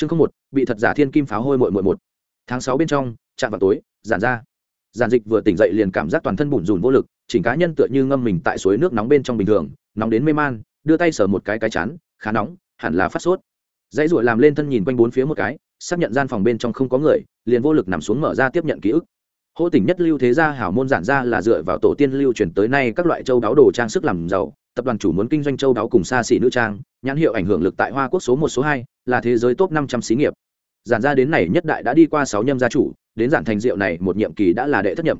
chương không một, bị thật giả thiên kim pháo hôi mội mội một. Tháng sáu bên trong, chạm vào tối, giản ra. Giản dịch vừa tỉnh dậy liền cảm giác toàn thân bủn rủn vô lực, chỉnh cá nhân tựa như ngâm mình tại suối nước nóng bên trong bình thường, nóng đến mê man, đưa tay sờ một cái cái chán, khá nóng, hẳn là phát sốt. Dãy ruổi làm lên thân nhìn quanh bốn phía một cái, xác nhận gian phòng bên trong không có người, liền vô lực nằm xuống mở ra tiếp nhận ký ức. Hô tỉnh nhất lưu thế gia hảo môn giản ra là dựa vào tổ tiên lưu truyền tới nay các loại châu đáo đồ trang sức làm giàu, tập đoàn chủ muốn kinh doanh châu đáo cùng xa xỉ nữ trang, nhãn hiệu ảnh hưởng lực tại hoa quốc số một, số hai là thế giới top năm trăm xí nghiệp. Giản ra đến này nhất đại đã đi qua sáu nhâm gia chủ, đến giản thành diệu này một nhiệm kỳ đã là đệ thất nhậm.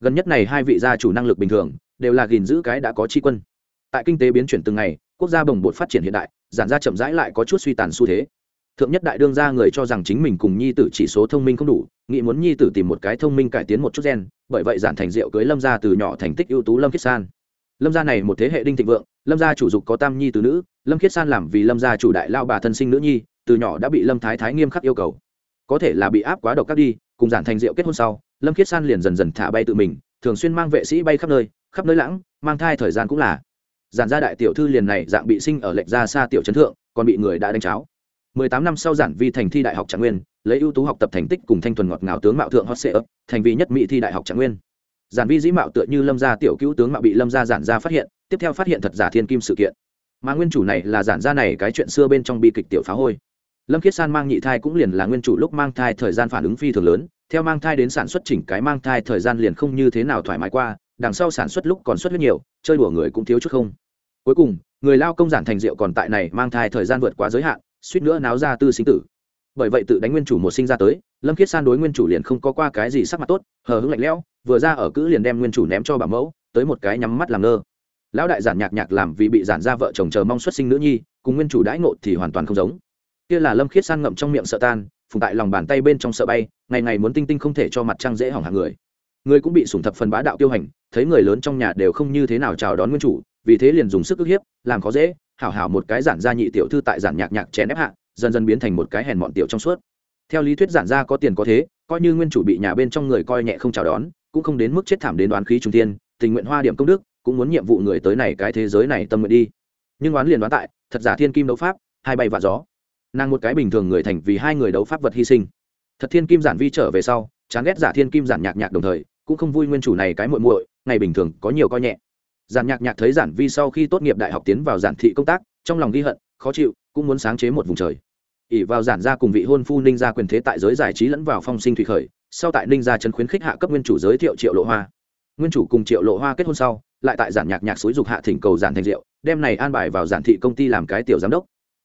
Gần nhất này hai vị gia chủ năng lực bình thường, đều là gìn giữ cái đã có tri quân. Tại kinh tế biến chuyển từng ngày, quốc gia bồng bột phát triển hiện đại, giản ra chậm rãi lại có chút suy tàn xu thế. Thượng nhất đại đương gia người cho rằng chính mình cùng nhi tử chỉ số thông minh không đủ, nghĩ muốn nhi tử tìm một cái thông minh cải tiến một chút gen, bởi vậy giản thành diệu cưới lâm gia từ nhỏ thành tích ưu tú lâm khiết san lâm gia này một thế hệ đinh thịnh vượng, lâm gia chủ dục có tam nhi từ nữ, lâm khiết san làm vì lâm gia chủ đại lao bà thân sinh nữ nhi, từ nhỏ đã bị lâm thái thái nghiêm khắc yêu cầu. Có thể là bị áp quá độc các đi, cùng giản thành diệu kết hôn sau, lâm khiết san liền dần dần thả bay tự mình, thường xuyên mang vệ sĩ bay khắp nơi khắp nơi lãng, mang thai thời gian cũng là. Giản gia đại tiểu thư liền này dạng bị sinh ở lệnh gia xa tiểu trấn thượng, còn bị người đã đánh cháo. Mười tám năm sau giản vi thành thi đại học trạng nguyên, lấy ưu tú học tập thành tích cùng thanh thuần ngọt ngào tướng mạo thượng hot sệ ấp, thành vi nhất mỹ thi đại học trạng nguyên giản vi dĩ mạo tựa như lâm gia tiểu cứu tướng mạo bị lâm gia giản gia phát hiện, tiếp theo phát hiện thật giả thiên kim sự kiện. Mà nguyên chủ này là giản gia này cái chuyện xưa bên trong bi kịch tiểu phá hôi. Lâm khiết san mang nhị thai cũng liền là nguyên chủ lúc mang thai thời gian phản ứng phi thường lớn, theo mang thai đến sản xuất chỉnh cái mang thai thời gian liền không như thế nào thoải mái qua, đằng sau sản xuất lúc còn xuất huyết nhiều, chơi đùa người cũng thiếu chút không. Cuối cùng, người lao công giản thành rượu còn tại này mang thai thời gian vượt quá giới hạn, suýt nữa náo ra tư sinh tử bởi vậy tự đánh nguyên chủ một sinh ra tới, lâm khiết san đối nguyên chủ liền không có qua cái gì sắc mặt tốt, hờ hững lạnh lẽo, vừa ra ở cữ liền đem nguyên chủ ném cho bà mẫu, tới một cái nhắm mắt làm ngơ. Lão đại giản nhạc nhạc làm vì bị giản ra vợ chồng chờ mong xuất sinh nữ nhi, cùng nguyên chủ đãi ngộ thì hoàn toàn không giống. Kia là lâm khiết san ngậm trong miệng sợ tan, phùng tại lòng bàn tay bên trong sợ bay, ngày ngày muốn tinh tinh không thể cho mặt trăng dễ hỏng hàng người. Người cũng bị sủng thập phần bá đạo tiêu hành, thấy người lớn trong nhà đều không như thế nào chào đón nguyên chủ, vì thế liền dùng sức ức hiếp, làm khó dễ, hảo hảo một cái giản gia nhị tiểu thư tại giản nhạc nhạc chèn ép hạ dần dần biến thành một cái hèn mọn tiểu trong suốt. Theo lý thuyết giản gia có tiền có thế, coi như nguyên chủ bị nhà bên trong người coi nhẹ không chào đón, cũng không đến mức chết thảm đến đoán khí trung tiên tình nguyện hoa điểm công đức, cũng muốn nhiệm vụ người tới này cái thế giới này tâm nguyện đi. Nhưng đoán liền đoán tại, thật giả thiên kim đấu pháp, hai bay vạ gió. Nàng một cái bình thường người thành vì hai người đấu pháp vật hy sinh. Thật thiên kim giản vi trở về sau, chán ghét giả thiên kim giản nhạc nhạc đồng thời, cũng không vui nguyên chủ này cái muội muội, ngày bình thường có nhiều coi nhẹ. Giản nhạc nhạc thấy giản vi sau khi tốt nghiệp đại học tiến vào giản thị công tác, trong lòng ghi hận, khó chịu, cũng muốn sáng chế một vùng trời ỉ vào giản gia cùng vị hôn phu ninh gia quyền thế tại giới giải trí lẫn vào phong sinh thủy khởi, sau tại ninh gia chân khuyến khích hạ cấp nguyên chủ giới thiệu triệu lộ hoa. Nguyên chủ cùng triệu lộ hoa kết hôn sau, lại tại giản nhạc nhạc xúi dục hạ thỉnh cầu giản thành diệu, đem này an bài vào giản thị công ty làm cái tiểu giám đốc.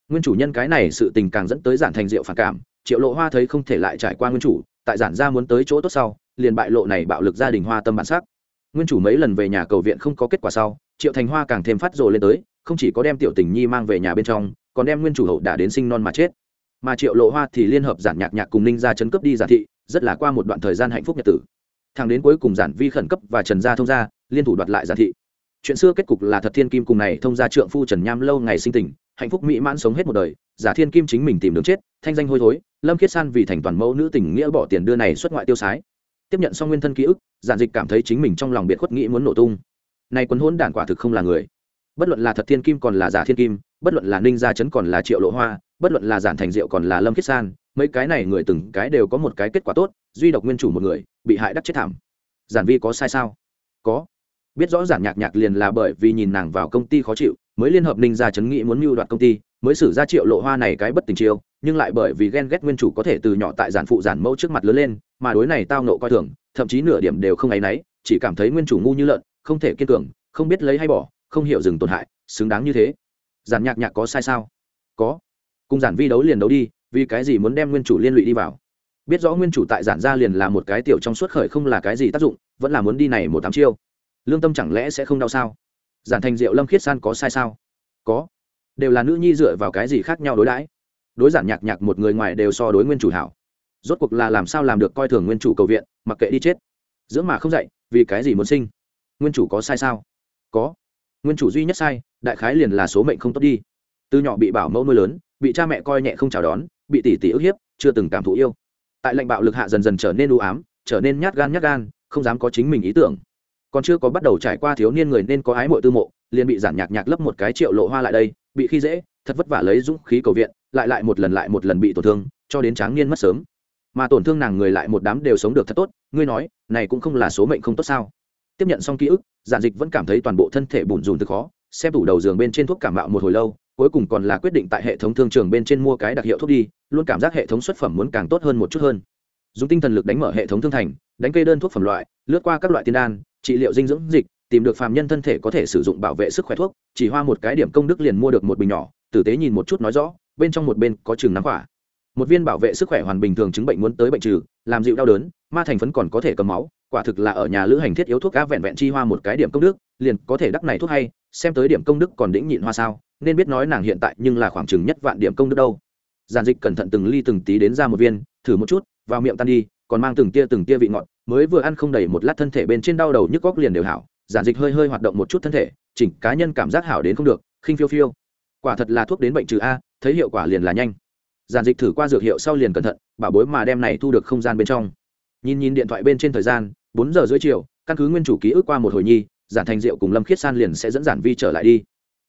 Nguyên chủ nhân cái này sự tình càng dẫn tới giản thành diệu phản cảm, triệu lộ hoa thấy không thể lại trải qua nguyên chủ, tại giản gia muốn tới chỗ tốt sau, liền bại lộ này bạo lực gia đình hoa tâm bản sắc. Nguyên chủ mấy lần về nhà cầu viện không có kết quả sau, triệu thành hoa càng thêm phát rồ lên tới, không chỉ có đem tiểu tình nhi mang về nhà bên trong, còn đem nguyên chủ hậu đả đến sinh non mà chết mà triệu lộ hoa thì liên hợp giản nhạc nhạc cùng ninh ra chấn cướp đi giản thị, rất là qua một đoạn thời gian hạnh phúc nhật tử. Thằng đến cuối cùng giản vi khẩn cấp và trần gia thông gia, liên thủ đoạt lại giản thị. Chuyện xưa kết cục là thật thiên kim cùng này thông gia trượng phu trần nham lâu ngày sinh tình, hạnh phúc mỹ mãn sống hết một đời, giả thiên kim chính mình tìm đường chết, thanh danh hôi thối, lâm khiết san vì thành toàn mẫu nữ tình nghĩa bỏ tiền đưa này xuất ngoại tiêu sái. Tiếp nhận xong nguyên thân ký ức, giản dịch cảm thấy chính mình trong lòng biệt khuất nghĩ muốn nổ tung. Này quân hôn đản quả thực không là người. Bất luận là thật thiên kim còn là giả thiên kim, bất luận là ninh gia chấn còn là triệu lộ hoa bất luận là giản thành diệu còn là lâm khiết san, mấy cái này người từng cái đều có một cái kết quả tốt, duy độc nguyên chủ một người, bị hại đắc chết thảm. Giản vi có sai sao? Có. Biết rõ giản nhạc nhạc liền là bởi vì nhìn nàng vào công ty khó chịu, mới liên hợp ninh gia chấn nghĩ muốn mưu đoạt công ty, mới xử ra triệu lộ hoa này cái bất tình chiêu, nhưng lại bởi vì ghen ghét nguyên chủ có thể từ nhỏ tại giản phụ giản mẫu trước mặt lớn lên, mà đối này tao nộ coi thường, thậm chí nửa điểm đều không áy náy chỉ cảm thấy nguyên chủ ngu như lợn, không thể kiên cường, không biết lấy hay bỏ, không hiểu dừng tổn hại, xứng đáng như thế. Giản nhạc nhạc có sai sao? Có cùng giản vi đấu liền đấu đi, vì cái gì muốn đem nguyên chủ liên lụy đi vào? Biết rõ nguyên chủ tại giản gia liền là một cái tiểu trong suốt khởi không là cái gì tác dụng, vẫn là muốn đi này một tám chiêu. Lương tâm chẳng lẽ sẽ không đau sao? Giản thành, diệu lâm, khiết san có sai sao? Có. Đều là nữ nhi dựa vào cái gì khác nhau đối đãi? Đối giản nhạc nhạc một người ngoài đều so đối nguyên chủ hảo. Rốt cuộc là làm sao làm được coi thường nguyên chủ cầu viện, mặc kệ đi chết. Dưỡng mà không dạy, vì cái gì muốn sinh? Nguyên chủ có sai sao? Có. Nguyên chủ duy nhất sai, đại khái liền là số mệnh không tốt đi. Từ nhỏ bị bảo mẫu nuôi lớn bị cha mẹ coi nhẹ không chào đón, bị tỷ tỷ ức hiếp, chưa từng cảm thụ yêu. Tại lệnh bạo lực hạ dần dần trở nên u ám, trở nên nhát gan nhát gan, không dám có chính mình ý tưởng. Còn chưa có bắt đầu trải qua thiếu niên người nên có ái mộ tư mộ, liền bị giản nhạc nhạc lấp một cái triệu lộ hoa lại đây, bị khi dễ, thật vất vả lấy dũng khí cầu viện, lại lại một lần lại một lần bị tổn thương, cho đến tráng niên mất sớm. Mà tổn thương nàng người lại một đám đều sống được thật tốt, ngươi nói, này cũng không là số mệnh không tốt sao? Tiếp nhận xong ký ức, giản dịch vẫn cảm thấy toàn bộ thân thể bùn rùn thực khó, xem tủ đầu giường bên trên thuốc cảm mạo một hồi lâu cuối cùng còn là quyết định tại hệ thống thương trường bên trên mua cái đặc hiệu thuốc đi, luôn cảm giác hệ thống xuất phẩm muốn càng tốt hơn một chút hơn. Dùng tinh thần lực đánh mở hệ thống thương thành, đánh cây đơn thuốc phẩm loại, lướt qua các loại tiên đan, trị liệu dinh dưỡng dịch, tìm được phàm nhân thân thể có thể sử dụng bảo vệ sức khỏe thuốc, chỉ hoa một cái điểm công đức liền mua được một bình nhỏ, tử tế nhìn một chút nói rõ, bên trong một bên có chừng nắm quả. Một viên bảo vệ sức khỏe hoàn bình thường chứng bệnh muốn tới bệnh trừ, làm dịu đau đớn, ma thành phấn còn có thể cầm máu, quả thực là ở nhà lữ hành thiết yếu thuốc cá vẹn vẹn chi hoa một cái điểm công đức, liền có thể đắc này thuốc hay, xem tới điểm công đức còn đĩnh nhịn hoa sao nên biết nói nàng hiện tại nhưng là khoảng chừng nhất vạn điểm công đức đâu. Giản dịch cẩn thận từng ly từng tí đến ra một viên, thử một chút, vào miệng tan đi, còn mang từng tia từng tia vị ngọt, mới vừa ăn không đầy một lát thân thể bên trên đau đầu nhức góc liền đều hảo. Giản dịch hơi hơi hoạt động một chút thân thể, chỉnh cá nhân cảm giác hảo đến không được, khinh phiêu phiêu. Quả thật là thuốc đến bệnh trừ a, thấy hiệu quả liền là nhanh. Giản dịch thử qua dược hiệu sau liền cẩn thận, bảo bối mà đem này thu được không gian bên trong. Nhìn nhìn điện thoại bên trên thời gian, bốn giờ rưỡi chiều, căn cứ nguyên chủ ký ức qua một hồi nhi, giản thành diệu cùng lâm khiết san liền sẽ dẫn giản vi trở lại đi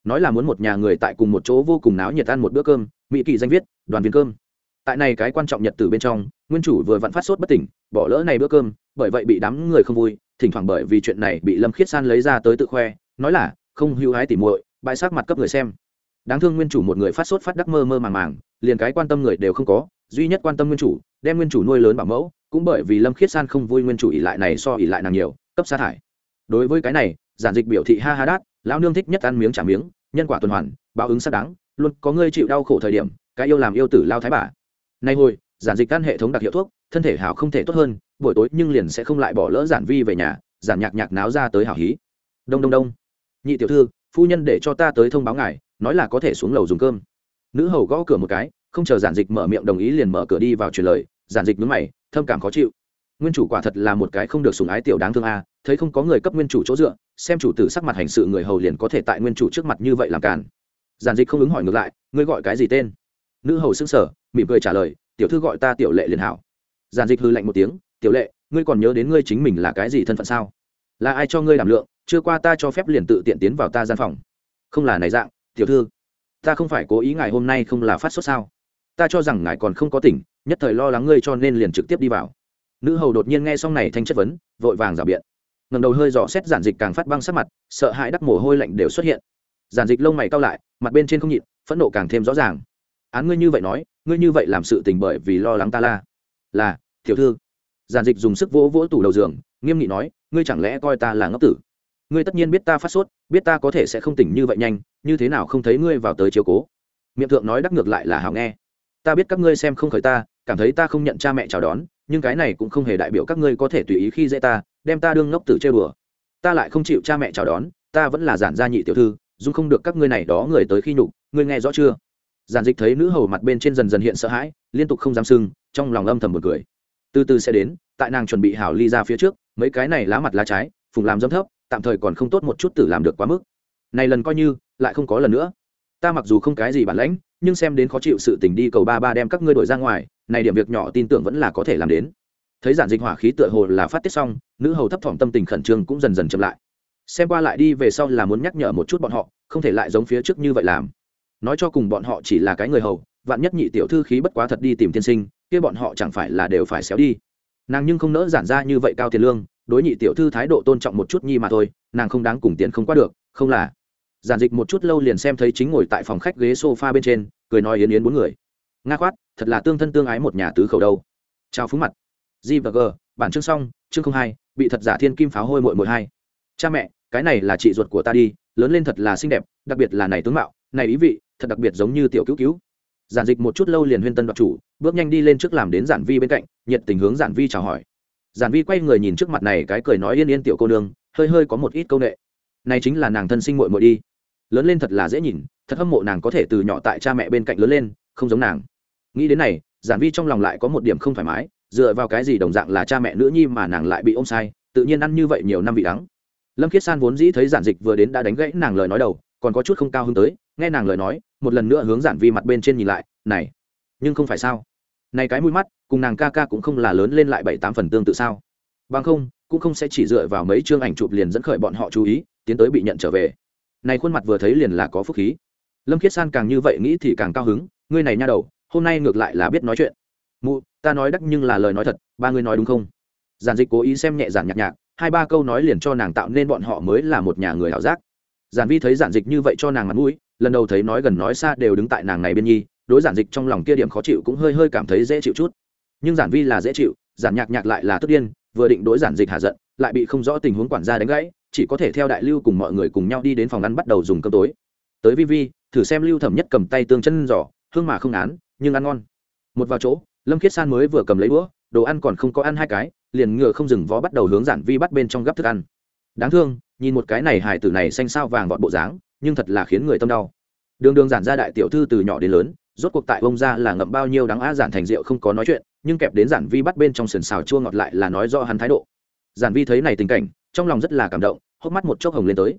nói là muốn một nhà người tại cùng một chỗ vô cùng náo nhiệt ăn một bữa cơm, mỹ kỳ danh viết, đoàn viên cơm. Tại này cái quan trọng nhật từ bên trong, nguyên chủ vừa vặn phát sốt bất tỉnh, bỏ lỡ này bữa cơm, bởi vậy bị đám người không vui, thỉnh thoảng bởi vì chuyện này bị lâm khiết san lấy ra tới tự khoe, nói là, không hưu hái tỉ muội, bãi sắc mặt cấp người xem. Đáng thương nguyên chủ một người phát sốt phát đắc mơ mơ màng màng, liền cái quan tâm người đều không có, duy nhất quan tâm nguyên chủ, đem nguyên chủ nuôi lớn bảo mẫu, cũng bởi vì lâm khiết san không vui nguyên chủ ỉ lại này so ỉ lại nàng nhiều, cấp sa thải. Đối với cái này, giản dịch biểu thị ha ha đát lão nương thích nhất ăn miếng trả miếng, nhân quả tuần hoàn, báo ứng xác đáng, luôn có ngươi chịu đau khổ thời điểm, cái yêu làm yêu tử lao thái bà. Nay hồi, giản dịch căn hệ thống đặc hiệu thuốc, thân thể hảo không thể tốt hơn, buổi tối nhưng liền sẽ không lại bỏ lỡ giản vi về nhà, giản nhạc nhạc náo ra tới hảo hí. Đông đông đông. Nhị tiểu thư, phu nhân để cho ta tới thông báo ngài, nói là có thể xuống lầu dùng cơm. Nữ hầu gõ cửa một cái, không chờ giản dịch mở miệng đồng ý liền mở cửa đi vào truyền lời, giản dịch mướn mày, thâm cảm khó chịu nguyên chủ quả thật là một cái không được sùng ái tiểu đáng thương a à, thấy không có người cấp nguyên chủ chỗ dựa, xem chủ tử sắc mặt hành sự người hầu liền có thể tại nguyên chủ trước mặt như vậy làm cản giản dịch không ứng hỏi ngược lại, ngươi gọi cái gì tên? Nữ hầu xưng sở mỉm cười trả lời, tiểu thư gọi ta tiểu lệ liền hảo. Giản dịch hư lạnh một tiếng, tiểu lệ, ngươi còn nhớ đến ngươi chính mình là cái gì thân phận sao? Là ai cho ngươi đảm lượng, chưa qua ta cho phép liền tự tiện tiến vào ta gian phòng? Không là này dạng, tiểu thư, ta không phải cố ý ngài hôm nay không là phát sốt sao? Ta cho rằng ngài còn không có tỉnh, nhất thời lo lắng ngươi cho nên liền trực tiếp đi vào nữ hầu đột nhiên nghe xong này thanh chất vấn, vội vàng rào biện. Ngầm đầu hơi dò xét giản dịch càng phát băng sắc mặt, sợ hãi đắc mồ hôi lạnh đều xuất hiện. Giản dịch lông mày cao lại, mặt bên trên không nhịn, phẫn nộ càng thêm rõ ràng. Án ngươi như vậy nói, ngươi như vậy làm sự tình bởi vì lo lắng ta la. Là, tiểu thư. Giản dịch dùng sức vỗ vỗ tủ đầu giường, nghiêm nghị nói, ngươi chẳng lẽ coi ta là ngốc tử? Ngươi tất nhiên biết ta phát sốt, biết ta có thể sẽ không tỉnh như vậy nhanh, như thế nào không thấy ngươi vào tới chiếu cố? Miệng thượng nói đắc ngược lại là hảo nghe. Ta biết các ngươi xem không khởi ta, cảm thấy ta không nhận cha mẹ chào đón nhưng cái này cũng không hề đại biểu các ngươi có thể tùy ý khi dễ ta, đem ta đương ngốc tử chơi bừa ta lại không chịu cha mẹ chào đón, ta vẫn là giản gia nhị tiểu thư dung không được các ngươi này đó người tới khi nhục, ngươi nghe rõ chưa? Giản dịch thấy nữ hầu mặt bên trên dần dần hiện sợ hãi, liên tục không dám sưng, trong lòng âm thầm một cười. Từ từ sẽ đến, tại nàng chuẩn bị hảo ly ra phía trước, mấy cái này lá mặt lá trái, phùng làm dâm thấp, tạm thời còn không tốt một chút tử làm được quá mức. Này lần coi như, lại không có lần nữa. Ta mặc dù không cái gì bản lãnh nhưng xem đến khó chịu sự tình đi cầu ba ba đem các ngươi đổi ra ngoài, này điểm việc nhỏ tin tưởng vẫn là có thể làm đến. Thấy giản dịch hỏa khí tựa hồ là phát tiết xong, nữ hầu thấp thỏm tâm tình khẩn trương cũng dần dần chậm lại. Xem qua lại đi về sau là muốn nhắc nhở một chút bọn họ, không thể lại giống phía trước như vậy làm. Nói cho cùng bọn họ chỉ là cái người hầu, vạn nhất nhị tiểu thư khí bất quá thật đi tìm tiên sinh, kia bọn họ chẳng phải là đều phải xéo đi. Nàng nhưng không nỡ giản ra như vậy cao tiền lương, đối nhị tiểu thư thái độ tôn trọng một chút nhi mà thôi, nàng không đáng cùng tiền không qua được, không là. Giản dịch một chút lâu liền xem thấy chính ngồi tại phòng khách ghế sofa bên trên cười nói yến yến bốn người. Nga khoát, thật là tương thân tương ái một nhà tứ khẩu đâu. Chào phúng mặt. G và g, bản chương xong, chương không hai, bị thật giả thiên kim pháo hôi mội mội hai. Cha mẹ, cái này là chị ruột của ta đi, lớn lên thật là xinh đẹp, đặc biệt là này tướng mạo, này ý vị, thật đặc biệt giống như tiểu cứu cứu. Giản dịch một chút lâu liền huyên tân đoạt chủ, bước nhanh đi lên trước làm đến giản vi bên cạnh, nhiệt tình hướng giản vi chào hỏi. Giản vi quay người nhìn trước mặt này cái cười nói yên yên tiểu cô nương, hơi hơi có một ít câu ệ này chính là nàng thân sinh muội muội đi. Lớn lên thật là dễ nhìn thật hâm mộ nàng có thể từ nhỏ tại cha mẹ bên cạnh lớn lên, không giống nàng. Nghĩ đến này, giản vi trong lòng lại có một điểm không thoải mái, dựa vào cái gì đồng dạng là cha mẹ nữ nhi mà nàng lại bị ôm sai, tự nhiên ăn như vậy nhiều năm bị đắng. Lâm khiết san vốn dĩ thấy giản dịch vừa đến đã đánh gãy nàng lời nói đầu, còn có chút không cao hơn tới, nghe nàng lời nói, một lần nữa hướng giản vi mặt bên trên nhìn lại, này, nhưng không phải sao? Này cái mũi mắt, cùng nàng ca ca cũng không là lớn lên lại bảy tám phần tương tự sao? Bằng không, cũng không sẽ chỉ dựa vào mấy chương ảnh chụp liền dẫn khởi bọn họ chú ý, tiến tới bị nhận trở về. Này khuôn mặt vừa thấy liền là có phúc khí lâm khiết san càng như vậy nghĩ thì càng cao hứng, ngươi này nha đầu, hôm nay ngược lại là biết nói chuyện. Mụ, ta nói đắc nhưng là lời nói thật, ba ngươi nói đúng không? Giản dịch cố ý xem nhẹ giản nhạc nhạc, hai ba câu nói liền cho nàng tạo nên bọn họ mới là một nhà người hảo giác. Giản vi thấy giản dịch như vậy cho nàng mặt mũi, lần đầu thấy nói gần nói xa đều đứng tại nàng này bên nhi, đối giản dịch trong lòng kia điểm khó chịu cũng hơi hơi cảm thấy dễ chịu chút. Nhưng giản vi là dễ chịu, giản nhạc nhạc lại là tức điên, vừa định đối giản dịch hạ giận, lại bị không rõ tình huống quản gia đánh gãy, chỉ có thể theo đại lưu cùng mọi người cùng nhau đi đến phòng ăn bắt đầu dùng cơm tối. Tới vi vi thử xem lưu thẩm nhất cầm tay tương chân giỏ hương mà không án, nhưng ăn ngon. Một vào chỗ, lâm khiết san mới vừa cầm lấy đũa, đồ ăn còn không có ăn hai cái, liền ngựa không dừng vó bắt đầu hướng giản vi bắt bên trong gấp thức ăn. Đáng thương, nhìn một cái này hải tử này xanh sao vàng vọt bộ dáng, nhưng thật là khiến người tâm đau. Đường đường giản ra đại tiểu thư từ nhỏ đến lớn, rốt cuộc tại bông ra là ngậm bao nhiêu đáng á giản thành rượu không có nói chuyện, nhưng kẹp đến giản vi bắt bên trong sườn xào chua ngọt lại là nói do hắn thái độ. Giản vi thấy này tình cảnh, trong lòng rất là cảm động, hốc mắt một chốc hồng lên tới.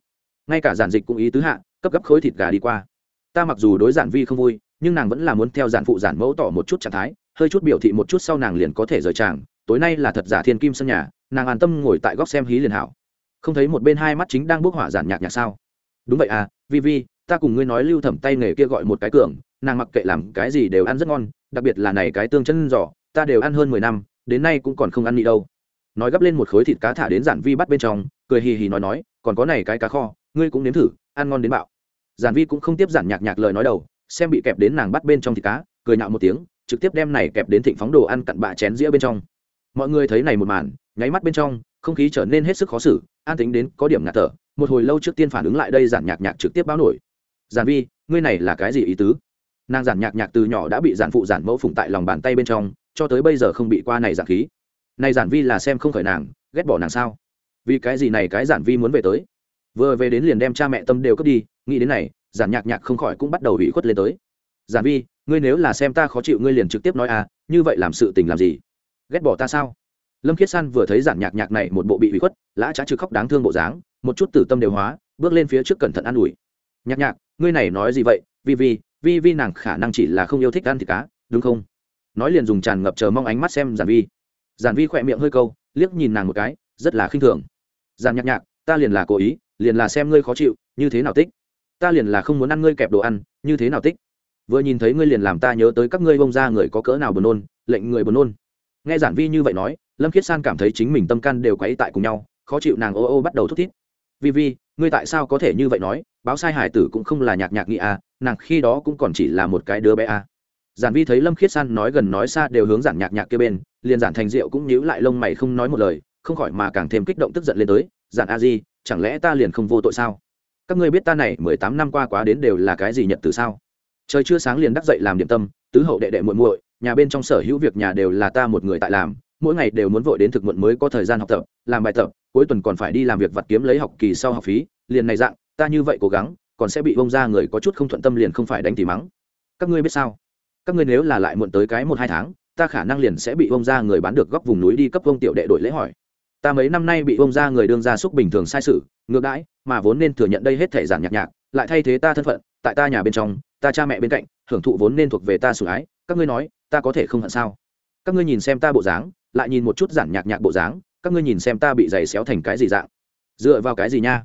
Ngay cả giản dịch cũng ý tứ hạ, cấp gấp khối thịt gà đi qua ta mặc dù đối giản vi không vui, nhưng nàng vẫn là muốn theo giản phụ giản mẫu tỏ một chút trạng thái, hơi chút biểu thị một chút sau nàng liền có thể rời tràng, tối nay là thật giả thiên kim sân nhà, nàng an tâm ngồi tại góc xem hí liền hảo. Không thấy một bên hai mắt chính đang bốc hỏa giản nhạc nhạc sao? Đúng vậy à vi vi, ta cùng ngươi nói lưu thẩm tay nghề kia gọi một cái cường, nàng mặc kệ làm cái gì đều ăn rất ngon, đặc biệt là này cái tương chân giỏ ta đều ăn hơn mười năm, đến nay cũng còn không ăn đi đâu. Nói gấp lên một khối thịt cá thả đến giản vi bắt bên trong, cười hì hì nói nói, còn có này cái cá kho, ngươi cũng nếm thử, ăn ngon đến bạo giản vi cũng không tiếp giản nhạc nhạc lời nói đầu, xem bị kẹp đến nàng bắt bên trong thịt cá, cười nhạo một tiếng, trực tiếp đem này kẹp đến thịnh phóng đồ ăn cặn bạ chén dĩa bên trong. Mọi người thấy này một màn, nháy mắt bên trong, không khí trở nên hết sức khó xử, an tính đến có điểm ngạt thở, một hồi lâu trước tiên phản ứng lại đây giản nhạc nhạc trực tiếp báo nổi. Giản vi, ngươi này là cái gì ý tứ? Nàng giản nhạc nhạc từ nhỏ đã bị giản phụ giản mẫu phụng tại lòng bàn tay bên trong, cho tới bây giờ không bị qua này giản khí. Này giản vi là xem không khởi nàng, ghét bỏ nàng sao? Vì cái gì này cái giản vi muốn về tới? Vừa về đến liền đem cha mẹ tâm đều cướp đi, nghĩ đến này, giản nhạc nhạc không khỏi cũng bắt đầu ủy khuất lên tới. Giản vi, ngươi nếu là xem ta khó chịu ngươi liền trực tiếp nói à như vậy làm sự tình làm gì? Ghét bỏ ta sao? Lâm khiết san vừa thấy giản nhạc nhạc này một bộ bị ủy khuất, lã trá trừ khóc đáng thương bộ dáng, một chút tử tâm đều hóa, bước lên phía trước cẩn thận an ủi. Nhạc nhạc, ngươi này nói gì vậy? Vi vi vi vi nàng khả năng chỉ là không yêu thích ăn thịt cá, đúng không? Nói liền dùng tràn ngập chờ mong ánh mắt xem giản vi. Giản vi khỏe miệng hơi câu, liếc nhìn nàng một cái, rất là khinh thường. Giản nhạc nhạc, ta liền là cố ý liền là xem ngươi khó chịu, như thế nào tích? Ta liền là không muốn ăn ngươi kẹp đồ ăn, như thế nào tích? Vừa nhìn thấy ngươi liền làm ta nhớ tới các ngươi bông ra người có cỡ nào buồn nôn, lệnh người buồn nôn. Nghe giản vi như vậy nói, lâm khiết san cảm thấy chính mình tâm can đều quấy tại cùng nhau, khó chịu nàng ô ô bắt đầu thúc thít. Vi vi, ngươi tại sao có thể như vậy nói? Báo sai hải tử cũng không là nhạc nhạc nghị à nàng khi đó cũng còn chỉ là một cái đứa bé à. Giản vi thấy lâm khiết san nói gần nói xa đều hướng giản nhạc nhạc kia bên, liền giản thành diệu cũng nhíu lại lông mày không nói một lời, không khỏi mà càng thêm kích động tức giận lên tới, giản a di chẳng lẽ ta liền không vô tội sao? Các ngươi biết ta này mười tám năm qua quá đến đều là cái gì nhật từ sao? Trời chưa sáng liền đắc dậy làm điểm tâm, tứ hậu đệ đệ muội muội, nhà bên trong sở hữu việc nhà đều là ta một người tại làm, mỗi ngày đều muốn vội đến thực muộn mới có thời gian học tập, làm bài tập, cuối tuần còn phải đi làm việc vặt kiếm lấy học kỳ sau học phí, liền này dạng, ta như vậy cố gắng, còn sẽ bị bông ra người có chút không thuận tâm liền không phải đánh tỉ mắng. Các ngươi biết sao? Các ngươi nếu là lại muộn tới cái một hai tháng, ta khả năng liền sẽ bị bông ra người bán được góc vùng núi đi cấp vông tiểu đệ đội lễ hỏi ta mấy năm nay bị bông ra người đương gia súc bình thường sai sự, ngược đãi, mà vốn nên thừa nhận đây hết thể giản nhạc nhạc, lại thay thế ta thân phận, tại ta nhà bên trong, ta cha mẹ bên cạnh, hưởng thụ vốn nên thuộc về ta sủng ái, các ngươi nói, ta có thể không hận sao? Các ngươi nhìn xem ta bộ dáng, lại nhìn một chút giản nhạc nhạc bộ dáng, các ngươi nhìn xem ta bị giày xéo thành cái gì dạng? Dựa vào cái gì nha?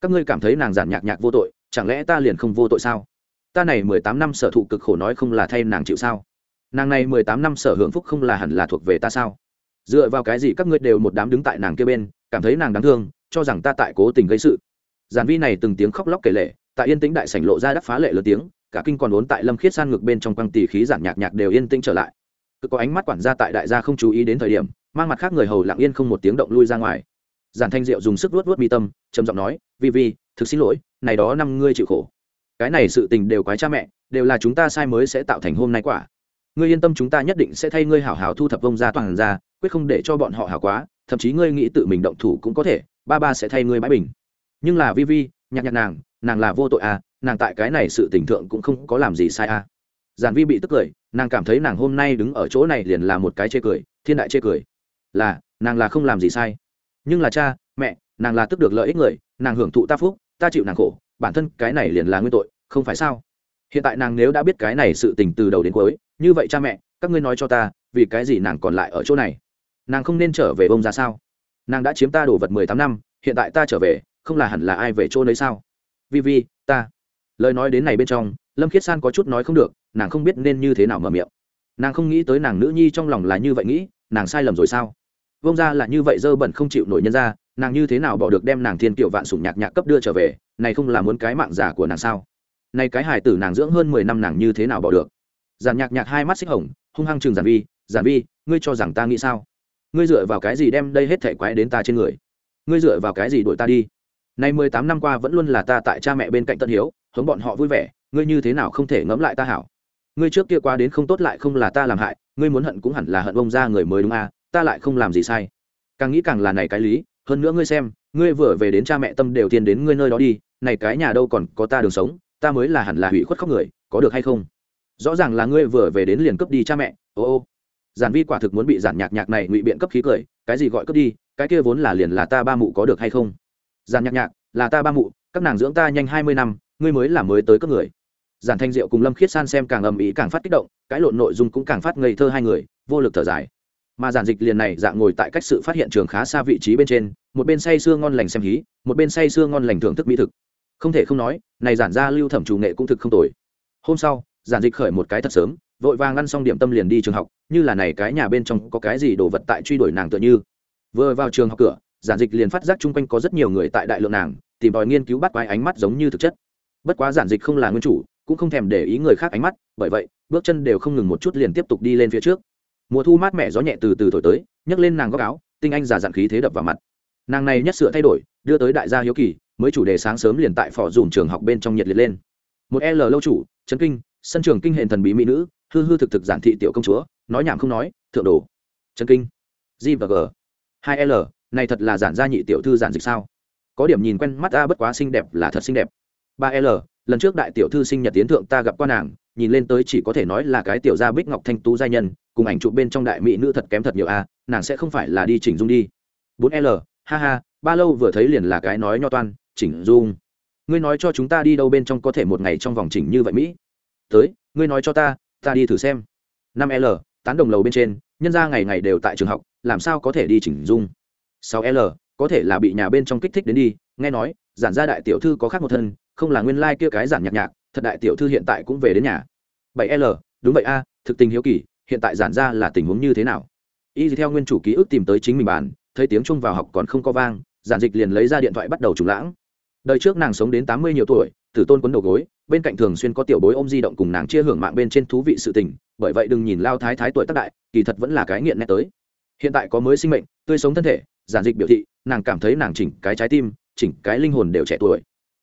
Các ngươi cảm thấy nàng giản nhạc nhạc vô tội, chẳng lẽ ta liền không vô tội sao? Ta này mười tám năm sở thụ cực khổ nói không là thay nàng chịu sao? Nàng này mười tám năm sở hưởng phúc không là hẳn là thuộc về ta sao? Dựa vào cái gì các ngươi đều một đám đứng tại nàng kia bên, cảm thấy nàng đáng thương, cho rằng ta tại cố tình gây sự. Giản vi này từng tiếng khóc lóc kể lệ tại yên tĩnh đại sảnh lộ ra đắc phá lệ lớn tiếng, cả kinh còn vốn tại lâm khiết san ngực bên trong quăng tỉ khí giản nhạc nhạc đều yên tĩnh trở lại. Cứ có ánh mắt quản gia tại đại gia không chú ý đến thời điểm, mang mặt khác người hầu lặng yên không một tiếng động lui ra ngoài. Giản thanh diệu dùng sức vuốt vuốt mi tâm, trầm giọng nói, vi vi, thực xin lỗi, này đó năm ngươi chịu khổ. Cái này sự tình đều quái cha mẹ, đều là chúng ta sai mới sẽ tạo thành hôm nay quả ngươi yên tâm chúng ta nhất định sẽ thay ngươi hảo hảo thu thập vông ra toàn ra quyết không để cho bọn họ hảo quá, thậm chí ngươi nghĩ tự mình động thủ cũng có thể, ba ba sẽ thay ngươi bãi bình. Nhưng là vi vi, nhạc nhạc nàng nàng là vô tội à nàng tại cái này sự tình thượng cũng không có làm gì sai à. Giản vi bị tức cười, nàng cảm thấy nàng hôm nay đứng ở chỗ này liền là một cái chê cười, thiên đại chê cười. Là, nàng là không làm gì sai. Nhưng là cha, mẹ, nàng là tức được lợi ích người, nàng hưởng thụ ta phúc, ta chịu nàng khổ, bản thân cái này liền là nguyên tội, không phải sao? Hiện tại nàng nếu đã biết cái này sự tình từ đầu đến cuối như vậy cha mẹ, các ngươi nói cho ta, vì cái gì nàng còn lại ở chỗ này? Nàng không nên trở về bông ra sao? Nàng đã chiếm ta đồ vật mười tám năm, hiện tại ta trở về, không là hẳn là ai về chỗ đấy sao? Vi vi, ta. Lời nói đến này bên trong, lâm khiết san có chút nói không được, nàng không biết nên như thế nào mở miệng. Nàng không nghĩ tới nàng nữ nhi trong lòng là như vậy nghĩ, nàng sai lầm rồi sao? Vông ra là như vậy dơ bẩn không chịu nổi nhân ra, nàng như thế nào bỏ được đem nàng thiên kiểu vạn sủng nhạc nhạc cấp đưa trở về, này không là muốn cái mạng giả của nàng sao? Này cái hài tử nàng dưỡng hơn mười năm nàng như thế nào bỏ được? Giàn nhạc nhạc hai mắt xích hồng, hung hăng chừng giàn vi giàn vi, ngươi cho rằng ta nghĩ sao? Ngươi dựa vào cái gì đem đây hết thể quái đến ta trên người? Ngươi dựa vào cái gì đuổi ta đi? Nay mười tám năm qua vẫn luôn là ta tại cha mẹ bên cạnh tân hiếu, hướng bọn họ vui vẻ, ngươi như thế nào không thể ngẫm lại ta hảo? Ngươi trước kia qua đến không tốt lại không là ta làm hại, ngươi muốn hận cũng hẳn là hận ông ra người mới đúng à ta lại không làm gì sai. Càng nghĩ càng là này cái lý, hơn nữa ngươi xem, ngươi vừa về đến cha mẹ tâm đều tiền đến ngươi nơi đó đi, này cái nhà đâu còn có ta đường sống, ta mới là hẳn là hủy khuất khóc người, có được hay không? Rõ ràng là ngươi vừa về đến liền cướp đi cha mẹ. Ô ô. Giản vi quả thực muốn bị giản nhạc nhạc này ngụy biện cấp khí cười, cái gì gọi cướp đi, cái kia vốn là liền là ta ba mụ có được hay không? Giản nhạc nhạc, là ta ba mụ, các nàng dưỡng ta nhanh hai mươi năm, ngươi mới là mới tới cấp người. Giản thanh diệu cùng lâm khiết san xem càng ầm ĩ càng phát kích động, cái lộn nội dung cũng càng phát ngây thơ hai người, vô lực thở dài. Mà giản dịch liền này dạng ngồi tại cách sự phát hiện trường khá xa vị trí bên trên, một bên say sưa ngon lành xem hí, một bên say sưa ngon lành thưởng thức mỹ thực. Không thể không nói, này giản ra lưu thẩm chủ nghệ cũng thực không tồi. Hôm sau giản dịch khởi một cái thật sớm, vội vàng ăn xong điểm tâm liền đi trường học, như là này cái nhà bên trong có cái gì đồ vật tại truy đuổi nàng tựa như. Vừa vào trường học cửa, giản dịch liền phát giác chung quanh có rất nhiều người tại đại lượng nàng, tìm tòi nghiên cứu bắt quái ánh mắt giống như thực chất. Bất quá giản dịch không là nguyên chủ, cũng không thèm để ý người khác ánh mắt, bởi vậy, bước chân đều không ngừng một chút liền tiếp tục đi lên phía trước. Mùa thu mát mẻ gió nhẹ từ từ thổi tới, nhấc lên nàng góc áo, tinh anh giả dặn khí thế đập vào mặt. Nàng này nhất sửa thay đổi, đưa tới đại gia hiếu kỳ, mới chủ đề sáng sớm liền tại phò dùm trường học bên trong nhiệt liệt lên. Một l lâu chủ trấn kinh sân trường kinh hệ thần bí mỹ nữ, hư hư thực thực giản thị tiểu công chúa, nói nhảm không nói, thượng đồ. Trần kinh. G và g. Hai l, này thật là giản gia nhị tiểu thư giản dịch sao? Có điểm nhìn quen mắt ta bất quá xinh đẹp là thật xinh đẹp. Ba l, lần trước đại tiểu thư sinh nhật tiến thượng ta gặp qua nàng, nhìn lên tới chỉ có thể nói là cái tiểu gia bích ngọc thanh tú gia nhân, cùng ảnh chụp bên trong đại mỹ nữ thật kém thật nhiều a, nàng sẽ không phải là đi chỉnh dung đi. Bốn l, ha ha, ba lâu vừa thấy liền là cái nói nho toan, chỉnh dung. Ngươi nói cho chúng ta đi đâu bên trong có thể một ngày trong vòng chỉnh như vậy mỹ? Tới, ngươi nói cho ta ta đi thử xem. Năm l, tán đồng lầu bên trên, nhân ra ngày ngày đều tại trường học, làm sao có thể đi chỉnh dung? Sáu l, có thể là bị nhà bên trong kích thích đến đi, nghe nói, giản gia đại tiểu thư có khác một thân, không là nguyên lai kia cái giản nhạc nhạc, thật đại tiểu thư hiện tại cũng về đến nhà. Bảy l, đúng vậy a, thực tình hiếu kỳ, hiện tại giản ra là tình huống như thế nào? Y theo nguyên chủ ký ức tìm tới chính mình bàn, thấy tiếng chung vào học còn không có vang, giản dịch liền lấy ra điện thoại bắt đầu trùng lãng đời trước nàng sống đến tám mươi nhiều tuổi, tử tôn quấn đầu gối, bên cạnh thường xuyên có tiểu bối ôm di động cùng nàng chia hưởng mạng bên trên thú vị sự tình, bởi vậy đừng nhìn lao thái thái tuổi tác đại, kỳ thật vẫn là cái nghiện nét tới. Hiện tại có mới sinh mệnh, tươi sống thân thể, giản dịch biểu thị, nàng cảm thấy nàng chỉnh cái trái tim, chỉnh cái linh hồn đều trẻ tuổi.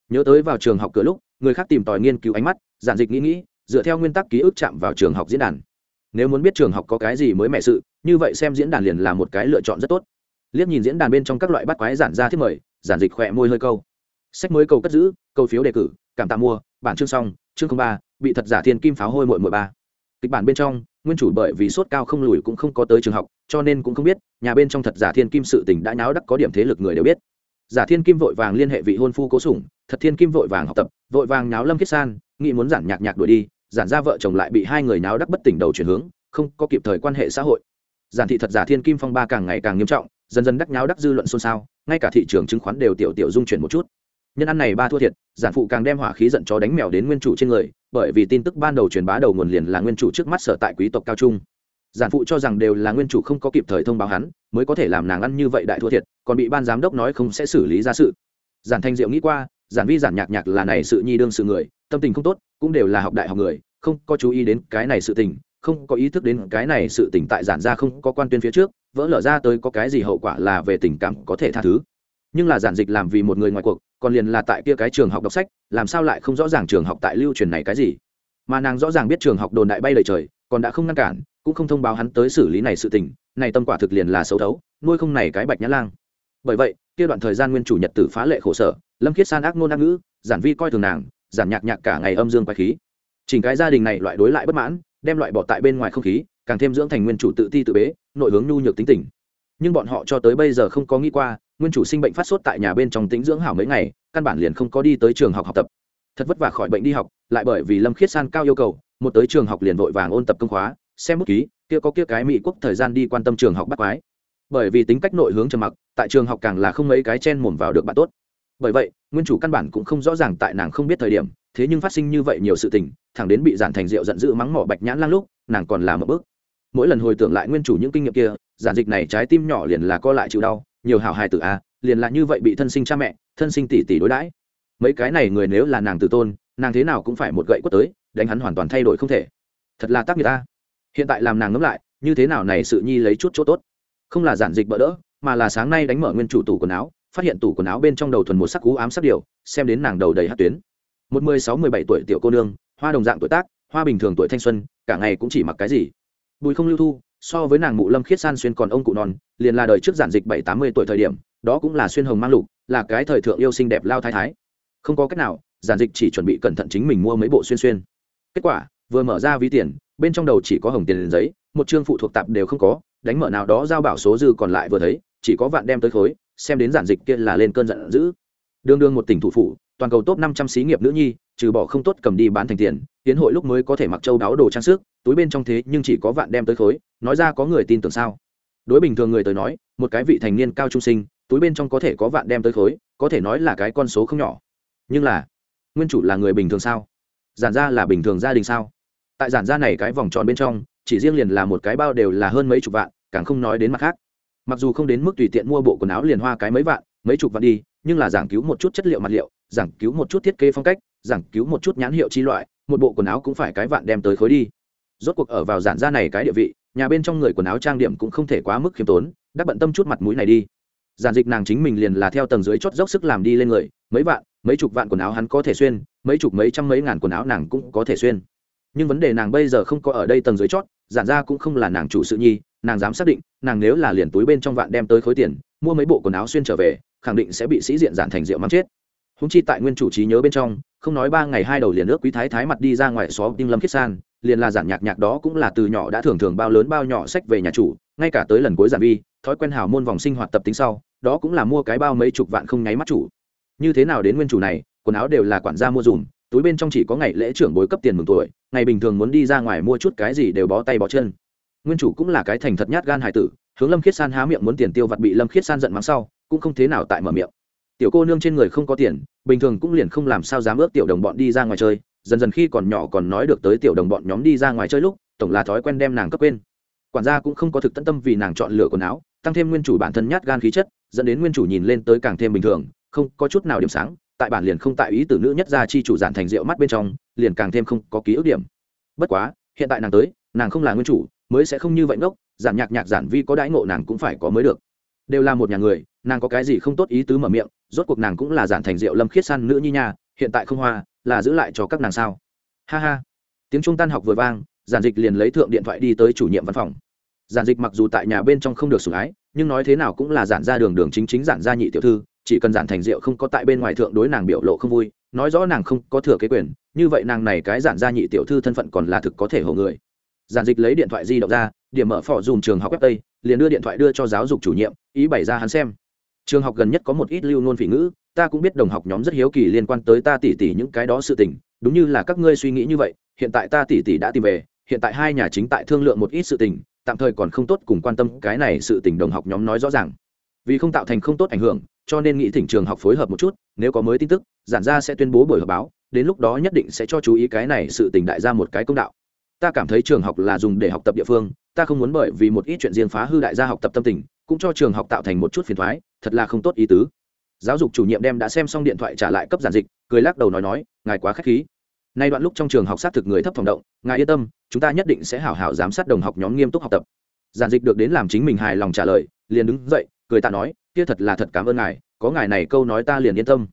Nhớ tới vào trường học cửa lúc, người khác tìm tòi nghiên cứu ánh mắt, giản dịch nghĩ nghĩ, dựa theo nguyên tắc ký ức chạm vào trường học diễn đàn. Nếu muốn biết trường học có cái gì mới mẹ sự, như vậy xem diễn đàn liền là một cái lựa chọn rất tốt. Liếc nhìn diễn đàn bên trong các loại bắt quái giản ra thiết mời, giản dịch khỏe môi hơi câu sách mới cầu cất giữ, cầu phiếu đề cử, cảm tạ mua, bản chương xong, chương ba, bị thật giả thiên kim pháo hôi mội mội ba. Kịch bản bên trong, nguyên chủ bởi vì sốt cao không lùi cũng không có tới trường học, cho nên cũng không biết, nhà bên trong thật giả thiên kim sự tình đã náo đắc có điểm thế lực người đều biết. Giả thiên kim vội vàng liên hệ vị hôn phu cố sủng, thật thiên kim vội vàng học tập, vội vàng náo lâm khiết san, nghĩ muốn giản nhạc nhạc đuổi đi, giản ra vợ chồng lại bị hai người náo đắc bất tỉnh đầu chuyển hướng, không có kịp thời quan hệ xã hội. Giản thị thật giả thiên kim phong ba càng ngày càng nghiêm trọng, dần dần đắc nháo đắc dư luận xôn xao, ngay cả thị trường chứng khoán đều tiểu tiểu dung chuyển một chút nhân ăn này ba thua thiệt, giản phụ càng đem hỏa khí giận chó đánh mèo đến nguyên chủ trên người, bởi vì tin tức ban đầu truyền bá đầu nguồn liền là nguyên chủ trước mắt sở tại quý tộc cao trung. Giản phụ cho rằng đều là nguyên chủ không có kịp thời thông báo hắn, mới có thể làm nàng ăn như vậy đại thua thiệt, còn bị ban giám đốc nói không sẽ xử lý ra sự. Giản thanh diệu nghĩ qua, giản vi giản nhạc nhạc là này sự nhi đương sự người, tâm tình không tốt, cũng đều là học đại học người, không có chú ý đến cái này sự tình, không có ý thức đến cái này sự tình tại giản ra không có quan tuyên phía trước, vỡ lở ra tới có cái gì hậu quả là về tình cảm có thể tha thứ nhưng là giản dịch làm vì một người ngoài cuộc, còn liền là tại kia cái trường học đọc sách, làm sao lại không rõ ràng trường học tại lưu truyền này cái gì? Mà nàng rõ ràng biết trường học đồn đại bay lời trời, còn đã không ngăn cản, cũng không thông báo hắn tới xử lý này sự tình, này tâm quả thực liền là xấu thấu, nuôi không này cái bạch nhã lang. Bởi vậy, kia đoạn thời gian nguyên chủ nhật tử phá lệ khổ sở, lâm khiết san ác ngôn ác ngữ, giản vi coi thường nàng, giản nhạc nhạc cả ngày âm dương quay khí. Chỉnh cái gia đình này loại đối lại bất mãn, đem loại bỏ tại bên ngoài không khí, càng thêm dưỡng thành nguyên chủ tự ti tự bế, nội hướng nhu nhược tính tình nhưng bọn họ cho tới bây giờ không có nghĩ qua, nguyên chủ sinh bệnh phát sốt tại nhà bên trong tính dưỡng hảo mấy ngày, căn bản liền không có đi tới trường học học tập. Thật vất vả khỏi bệnh đi học, lại bởi vì lâm khiết san cao yêu cầu, một tới trường học liền vội vàng ôn tập công khóa, xem bút ký, kia có kia cái mỹ quốc thời gian đi quan tâm trường học bắt quái. Bởi vì tính cách nội hướng trầm mặc, tại trường học càng là không mấy cái chen mồm vào được bạn tốt. Bởi vậy, nguyên chủ căn bản cũng không rõ ràng tại nàng không biết thời điểm, thế nhưng phát sinh như vậy nhiều sự tình, thẳng đến bị giản thành rượu giận dữ mắng mỏ bạch nhãn lang lúc, nàng còn làm một bước. Mỗi lần hồi tưởng lại nguyên chủ những kinh nghiệm kia giản dịch này trái tim nhỏ liền là co lại chịu đau, nhiều hào hài tử a liền là như vậy bị thân sinh cha mẹ, thân sinh tỷ tỷ đối đãi. Mấy cái này người nếu là nàng tự tôn, nàng thế nào cũng phải một gậy quất tới, đánh hắn hoàn toàn thay đổi không thể. Thật là tác người ta. Hiện tại làm nàng ngẫm lại, như thế nào này sự nhi lấy chút chỗ tốt. Không là giản dịch bỡ đỡ, mà là sáng nay đánh mở nguyên chủ tủ quần áo, phát hiện tủ quần áo bên trong đầu thuần một sắc cú ám sắc điều xem đến nàng đầu đầy hát tuyến. Một mười sáu mười bảy tuổi tiểu cô nương, hoa đồng dạng tuổi tác, hoa bình thường tuổi thanh xuân, cả ngày cũng chỉ mặc cái gì. Bùi không lưu thu so với nàng mụ lâm khiết san xuyên còn ông cụ non, liền là đời trước giản dịch bảy tám mươi tuổi thời điểm, đó cũng là xuyên hồng mang lục, là cái thời thượng yêu xinh đẹp lao thái thái. Không có cách nào, giản dịch chỉ chuẩn bị cẩn thận chính mình mua mấy bộ xuyên xuyên. Kết quả, vừa mở ra ví tiền, bên trong đầu chỉ có hồng tiền liền giấy, một chương phụ thuộc tạp đều không có, đánh mở nào đó giao bảo số dư còn lại vừa thấy, chỉ có vạn đem tới khối, xem đến giản dịch kia là lên cơn giận dữ. Đương đương một tỉnh thủ phủ, toàn cầu top năm trăm xí nghiệp nữ nhi, trừ bỏ không tốt cầm đi bán thành tiền, tiến hội lúc mới có thể mặc châu đáo đồ trang sức, túi bên trong thế nhưng chỉ có vạn đem tới khối nói ra có người tin tưởng sao? Đối bình thường người tới nói, một cái vị thành niên cao trung sinh, túi bên trong có thể có vạn đem tới khối, có thể nói là cái con số không nhỏ. Nhưng là, nguyên chủ là người bình thường sao? Giản ra là bình thường gia đình sao? Tại giản ra này cái vòng tròn bên trong, chỉ riêng liền là một cái bao đều là hơn mấy chục vạn, càng không nói đến mặt khác. Mặc dù không đến mức tùy tiện mua bộ quần áo liền hoa cái mấy vạn, mấy chục vạn đi, nhưng là giảng cứu một chút chất liệu mặt liệu, giảng cứu một chút thiết kế phong cách, giảng cứu một chút nhãn hiệu chi loại, một bộ quần áo cũng phải cái vạn đem tới khối đi. Rốt cuộc ở vào giản ra này cái địa vị nhà bên trong người quần áo trang điểm cũng không thể quá mức khiêm tốn, đắc bận tâm chút mặt mũi này đi. Giản dịch nàng chính mình liền là theo tầng dưới chót dốc sức làm đi lên người, mấy vạn, mấy chục vạn quần áo hắn có thể xuyên, mấy chục mấy trăm mấy ngàn quần áo nàng cũng có thể xuyên. Nhưng vấn đề nàng bây giờ không có ở đây tầng dưới chót giản ra cũng không là nàng chủ sự nhi, nàng dám xác định, nàng nếu là liền túi bên trong vạn đem tới khối tiền, mua mấy bộ quần áo xuyên trở về, khẳng định sẽ bị sĩ diện giản thành rượu mắm chết. Húng chi tại nguyên chủ trí nhớ bên trong, không nói ba ngày hai đầu liền ước quý thái thái mặt đi ra ngoài xó đinh lâm khiết san liền là giản nhạc nhạc đó cũng là từ nhỏ đã thường thường bao lớn bao nhỏ sách về nhà chủ, ngay cả tới lần cuối giản vi, thói quen hào môn vòng sinh hoạt tập tính sau, đó cũng là mua cái bao mấy chục vạn không nháy mắt chủ. Như thế nào đến nguyên chủ này, quần áo đều là quản gia mua dùm, túi bên trong chỉ có ngày lễ trưởng bối cấp tiền mừng tuổi, ngày bình thường muốn đi ra ngoài mua chút cái gì đều bó tay bó chân. Nguyên chủ cũng là cái thành thật nhát gan hải tử, hướng lâm khiết san há miệng muốn tiền tiêu vặt bị lâm khiết san giận mắng sau, cũng không thế nào tại mở miệng. Tiểu cô nương trên người không có tiền, bình thường cũng liền không làm sao dám ước tiểu đồng bọn đi ra ngoài chơi dần dần khi còn nhỏ còn nói được tới tiểu đồng bọn nhóm đi ra ngoài chơi lúc, tổng là thói quen đem nàng cấp quên. Quản gia cũng không có thực tận tâm vì nàng chọn lựa quần áo, tăng thêm nguyên chủ bản thân nhát gan khí chất, dẫn đến nguyên chủ nhìn lên tới càng thêm bình thường, không có chút nào điểm sáng, tại bản liền không tại ý tử nữ nhất gia chi chủ giản thành rượu mắt bên trong, liền càng thêm không có ký ức điểm. Bất quá, hiện tại nàng tới, nàng không là nguyên chủ, mới sẽ không như vậy ngốc, giản nhạc nhạc giản vi có đãi ngộ nàng cũng phải có mới được. Đều là một nhà người, nàng có cái gì không tốt ý tứ mở miệng, rốt cuộc nàng cũng là giản thành rượu lâm khiết săn nữ nhi nha hiện tại không hoa, là giữ lại cho các nàng sao? Ha ha. Tiếng trung tan học vừa vang, giản dịch liền lấy thượng điện thoại đi tới chủ nhiệm văn phòng. Giản dịch mặc dù tại nhà bên trong không được sủng ái, nhưng nói thế nào cũng là giản ra đường đường chính chính giản ra nhị tiểu thư, chỉ cần giản thành rượu không có tại bên ngoài thượng đối nàng biểu lộ không vui, nói rõ nàng không có thừa kế quyền, như vậy nàng này cái giản ra nhị tiểu thư thân phận còn là thực có thể hộ người. Giản dịch lấy điện thoại di động ra, điểm mở phỏ dùng trường học web tây liền đưa điện thoại đưa cho giáo dục chủ nhiệm, ý bày ra hắn xem. Trường học gần nhất có một ít lưu nôn phỉ ngữ ta cũng biết đồng học nhóm rất hiếu kỳ liên quan tới ta tỉ tỉ những cái đó sự tình, đúng như là các ngươi suy nghĩ như vậy, hiện tại ta tỉ tỉ đã tìm về, hiện tại hai nhà chính tại thương lượng một ít sự tình, tạm thời còn không tốt cùng quan tâm cái này sự tình đồng học nhóm nói rõ ràng. Vì không tạo thành không tốt ảnh hưởng, cho nên nghị thỉnh trường học phối hợp một chút, nếu có mới tin tức, giản ra sẽ tuyên bố buổi họp báo, đến lúc đó nhất định sẽ cho chú ý cái này sự tình đại ra một cái công đạo. Ta cảm thấy trường học là dùng để học tập địa phương, ta không muốn bởi vì một ít chuyện riêng phá hư đại gia học tập tâm tình, cũng cho trường học tạo thành một chút phiền thoái, thật là không tốt ý tứ giáo dục chủ nhiệm đem đã xem xong điện thoại trả lại cấp giản dịch, cười lắc đầu nói nói, ngài quá k h á c h khí. Nay đoạn lúc trong trường học xác thực người thấp phòng động, ngài yên tâm, chúng ta nhất định sẽ hảo hảo giám sát đồng học nhóm nghiêm túc học tập. Giản dịch được đến làm chính mình hài lòng trả lời, liền đứng dậy, cười tạ nói, kia thật là thật cảm ơn ngài, có ngài này câu nói ta liền yên tâm.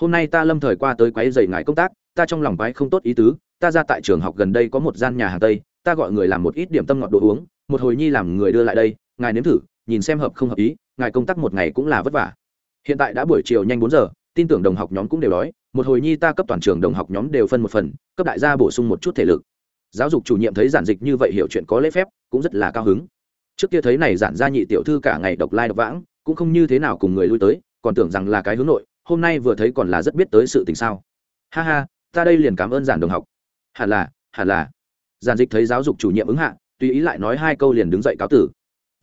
Hôm nay ta lâm thời qua tới quấy dày ngài công tác, ta trong lòng quái không tốt ý tứ, ta ra tại trường học gần đây có một gian nhà hàng tây, ta gọi người làm một ít điểm tâm ngọt đồ uống, một hồi nhi làm người đưa lại đây, ngài nếm thử, nhìn xem hợp không hợp ý, ngài công tác một ngày cũng là vất vả hiện tại đã buổi chiều nhanh bốn giờ, tin tưởng đồng học nhóm cũng đều đói, một hồi nhi ta cấp toàn trường đồng học nhóm đều phân một phần, cấp đại gia bổ sung một chút thể lực. Giáo dục chủ nhiệm thấy giản dịch như vậy hiểu chuyện có lễ phép, cũng rất là cao hứng. Trước kia thấy này giản gia nhị tiểu thư cả ngày độc lai độc vãng, cũng không như thế nào cùng người lui tới, còn tưởng rằng là cái hướng nội, hôm nay vừa thấy còn là rất biết tới sự tình sao. Ha ha, ta đây liền cảm ơn giản đồng học. Hẳn là hẳn là. Giản dịch thấy giáo dục chủ nhiệm ứng hạ, tùy ý lại nói hai câu liền đứng dậy cáo tử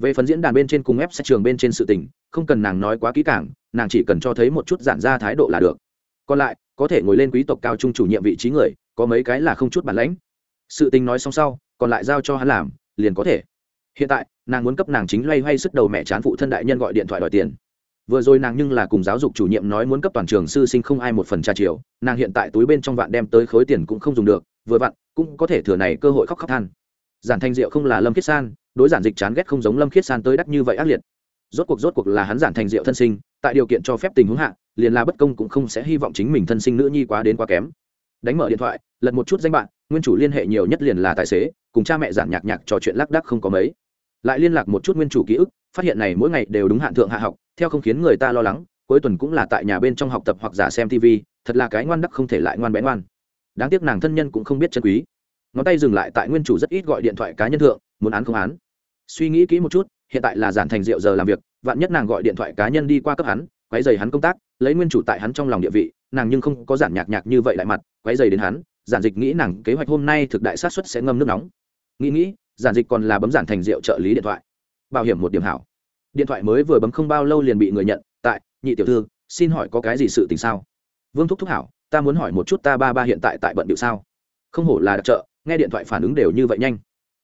về phần diễn đàn bên trên cùng ép sẽ trường bên trên sự tình, không cần nàng nói quá kỹ càng, nàng chỉ cần cho thấy một chút giản ra thái độ là được. Còn lại, có thể ngồi lên quý tộc cao trung chủ nhiệm vị trí người, có mấy cái là không chút bản lãnh. Sự tình nói xong sau, còn lại giao cho hắn làm, liền có thể. Hiện tại, nàng muốn cấp nàng chính loay hoay sức đầu mẹ chán phụ thân đại nhân gọi điện thoại đòi tiền. Vừa rồi nàng nhưng là cùng giáo dục chủ nhiệm nói muốn cấp toàn trường sư sinh không ai một phần trà chiều, nàng hiện tại túi bên trong vạn đem tới khối tiền cũng không dùng được, vừa vặn, cũng có thể thừa này cơ hội khóc khóc than. Giản thanh diệu không là lâm khiết san đối giản dịch chán ghét không giống lâm khiết san tới đắt như vậy ác liệt. Rốt cuộc rốt cuộc là hắn giản thành diệu thân sinh, tại điều kiện cho phép tình huống hạ, liền là bất công cũng không sẽ hy vọng chính mình thân sinh nữ nhi quá đến quá kém. Đánh mở điện thoại, lật một chút danh bạn, nguyên chủ liên hệ nhiều nhất liền là tài xế, cùng cha mẹ giản nhạc nhạc trò chuyện lác đác không có mấy. Lại liên lạc một chút nguyên chủ ký ức, phát hiện này mỗi ngày đều đúng hạn thượng hạ học, theo không khiến người ta lo lắng, cuối tuần cũng là tại nhà bên trong học tập hoặc giả xem tv thật là cái ngoan đắc không thể lại ngoan bé ngoan. Đáng tiếc nàng thân nhân cũng không biết chân quý. Ngón tay dừng lại tại nguyên chủ rất ít gọi điện thoại cá nhân thượng, muốn án không án suy nghĩ kỹ một chút, hiện tại là giản thành rượu giờ làm việc, vạn nhất nàng gọi điện thoại cá nhân đi qua cấp hắn, quấy dày hắn công tác, lấy nguyên chủ tại hắn trong lòng địa vị, nàng nhưng không có giản nhạc nhạc như vậy lại mặt, quấy dày đến hắn, giản dịch nghĩ nàng kế hoạch hôm nay thực đại sát xuất sẽ ngâm nước nóng. Nghĩ nghĩ, giản dịch còn là bấm giản thành rượu trợ lý điện thoại. Bảo hiểm một điểm hảo. Điện thoại mới vừa bấm không bao lâu liền bị người nhận, tại, nhị tiểu thư, xin hỏi có cái gì sự tình sao? Vương thúc thúc hảo, ta muốn hỏi một chút ta ba ba hiện tại tại bận điệu sao? Không hổ là đặc trợ, nghe điện thoại phản ứng đều như vậy nhanh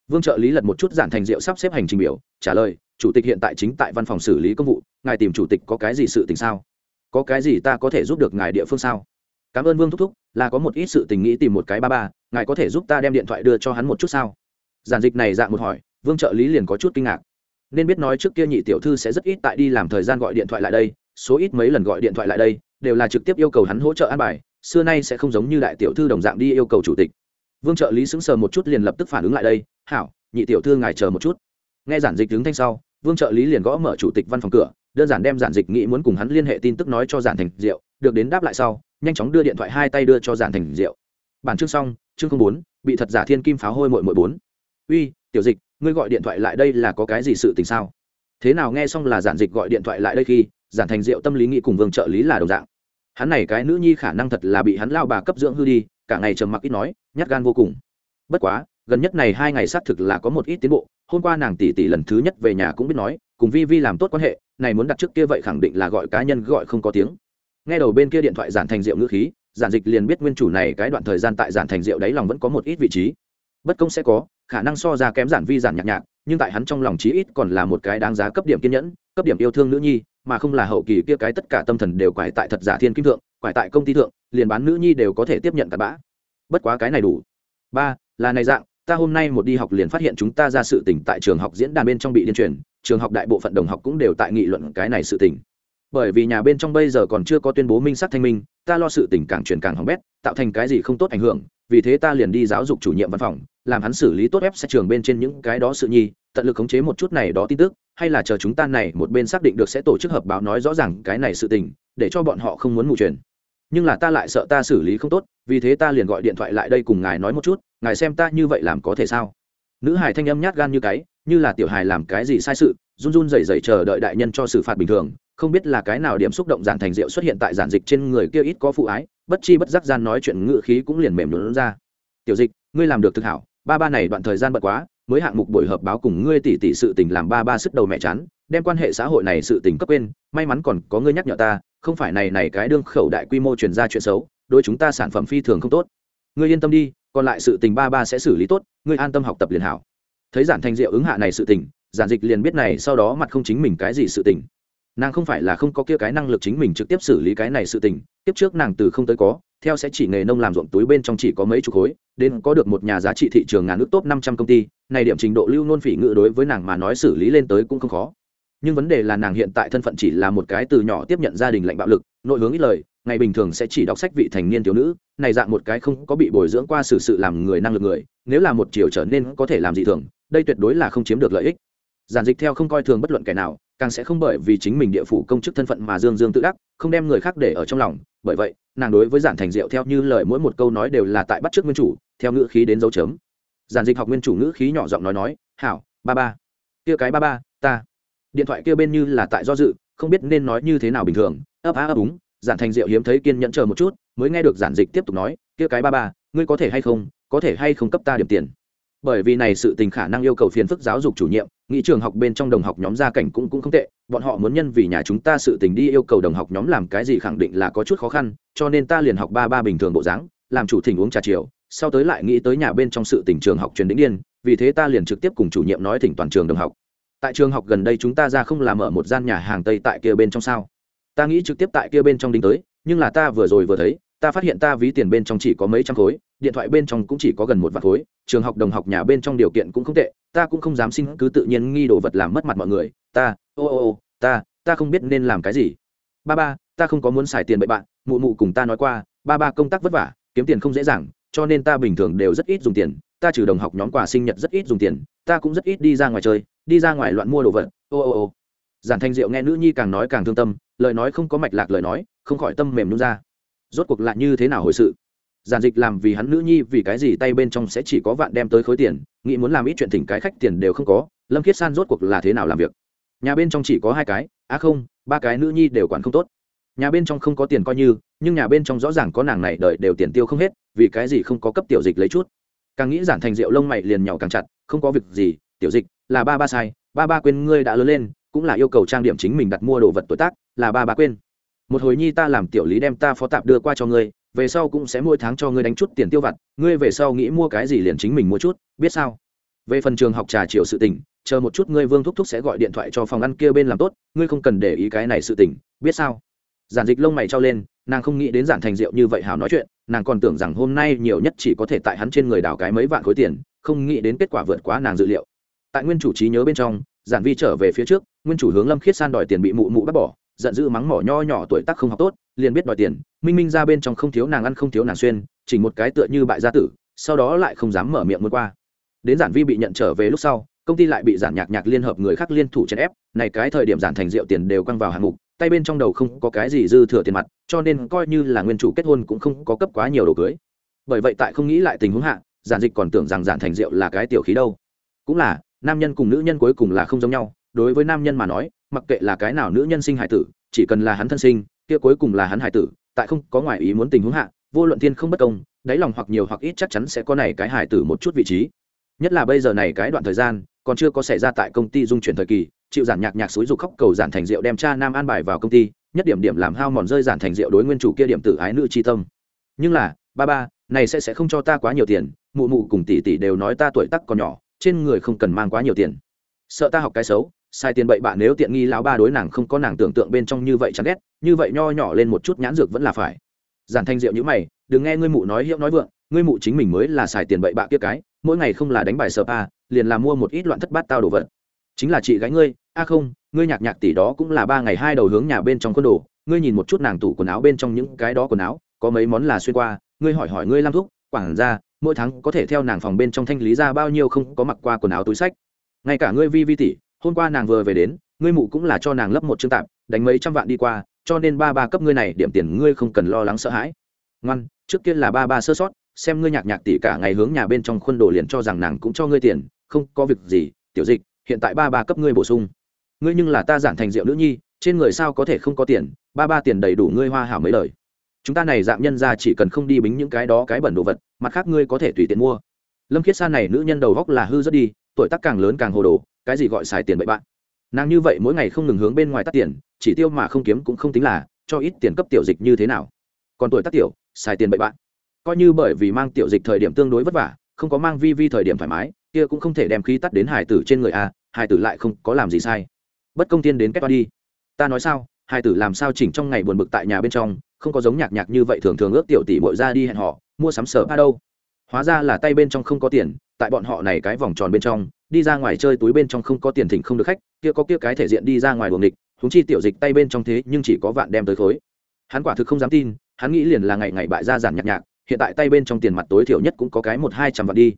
vương trợ lý lật một chút giản thành diệu sắp xếp hành trình biểu, trả lời, chủ tịch hiện tại chính tại văn phòng xử lý công vụ, ngài tìm chủ tịch có cái gì sự tình sao? Có cái gì ta có thể giúp được ngài địa phương sao? Cảm ơn vương thúc thúc, là có một ít sự tình nghĩ tìm một cái ba ba, ngài có thể giúp ta đem điện thoại đưa cho hắn một chút sao? Giản dịch này dạng một hỏi, vương trợ lý liền có chút kinh ngạc. Nên biết nói trước kia nhị tiểu thư sẽ rất ít tại đi làm thời gian gọi điện thoại lại đây, số ít mấy lần gọi điện thoại lại đây, đều là trực tiếp yêu cầu hắn hỗ trợ an bài, xưa nay sẽ không giống như đại tiểu thư đồng dạng đi yêu cầu chủ tịch vương trợ lý sững sờ một chút liền lập tức phản ứng lại đây, hảo, nhị tiểu thư ngài chờ một chút. Nghe giản dịch đứng thanh sau, vương trợ lý liền gõ mở chủ tịch văn phòng cửa, đơn giản đem giản dịch nghĩ muốn cùng hắn liên hệ tin tức nói cho giản thành diệu được đến đáp lại sau, nhanh chóng đưa điện thoại hai tay đưa cho giản thành diệu bản chương xong, chương không bốn, bị thật giả thiên kim pháo hôi mội mội bốn. Uy, tiểu dịch, ngươi gọi điện thoại lại đây là có cái gì sự tình sao? Thế nào nghe xong là giản dịch gọi điện thoại lại đây khi, giản thành diệu tâm lý nghĩ cùng vương trợ lý là đồng dạng. Hắn này cái nữ nhi khả năng thật là bị hắn lao bà cấp dưỡng hư đi cả ngày trầm mặc ít nói, nhát gan vô cùng. Bất quá, gần nhất này hai ngày xác thực là có một ít tiến bộ, hôm qua nàng tỷ tỷ lần thứ nhất về nhà cũng biết nói, cùng vi vi làm tốt quan hệ, này muốn đặt trước kia vậy khẳng định là gọi cá nhân gọi không có tiếng. Nghe đầu bên kia điện thoại giản thành rượu ngữ khí, giản dịch liền biết nguyên chủ này cái đoạn thời gian tại giản thành rượu đấy lòng vẫn có một ít vị trí. Bất công sẽ có, khả năng so ra kém giản vi giản nhạc nhạc, nhưng tại hắn trong lòng chí ít còn là một cái đáng giá cấp điểm kiên nhẫn, cấp điểm yêu thương nữ nhi, mà không là hậu kỳ kia cái tất cả tâm thần đều quải tại thật giả thiên kim thượng quải tại công ty thượng, liền bán nữ nhi đều có thể tiếp nhận cặp bã. Bất quá cái này đủ. Ba, là này dạng, ta hôm nay một đi học liền phát hiện chúng ta ra sự tình tại trường học diễn đàn bên trong bị điên truyền, trường học đại bộ phận đồng học cũng đều tại nghị luận cái này sự tình. Bởi vì nhà bên trong bây giờ còn chưa có tuyên bố minh sắc thanh minh, ta lo sự tình càng truyền càng hỏng bét, tạo thành cái gì không tốt ảnh hưởng, vì thế ta liền đi giáo dục chủ nhiệm văn phòng, làm hắn xử lý tốt ép sẽ trường bên trên những cái đó sự nhi, tận lực khống chế một chút này đó tin tức, hay là chờ chúng ta này một bên xác định được sẽ tổ chức hợp báo nói rõ ràng cái này sự tình, để cho bọn họ không muốn mù truyền nhưng là ta lại sợ ta xử lý không tốt, vì thế ta liền gọi điện thoại lại đây cùng ngài nói một chút, ngài xem ta như vậy làm có thể sao? Nữ hải thanh âm nhát gan như cái, như là tiểu hài làm cái gì sai sự, run run rẩy rẩy chờ đợi đại nhân cho xử phạt bình thường, không biết là cái nào điểm xúc động giản thành rượu xuất hiện tại giản dịch trên người kia ít có phụ ái, bất chi bất giác gian nói chuyện ngự khí cũng liền mềm lún ra. Tiểu dịch, ngươi làm được thực hảo, ba ba này đoạn thời gian bận quá, mới hạng mục buổi họp báo cùng ngươi tỷ tỷ sự tình làm ba ba sức đầu mẹ chán, đem quan hệ xã hội này sự tình cấp quên, may mắn còn có ngươi nhắc nhở ta không phải này này cái đương khẩu đại quy mô truyền ra chuyện xấu, đối chúng ta sản phẩm phi thường không tốt. Ngươi yên tâm đi, còn lại sự tình ba ba sẽ xử lý tốt, ngươi an tâm học tập liền hảo. Thấy giản thành diệu ứng hạ này sự tình, giản dịch liền biết này, sau đó mặt không chính mình cái gì sự tình. Nàng không phải là không có kia cái năng lực chính mình trực tiếp xử lý cái này sự tình tiếp trước nàng từ không tới có, theo sẽ chỉ nghề nông làm ruộng túi bên trong chỉ có mấy chục khối, đến có được một nhà giá trị thị trường ngàn nước top năm trăm công ty, này điểm trình độ lưu nôn phỉ ngự đối với nàng mà nói xử lý lên tới cũng không khó nhưng vấn đề là nàng hiện tại thân phận chỉ là một cái từ nhỏ tiếp nhận gia đình lạnh bạo lực nội hướng ít lời ngày bình thường sẽ chỉ đọc sách vị thành niên thiếu nữ này dạng một cái không có bị bồi dưỡng qua sự, sự làm người năng lực người nếu là một chiều trở nên có thể làm gì thường đây tuyệt đối là không chiếm được lợi ích. Giản dịch theo không coi thường bất luận kẻ nào càng sẽ không bởi vì chính mình địa phủ công chức thân phận mà dương dương tự đắc không đem người khác để ở trong lòng. Bởi vậy nàng đối với giản thành diệu theo như lời mỗi một câu nói đều là tại bắt trước nguyên chủ theo ngữ khí đến dấu chấm. Giản dịch học nguyên chủ ngữ khí nhỏ giọng nói nói hảo ba ba. Kia cái ba ba ta điện thoại kia bên như là tại do dự, không biết nên nói như thế nào bình thường. Ấp á ấp úng, giản thành diệu hiếm thấy kiên nhẫn chờ một chút, mới nghe được giản dịch tiếp tục nói, kia cái ba ba, ngươi có thể hay không, có thể hay không cấp ta điểm tiền? Bởi vì này sự tình khả năng yêu cầu phiền phức giáo dục chủ nhiệm, nghị trường học bên trong đồng học nhóm gia cảnh cũng cũng không tệ, bọn họ muốn nhân vì nhà chúng ta sự tình đi yêu cầu đồng học nhóm làm cái gì khẳng định là có chút khó khăn, cho nên ta liền học ba ba bình thường bộ dáng, làm chủ thỉnh uống trà chiều, sau tới lại nghĩ tới nhà bên trong sự tình trường học truyền đỉnh điên, vì thế ta liền trực tiếp cùng chủ nhiệm nói thỉnh toàn trường đồng học tại trường học gần đây chúng ta ra không làm ở một gian nhà hàng tây tại kia bên trong sao? Ta nghĩ trực tiếp tại kia bên trong đính tới, nhưng là ta vừa rồi vừa thấy, ta phát hiện ta ví tiền bên trong chỉ có mấy trăm khối, điện thoại bên trong cũng chỉ có gần một vạn khối, trường học đồng học nhà bên trong điều kiện cũng không tệ, ta cũng không dám xin cứ tự nhiên nghi đồ vật làm mất mặt mọi người, ta, ô ô ô, ta ta không biết nên làm cái gì. Ba ba, ta không có muốn xài tiền bậy bạn, mụ mụ cùng ta nói qua, ba ba công tác vất vả, kiếm tiền không dễ dàng, cho nên ta bình thường đều rất ít dùng tiền, ta trừ đồng học nhóm quà sinh nhật rất ít dùng tiền, ta cũng rất ít đi ra ngoài chơi đi ra ngoài loạn mua đồ vật. Ô ô ô. Giản thanh diệu nghe nữ nhi càng nói càng thương tâm, lời nói không có mạch lạc lời nói, không khỏi tâm mềm nôn ra. Rốt cuộc lại như thế nào hồi sự? Giản dịch làm vì hắn nữ nhi vì cái gì tay bên trong sẽ chỉ có vạn đem tới khối tiền, nghĩ muốn làm ít chuyện thỉnh cái khách tiền đều không có, lâm khiết san rốt cuộc là thế nào làm việc? Nhà bên trong chỉ có hai cái, á à không, ba cái nữ nhi đều quản không tốt. Nhà bên trong không có tiền coi như, nhưng nhà bên trong rõ ràng có nàng này đợi đều tiền tiêu không hết, vì cái gì không có cấp tiểu dịch lấy chút? Càng nghĩ giản thành rượu lông mày liền nhỏ càng chặt, không có việc gì, tiểu dịch là ba ba sai, ba ba quên ngươi đã lớn lên, cũng là yêu cầu trang điểm chính mình đặt mua đồ vật tuổi tác, là ba ba quên. Một hồi nhi ta làm tiểu lý đem ta phó tạp đưa qua cho ngươi, về sau cũng sẽ mỗi tháng cho ngươi đánh chút tiền tiêu vặt, ngươi về sau nghĩ mua cái gì liền chính mình mua chút, biết sao? Về phần trường học trà triệu sự tình, chờ một chút ngươi vương thúc thúc sẽ gọi điện thoại cho phòng ăn kia bên làm tốt, ngươi không cần để ý cái này sự tình, biết sao? Giản dịch lông mày trao lên, nàng không nghĩ đến giản thành rượu như vậy hảo nói chuyện, nàng còn tưởng rằng hôm nay nhiều nhất chỉ có thể tại hắn trên người đào cái mấy vạn khối tiền, không nghĩ đến kết quả vượt quá nàng dự liệu tại nguyên chủ trí nhớ bên trong, giản vi trở về phía trước, nguyên chủ hướng lâm khiết san đòi tiền bị mụ mụ bắt bỏ, giận dữ mắng mỏ nho nhỏ tuổi tác không học tốt, liền biết đòi tiền, minh minh ra bên trong không thiếu nàng ăn không thiếu nàng xuyên, chỉ một cái tựa như bại gia tử, sau đó lại không dám mở miệng muốn qua. Đến giản vi bị nhận trở về lúc sau, công ty lại bị giản nhạc nhạc liên hợp người khác liên thủ chèn ép, này cái thời điểm giản thành rượu tiền đều quăng vào hạng mục, tay bên trong đầu không có cái gì dư thừa tiền mặt, cho nên coi như là nguyên chủ kết hôn cũng không có cấp quá nhiều đồ cưới. Bởi vậy tại không nghĩ lại tình huống hạ, giản dịch còn tưởng rằng giản thành rượu là cái tiểu khí đâu. Cũng là nam nhân cùng nữ nhân cuối cùng là không giống nhau, đối với nam nhân mà nói, mặc kệ là cái nào nữ nhân sinh hải tử, chỉ cần là hắn thân sinh, kia cuối cùng là hắn hải tử, tại không có ngoại ý muốn tình huống hạ, vô luận thiên không bất công, đáy lòng hoặc nhiều hoặc ít chắc chắn sẽ có này cái hải tử một chút vị trí. Nhất là bây giờ này cái đoạn thời gian, còn chưa có xảy ra tại công ty dung chuyển thời kỳ, chịu giản nhạc nhạc xúi dục khóc cầu giản thành rượu đem cha nam an bài vào công ty, nhất điểm điểm làm hao mòn rơi giản thành rượu đối nguyên chủ kia điểm tử ái nữ chi tâm. Nhưng là, ba ba, này sẽ sẽ không cho ta quá nhiều tiền, mụ mụ cùng tỷ tỷ đều nói ta tuổi tắc còn nhỏ trên người không cần mang quá nhiều tiền. Sợ ta học cái xấu, sai tiền bậy bạ nếu tiện nghi lão ba đối nàng không có nàng tưởng tượng bên trong như vậy chán ghét, như vậy nho nhỏ lên một chút nhãn dược vẫn là phải. Giản thanh diệu như mày, đừng nghe ngươi mụ nói hiệu nói vượng, ngươi mụ chính mình mới là xài tiền bậy bạ kia cái, mỗi ngày không là đánh bài sợ pa liền là mua một ít loạn thất bát tao đồ vật. Chính là chị gái ngươi, a không, ngươi nhạc nhạc tỷ đó cũng là ba ngày hai đầu hướng nhà bên trong quân đồ, ngươi nhìn một chút nàng tủ quần áo bên trong những cái đó quần áo, có mấy món là xuyên qua, ngươi hỏi hỏi ngươi lam thúc quảng ra mỗi tháng có thể theo nàng phòng bên trong thanh lý ra bao nhiêu không có mặc qua quần áo túi sách. Ngay cả ngươi vi vi tỷ, hôm qua nàng vừa về đến, ngươi mụ cũng là cho nàng lấp một chương tạp, đánh mấy trăm vạn đi qua, cho nên ba ba cấp ngươi này điểm tiền ngươi không cần lo lắng sợ hãi. Ngoan, trước kia là ba ba sơ sót, xem ngươi nhạc nhạc tỷ cả ngày hướng nhà bên trong khuôn đồ liền cho rằng nàng cũng cho ngươi tiền, không có việc gì, tiểu dịch, hiện tại ba ba cấp ngươi bổ sung. Ngươi nhưng là ta giản thành diệu nữ nhi, trên người sao có thể không có tiền, ba ba tiền đầy đủ ngươi hoa hảo mấy lời chúng ta này dạng nhân ra chỉ cần không đi bính những cái đó cái bẩn đồ vật, mặt khác ngươi có thể tùy tiện mua. Lâm khiết san này nữ nhân đầu góc là hư rất đi, tuổi tác càng lớn càng hồ đồ, cái gì gọi xài tiền bậy bạn? Nàng như vậy mỗi ngày không ngừng hướng bên ngoài tắt tiền, chỉ tiêu mà không kiếm cũng không tính là, cho ít tiền cấp tiểu dịch như thế nào. Còn tuổi tác tiểu, xài tiền bậy bạn. Coi như bởi vì mang tiểu dịch thời điểm tương đối vất vả, không có mang vi vi thời điểm thoải mái, kia cũng không thể đem khí tắt đến hải tử trên người a hải tử lại không có làm gì sai. Bất công tiên đến kết toa đi. Ta nói sao? Hai tử làm sao chỉnh trong ngày buồn bực tại nhà bên trong, không có giống nhạc nhạc như vậy thường thường ước tiểu tỷ bội ra đi hẹn họ mua sắm sở ba đâu. Hóa ra là tay bên trong không có tiền, tại bọn họ này cái vòng tròn bên trong, đi ra ngoài chơi túi bên trong không có tiền thỉnh không được khách, kia có kia cái thể diện đi ra ngoài buồng địch húng chi tiểu dịch tay bên trong thế nhưng chỉ có vạn đem tới khối. Hắn quả thực không dám tin, hắn nghĩ liền là ngày ngày bại ra giản nhạc nhạc, hiện tại tay bên trong tiền mặt tối thiểu nhất cũng có cái một hai trăm vạn đi.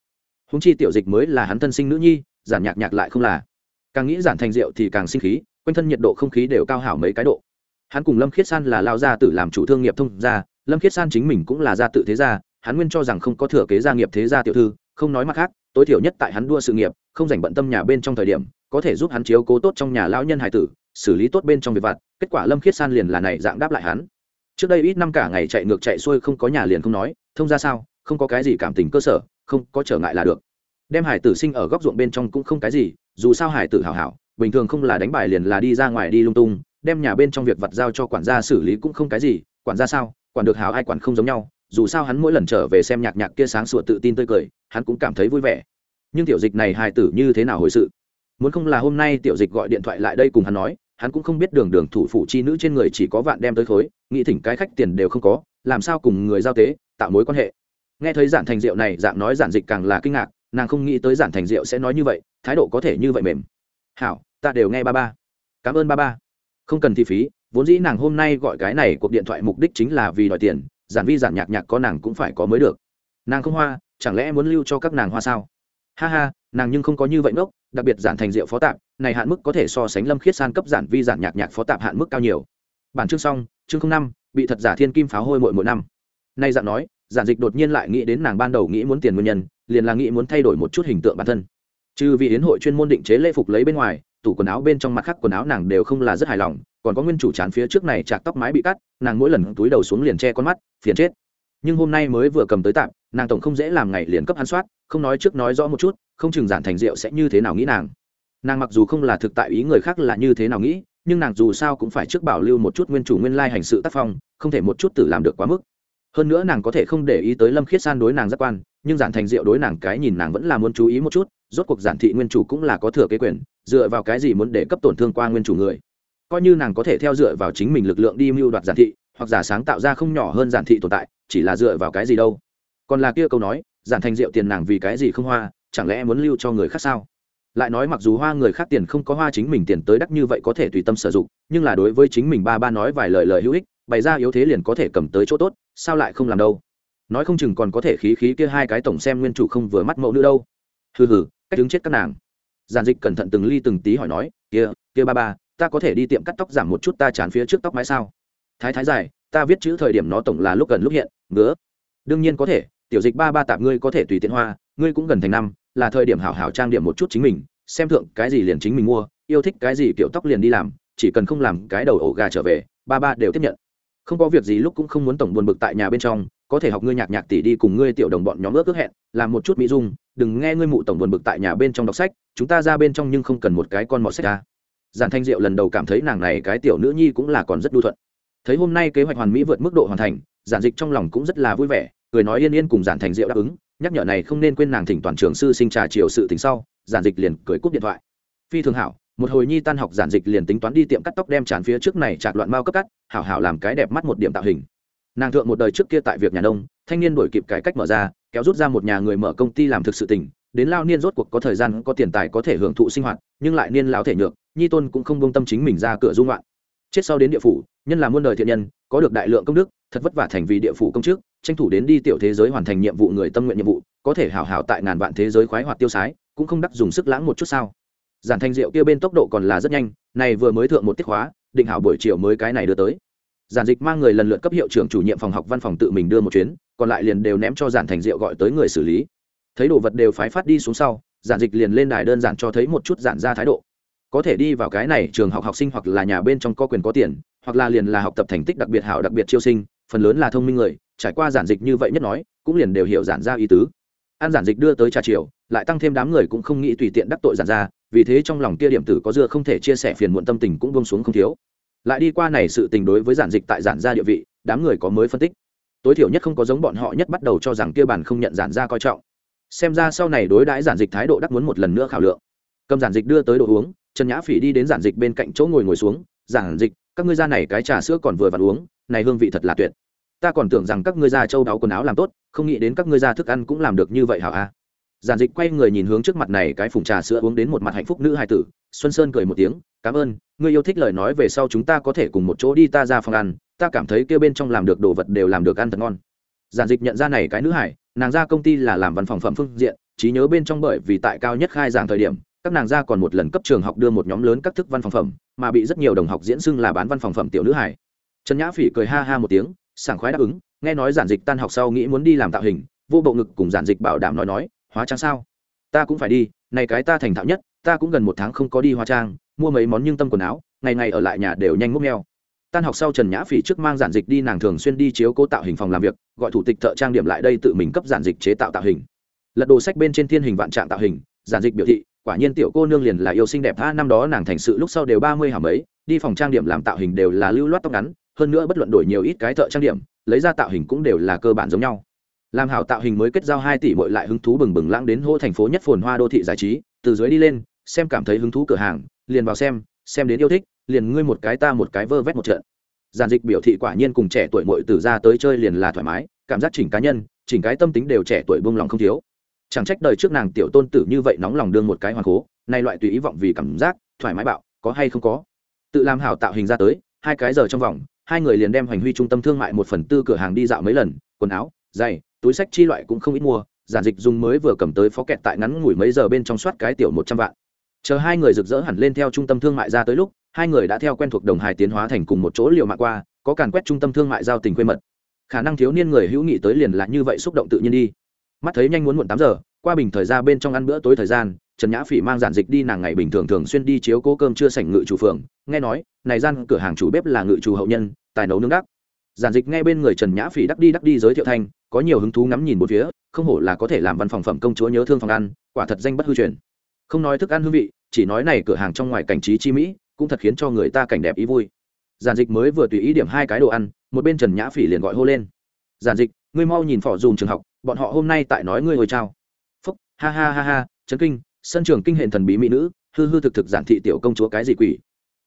Húng chi tiểu dịch mới là hắn thân sinh nữ nhi, giản nhạc nhạc lại không là. Càng nghĩ giản thành rượu thì càng sinh khí quanh thân nhiệt độ không khí đều cao hảo mấy cái độ. Hắn cùng lâm khiết san là lao gia tử làm chủ thương nghiệp thông gia, lâm khiết san chính mình cũng là gia tự thế gia, hắn nguyên cho rằng không có thừa kế gia nghiệp thế gia tiểu thư, không nói mặt khác, tối thiểu nhất tại hắn đua sự nghiệp, không dành bận tâm nhà bên trong thời điểm, có thể giúp hắn chiếu cố tốt trong nhà lão nhân hải tử, xử lý tốt bên trong việc vặt, kết quả lâm khiết san liền là này dạng đáp lại hắn. Trước đây ít năm cả ngày chạy ngược chạy xuôi không có nhà liền không nói, thông ra sao, không có cái gì cảm tình cơ sở, không có trở ngại là được. Đem hải tử sinh ở góc ruộng bên trong cũng không cái gì, dù sao hải tử hảo hảo bình thường không là đánh bài liền là đi ra ngoài đi lung tung, đem nhà bên trong việc vặt giao cho quản gia xử lý cũng không cái gì, quản gia sao, quản được hào ai quản không giống nhau, dù sao hắn mỗi lần trở về xem nhạc nhạc kia sáng sủa tự tin tươi cười, hắn cũng cảm thấy vui vẻ. Nhưng tiểu dịch này hài tử như thế nào hồi sự? Muốn không là hôm nay tiểu dịch gọi điện thoại lại đây cùng hắn nói, hắn cũng không biết đường đường thủ phủ chi nữ trên người chỉ có vạn đem tới khối, nghĩ thỉnh cái khách tiền đều không có, làm sao cùng người giao tế, tạo mối quan hệ. Nghe thấy giản thành diệu này dạng nói giản dịch càng là kinh ngạc, nàng không nghĩ tới giản thành diệu sẽ nói như vậy, thái độ có thể như vậy mềm. Hảo ta đều nghe ba ba. Cảm ơn ba ba. Không cần thi phí, vốn dĩ nàng hôm nay gọi cái này cuộc điện thoại mục đích chính là vì đòi tiền, giản vi giản nhạc nhạc có nàng cũng phải có mới được. Nàng không hoa, chẳng lẽ muốn lưu cho các nàng hoa sao? Ha ha, nàng nhưng không có như vậy ngốc, đặc biệt giản thành diệu phó tạp, này hạn mức có thể so sánh lâm khiết san cấp giản vi giản nhạc nhạc phó tạp hạn mức cao nhiều. Bản chương xong, chương năm, bị thật giả thiên kim pháo hôi mỗi mỗi năm. Nay dạng nói, giản dịch đột nhiên lại nghĩ đến nàng ban đầu nghĩ muốn tiền nguyên nhân, liền là nghĩ muốn thay đổi một chút hình tượng bản thân. Trừ vì hiến hội chuyên môn định chế lễ phục lấy bên ngoài tủ quần áo bên trong mặt khác quần áo nàng đều không là rất hài lòng, còn có nguyên chủ chán phía trước này chạc tóc mái bị cắt, nàng mỗi lần túi đầu xuống liền che con mắt, phiền chết. Nhưng hôm nay mới vừa cầm tới tạm, nàng tổng không dễ làm ngày liền cấp hắn soát, không nói trước nói rõ một chút, không chừng giản thành rượu sẽ như thế nào nghĩ nàng. Nàng mặc dù không là thực tại ý người khác là như thế nào nghĩ, nhưng nàng dù sao cũng phải trước bảo lưu một chút nguyên chủ nguyên lai hành sự tác phong, không thể một chút tự làm được quá mức. Hơn nữa nàng có thể không để ý tới lâm khiết san đối nàng giác quan, nhưng giản thành diệu đối nàng cái nhìn nàng vẫn là muốn chú ý một chút rốt cuộc giản thị nguyên chủ cũng là có thừa kế quyền, dựa vào cái gì muốn để cấp tổn thương qua nguyên chủ người. Coi như nàng có thể theo dựa vào chính mình lực lượng đi mưu đoạt giản thị, hoặc giả sáng tạo ra không nhỏ hơn giản thị tồn tại, chỉ là dựa vào cái gì đâu. Còn là kia câu nói, giản thành diệu tiền nàng vì cái gì không hoa, chẳng lẽ muốn lưu cho người khác sao? Lại nói mặc dù hoa người khác tiền không có hoa chính mình tiền tới đắt như vậy có thể tùy tâm sử dụng, nhưng là đối với chính mình ba ba nói vài lời lời hữu ích, bày ra yếu thế liền có thể cầm tới chỗ tốt, sao lại không làm đâu? Nói không chừng còn có thể khí khí kia hai cái tổng xem nguyên chủ không vừa mắt mẫu nữa đâu. Hừ hừ cách đứng chết các nàng. Giàn dịch cẩn thận từng ly từng tí hỏi nói, kia kia ba ba, ta có thể đi tiệm cắt tóc giảm một chút ta chán phía trước tóc mái sao? Thái thái dài, ta viết chữ thời điểm nó tổng là lúc gần lúc hiện, ngứa. Đương nhiên có thể, tiểu dịch ba ba tạp ngươi có thể tùy tiện hoa, ngươi cũng gần thành năm, là thời điểm hảo hảo trang điểm một chút chính mình, xem thượng cái gì liền chính mình mua, yêu thích cái gì kiểu tóc liền đi làm, chỉ cần không làm cái đầu ổ gà trở về, ba ba đều tiếp nhận. Không có việc gì lúc cũng không muốn tổng buồn bực tại nhà bên trong, có thể học ngươi nhạc nhạc tỷ đi cùng ngươi tiểu đồng bọn nhóm ước ước hẹn, làm một chút mỹ dung đừng nghe ngươi mụ tổng buồn bực tại nhà bên trong đọc sách, chúng ta ra bên trong nhưng không cần một cái con mọt sách ra. Giản thanh diệu lần đầu cảm thấy nàng này cái tiểu nữ nhi cũng là còn rất đu thuận. Thấy hôm nay kế hoạch hoàn mỹ vượt mức độ hoàn thành, giản dịch trong lòng cũng rất là vui vẻ, cười nói yên yên cùng giản thành diệu đáp ứng, nhắc nhở này không nên quên nàng thỉnh toàn trường sư sinh trà chiều sự tính sau, giản dịch liền cười cúp điện thoại. Phi thường hảo, một hồi nhi tan học giản dịch liền tính toán đi tiệm cắt tóc đem tràn phía trước này chạc loạn mao cấp cắt, hảo hảo làm cái đẹp mắt một điểm tạo hình. Nàng thượng một đời trước kia tại việc nhà nông, thanh niên đổi kịp cái cách mở ra kéo rút ra một nhà người mở công ty làm thực sự tỉnh đến lao niên rốt cuộc có thời gian, có tiền tài, có thể hưởng thụ sinh hoạt, nhưng lại niên lão thể nhược, nhi tôn cũng không bông tâm chính mình ra cửa dung loạn. Chết sau đến địa phủ, nhân là muôn đời thiện nhân, có được đại lượng công đức, thật vất vả thành vì địa phủ công chức, tranh thủ đến đi tiểu thế giới hoàn thành nhiệm vụ người tâm nguyện nhiệm vụ, có thể hảo hảo tại ngàn vạn thế giới khoái hoạt tiêu sái, cũng không đắc dùng sức lãng một chút sao. Giản thanh diệu kia bên tốc độ còn là rất nhanh này vừa mới thượng một tiết hóa định hảo buổi chiều mới cái này đưa tới giản dịch mang người lần lượt cấp hiệu trưởng chủ nhiệm phòng học văn phòng tự mình đưa một chuyến, còn lại liền đều ném cho giản thành diệu gọi tới người xử lý. Thấy đồ vật đều phái phát đi xuống sau, giản dịch liền lên đài đơn giản cho thấy một chút giản ra thái độ. Có thể đi vào cái này trường học học sinh hoặc là nhà bên trong có quyền có tiền, hoặc là liền là học tập thành tích đặc biệt hảo đặc biệt chiêu sinh, phần lớn là thông minh người, trải qua giản dịch như vậy nhất nói, cũng liền đều hiểu giản ra ý tứ. An giản dịch đưa tới trà chiều, lại tăng thêm đám người cũng không nghĩ tùy tiện đắc tội giản ra, vì thế trong lòng kia điểm tử có dưa không thể chia sẻ phiền muộn tâm tình cũng bông xuống không thiếu lại đi qua này sự tình đối với giản dịch tại giản gia địa vị, đám người có mới phân tích. Tối thiểu nhất không có giống bọn họ nhất bắt đầu cho rằng kia bản không nhận giản gia coi trọng. Xem ra sau này đối đãi giản dịch thái độ đắc muốn một lần nữa khảo lượng. Cầm giản dịch đưa tới đồ uống, trần nhã phỉ đi đến giản dịch bên cạnh chỗ ngồi ngồi xuống, giản dịch, các ngươi ra này cái trà sữa còn vừa vặn uống, này hương vị thật là tuyệt. Ta còn tưởng rằng các ngươi ra châu đáo quần áo làm tốt, không nghĩ đến các ngươi ra thức ăn cũng làm được như vậy hảo a? Giản dịch quay người nhìn hướng trước mặt này cái phùng trà sữa uống đến một mặt hạnh phúc nữ hài tử, xuân sơn cười một tiếng cảm ơn, ngươi yêu thích lời nói về sau chúng ta có thể cùng một chỗ đi ta ra phòng ăn, ta cảm thấy kêu bên trong làm được đồ vật đều làm được ăn thật ngon. Giản dịch nhận ra này cái nữ hải, nàng ra công ty là làm văn phòng phẩm phương diện, trí nhớ bên trong bởi vì tại cao nhất khai giảng thời điểm, các nàng ra còn một lần cấp trường học đưa một nhóm lớn các thức văn phòng phẩm, mà bị rất nhiều đồng học diễn xưng là bán văn phòng phẩm tiểu nữ hải. Trần nhã phỉ cười ha ha một tiếng, sảng khoái đáp ứng, nghe nói giản dịch tan học sau nghĩ muốn đi làm tạo hình, vô bộ ngực cùng giản dịch bảo đảm nói nói, hóa trang sao? Ta cũng phải đi, này cái ta thành thạo nhất, ta cũng gần một tháng không có đi hóa trang mua mấy món nhưng tâm quần áo, ngày ngày ở lại nhà đều nhanh múc neo tan học sau trần nhã phỉ trước mang giản dịch đi, nàng thường xuyên đi chiếu cố tạo hình phòng làm việc, gọi thủ tịch thợ trang điểm lại đây tự mình cấp giản dịch chế tạo tạo hình. Lật đồ sách bên trên thiên hình vạn trạng tạo hình, giản dịch biểu thị, quả nhiên tiểu cô nương liền là yêu xinh đẹp, tha năm đó nàng thành sự lúc sau đều ba mươi hàm ấy đi phòng trang điểm làm tạo hình đều là lưu loát tóc ngắn, hơn nữa bất luận đổi nhiều ít cái thợ trang điểm, lấy ra tạo hình cũng đều là cơ bản giống nhau. Làm hảo tạo hình mới kết giao hai tỷ bội lại hứng thú bừng bừng lãng đến hô thành phố nhất phồn hoa đô thị giải trí, từ dưới đi lên, xem cảm thấy hứng thú cửa hàng liền vào xem xem đến yêu thích, liền ngươi một cái ta một cái vơ vét một trận. Giản dịch biểu thị quả nhiên cùng trẻ tuổi mội từ ra tới chơi liền là thoải mái, cảm giác chỉnh cá nhân, chỉnh cái tâm tính đều trẻ tuổi buông lòng không thiếu. Chẳng trách đời trước nàng tiểu tôn tử như vậy nóng lòng đương một cái hoàng cố, nay loại tùy ý vọng vì cảm giác, thoải mái bạo, có hay không có? Tự làm hảo tạo hình ra tới, hai cái giờ trong vòng, hai người liền đem hành huy trung tâm thương mại một phần tư cửa hàng đi dạo mấy lần, quần áo, giày, túi sách chi loại cũng không ít mua. Giản dịch dùng mới vừa cầm tới phó kẹt tại ngắn ngủi mấy giờ bên trong soát cái tiểu một trăm vạn chờ hai người rực rỡ hẳn lên theo trung tâm thương mại ra tới lúc, hai người đã theo quen thuộc đồng hài tiến hóa thành cùng một chỗ liệu mạng qua, có càn quét trung tâm thương mại giao tình quê mật. Khả năng thiếu niên người hữu nghị tới liền là như vậy xúc động tự nhiên đi. Mắt thấy nhanh muốn muộn tám giờ, qua bình thời gian bên trong ăn bữa tối thời gian, trần nhã phỉ mang giản dịch đi nàng ngày bình thường thường xuyên đi chiếu cố cơm chưa sảnh ngự chủ phường, nghe nói, này gian cửa hàng chủ bếp là ngự chủ hậu nhân, tài nấu nướng đắc. Giản dịch nghe bên người trần nhã phỉ đắc đi đắc đi giới thiệu thanh, có nhiều hứng thú ngắm nhìn một phía, không hổ là có thể làm văn phòng phẩm công chúa nhớ thương phòng ăn, quả thật danh bất hư truyền không nói thức ăn hương vị, chỉ nói này cửa hàng trong ngoài cảnh trí chi mỹ, cũng thật khiến cho người ta cảnh đẹp ý vui. Giản dịch mới vừa tùy ý điểm hai cái đồ ăn, một bên trần nhã phỉ liền gọi hô lên. Giản dịch, ngươi mau nhìn phỏ dùm trường học, bọn họ hôm nay tại nói ngươi hồi trao phúc, ha ha ha ha, trấn kinh, sân trường kinh hệ thần bí mỹ nữ, hư hư thực thực giản thị tiểu công chúa cái gì quỷ.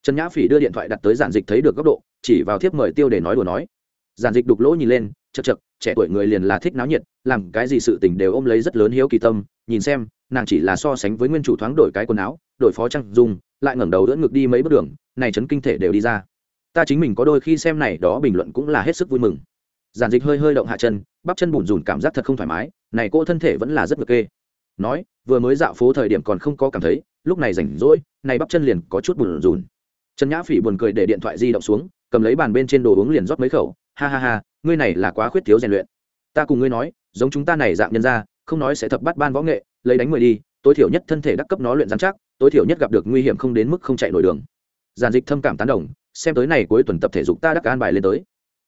Trần nhã phỉ đưa điện thoại đặt tới giản dịch thấy được góc độ, chỉ vào thiếp mời tiêu để nói đùa nói. Giản dịch đục lỗ nhìn lên chật chật trẻ tuổi người liền là thích náo nhiệt, làm cái gì sự tình đều ôm lấy rất lớn hiếu kỳ tâm, nhìn xem nàng chỉ là so sánh với nguyên chủ thoáng đổi cái quần áo, đổi phó trang dùng, lại ngẩng đầu đỡ ngực đi mấy bước đường, này chấn kinh thể đều đi ra. Ta chính mình có đôi khi xem này đó bình luận cũng là hết sức vui mừng. Giản dịch hơi hơi động hạ chân, bắp chân bùn rùn cảm giác thật không thoải mái, này cô thân thể vẫn là rất ngược kê. Nói, vừa mới dạo phố thời điểm còn không có cảm thấy, lúc này rảnh rỗi, này bắp chân liền có chút bùn rùn. Trần nhã phỉ buồn cười để điện thoại di động xuống, cầm lấy bàn bên trên đồ uống liền rót mấy khẩu. Ha ha ha, ngươi này là quá khuyết thiếu rèn luyện. Ta cùng ngươi nói, giống chúng ta này dạng nhân ra không nói sẽ thập bắt ban võ nghệ, lấy đánh mười đi, tối thiểu nhất thân thể đắc cấp nó luyện dán chắc, tối thiểu nhất gặp được nguy hiểm không đến mức không chạy nổi đường. Giản dịch thâm cảm tán đồng, xem tới này cuối tuần tập thể dục ta đắc an bài lên tới.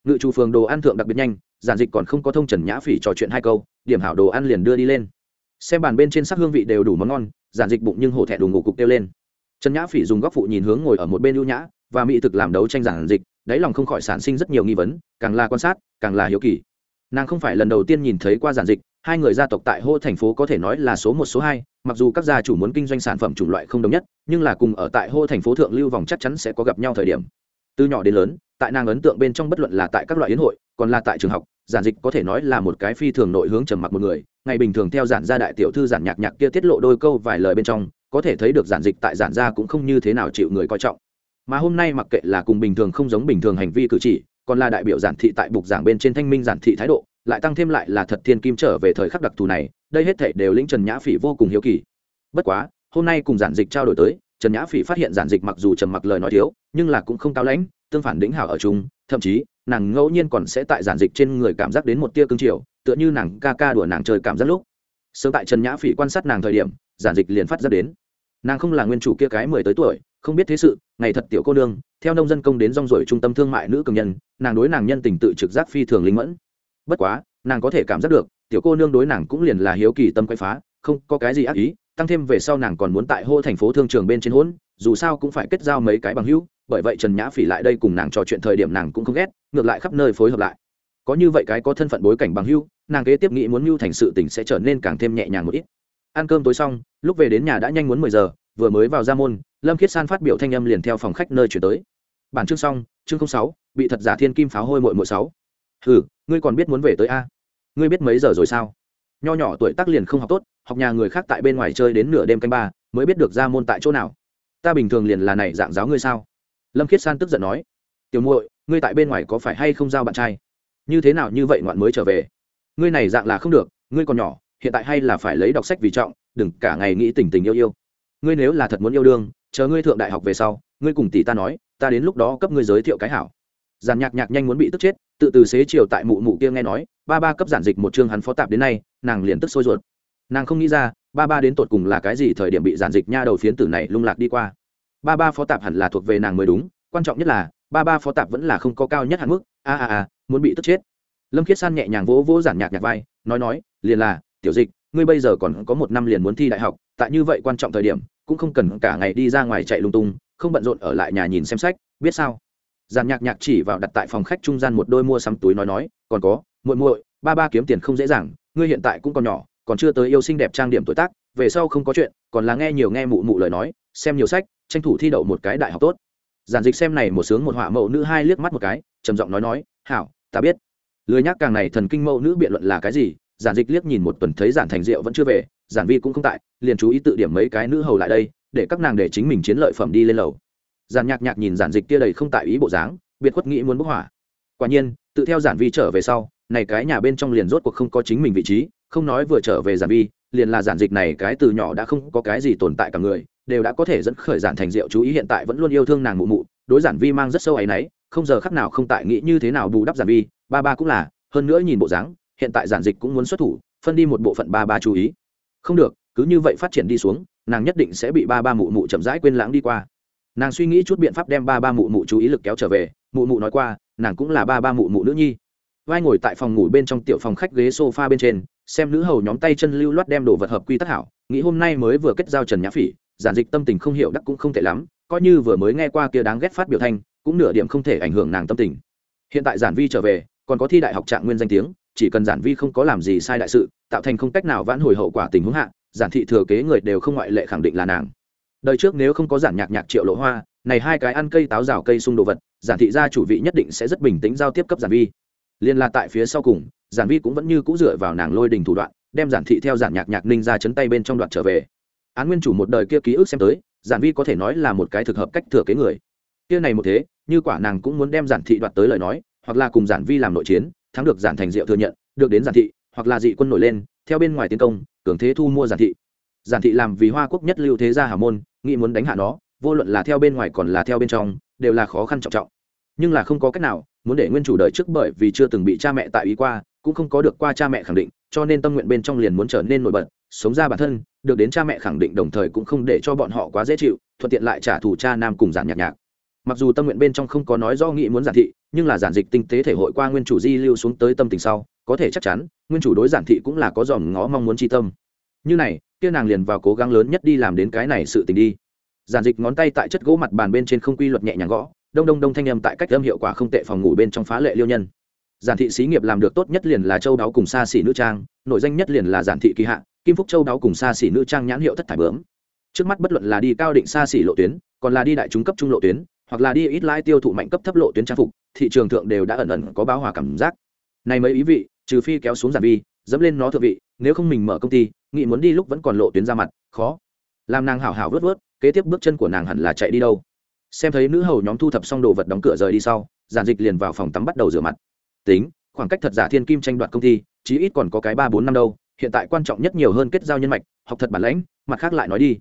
Ngự chủ phường đồ ăn thượng đặc biệt nhanh giản dịch còn không có thông trần nhã phỉ trò chuyện hai câu, điểm hảo đồ ăn liền đưa đi lên. Xem bàn bên trên sắc hương vị đều đủ món ngon giản dịch bụng nhưng hổ thẹn đủ ngủ cục kêu lên. Trần nhã phỉ dùng góc phụ nhìn hướng ngồi ở một bên ưu nhã, và mỹ thực làm đấu tranh giản dịch, đáy lòng không khỏi sản sinh rất nhiều nghi vấn, càng là quan sát, càng là hiếu kỳ. Nàng không phải lần đầu tiên nhìn thấy qua giản dịch hai người gia tộc tại hô thành phố có thể nói là số một, số hai, mặc dù các gia chủ muốn kinh doanh sản phẩm chủng loại không đồng nhất, nhưng là cùng ở tại hô thành phố thượng lưu vòng chắc chắn sẽ có gặp nhau thời điểm. Từ nhỏ đến lớn, tại nàng ấn tượng bên trong bất luận là tại các loại yến hội, còn là tại trường học, giản dịch có thể nói là một cái phi thường nội hướng trầm mặc một người, ngày bình thường theo giản gia đại tiểu thư giản nhạc nhạc kia tiết lộ đôi câu vài lời bên trong, có thể thấy được giản dịch tại giản gia cũng không như thế nào chịu người coi trọng. Mà hôm nay mặc kệ là cùng bình thường không giống bình thường hành vi cử chỉ, còn là đại biểu giản thị tại bục giảng bên trên thanh minh giản thị thái độ lại tăng thêm lại là thật thiên kim trở về thời khắc đặc thù này, đây hết thể đều lĩnh trần nhã phỉ vô cùng hiếu kỳ. Bất quá, hôm nay cùng giản dịch trao đổi tới, trần nhã phỉ phát hiện giản dịch mặc dù trầm mặc lời nói thiếu, nhưng là cũng không cao lãnh, tương phản đĩnh hảo ở chung, thậm chí, nàng ngẫu nhiên còn sẽ tại giản dịch trên người cảm giác đến một tia cương triều, tựa như nàng ca ca đùa nàng chơi cảm giác lúc. Sớm tại trần nhã phỉ quan sát nàng thời điểm, giản dịch liền phát ra đến. Nàng không là nguyên chủ kia cái mười tới tuổi, không biết thế sự, ngày thật tiểu cô nương, theo nông dân công đến rong rổi trung tâm thương mại nữ cường nhân, nàng đối nàng nhân tình tự trực giác phi thường linh mẫn bất quá, nàng có thể cảm giác được, tiểu cô nương đối nàng cũng liền là hiếu kỳ tâm quay phá, không có cái gì ác ý, tăng thêm về sau nàng còn muốn tại hô thành phố thương trường bên trên hỗn, dù sao cũng phải kết giao mấy cái bằng hữu, bởi vậy trần nhã phỉ lại đây cùng nàng trò chuyện thời điểm nàng cũng không ghét, ngược lại khắp nơi phối hợp lại. Có như vậy cái có thân phận bối cảnh bằng hữu, nàng kế tiếp nghĩ muốn mưu thành sự tình sẽ trở nên càng thêm nhẹ nhàng một ít. Ăn cơm tối xong, lúc về đến nhà đã nhanh muốn mười giờ, vừa mới vào ra môn, lâm khiết san phát biểu thanh âm liền theo phòng khách nơi chuyển tới. Bản chương xong, chương sáu, bị thật giả thiên kim pháo hôi mội mội sáu. Ừ ngươi còn biết muốn về tới a? Ngươi biết mấy giờ rồi sao? Nho nhỏ tuổi tác liền không học tốt, học nhà người khác tại bên ngoài chơi đến nửa đêm canh ba, mới biết được ra môn tại chỗ nào. Ta bình thường liền là này dạng giáo ngươi sao? Lâm khiết san tức giận nói. Tiểu muội, ngươi tại bên ngoài có phải hay không giao bạn trai? Như thế nào như vậy ngoạn mới trở về? Ngươi này dạng là không được, ngươi còn nhỏ, hiện tại hay là phải lấy đọc sách vì trọng, đừng cả ngày nghĩ tình tình yêu yêu. Ngươi nếu là thật muốn yêu đương, chờ ngươi thượng đại học về sau, ngươi cùng tỷ ta nói, ta đến lúc đó cấp ngươi giới thiệu cái hảo giàn nhạc nhạc nhanh muốn bị tức chết, tự từ xế chiều tại mụ mụ kia nghe nói, ba ba cấp giản dịch một chương hắn phó tạp đến nay, nàng liền tức sôi ruột. Nàng không nghĩ ra, ba ba đến tột cùng là cái gì thời điểm bị giản dịch nha đầu phiến tử này lung lạc đi qua. Ba ba phó tạp hẳn là thuộc về nàng mới đúng, quan trọng nhất là, ba ba phó tạp vẫn là không có cao nhất hạn mức, a a a, muốn bị tức chết. Lâm khiết san nhẹ nhàng vỗ vỗ giản nhạc nhạc vai, nói nói, liền là, tiểu dịch, ngươi bây giờ còn có một năm liền muốn thi đại học, tại như vậy quan trọng thời điểm, cũng không cần cả ngày đi ra ngoài chạy lung tung, không bận rộn ở lại nhà nhìn xem sách, biết sao? Giàn nhạc nhạc chỉ vào đặt tại phòng khách trung gian một đôi mua sắm túi nói nói, còn có, muội muội, ba ba kiếm tiền không dễ dàng, ngươi hiện tại cũng còn nhỏ, còn chưa tới yêu xinh đẹp trang điểm tuổi tác, về sau không có chuyện, còn là nghe nhiều nghe mụ mụ lời nói, xem nhiều sách, tranh thủ thi đậu một cái đại học tốt. Giản dịch xem này một sướng một họa mẫu nữ hai liếc mắt một cái, trầm giọng nói nói, hảo, ta biết. Lười nhắc càng này thần kinh mẫu nữ biện luận là cái gì, giản dịch liếc nhìn một tuần thấy giản thành diệu vẫn chưa về, giản vi cũng không tại, liền chú ý tự điểm mấy cái nữ hầu lại đây, để các nàng để chính mình chiến lợi phẩm đi lên lầu giản nhạc nhạc nhìn giản dịch kia đầy không tại ý bộ dáng, biệt khuất nghĩ muốn bức hỏa. Quả nhiên, tự theo giản vi trở về sau, này cái nhà bên trong liền rốt cuộc không có chính mình vị trí, không nói vừa trở về giản vi, liền là giản dịch này cái từ nhỏ đã không có cái gì tồn tại cả người, đều đã có thể dẫn khởi giản thành diệu chú ý hiện tại vẫn luôn yêu thương nàng mụ mụ, đối giản vi mang rất sâu áy náy, không giờ khắc nào không tại nghĩ như thế nào bù đắp giản vi, ba ba cũng là, hơn nữa nhìn bộ dáng, hiện tại giản dịch cũng muốn xuất thủ, phân đi một bộ phận ba ba chú ý. Không được, cứ như vậy phát triển đi xuống, nàng nhất định sẽ bị ba ba mụ mụ chậm rãi quên lãng đi qua nàng suy nghĩ chút biện pháp đem ba ba mụ mụ chú ý lực kéo trở về, mụ mụ nói qua, nàng cũng là ba ba mụ mụ nữ nhi. Vai ngồi tại phòng ngủ bên trong tiểu phòng khách ghế sofa bên trên, xem nữ hầu nhóm tay chân lưu loát đem đồ vật hợp quy tắc hảo, nghĩ hôm nay mới vừa kết giao trần nhã phỉ, giản dịch tâm tình không hiểu đắc cũng không tệ lắm, coi như vừa mới nghe qua kia đáng ghét phát biểu thanh, cũng nửa điểm không thể ảnh hưởng nàng tâm tình. Hiện tại giản vi trở về, còn có thi đại học trạng nguyên danh tiếng, chỉ cần giản vi không có làm gì sai đại sự, tạo thành không cách nào vãn hồi hậu quả tình huống hạ, giản thị thừa kế người đều không ngoại lệ khẳng định là nàng đời trước nếu không có giản nhạc nhạc triệu lộ hoa, này hai cái ăn cây táo rào cây sung đồ vật, giản thị gia chủ vị nhất định sẽ rất bình tĩnh giao tiếp cấp giản vi. Liên là tại phía sau cùng, giản vi cũng vẫn như cũ dựa vào nàng lôi đình thủ đoạn, đem giản thị theo giản nhạc nhạc ninh ra chấn tay bên trong đoạn trở về. Án nguyên chủ một đời kia ký ức xem tới, giản vi có thể nói là một cái thực hợp cách thừa kế người. Kia này một thế, như quả nàng cũng muốn đem giản thị đoạt tới lời nói, hoặc là cùng giản vi làm nội chiến, thắng được giản thành diệu thừa nhận, được đến giản thị, hoặc là dị quân nổi lên, theo bên ngoài tiến công, cường thế thu mua giản thị giản thị làm vì hoa quốc nhất lưu thế gia Hà môn, nghĩ muốn đánh hạ nó, vô luận là theo bên ngoài còn là theo bên trong, đều là khó khăn trọng trọng. Nhưng là không có cách nào, muốn để nguyên chủ đời trước bởi vì chưa từng bị cha mẹ tại ý qua, cũng không có được qua cha mẹ khẳng định, cho nên tâm nguyện bên trong liền muốn trở nên nổi bật, sống ra bản thân, được đến cha mẹ khẳng định đồng thời cũng không để cho bọn họ quá dễ chịu, thuận tiện lại trả thù cha nam cùng giản nhạc nhạc. Mặc dù tâm nguyện bên trong không có nói do nghĩ muốn giản thị, nhưng là giản dịch tinh tế thể hội qua nguyên chủ di lưu xuống tới tâm tình sau, có thể chắc chắn, nguyên chủ đối giản thị cũng là có dòm ngó mong muốn tri tâm như này, kia nàng liền vào cố gắng lớn nhất đi làm đến cái này sự tình đi. Giản dịch ngón tay tại chất gỗ mặt bàn bên trên không quy luật nhẹ nhàng gõ, đông đông đông thanh âm tại cách âm hiệu quả không tệ phòng ngủ bên trong phá lệ liêu nhân. Giản thị xí nghiệp làm được tốt nhất liền là châu đáo cùng xa xỉ nữ trang nội danh nhất liền là giản thị kỳ hạ, kim phúc châu đáo cùng xa xỉ nữ trang nhãn hiệu thất thải bướm. Trước mắt bất luận là đi cao định xa xỉ lộ tuyến, còn là đi đại trung cấp trung lộ tuyến, hoặc là đi ít lai tiêu thụ mạnh cấp thấp lộ tuyến trang phục, thị trường thượng đều đã ẩn ẩn có báo hòa cảm giác. Này mấy ý vị, trừ phi kéo xuống giản vi, dẫm lên nó thượng vị nếu không mình mở công ty nghị muốn đi lúc vẫn còn lộ tuyến ra mặt, khó. Làm nàng hảo hảo vớt vớt, kế tiếp bước chân của nàng hẳn là chạy đi đâu. Xem thấy nữ hầu nhóm thu thập xong đồ vật đóng cửa rời đi sau, giản dịch liền vào phòng tắm bắt đầu rửa mặt. Tính, khoảng cách thật giả thiên kim tranh đoạt công ty, chí ít còn có cái ba bốn năm đâu, hiện tại quan trọng nhất nhiều hơn kết giao nhân mạch, học thật bản lãnh, mặt khác lại nói đi.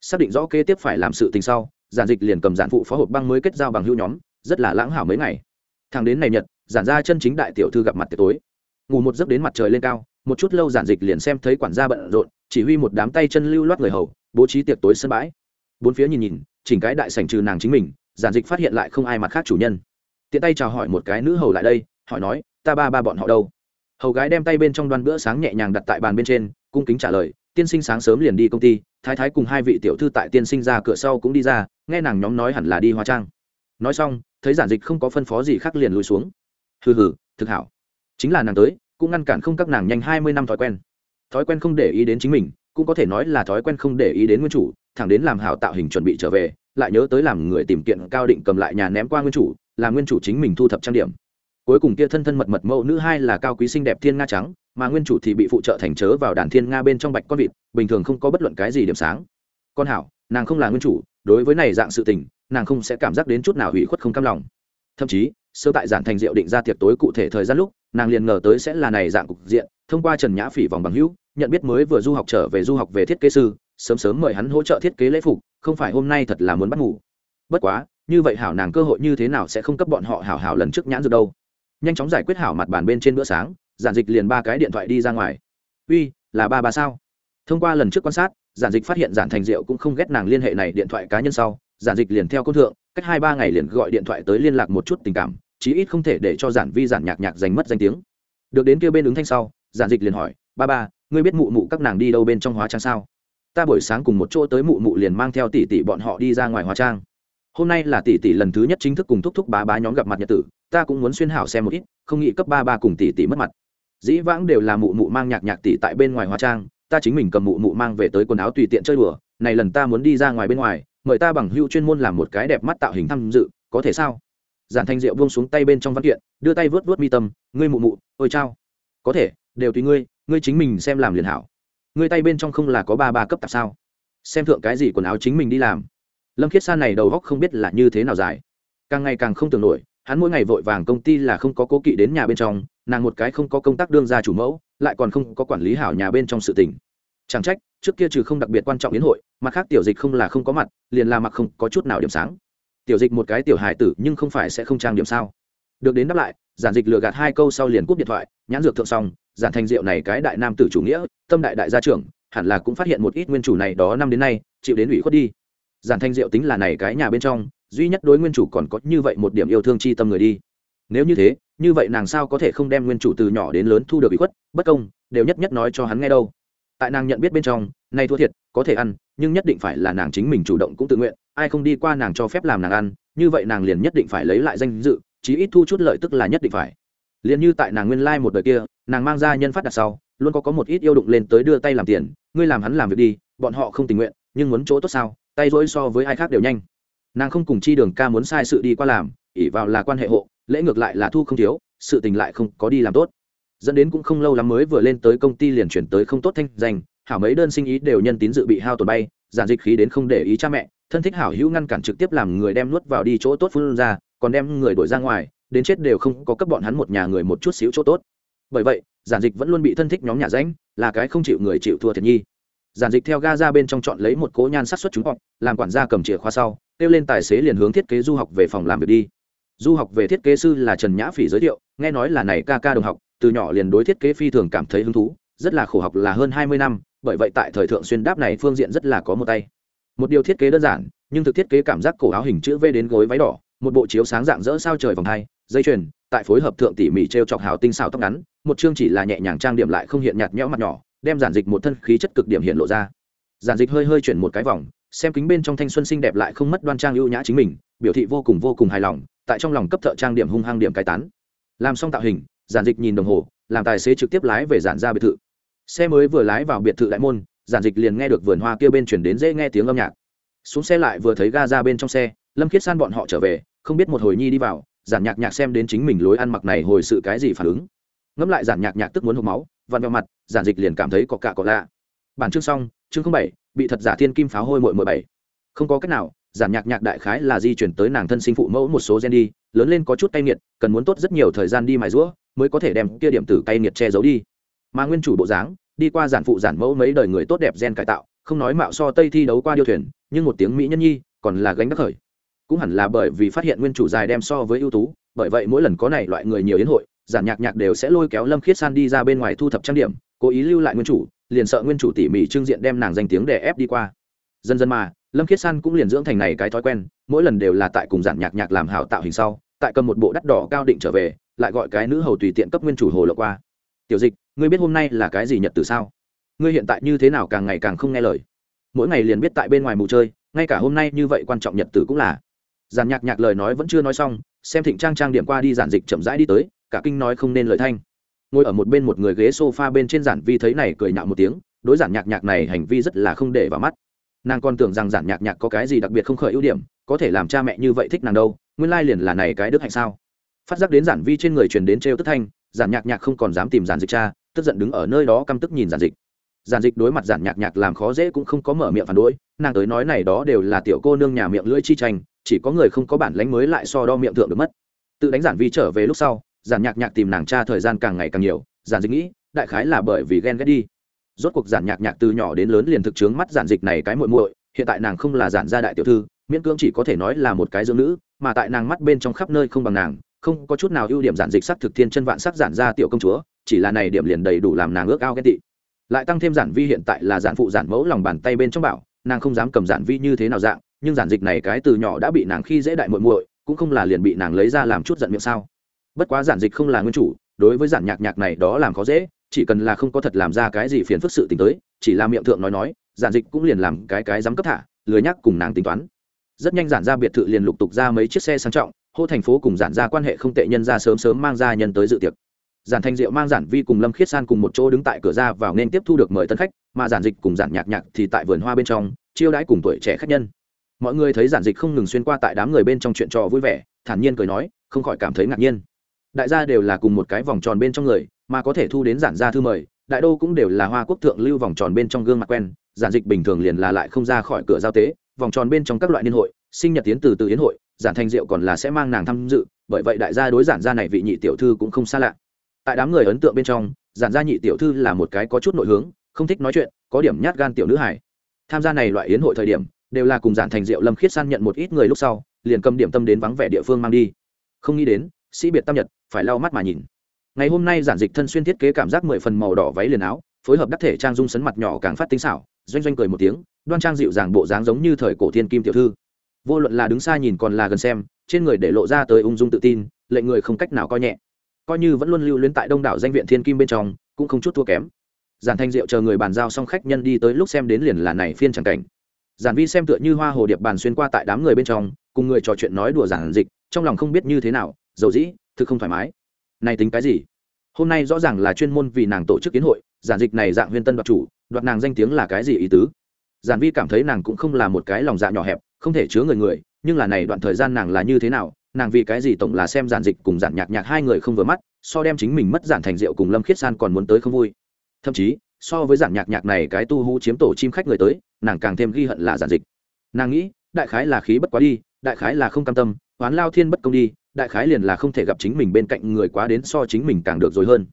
Xác định rõ kế tiếp phải làm sự tình sau, giản dịch liền cầm giản phụ phó hộp băng mới kết giao bằng hữu nhóm, rất là lãng hảo mấy ngày. Thằng đến này nhật, giản ra chân chính đại tiểu thư gặp mặt tiệc tối. Ngủ một giấc đến mặt trời lên cao một chút lâu giản dịch liền xem thấy quản gia bận rộn, chỉ huy một đám tay chân lưu loát người hầu, bố trí tiệc tối sân bãi. Bốn phía nhìn nhìn, chỉnh cái đại sảnh trừ nàng chính mình, giản dịch phát hiện lại không ai mặt khác chủ nhân. Tiện tay chào hỏi một cái nữ hầu lại đây, hỏi nói, ta ba ba bọn họ đâu? Hầu gái đem tay bên trong đoan bữa sáng nhẹ nhàng đặt tại bàn bên trên, cung kính trả lời, tiên sinh sáng sớm liền đi công ty, thái thái cùng hai vị tiểu thư tại tiên sinh ra cửa sau cũng đi ra, nghe nàng nhóm nói hẳn là đi hóa trang. Nói xong, thấy giản dịch không có phân phó gì khác liền lùi xuống. Hừ hừ, thực hảo. Chính là nàng tới cũng ngăn cản không các nàng nhanh hai mươi năm thói quen. Thói quen không để ý đến chính mình, cũng có thể nói là thói quen không để ý đến nguyên chủ, thẳng đến làm hảo tạo hình chuẩn bị trở về, lại nhớ tới làm người tìm kiện cao định cầm lại nhà ném qua nguyên chủ, là nguyên chủ chính mình thu thập trang điểm. Cuối cùng kia thân thân mật mật mẫu nữ hai là cao quý xinh đẹp thiên nga trắng, mà nguyên chủ thì bị phụ trợ thành chớ vào đàn thiên nga bên trong bạch con vịt, bình thường không có bất luận cái gì điểm sáng. Con hảo, nàng không là nguyên chủ, đối với này dạng sự tình, nàng không sẽ cảm giác đến chút nào hủy khuất không cam lòng. Thậm chí, sơ tại giản thành diệu định ra tiệc tối cụ thể thời gian lúc nàng liền ngờ tới sẽ là này dạng cục diện, thông qua trần nhã phỉ vòng bằng hữu, nhận biết mới vừa du học trở về du học về thiết kế sư, sớm sớm mời hắn hỗ trợ thiết kế lễ phục, không phải hôm nay thật là muốn bắt ngủ. Bất quá, như vậy hảo nàng cơ hội như thế nào sẽ không cấp bọn họ hảo hảo lần trước nhãn dược đâu. Nhanh chóng giải quyết hảo mặt bàn bên trên bữa sáng, giản dịch liền ba cái điện thoại đi ra ngoài. Uy, là ba ba sao? Thông qua lần trước quan sát, giản dịch phát hiện giản thành diệu cũng không ghét nàng liên hệ này điện thoại cá nhân sau, giản dịch liền theo công thượng, cách hai ba ngày liền gọi điện thoại tới liên lạc một chút tình cảm chí ít không thể để cho giản vi giản nhạc nhạc giành mất danh tiếng. Được đến kia bên ứng thanh sau, giản dịch liền hỏi, ba ba, ngươi biết mụ mụ các nàng đi đâu bên trong hóa trang sao? Ta buổi sáng cùng một chỗ tới mụ mụ liền mang theo tỷ tỷ bọn họ đi ra ngoài hóa trang. Hôm nay là tỷ tỷ lần thứ nhất chính thức cùng thúc thúc bá bá nhóm gặp mặt nhật tử, ta cũng muốn xuyên hảo xem một ít, không nghĩ cấp ba ba cùng tỷ tỷ mất mặt. Dĩ vãng đều là mụ mụ mang nhạc nhạc tỷ tại bên ngoài hóa trang, ta chính mình cầm mụ mụ mang về tới quần áo tùy tiện chơi đùa, này lần ta muốn đi ra ngoài bên ngoài, mời ta bằng hưu chuyên môn làm một cái đẹp mắt tạo hình tham dự, có thể sao? Giản thanh diệu buông xuống tay bên trong văn kiện, đưa tay vớt vớt mi tâm, ngươi mụ mụ, ôi chao. Có thể, đều tùy ngươi ngươi chính mình xem làm liền hảo. Ngươi tay bên trong không là có ba ba cấp tạp sao? Xem thượng cái gì quần áo chính mình đi làm. Lâm khiết san này đầu góc không biết là như thế nào dài. Càng ngày càng không tưởng nổi, hắn mỗi ngày vội vàng công ty là không có cố kỵ đến nhà bên trong, nàng một cái không có công tác đương gia chủ mẫu, lại còn không có quản lý hảo nhà bên trong sự tình. Chẳng trách, trước kia trừ không đặc biệt quan trọng đến hội, mặt khác tiểu dịch không là không có mặt, liền là mặc không có chút nào điểm sáng tiểu dịch một cái tiểu hài tử nhưng không phải sẽ không trang điểm sao? Được đến đáp lại, giản dịch lừa gạt hai câu sau liền cúp điện thoại, nhãn dược thượng xong, giản thành diệu này cái đại nam tử chủ nghĩa, tâm đại đại gia trưởng, hẳn là cũng phát hiện một ít nguyên chủ này đó năm đến nay, chịu đến ủy khuất đi. Giản thanh diệu tính là này cái nhà bên trong, duy nhất đối nguyên chủ còn có như vậy một điểm yêu thương chi tâm người đi. Nếu như thế, như vậy nàng sao có thể không đem nguyên chủ từ nhỏ đến lớn thu được ủy khuất, bất công, đều nhất nhất nói cho hắn nghe đâu. Tại nàng nhận biết bên trong nay thua thiệt, có thể ăn, nhưng nhất định phải là nàng chính mình chủ động cũng tự nguyện ai không đi qua nàng cho phép làm nàng ăn, như vậy nàng liền nhất định phải lấy lại danh dự, chí ít thu chút lợi tức là nhất định phải. Liền như tại nàng nguyên lai một đời kia, nàng mang ra nhân phát đặt sau, luôn có có một ít yêu đụng lên tới đưa tay làm tiền, ngươi làm hắn làm việc đi, bọn họ không tình nguyện, nhưng muốn chỗ tốt sao, tay dỗi so với ai khác đều nhanh. Nàng không cùng chi đường ca muốn sai sự đi qua làm ỉ vào là quan hệ hộ, lễ ngược lại là thu không thiếu, sự tình lại không có đi làm tốt. Dẫn đến cũng không lâu lắm mới vừa lên tới công ty liền chuyển tới không tốt thanh danh, hảo mấy đơn sinh ý đều nhân tín dự bị hao tổn bay, giản dịch khí đến không để ý cha mẹ thân thích hảo hữu ngăn cản trực tiếp làm người đem nuốt vào đi chỗ tốt phun ra còn đem người đổi ra ngoài đến chết đều không có cấp bọn hắn một nhà người một chút xíu chỗ tốt. Bởi vậy giản dịch vẫn luôn bị thân thích nhóm nhà ránh là cái không chịu người chịu thua thiệt nhi. Giản dịch theo ga ra bên trong chọn lấy một cố nhan sát xuất chúng bọn, làm quản gia cầm chìa khóa sau kêu lên tài xế liền hướng thiết kế du học về phòng làm việc đi. Du học về thiết kế sư là trần nhã phỉ giới thiệu nghe nói là này ca ca đồng học từ nhỏ liền đối thiết kế phi thường cảm thấy hứng thú rất là khổ học là hơn hai mươi năm bởi vậy tại thời thượng xuyên đáp này phương diện rất là có một tay một điều thiết kế đơn giản, nhưng thực thiết kế cảm giác cổ áo hình chữ v đến gối váy đỏ, một bộ chiếu sáng dạng dỡ sao trời vòng hai, dây chuyền, tại phối hợp thượng tỉ mỉ t r e o chọc hào tinh xào tóc ngắn, một chương chỉ là nhẹ nhàng trang điểm lại không hiện nhạt nhẽo mặt nhỏ, đem giản dịch một thân khí chất cực điểm hiện lộ ra. Giản dịch hơi hơi chuyển một cái vòng, xem kính bên trong thanh xuân xinh đẹp lại không mất đoan trang ưu nhã chính mình, biểu thị vô cùng vô cùng hài lòng, tại trong lòng cấp thợ trang điểm hung hăng điểm cai tán. Làm xong tạo hình, giản dịch nhìn đồng hồ, làm tài xế trực tiếp lái về giản ra biệt thự. Xe mới vừa lái vào biệt thự đại môn giản dịch liền nghe được vườn hoa kia bên chuyển đến dễ nghe tiếng âm nhạc. Xuống xe lại vừa thấy ga ra bên trong xe, lâm khiết san bọn họ trở về, không biết một hồi nhi đi vào, giản nhạc nhạc xem đến chính mình lối ăn mặc này hồi sự cái gì phản ứng. Ngẫm lại giản nhạc nhạc tức muốn hộp máu, vặn vào mặt, giản dịch liền cảm thấy có cả có lạ. Bản chương xong, chương không bảy, bị thật giả thiên kim pháo hôi mội mội bảy. Không có cách nào, giản nhạc nhạc đại khái là di chuyển tới nàng thân sinh phụ mẫu một số gen đi, lớn lên có chút cay nghiệt, cần muốn tốt rất nhiều thời gian đi mài rũa mới có thể đem kia điểm tử cay nghiệt che giấu đi. Mà nguyên chủ bộ dáng đi qua giản phụ giản mẫu mấy đời người tốt đẹp gen cải tạo, không nói mạo so tây thi đấu qua điêu thuyền, nhưng một tiếng mỹ nhân nhi còn là gánh đắc khởi. Cũng hẳn là bởi vì phát hiện nguyên chủ dài đem so với ưu tú, bởi vậy mỗi lần có này loại người nhiều yến hội, giản nhạc nhạc đều sẽ lôi kéo lâm khiết san đi ra bên ngoài thu thập trang điểm, cố ý lưu lại nguyên chủ, liền sợ nguyên chủ tỉ mỉ trưng diện đem nàng danh tiếng để ép đi qua. Dần dần mà, lâm khiết san cũng liền dưỡng thành này cái thói quen, mỗi lần đều là tại cùng giản nhạc nhạc làm hảo tạo hình sau, tại cầm một bộ đắt đỏ cao định trở về, lại gọi cái nữ hầu tùy tiện cấp nguyên chủ hồ lộ qua tiểu dịch, ngươi biết hôm nay là cái gì nhật từ sao? Ngươi hiện tại như thế nào càng ngày càng không nghe lời? Mỗi ngày liền biết tại bên ngoài mù chơi, ngay cả hôm nay như vậy quan trọng nhật tử cũng là. Giàn nhạc nhạc lời nói vẫn chưa nói xong, xem thịnh trang trang điểm qua đi giản dịch chậm rãi đi tới, cả kinh nói không nên lời thanh. Ngồi ở một bên một người ghế sofa bên trên giản vi thấy này cười nhạo một tiếng, đối giản nhạc nhạc này hành vi rất là không để vào mắt. Nàng còn tưởng rằng giản nhạc nhạc có cái gì đặc biệt không khởi ưu điểm, có thể làm cha mẹ như vậy thích nàng đâu, nguyên lai liền là này cái đức hạnh sao? Phát giác đến giản vi trên người truyền đến trêu tức thanh giản nhạc nhạc không còn dám tìm giản dịch cha, tức giận đứng ở nơi đó căm tức nhìn giản dịch. Giản dịch đối mặt giản nhạc nhạc làm khó dễ cũng không có mở miệng phản đối, nàng tới nói này đó đều là tiểu cô nương nhà miệng lưỡi chi tranh, chỉ có người không có bản lánh mới lại so đo miệng thượng được mất. Tự đánh giản vi trở về lúc sau, giản nhạc nhạc tìm nàng cha thời gian càng ngày càng nhiều, giản dịch nghĩ, đại khái là bởi vì ghen ghét đi. Rốt cuộc giản nhạc nhạc từ nhỏ đến lớn liền thực chướng mắt giản dịch này cái muội muội, hiện tại nàng không là giản gia đại tiểu thư, miễn cưỡng chỉ có thể nói là một cái dưỡng nữ, mà tại nàng mắt bên trong khắp nơi không bằng nàng không có chút nào ưu điểm giản dịch sắc thực thiên chân vạn sắc giản ra tiểu công chúa, chỉ là này điểm liền đầy đủ làm nàng ước ao ghen tị. Lại tăng thêm giản vi hiện tại là giản phụ giản mẫu lòng bàn tay bên trong bảo, nàng không dám cầm giản vi như thế nào dạng, nhưng giản dịch này cái từ nhỏ đã bị nàng khi dễ đại muội muội, cũng không là liền bị nàng lấy ra làm chút giận miệng sao. Bất quá giản dịch không là nguyên chủ, đối với giản nhạc nhạc này đó làm khó dễ, chỉ cần là không có thật làm ra cái gì phiền phức sự tính tới, chỉ là miệng thượng nói nói, giản dịch cũng liền làm cái cái dám cấp thả, lười nhắc cùng nàng tính toán. Rất nhanh giản ra biệt thự liền lục tục ra mấy chiếc xe sang trọng hô thành phố cùng giản ra quan hệ không tệ nhân ra sớm sớm mang ra nhân tới dự tiệc. Giản thanh diệu mang giản vi cùng lâm khiết san cùng một chỗ đứng tại cửa ra vào nên tiếp thu được mời tân khách, mà giản dịch cùng giản nhạc nhạc thì tại vườn hoa bên trong, chiêu đãi cùng tuổi trẻ khách nhân. Mọi người thấy giản dịch không ngừng xuyên qua tại đám người bên trong chuyện trò vui vẻ, thản nhiên cười nói, không khỏi cảm thấy ngạc nhiên. Đại gia đều là cùng một cái vòng tròn bên trong người, mà có thể thu đến giản gia thư mời, đại đô cũng đều là hoa quốc thượng lưu vòng tròn bên trong gương mặt quen, giản dịch bình thường liền là lại không ra khỏi cửa giao tế, vòng tròn bên trong các loại niên hội, sinh nhật tiến từ từ yến hội giản thanh diệu còn là sẽ mang nàng tham dự, bởi vậy đại gia đối giản gia này vị nhị tiểu thư cũng không xa lạ. Tại đám người ấn tượng bên trong, giản gia nhị tiểu thư là một cái có chút nội hướng, không thích nói chuyện, có điểm nhát gan tiểu nữ hải tham gia này loại yến hội thời điểm, đều là cùng giản thành diệu lâm khiết san nhận một ít người lúc sau, liền cầm điểm tâm đến vắng vẻ địa phương mang đi. Không nghĩ đến, sĩ biệt tam nhật, phải lau mắt mà nhìn. Ngày hôm nay giản dịch thân xuyên thiết kế cảm giác mười phần màu đỏ váy liền áo, phối hợp đắc thể trang dung sấn mặt nhỏ càng phát tinh xảo, doanh doanh cười một tiếng, đoan trang dịu dàng bộ dáng giống như thời cổ thiên kim tiểu thư vô luận là đứng xa nhìn còn là gần xem, trên người để lộ ra tới ung dung tự tin, lệnh người không cách nào coi nhẹ. Coi như vẫn luôn lưu luyến tại đông đảo danh viện thiên kim bên trong, cũng không chút thua kém. Giản thanh diệu chờ người bàn giao xong khách nhân đi tới lúc xem đến liền là này phiên chẳng cảnh. Giản vi xem tựa như hoa hồ điệp bàn xuyên qua tại đám người bên trong, cùng người trò chuyện nói đùa giản dịch, trong lòng không biết như thế nào, dầu dĩ, thực không thoải mái. Này tính cái gì? Hôm nay rõ ràng là chuyên môn vì nàng tổ chức kiến hội, giản dịch này dạng huyên tân đoạt chủ, đoạt nàng danh tiếng là cái gì ý tứ? Giản vi cảm thấy nàng cũng không là một cái lòng dạ nhỏ hẹp không thể chứa người người, nhưng là này đoạn thời gian nàng là như thế nào, nàng vì cái gì tổng là xem giản dịch cùng giản nhạc nhạc hai người không vừa mắt, so đem chính mình mất giản thành rượu cùng lâm khiết san còn muốn tới không vui. Thậm chí, so với giản nhạc nhạc này cái tu hú chiếm tổ chim khách người tới, nàng càng thêm ghi hận là giản dịch. Nàng nghĩ, đại khái là khí bất quá đi, đại khái là không cam tâm, oán lao thiên bất công đi, đại khái liền là không thể gặp chính mình bên cạnh người quá đến so chính mình càng được rồi hơn.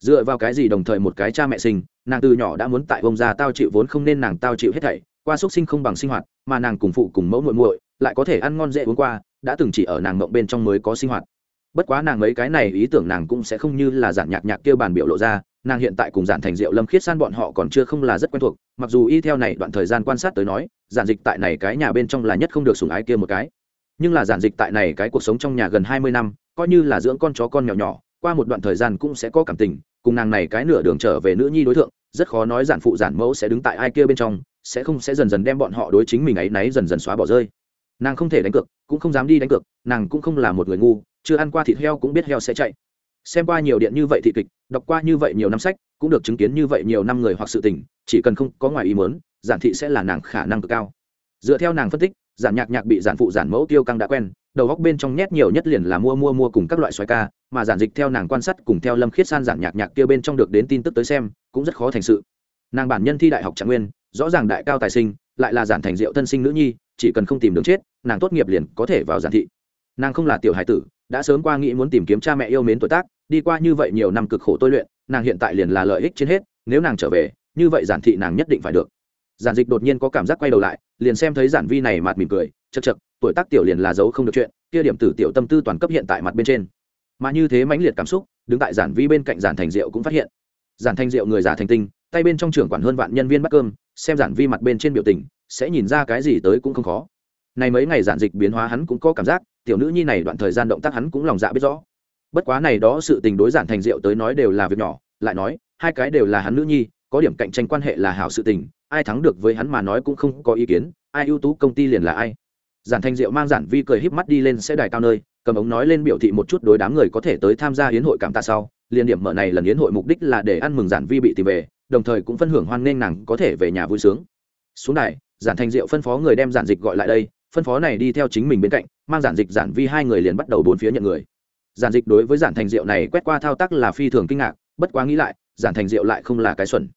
Dựa vào cái gì đồng thời một cái cha mẹ sinh, nàng từ nhỏ đã muốn tại bông ra tao chịu vốn không nên nàng tao chịu hết thảy qua xúc sinh không bằng sinh hoạt, mà nàng cùng phụ cùng mẫu muội muội lại có thể ăn ngon dễ uống qua, đã từng chỉ ở nàng mộng bên trong mới có sinh hoạt. Bất quá nàng mấy cái này ý tưởng nàng cũng sẽ không như là giản nhạc nhạc kêu bàn biểu lộ ra, nàng hiện tại cùng giản thành diệu lâm khiết san bọn họ còn chưa không là rất quen thuộc, mặc dù y theo này đoạn thời gian quan sát tới nói, giản dịch tại này cái nhà bên trong là nhất không được sủng ái kia một cái. Nhưng là giản dịch tại này cái cuộc sống trong nhà gần hai mươi năm, coi như là dưỡng con chó con nhỏ nhỏ, qua một đoạn thời gian cũng sẽ có cảm tình, cùng nàng này cái nửa đường trở về nữ nhi đối tượng, rất khó nói giản phụ giản mẫu sẽ đứng tại ai kia bên trong sẽ không sẽ dần dần đem bọn họ đối chính mình ấy náy dần dần xóa bỏ rơi. Nàng không thể đánh cược, cũng không dám đi đánh cược, nàng cũng không là một người ngu, chưa ăn qua thịt heo cũng biết heo sẽ chạy. Xem qua nhiều điện như vậy thị kịch, đọc qua như vậy nhiều năm sách, cũng được chứng kiến như vậy nhiều năm người hoặc sự tình, chỉ cần không có ngoài ý muốn, giản thị sẽ là nàng khả năng cực cao. Dựa theo nàng phân tích, giản nhạc nhạc bị giản phụ giản mẫu tiêu căng đã quen, đầu góc bên trong nhét nhiều nhất liền là mua mua mua cùng các loại xoài ca, mà giản dịch theo nàng quan sát cùng theo lâm khiết san giản nhạc nhạc kia bên trong được đến tin tức tới xem, cũng rất khó thành sự. Nàng bản nhân thi đại học trạng nguyên rõ ràng đại cao tài sinh, lại là giản thành diệu thân sinh nữ nhi, chỉ cần không tìm đường chết, nàng tốt nghiệp liền có thể vào giản thị. Nàng không là tiểu hải tử, đã sớm qua nghĩ muốn tìm kiếm cha mẹ yêu mến tuổi tác, đi qua như vậy nhiều năm cực khổ tôi luyện, nàng hiện tại liền là lợi ích trên hết, nếu nàng trở về, như vậy giản thị nàng nhất định phải được. Giản dịch đột nhiên có cảm giác quay đầu lại, liền xem thấy giản vi này mặt mỉm cười, chật chật, tuổi tác tiểu liền là giấu không được chuyện, kia điểm tử tiểu tâm tư toàn cấp hiện tại mặt bên trên. Mà như thế mãnh liệt cảm xúc, đứng tại giản vi bên cạnh giản thành diệu cũng phát hiện. Giản thành diệu người giả thành tinh, tay bên trong trưởng quản hơn vạn nhân viên bắt cơm xem giản vi mặt bên trên biểu tình, sẽ nhìn ra cái gì tới cũng không khó. Này mấy ngày giản dịch biến hóa hắn cũng có cảm giác, tiểu nữ nhi này đoạn thời gian động tác hắn cũng lòng dạ biết rõ. Bất quá này đó sự tình đối giản thành diệu tới nói đều là việc nhỏ, lại nói, hai cái đều là hắn nữ nhi, có điểm cạnh tranh quan hệ là hảo sự tình, ai thắng được với hắn mà nói cũng không có ý kiến, ai ưu tú công ty liền là ai. Giản thành diệu mang giản vi cười híp mắt đi lên sẽ đài cao nơi, cầm ống nói lên biểu thị một chút đối đám người có thể tới tham gia hiến hội cảm tạ sau liên điểm mở này lần hiến hội mục đích là để ăn mừng giản vi bị tìm về đồng thời cũng phân hưởng hoan nghênh nàng có thể về nhà vui sướng. Xuống đài, giản thành diệu phân phó người đem giản dịch gọi lại đây, phân phó này đi theo chính mình bên cạnh, mang giản dịch giản vi hai người liền bắt đầu bốn phía nhận người. Giản dịch đối với giản thành diệu này quét qua thao tác là phi thường kinh ngạc, bất quá nghĩ lại, giản thành diệu lại không là cái xuẩn.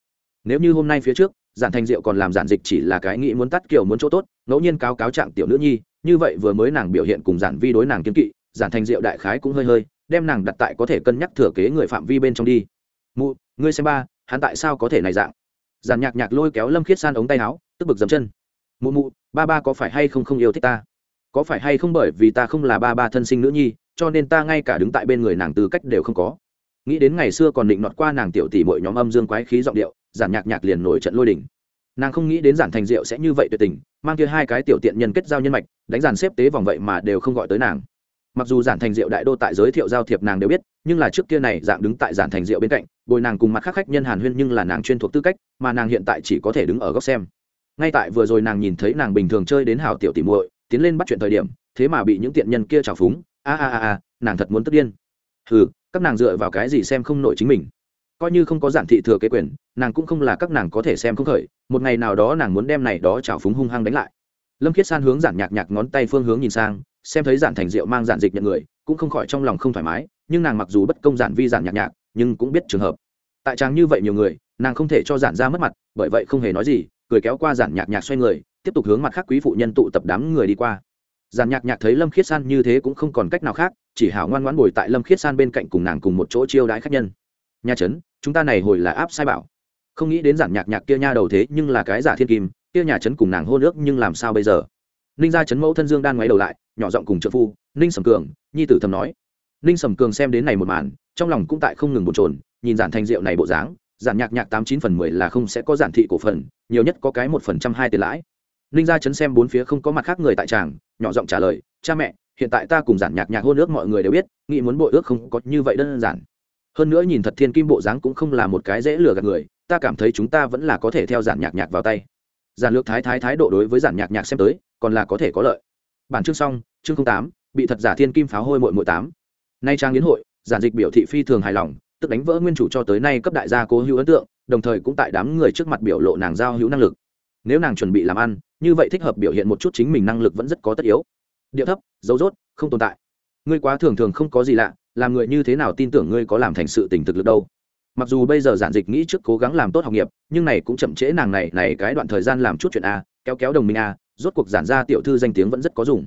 Nếu như hôm nay phía trước, giản thành diệu còn làm giản dịch chỉ là cái nghĩ muốn tắt kiểu muốn chỗ tốt, ngẫu nhiên cáo cáo trạng tiểu nữ nhi, như vậy vừa mới nàng biểu hiện cùng giản vi đối nàng kiên kỵ, giản thành diệu đại khái cũng hơi hơi, đem nàng đặt tại có thể cân nhắc thừa kế người phạm vi bên trong đi. Mụ, ngươi xem ba hắn tại sao có thể này dạng? Giàn nhạc nhạc lôi kéo lâm khiết san ống tay áo, tức bực dầm chân. Mụ mụ, ba ba có phải hay không không yêu thích ta? Có phải hay không bởi vì ta không là ba ba thân sinh nữ nhi, cho nên ta ngay cả đứng tại bên người nàng tư cách đều không có. Nghĩ đến ngày xưa còn định nọt qua nàng tiểu tỷ mọi nhóm âm dương quái khí giọng điệu, giản nhạc nhạc liền nổi trận lôi đỉnh nàng không nghĩ đến giản thành diệu sẽ như vậy tuyệt tình, mang kia hai cái tiểu tiện nhân kết giao nhân mạch, đánh giàn xếp tế vòng vậy mà đều không gọi tới nàng mặc dù giản thành diệu đại đô tại giới thiệu giao thiệp nàng đều biết, nhưng là trước kia này dạng đứng tại giản thành diệu bên cạnh, bồi nàng cùng mặt khác khách nhân hàn huyên nhưng là nàng chuyên thuộc tư cách, mà nàng hiện tại chỉ có thể đứng ở góc xem. Ngay tại vừa rồi nàng nhìn thấy nàng bình thường chơi đến hào tiểu tỉ muội, tiến lên bắt chuyện thời điểm, thế mà bị những tiện nhân kia trào phúng. A a a a, nàng thật muốn tức điên. Ừ các nàng dựa vào cái gì xem không nổi chính mình? Coi như không có giản thị thừa kế quyền, nàng cũng không là các nàng có thể xem không khởi. Một ngày nào đó nàng muốn đem này đó trào phúng hung hăng đánh lại lâm khiết san hướng giản nhạc nhạc ngón tay phương hướng nhìn sang, xem thấy giản thành diệu mang giản dịch nhận người, cũng không khỏi trong lòng không thoải mái, nhưng nàng mặc dù bất công giản vi giản nhạc nhạc, nhưng cũng biết trường hợp. Tại trang như vậy nhiều người, nàng không thể cho giản ra mất mặt, bởi vậy không hề nói gì, cười kéo qua giản nhạc nhạc xoay người, tiếp tục hướng mặt khác quý phụ nhân tụ tập đám người đi qua. Giản nhạc nhạc thấy lâm khiết san như thế cũng không còn cách nào khác, chỉ hảo ngoan ngoãn bồi tại lâm khiết san bên cạnh cùng nàng cùng một chỗ chiêu đãi khách nhân. Nhà trấn, chúng ta này hồi là áp sai bảo. Không nghĩ đến giản nhạc nhạc kia nha đầu thế, nhưng là cái giả thiên kim kia nhà trấn cùng nàng hôn ước nhưng làm sao bây giờ? Ninh gia trấn mẫu thân dương đan ngoáy đầu lại, nhỏ giọng cùng trợ phu, ninh sầm cường, nhi tử thầm nói. Ninh sầm cường xem đến này một màn, trong lòng cũng tại không ngừng bồn trồn nhìn giản thành rượu này bộ dáng, giản nhạc nhạc tám chín phần mười là không sẽ có giản thị cổ phần, nhiều nhất có cái một phần trăm hai tiền lãi. Ninh gia chấn xem bốn phía không có mặt khác người tại tràng, nhỏ giọng trả lời, cha mẹ, hiện tại ta cùng giản nhạc nhạc hôn ước mọi người đều biết, nghĩ muốn bội ước không có như vậy đơn giản. Hơn nữa nhìn thật thiên kim bộ dáng cũng không là một cái dễ lừa gạt người, ta cảm thấy chúng ta vẫn là có thể theo giản nhạc nhạc vào tay giản lược thái thái thái độ đối với giản nhạc nhạc xem tới, còn là có thể có lợi. Bản chương xong, chương tám, bị thật giả thiên kim pháo hôi mội mội tám. Nay trang yến hội, giản dịch biểu thị phi thường hài lòng, tức đánh vỡ nguyên chủ cho tới nay cấp đại gia cố hữu ấn tượng, đồng thời cũng tại đám người trước mặt biểu lộ nàng giao hữu năng lực. Nếu nàng chuẩn bị làm ăn, như vậy thích hợp biểu hiện một chút chính mình năng lực vẫn rất có tất yếu. Điệu thấp, dấu dốt, không tồn tại. Ngươi quá thường thường không có gì lạ, làm người như thế nào tin tưởng ngươi có làm thành sự tình thực lực đâu? Mặc dù bây giờ giản dịch nghĩ trước cố gắng làm tốt học nghiệp, nhưng này cũng chậm trễ nàng này này cái đoạn thời gian làm chút chuyện a, kéo kéo đồng minh a, rốt cuộc giản ra tiểu thư danh tiếng vẫn rất có dùng.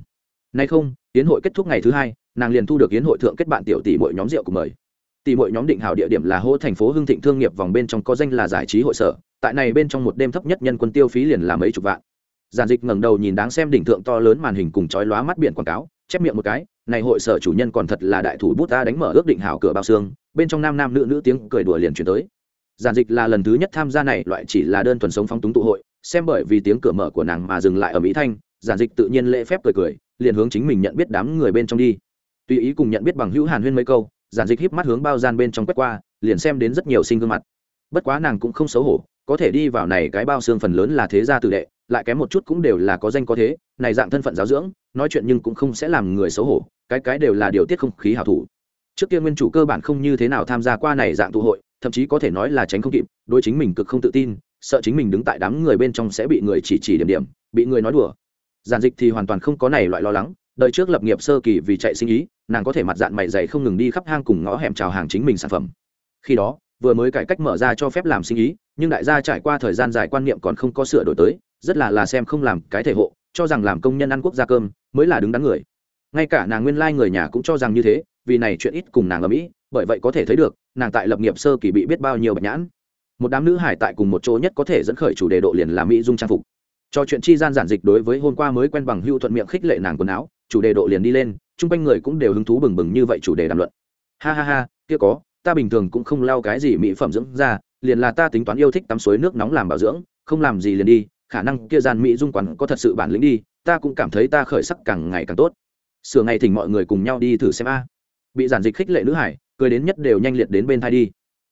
Nay không, yến hội kết thúc ngày thứ hai, nàng liền thu được yến hội thượng kết bạn tiểu tỷ mỗi nhóm rượu cùng mời. Tỷ mỗi nhóm định hảo địa điểm là hô thành phố hưng thịnh thương nghiệp vòng bên trong có danh là giải trí hội sở, tại này bên trong một đêm thấp nhất nhân quân tiêu phí liền là mấy chục vạn. Giản dịch ngẩng đầu nhìn đáng xem đỉnh thượng to lớn màn hình cùng chói lóa mắt biển quảng cáo, chép miệng một cái này hội sở chủ nhân còn thật là đại thủ bút ta đánh mở ước định hảo cửa bao xương, bên trong nam nam nữ nữ tiếng cười đùa liền chuyển tới. Giản dịch là lần thứ nhất tham gia này, loại chỉ là đơn thuần sống phong túng tụ hội, xem bởi vì tiếng cửa mở của nàng mà dừng lại ở mỹ thanh, giản dịch tự nhiên lễ phép cười cười, liền hướng chính mình nhận biết đám người bên trong đi. Tùy ý cùng nhận biết bằng hữu hàn huyên mấy câu, giản dịch híp mắt hướng bao gian bên trong quét qua, liền xem đến rất nhiều sinh gương mặt. Bất quá nàng cũng không xấu hổ, có thể đi vào này cái bao xương phần lớn là thế gia tử đệ, lại kém một chút cũng đều là có danh có thế, này dạng thân phận giáo dưỡng, nói chuyện nhưng cũng không sẽ làm người xấu hổ cái cái đều là điều tiết không khí hảo thủ. Trước kia nguyên chủ cơ bản không như thế nào tham gia qua này dạng tụ hội, thậm chí có thể nói là tránh không kịp đôi chính mình cực không tự tin, sợ chính mình đứng tại đám người bên trong sẽ bị người chỉ chỉ điểm điểm, bị người nói đùa. Giản dịch thì hoàn toàn không có này loại lo lắng đợi trước lập nghiệp sơ kỳ vì chạy sinh ý, nàng có thể mặt dạng mày dày không ngừng đi khắp hang cùng ngõ hẻm chào hàng chính mình sản phẩm. Khi đó, vừa mới cải cách mở ra cho phép làm sinh ý, nhưng đại gia trải qua thời gian dài quan niệm còn không có sửa đổi tới, rất là là xem không làm cái thể hộ, cho rằng làm công nhân ăn quốc gia cơm mới là đứng đắn người ngay cả nàng nguyên lai người nhà cũng cho rằng như thế, vì này chuyện ít cùng nàng ở mỹ, bởi vậy có thể thấy được, nàng tại lập nghiệp sơ kỳ bị biết bao nhiêu bạch nhãn. Một đám nữ hải tại cùng một chỗ nhất có thể dẫn khởi chủ đề độ liền là mỹ dung trang phục. Cho chuyện chi gian giản dịch đối với hôm qua mới quen bằng hưu thuận miệng khích lệ nàng quần áo, chủ đề độ liền đi lên, chung quanh người cũng đều hứng thú bừng bừng như vậy chủ đề đàm luận. Ha ha ha, kia có, ta bình thường cũng không lau cái gì mỹ phẩm dưỡng ra liền là ta tính toán yêu thích tắm suối nước nóng làm bảo dưỡng, không làm gì liền đi, khả năng kia gian mỹ dung quán có thật sự bản lĩnh đi, ta cũng cảm thấy ta khởi sắc càng ngày càng tốt sửa ngày thỉnh mọi người cùng nhau đi thử xem a. Bị giản dịch khích lệ nữ hải, cười đến nhất đều nhanh liệt đến bên thai đi.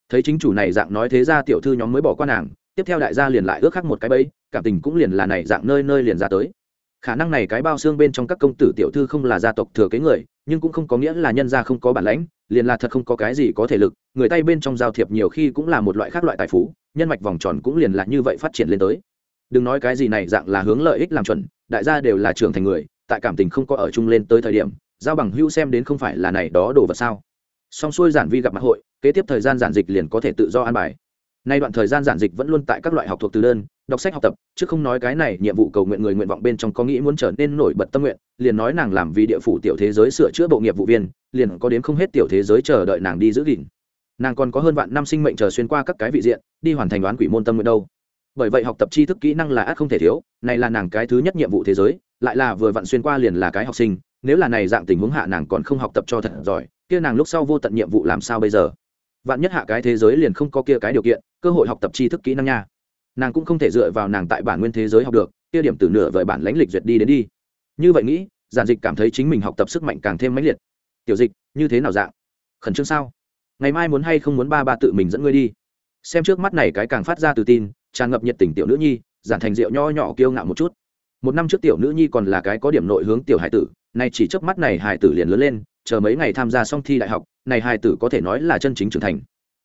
Thấy chính chủ này dạng nói thế ra tiểu thư nhóm mới bỏ qua nàng, tiếp theo đại gia liền lại ước khắc một cái bẫy, cảm tình cũng liền là này dạng nơi nơi liền ra tới. Khả năng này cái bao xương bên trong các công tử tiểu thư không là gia tộc thừa kế người, nhưng cũng không có nghĩa là nhân gia không có bản lãnh, liền là thật không có cái gì có thể lực, người tay bên trong giao thiệp nhiều khi cũng là một loại khác loại tài phú, nhân mạch vòng tròn cũng liền là như vậy phát triển lên tới. Đừng nói cái gì này dạng là hướng lợi ích làm chuẩn, đại gia đều là trưởng thành người tại cảm tình không có ở chung lên tới thời điểm, giao bằng hữu xem đến không phải là này đó đồ vật sao. Song xuôi giản vi gặp mặt hội, kế tiếp thời gian giản dịch liền có thể tự do an bài. Nay đoạn thời gian giản dịch vẫn luôn tại các loại học thuộc từ đơn, đọc sách học tập, chứ không nói cái này nhiệm vụ cầu nguyện người nguyện vọng bên trong có nghĩ muốn trở nên nổi bật tâm nguyện, liền nói nàng làm vì địa phủ tiểu thế giới sửa chữa bộ nghiệp vụ viên, liền có đến không hết tiểu thế giới chờ đợi nàng đi giữ gìn. Nàng còn có hơn vạn năm sinh mệnh chờ xuyên qua các cái vị diện, đi hoàn thành đoán quỷ môn tâm nguyện đâu. Bởi vậy học tập tri thức kỹ năng là ác không thể thiếu, này là nàng cái thứ nhất nhiệm vụ thế giới lại là vừa vặn xuyên qua liền là cái học sinh, nếu là này dạng tình huống hạ nàng còn không học tập cho thật giỏi, kia nàng lúc sau vô tận nhiệm vụ làm sao bây giờ? Vạn nhất hạ cái thế giới liền không có kia cái điều kiện, cơ hội học tập tri thức kỹ năng nha. Nàng cũng không thể dựa vào nàng tại bản nguyên thế giới học được, kia điểm từ nửa vời bản lãnh lịch duyệt đi đến đi. Như vậy nghĩ, giản dịch cảm thấy chính mình học tập sức mạnh càng thêm mãnh liệt. Tiểu dịch, như thế nào dạng? Khẩn trương sao? Ngày mai muốn hay không muốn ba ba tự mình dẫn ngươi đi. Xem trước mắt này cái càng phát ra từ tin, tràn ngập nhiệt tình tiểu nữ nhi, giản thành rượu nho nhỏ kiêu ngạo một chút một năm trước tiểu nữ nhi còn là cái có điểm nội hướng tiểu hải tử, nay chỉ trước mắt này hải tử liền lớn lên, chờ mấy ngày tham gia xong thi đại học, này hải tử có thể nói là chân chính trưởng thành.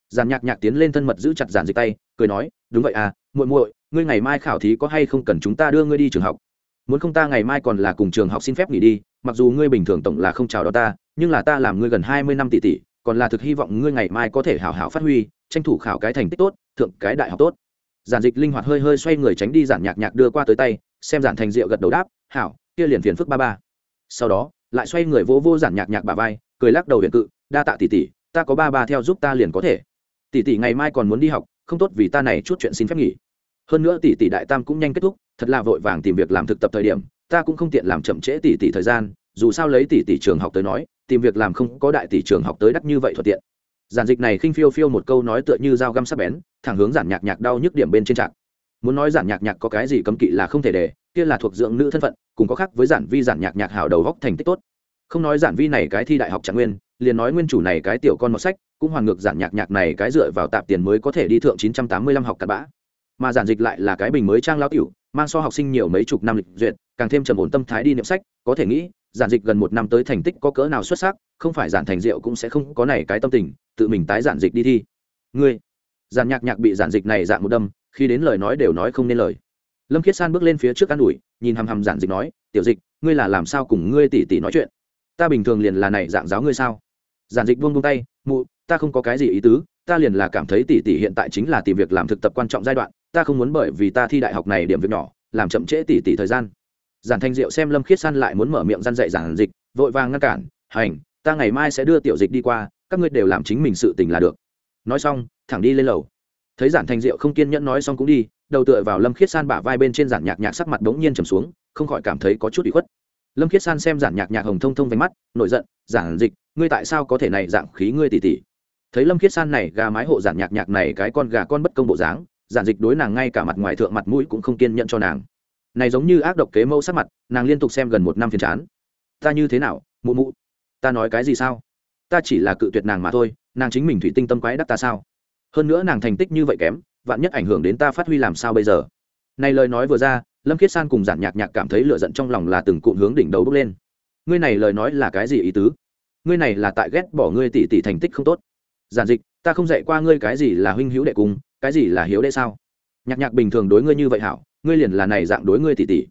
Giản nhạc nhạc tiến lên thân mật giữ chặt giản dịch tay, cười nói, đúng vậy à muội muội, ngươi ngày mai khảo thí có hay không cần chúng ta đưa ngươi đi trường học? Muốn không ta ngày mai còn là cùng trường học xin phép nghỉ đi, mặc dù ngươi bình thường tổng là không chào đón ta, nhưng là ta làm ngươi gần hai mươi năm tỷ tỷ, còn là thực hy vọng ngươi ngày mai có thể hảo hảo phát huy, tranh thủ khảo cái thành tích tốt, thượng cái đại học tốt. Giản dịch linh hoạt hơi hơi xoay người tránh đi giản nhạc nhạc đưa qua tới tay xem giản thành rượu gật đầu đáp, hảo, kia liền phiền phức ba ba. Sau đó, lại xoay người vô vô giản nhạc nhạc bà vai, cười lắc đầu huyền cự, đa tạ tỷ tỷ, ta có ba ba theo giúp ta liền có thể. Tỷ tỷ ngày mai còn muốn đi học, không tốt vì ta này chút chuyện xin phép nghỉ. Hơn nữa tỷ tỷ đại tam cũng nhanh kết thúc, thật là vội vàng tìm việc làm thực tập thời điểm, ta cũng không tiện làm chậm trễ tỷ tỷ thời gian, dù sao lấy tỷ tỷ trường học tới nói, tìm việc làm không có đại tỷ trường học tới đắt như vậy thuận tiện. Giản dịch này khinh phiêu phiêu một câu nói tựa như dao găm sắc bén, thẳng hướng giản nhạc nhạc đau nhức điểm bên trên trạc muốn nói giản nhạc nhạc có cái gì cấm kỵ là không thể để, kia là thuộc dưỡng nữ thân phận, cùng có khác với giản vi giản nhạc nhạc hảo đầu góc thành tích tốt. Không nói giản vi này cái thi đại học trạng nguyên, liền nói nguyên chủ này cái tiểu con một sách, cũng hoàn ngược giản nhạc nhạc này cái dựa vào tạp tiền mới có thể đi thượng chín trăm tám mươi lăm học cặn bã. Mà giản dịch lại là cái bình mới trang lao tiểu, mang so học sinh nhiều mấy chục năm lịch duyệt, càng thêm trầm ổn tâm thái đi niệm sách, có thể nghĩ, giản dịch gần một năm tới thành tích có cỡ nào xuất sắc, không phải giản thành diệu cũng sẽ không có này cái tâm tình, tự mình tái giản dịch đi thi. Ngươi, giản nhạc nhạc bị giản dịch này dạng một đâm khi đến lời nói đều nói không nên lời. Lâm khiết san bước lên phía trước an ủi, nhìn hằm hằm giản dịch nói, tiểu dịch, ngươi là làm sao cùng ngươi tỉ tỉ nói chuyện? Ta bình thường liền là này dạng giáo ngươi sao? Giản dịch buông buông tay, mụ, ta không có cái gì ý tứ, ta liền là cảm thấy tỷ tỷ hiện tại chính là tìm việc làm thực tập quan trọng giai đoạn, ta không muốn bởi vì ta thi đại học này điểm việc nhỏ, làm chậm trễ tỷ tỷ thời gian. Giản thanh diệu xem lâm khiết san lại muốn mở miệng răn dạy giản dịch, vội vàng ngăn cản, hành, ta ngày mai sẽ đưa tiểu dịch đi qua, các ngươi đều làm chính mình sự tình là được. Nói xong, thẳng đi lên lầu thấy giản thành diệu không kiên nhẫn nói xong cũng đi, đầu tựa vào lâm khiết san bả vai bên trên giản nhạc nhạc sắc mặt bỗng nhiên trầm xuống, không khỏi cảm thấy có chút bị khuất. Lâm khiết san xem giản nhạc nhạc hồng thông thông vánh mắt, nổi giận, giản dịch, ngươi tại sao có thể này dạng khí ngươi tỉ tỉ? Thấy lâm khiết san này gà mái hộ giản nhạc nhạc này cái con gà con bất công bộ dáng, giản dịch đối nàng ngay cả mặt ngoài thượng mặt mũi cũng không kiên nhẫn cho nàng. Này giống như ác độc kế mẫu sắc mặt, nàng liên tục xem gần một năm phiền chán. Ta như thế nào, mụ mụ? Ta nói cái gì sao? Ta chỉ là cự tuyệt nàng mà thôi, nàng chính mình thủy tinh tâm quái đắc ta sao? Hơn nữa nàng thành tích như vậy kém, vạn nhất ảnh hưởng đến ta phát huy làm sao bây giờ? Này lời nói vừa ra, lâm khiết san cùng giản nhạc nhạc cảm thấy lựa giận trong lòng là từng cụm hướng đỉnh đầu bước lên. Ngươi này lời nói là cái gì ý tứ? Ngươi này là tại ghét bỏ ngươi tỷ tỷ thành tích không tốt. Giản dịch, ta không dạy qua ngươi cái gì là huynh hữu đệ cùng, cái gì là hiếu đệ sao? Nhạc nhạc bình thường đối ngươi như vậy hảo, ngươi liền là này dạng đối ngươi tỷ tỷ.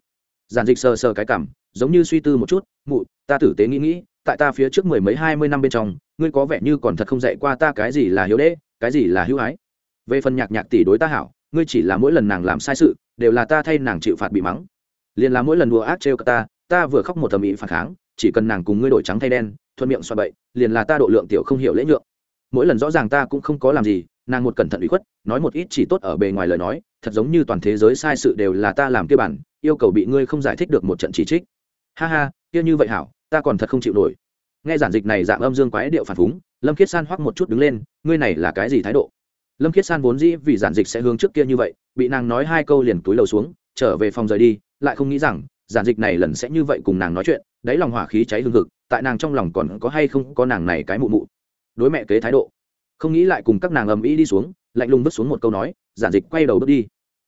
Giản dịch sờ sờ cái cảm, giống như suy tư một chút, mụ, ta tử tế nghĩ nghĩ, tại ta phía trước mười mấy hai mươi năm bên trong, ngươi có vẻ như còn thật không dạy qua ta cái gì là hiếu đệ cái gì là hữu ái? Về phần nhạc nhạc tỷ đối ta hảo, ngươi chỉ là mỗi lần nàng làm sai sự, đều là ta thay nàng chịu phạt bị mắng. Liền là mỗi lần đùa ác trêu ta ta vừa khóc một thầm ý phản kháng, chỉ cần nàng cùng ngươi đổi trắng thay đen, thuận miệng xoa bậy, liền là ta độ lượng tiểu không hiểu lễ nhượng. Mỗi lần rõ ràng ta cũng không có làm gì, nàng một cẩn thận ủy khuất, nói một ít chỉ tốt ở bề ngoài lời nói, thật giống như toàn thế giới sai sự đều là ta làm kia bản, yêu cầu bị ngươi không giải thích được một trận chỉ trích. Ha ha, kia như vậy hảo, ta còn thật không chịu nổi. Nghe giản dịch này dạng âm dương quái điệu phản phúng lâm khiết san hoắc một chút đứng lên, ngươi này là cái gì thái độ? Lâm khiết san vốn dĩ vì giản dịch sẽ hướng trước kia như vậy, bị nàng nói hai câu liền túi lầu xuống, trở về phòng rời đi, lại không nghĩ rằng, giản dịch này lần sẽ như vậy cùng nàng nói chuyện, đáy lòng hỏa khí cháy hương thực tại nàng trong lòng còn có hay không có nàng này cái mụ mụ. Đối mẹ kế thái độ. Không nghĩ lại cùng các nàng ầm ĩ đi xuống, lạnh lùng vứt xuống một câu nói, giản dịch quay đầu bước đi.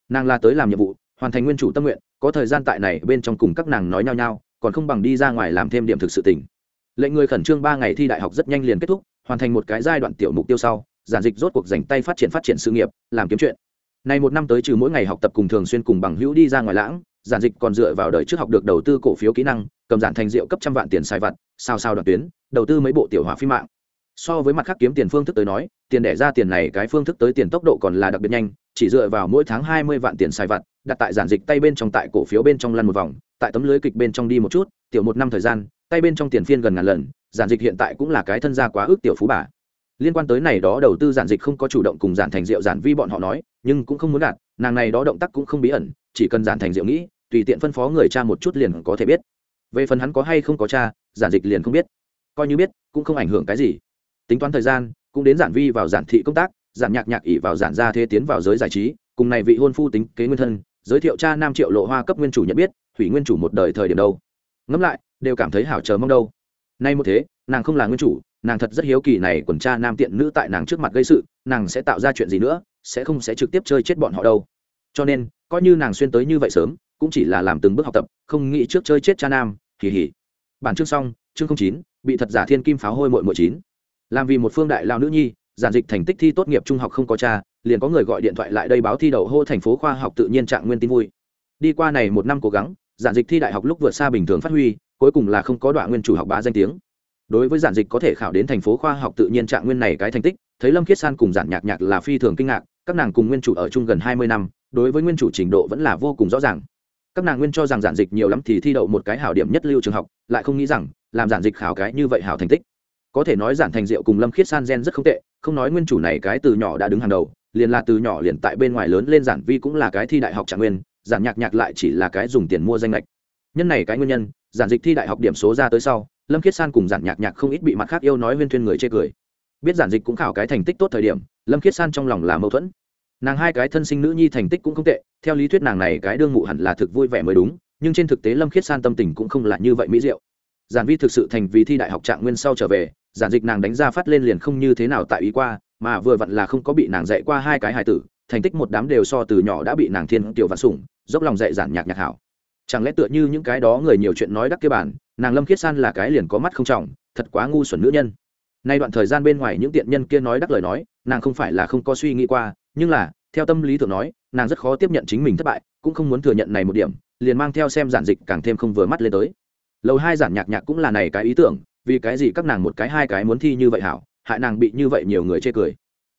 Nàng la tới làm nhiệm vụ, hoàn thành nguyên chủ tâm nguyện, có thời gian tại này bên trong cùng các nàng nói nhau nhau, còn không bằng đi ra ngoài làm thêm điểm thực sự tình. Lệnh người khẩn trương ba ngày thi đại học rất nhanh liền kết thúc hoàn thành một cái giai đoạn tiểu mục tiêu sau, giản dịch rốt cuộc dành tay phát triển phát triển sự nghiệp, làm kiếm chuyện. Này một năm tới trừ mỗi ngày học tập cùng thường xuyên cùng bằng hữu đi ra ngoài lãng, giản dịch còn dựa vào đời trước học được đầu tư cổ phiếu kỹ năng, cầm giản thành rượu cấp trăm vạn tiền xài vặt sao sao đoạn tuyến, đầu tư mấy bộ tiểu hỏa phi mạng. So với mặt khác kiếm tiền phương thức tới nói, tiền đẻ ra tiền này cái phương thức tới tiền tốc độ còn là đặc biệt nhanh, chỉ dựa vào mỗi tháng hai mươi vạn tiền xài vặt, đặt tại giản dịch tay bên trong tại cổ phiếu bên trong lăn một vòng, tại tấm lưới kịch bên trong đi một chút, tiểu một năm thời gian, tay bên trong tiền phiên gần ngàn lần giản dịch hiện tại cũng là cái thân gia quá ước tiểu phú bà. Liên quan tới này đó đầu tư giản dịch không có chủ động cùng giản thành diệu giản vi bọn họ nói, nhưng cũng không muốn đạt nàng này đó động tác cũng không bí ẩn, chỉ cần giản thành diệu nghĩ, tùy tiện phân phó người cha một chút liền có thể biết. Về phần hắn có hay không có cha, giản dịch liền không biết. Coi như biết, cũng không ảnh hưởng cái gì. Tính toán thời gian, cũng đến giản vi vào giản thị công tác, giản nhạc nhạc ỉ vào giản gia thế tiến vào giới giải trí, cùng này vị hôn phu tính kế nguyên thân, giới thiệu cha nam triệu lộ hoa cấp nguyên chủ nhận biết, hủy nguyên chủ một đời thời điểm đâu. Ngẫm lại, đều cảm thấy hảo chờ mong đâu nay một thế, nàng không là nguyên chủ, nàng thật rất hiếu kỳ này quần cha nam tiện nữ tại nàng trước mặt gây sự, nàng sẽ tạo ra chuyện gì nữa, sẽ không sẽ trực tiếp chơi chết bọn họ đâu. Cho nên, coi như nàng xuyên tới như vậy sớm, cũng chỉ là làm từng bước học tập, không nghĩ trước chơi chết cha nam kỳ hỉ bản chương xong, chương chín, bị thật giả thiên kim pháo hôi mội mội chín. Làm vì một phương đại lao nữ nhi, giản dịch thành tích thi tốt nghiệp trung học không có cha, liền có người gọi điện thoại lại đây báo thi đậu hô thành phố khoa học tự nhiên trạng nguyên tin vui. Đi qua này một năm cố gắng, giản dịch thi đại học lúc vượt xa bình thường phát huy cuối cùng là không có đoạn nguyên chủ học bá danh tiếng. Đối với giản dịch có thể khảo đến thành phố khoa học tự nhiên trạng nguyên này cái thành tích, thấy lâm khiết san cùng giản nhạc nhạc là phi thường kinh ngạc, các nàng cùng nguyên chủ ở chung gần hai mươi năm, đối với nguyên chủ trình độ vẫn là vô cùng rõ ràng. Các nàng nguyên cho rằng giản dịch nhiều lắm thì thi đậu một cái hảo điểm nhất lưu trường học, lại không nghĩ rằng, làm giản dịch khảo cái như vậy hảo thành tích. Có thể nói giản thành diệu cùng lâm khiết san gen rất không tệ, không nói nguyên chủ này cái từ nhỏ đã đứng hàng đầu, liền là từ nhỏ liền tại bên ngoài lớn lên giản vi cũng là cái thi đại học trạng nguyên, giản nhạc nhạc lại chỉ là cái dùng tiền mua danh lệch. Nhân này cái nguyên nhân giản dịch thi đại học điểm số ra tới sau, lâm khiết san cùng giản nhạc nhạc không ít bị mặt khác yêu nói huyên thuyên người chê cười. Biết giản dịch cũng khảo cái thành tích tốt thời điểm, lâm khiết san trong lòng là mâu thuẫn. Nàng hai cái thân sinh nữ nhi thành tích cũng không tệ, theo lý thuyết nàng này cái đương mụ hẳn là thực vui vẻ mới đúng, nhưng trên thực tế lâm khiết san tâm tình cũng không là như vậy mỹ diệu. Giản vi thực sự thành vì thi đại học trạng nguyên sau trở về, giản dịch nàng đánh ra phát lên liền không như thế nào tại ý qua, mà vừa vặn là không có bị nàng dạy qua hai cái hài tử, thành tích một đám đều so từ nhỏ đã bị nàng thiên tiểu vạn sủng, dốc lòng dạy giản nhạc nhạc hảo chẳng lẽ tựa như những cái đó người nhiều chuyện nói đắc kia bản, nàng lâm khiết san là cái liền có mắt không trọng, thật quá ngu xuẩn nữ nhân. Nay đoạn thời gian bên ngoài những tiện nhân kia nói đắc lời nói, nàng không phải là không có suy nghĩ qua, nhưng là, theo tâm lý thường nói, nàng rất khó tiếp nhận chính mình thất bại, cũng không muốn thừa nhận này một điểm, liền mang theo xem giản dịch càng thêm không vừa mắt lên tới. Lầu hai giản nhạc nhạc cũng là này cái ý tưởng, vì cái gì các nàng một cái hai cái muốn thi như vậy hảo, hại nàng bị như vậy nhiều người chê cười.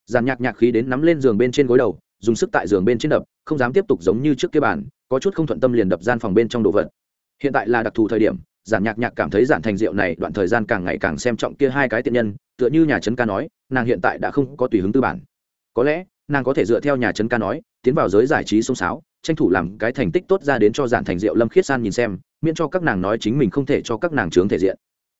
Giản nhạc nhạc khí đến nắm lên giường bên trên gối đầu dùng sức tại giường bên trên đập, không dám tiếp tục giống như trước kia bàn, có chút không thuận tâm liền đập gian phòng bên trong đồ vật. Hiện tại là đặc thù thời điểm, giản nhạc nhạc cảm thấy giản thành diệu này đoạn thời gian càng ngày càng xem trọng kia hai cái tiện nhân, tựa như nhà trấn ca nói, nàng hiện tại đã không có tùy hứng tư bản. Có lẽ, nàng có thể dựa theo nhà trấn ca nói, tiến vào giới giải trí sông sáo, tranh thủ làm cái thành tích tốt ra đến cho giản thành diệu lâm khiết san nhìn xem, miễn cho các nàng nói chính mình không thể cho các nàng trướng thể diện.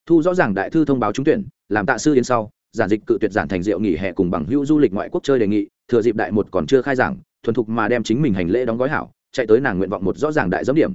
Thu rõ ràng đại thư thông báo trúng tuyển, làm tạ sư đến sau giản dịch cự tuyệt giản thành diệu nghỉ hè cùng bằng hữu du lịch ngoại quốc chơi đề nghị, thừa dịp đại một còn chưa khai giảng, thuần thục mà đem chính mình hành lễ đóng gói hảo, chạy tới nàng nguyện vọng một rõ ràng đại dấu điểm.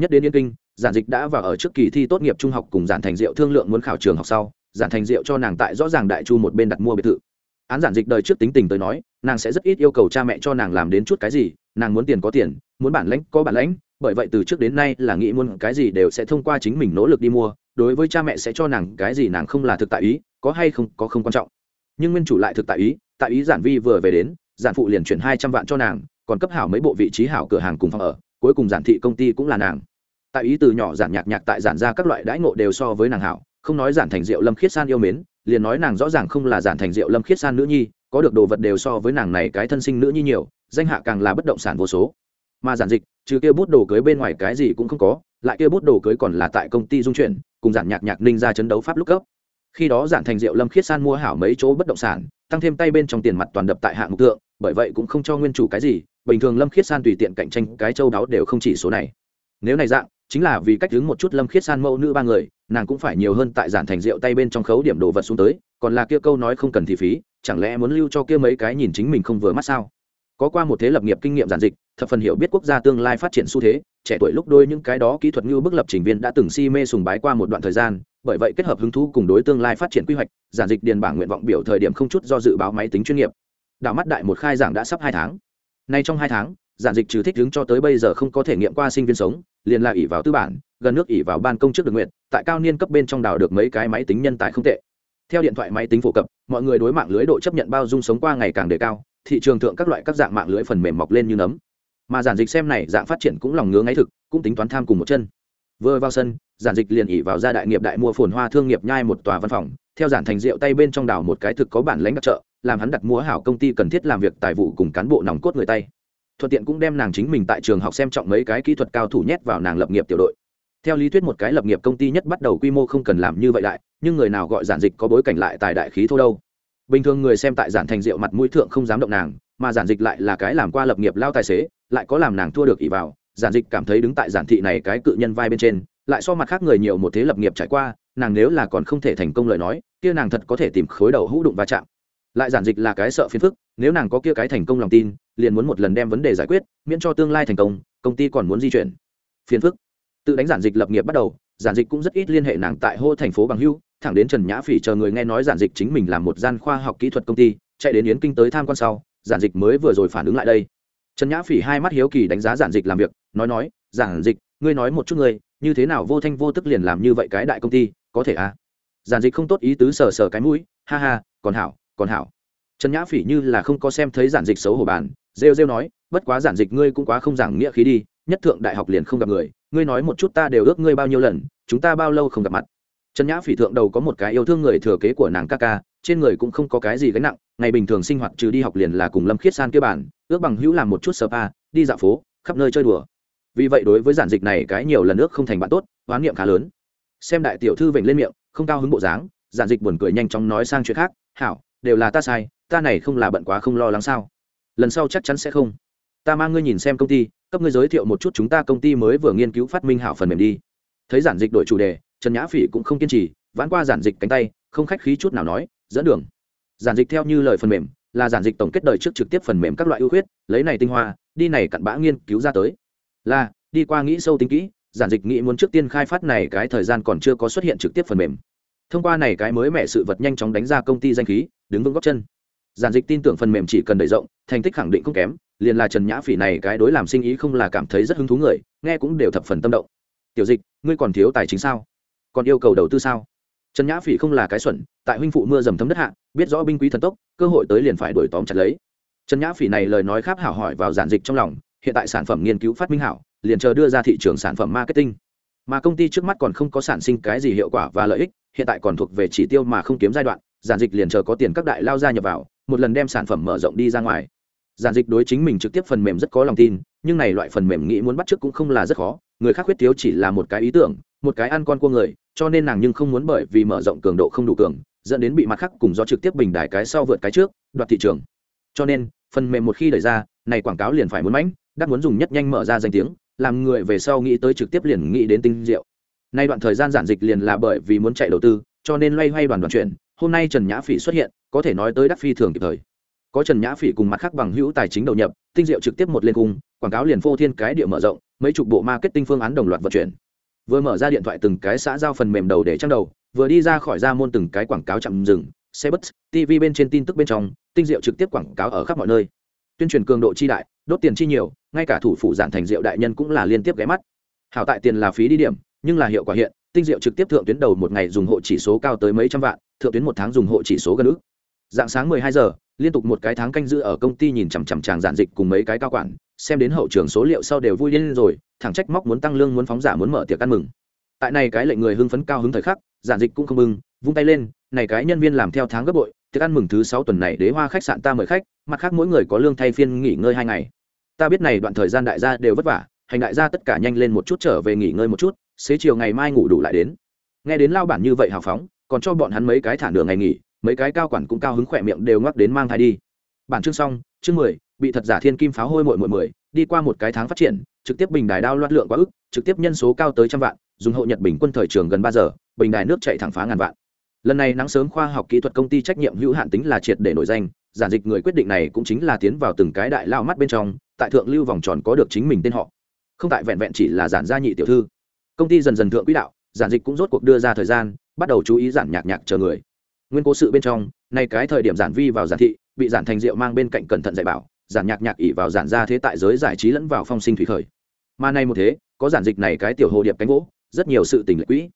Nhất đến yên kinh, giản dịch đã vào ở trước kỳ thi tốt nghiệp trung học cùng giản thành diệu thương lượng muốn khảo trường học sau, giản thành diệu cho nàng tại rõ ràng đại chu một bên đặt mua biệt thự. Án giản dịch đời trước tính tình tới nói, nàng sẽ rất ít yêu cầu cha mẹ cho nàng làm đến chút cái gì, nàng muốn tiền có tiền, muốn bản lãnh có bản lãnh, bởi vậy từ trước đến nay là nghĩ muốn cái gì đều sẽ thông qua chính mình nỗ lực đi mua đối với cha mẹ sẽ cho nàng cái gì nàng không là thực tại ý, có hay không, có không quan trọng. Nhưng nguyên chủ lại thực tại ý tại ý giản vi vừa về đến, giản phụ liền chuyển hai trăm vạn cho nàng, còn cấp hảo mấy bộ vị trí hảo cửa hàng cùng phòng ở, cuối cùng giản thị công ty cũng là nàng. Tại ý từ nhỏ giản nhạc nhạc tại giản ra các loại đãi ngộ đều so với nàng hảo, không nói giản thành diệu lâm khiết san yêu mến, liền nói nàng rõ ràng không là giản thành diệu lâm khiết san nữ nhi, có được đồ vật đều so với nàng này cái thân sinh nữ nhi nhiều, danh hạ càng là bất động sản vô số mà giản dịch, trừ kia bút đồ cưới bên ngoài cái gì cũng không có, lại kia bút đồ cưới còn là tại công ty dung chuyển, cùng giản nhạc nhạc ninh ra chấn đấu pháp lúc cấp. Khi đó giản thành diệu lâm khiết san mua hảo mấy chỗ bất động sản, tăng thêm tay bên trong tiền mặt toàn đập tại hạng mục tượng bởi vậy cũng không cho nguyên chủ cái gì, bình thường lâm khiết san tùy tiện cạnh tranh cái châu đáo đều không chỉ số này. Nếu này dạng, chính là vì cách đứng một chút lâm khiết san mẫu nữ ba người, nàng cũng phải nhiều hơn tại giản thành rượu tay bên trong khấu điểm đồ vật xuống tới, còn là kia câu nói không cần thì phí, chẳng lẽ muốn lưu cho kia mấy cái nhìn chính mình không vừa mắt sao? Có qua một thế lập nghiệp kinh nghiệm giản dịch, thập phần hiểu biết quốc gia tương lai phát triển xu thế, trẻ tuổi lúc đôi những cái đó kỹ thuật như bức lập trình viên đã từng si mê sùng bái qua một đoạn thời gian, bởi vậy kết hợp hứng thú cùng đối tương lai phát triển quy hoạch, giản dịch điền bảng nguyện vọng biểu thời điểm không chút do dự báo máy tính chuyên nghiệp. Đạo mắt đại một khai giảng đã sắp hai tháng. Nay trong hai tháng, giản dịch trừ thích đứng cho tới bây giờ không có thể nghiệm qua sinh viên sống, liền là ỉ vào tư bản, gần nước ỉ vào ban công trước được nguyện, tại cao niên cấp bên trong đảo được mấy cái máy tính nhân tài không tệ. Theo điện thoại máy tính phổ cập, mọi người đối mạng lưới độ chấp nhận bao dung sống qua ngày càng đề cao thị trường thượng các loại các dạng mạng lưới phần mềm mọc lên như nấm. Mà giản dịch xem này dạng phát triển cũng lòng ngứa ngáy thực, cũng tính toán tham cùng một chân. Vừa vào sân, giản dịch liền ỉ vào gia đại nghiệp đại mua phồn hoa thương nghiệp nhai một tòa văn phòng, theo giản thành rượu tay bên trong đảo một cái thực có bản lãnh đặc trợ, làm hắn đặt mua hảo công ty cần thiết làm việc tài vụ cùng cán bộ nòng cốt người tay. Thuận tiện cũng đem nàng chính mình tại trường học xem trọng mấy cái kỹ thuật cao thủ nhét vào nàng lập nghiệp tiểu đội. Theo lý thuyết một cái lập nghiệp công ty nhất bắt đầu quy mô không cần làm như vậy đại nhưng người nào gọi giản dịch có bối cảnh lại tài đại khí thô đâu bình thường người xem tại giản thành rượu mặt mũi thượng không dám động nàng, mà giản dịch lại là cái làm qua lập nghiệp lao tài xế, lại có làm nàng thua được ỷ vào. Giản dịch cảm thấy đứng tại giản thị này cái cự nhân vai bên trên, lại so mặt khác người nhiều một thế lập nghiệp trải qua, nàng nếu là còn không thể thành công lời nói, kia nàng thật có thể tìm khối đầu hũ đụng va chạm. Lại giản dịch là cái sợ phiền phức, nếu nàng có kia cái thành công lòng tin, liền muốn một lần đem vấn đề giải quyết, miễn cho tương lai thành công công ty còn muốn di chuyển. Phiền phức. Tự đánh giản dịch lập nghiệp bắt đầu, giản dịch cũng rất ít liên hệ nàng tại hô thành phố bằng hưu thẳng đến trần nhã phỉ chờ người nghe nói giản dịch chính mình là một gian khoa học kỹ thuật công ty, chạy đến yến kinh tới tham quan sau, giản dịch mới vừa rồi phản ứng lại đây. Trần nhã phỉ hai mắt hiếu kỳ đánh giá giản dịch làm việc, nói nói, giản dịch, ngươi nói một chút ngươi, như thế nào vô thanh vô tức liền làm như vậy cái đại công ty, có thể à? Giản dịch không tốt ý tứ sờ sờ cái mũi, ha ha, còn hảo còn hảo. Trần nhã phỉ như là không có xem thấy giản dịch xấu hổ bàn, rêu rêu nói, bất quá giản dịch ngươi cũng quá không giảng nghĩa khí đi, nhất thượng đại học liền không gặp người, ngươi nói một chút ta đều ước ngươi bao nhiêu lần, chúng ta bao lâu không gặp mặt? Trần nhã phỉ thượng đầu có một cái yêu thương người thừa kế của nàng ca ca, trên người cũng không có cái gì gánh nặng, ngày bình thường sinh hoạt trừ đi học liền là cùng lâm khiết san kia bản ước bằng hữu làm một chút spa đi dạo phố, khắp nơi chơi đùa. Vì vậy đối với giản dịch này cái nhiều lần ước không thành bạn tốt oán niệm khá lớn. Xem đại tiểu thư vểnh lên miệng, không cao hứng bộ dáng, giản dịch buồn cười nhanh chóng nói sang chuyện khác, hảo, đều là ta sai, ta này không là bận quá không lo lắng sao? Lần sau chắc chắn sẽ không. Ta mang ngươi nhìn xem công ty, cấp ngươi giới thiệu một chút chúng ta công ty mới vừa nghiên cứu phát minh hảo phần mềm đi. Thấy giản dịch đổi chủ đề trần nhã phỉ cũng không kiên trì, vãn qua giản dịch cánh tay, không khách khí chút nào nói, dẫn đường. Giản dịch theo như lời phần mềm, là giản dịch tổng kết đời trước trực tiếp phần mềm các loại ưu khuyết, lấy này tinh hoa, đi này cặn bã nghiên cứu ra tới. Là, đi qua nghĩ sâu tính kỹ, giản dịch nghĩ muốn trước tiên khai phát này cái thời gian còn chưa có xuất hiện trực tiếp phần mềm. Thông qua này cái mới mẹ sự vật nhanh chóng đánh ra công ty danh khí, đứng vững góc chân. Giản dịch tin tưởng phần mềm chỉ cần đẩy rộng, thành tích khẳng định không kém, liền là trần nhã phỉ này cái đối làm sinh ý không là cảm thấy rất hứng thú người, nghe cũng đều thập phần tâm động. Tiểu dịch, ngươi còn thiếu tài chính sao? Còn yêu cầu đầu tư sao? Trần nhã phỉ không là cái xuẩn, tại huynh phụ mưa dầm thấm đất hạ, biết rõ binh quý thần tốc, cơ hội tới liền phải đuổi tóm chặt lấy. Trần nhã phỉ này lời nói kháp hảo hỏi vào giản dịch trong lòng, hiện tại sản phẩm nghiên cứu phát minh hảo, liền chờ đưa ra thị trường sản phẩm marketing. Mà công ty trước mắt còn không có sản sinh cái gì hiệu quả và lợi ích, hiện tại còn thuộc về chỉ tiêu mà không kiếm giai đoạn, giản dịch liền chờ có tiền các đại lao ra nhập vào, một lần đem sản phẩm mở rộng đi ra ngoài. Giản dịch đối chính mình trực tiếp phần mềm rất có lòng tin, nhưng này loại phần mềm nghĩ muốn bắt trước cũng không là rất khó, người khác khuyết thiếu chỉ là một cái ý tưởng một cái ăn con cua người, cho nên nàng nhưng không muốn bởi vì mở rộng cường độ không đủ cường, dẫn đến bị mặt khác cùng do trực tiếp bình đài cái sau vượt cái trước, đoạt thị trường. Cho nên, phần mềm một khi đẩy ra, này quảng cáo liền phải muốn mãnh đắc muốn dùng nhất nhanh mở ra danh tiếng, làm người về sau nghĩ tới trực tiếp liền nghĩ đến tinh diệu. Nay đoạn thời gian giản dịch liền là bởi vì muốn chạy đầu tư, cho nên loay hoay đoàn đoàn chuyện, hôm nay trần nhã phỉ xuất hiện, có thể nói tới đắc phi thường kịp thời. Có trần nhã phỉ cùng mặt khác bằng hữu tài chính đầu nhập, tinh diệu trực tiếp một lên cung, quảng cáo liền phô thiên cái địa mở rộng, mấy chục bộ marketing phương án đồng loạt vận chuyển vừa mở ra điện thoại từng cái xã giao phần mềm đầu để trang đầu, vừa đi ra khỏi ra môn từng cái quảng cáo chậm dừng, xe bus tv bên trên tin tức bên trong, tinh diệu trực tiếp quảng cáo ở khắp mọi nơi. Tuyên truyền cường độ chi đại, đốt tiền chi nhiều, ngay cả thủ phủ giản thành diệu đại nhân cũng là liên tiếp ghé mắt. Hảo tại tiền là phí đi điểm, nhưng là hiệu quả hiện, tinh diệu trực tiếp thượng tuyến đầu một ngày dùng hộ chỉ số cao tới mấy trăm vạn, thượng tuyến một tháng dùng hộ chỉ số gần ước dạng sáng mười hai giờ, liên tục một cái tháng canh giữ ở công ty nhìn chằm chằm chàng giản dịch cùng mấy cái cao quản, xem đến hậu trường số liệu sau đều vui lên rồi thẳng trách móc muốn tăng lương muốn phóng giả muốn mở tiệc ăn mừng. Tại này cái lệnh người hưng phấn cao hứng thời khắc, giản dịch cũng không mừng vung tay lên, này cái nhân viên làm theo tháng gấp bội, tiệc ăn mừng thứ sáu tuần này đế hoa khách sạn ta mời khách, mặt khác mỗi người có lương thay phiên nghỉ ngơi hai ngày. Ta biết này đoạn thời gian đại gia đều vất vả, hành đại gia tất cả nhanh lên một chút trở về nghỉ ngơi một chút, xế chiều ngày mai ngủ đủ lại đến. Nghe đến lao bản như vậy hào phóng, còn cho bọn hắn mấy cái thả nửa ngày nghỉ, mấy cái cao quản cũng cao hứng khỏe miệng đều ngoắc đến mang thai đi. Bản chương xong, chương mười, bị thật giả thiên kim pháo hôi mội mội mười đi qua một cái tháng phát triển, trực tiếp bình đài đao loạt lượng quá ức, trực tiếp nhân số cao tới trăm vạn, dùng hậu nhật bình quân thời trường gần ba giờ, bình đài nước chạy thẳng phá ngàn vạn. Lần này nắng sớm khoa học kỹ thuật công ty trách nhiệm hữu hạn tính là triệt để nổi danh, giản dịch người quyết định này cũng chính là tiến vào từng cái đại lao mắt bên trong, tại thượng lưu vòng tròn có được chính mình tên họ. Không tại vẹn vẹn chỉ là giản gia nhị tiểu thư. Công ty dần dần thượng quỹ đạo, giản dịch cũng rốt cuộc đưa ra thời gian, bắt đầu chú ý giản nhạc nhạc chờ người. Nguyên cố sự bên trong, nay cái thời điểm giản vi vào giản thị, bị giản thành diệu mang bên cạnh cẩn thận dạy bảo giản nhạc nhạc ỉ vào giản ra thế tại giới giải trí lẫn vào phong sinh thủy khởi. Mà nay một thế, có giản dịch này cái tiểu hồ điệp cánh gỗ, rất nhiều sự tình lệ quỹ.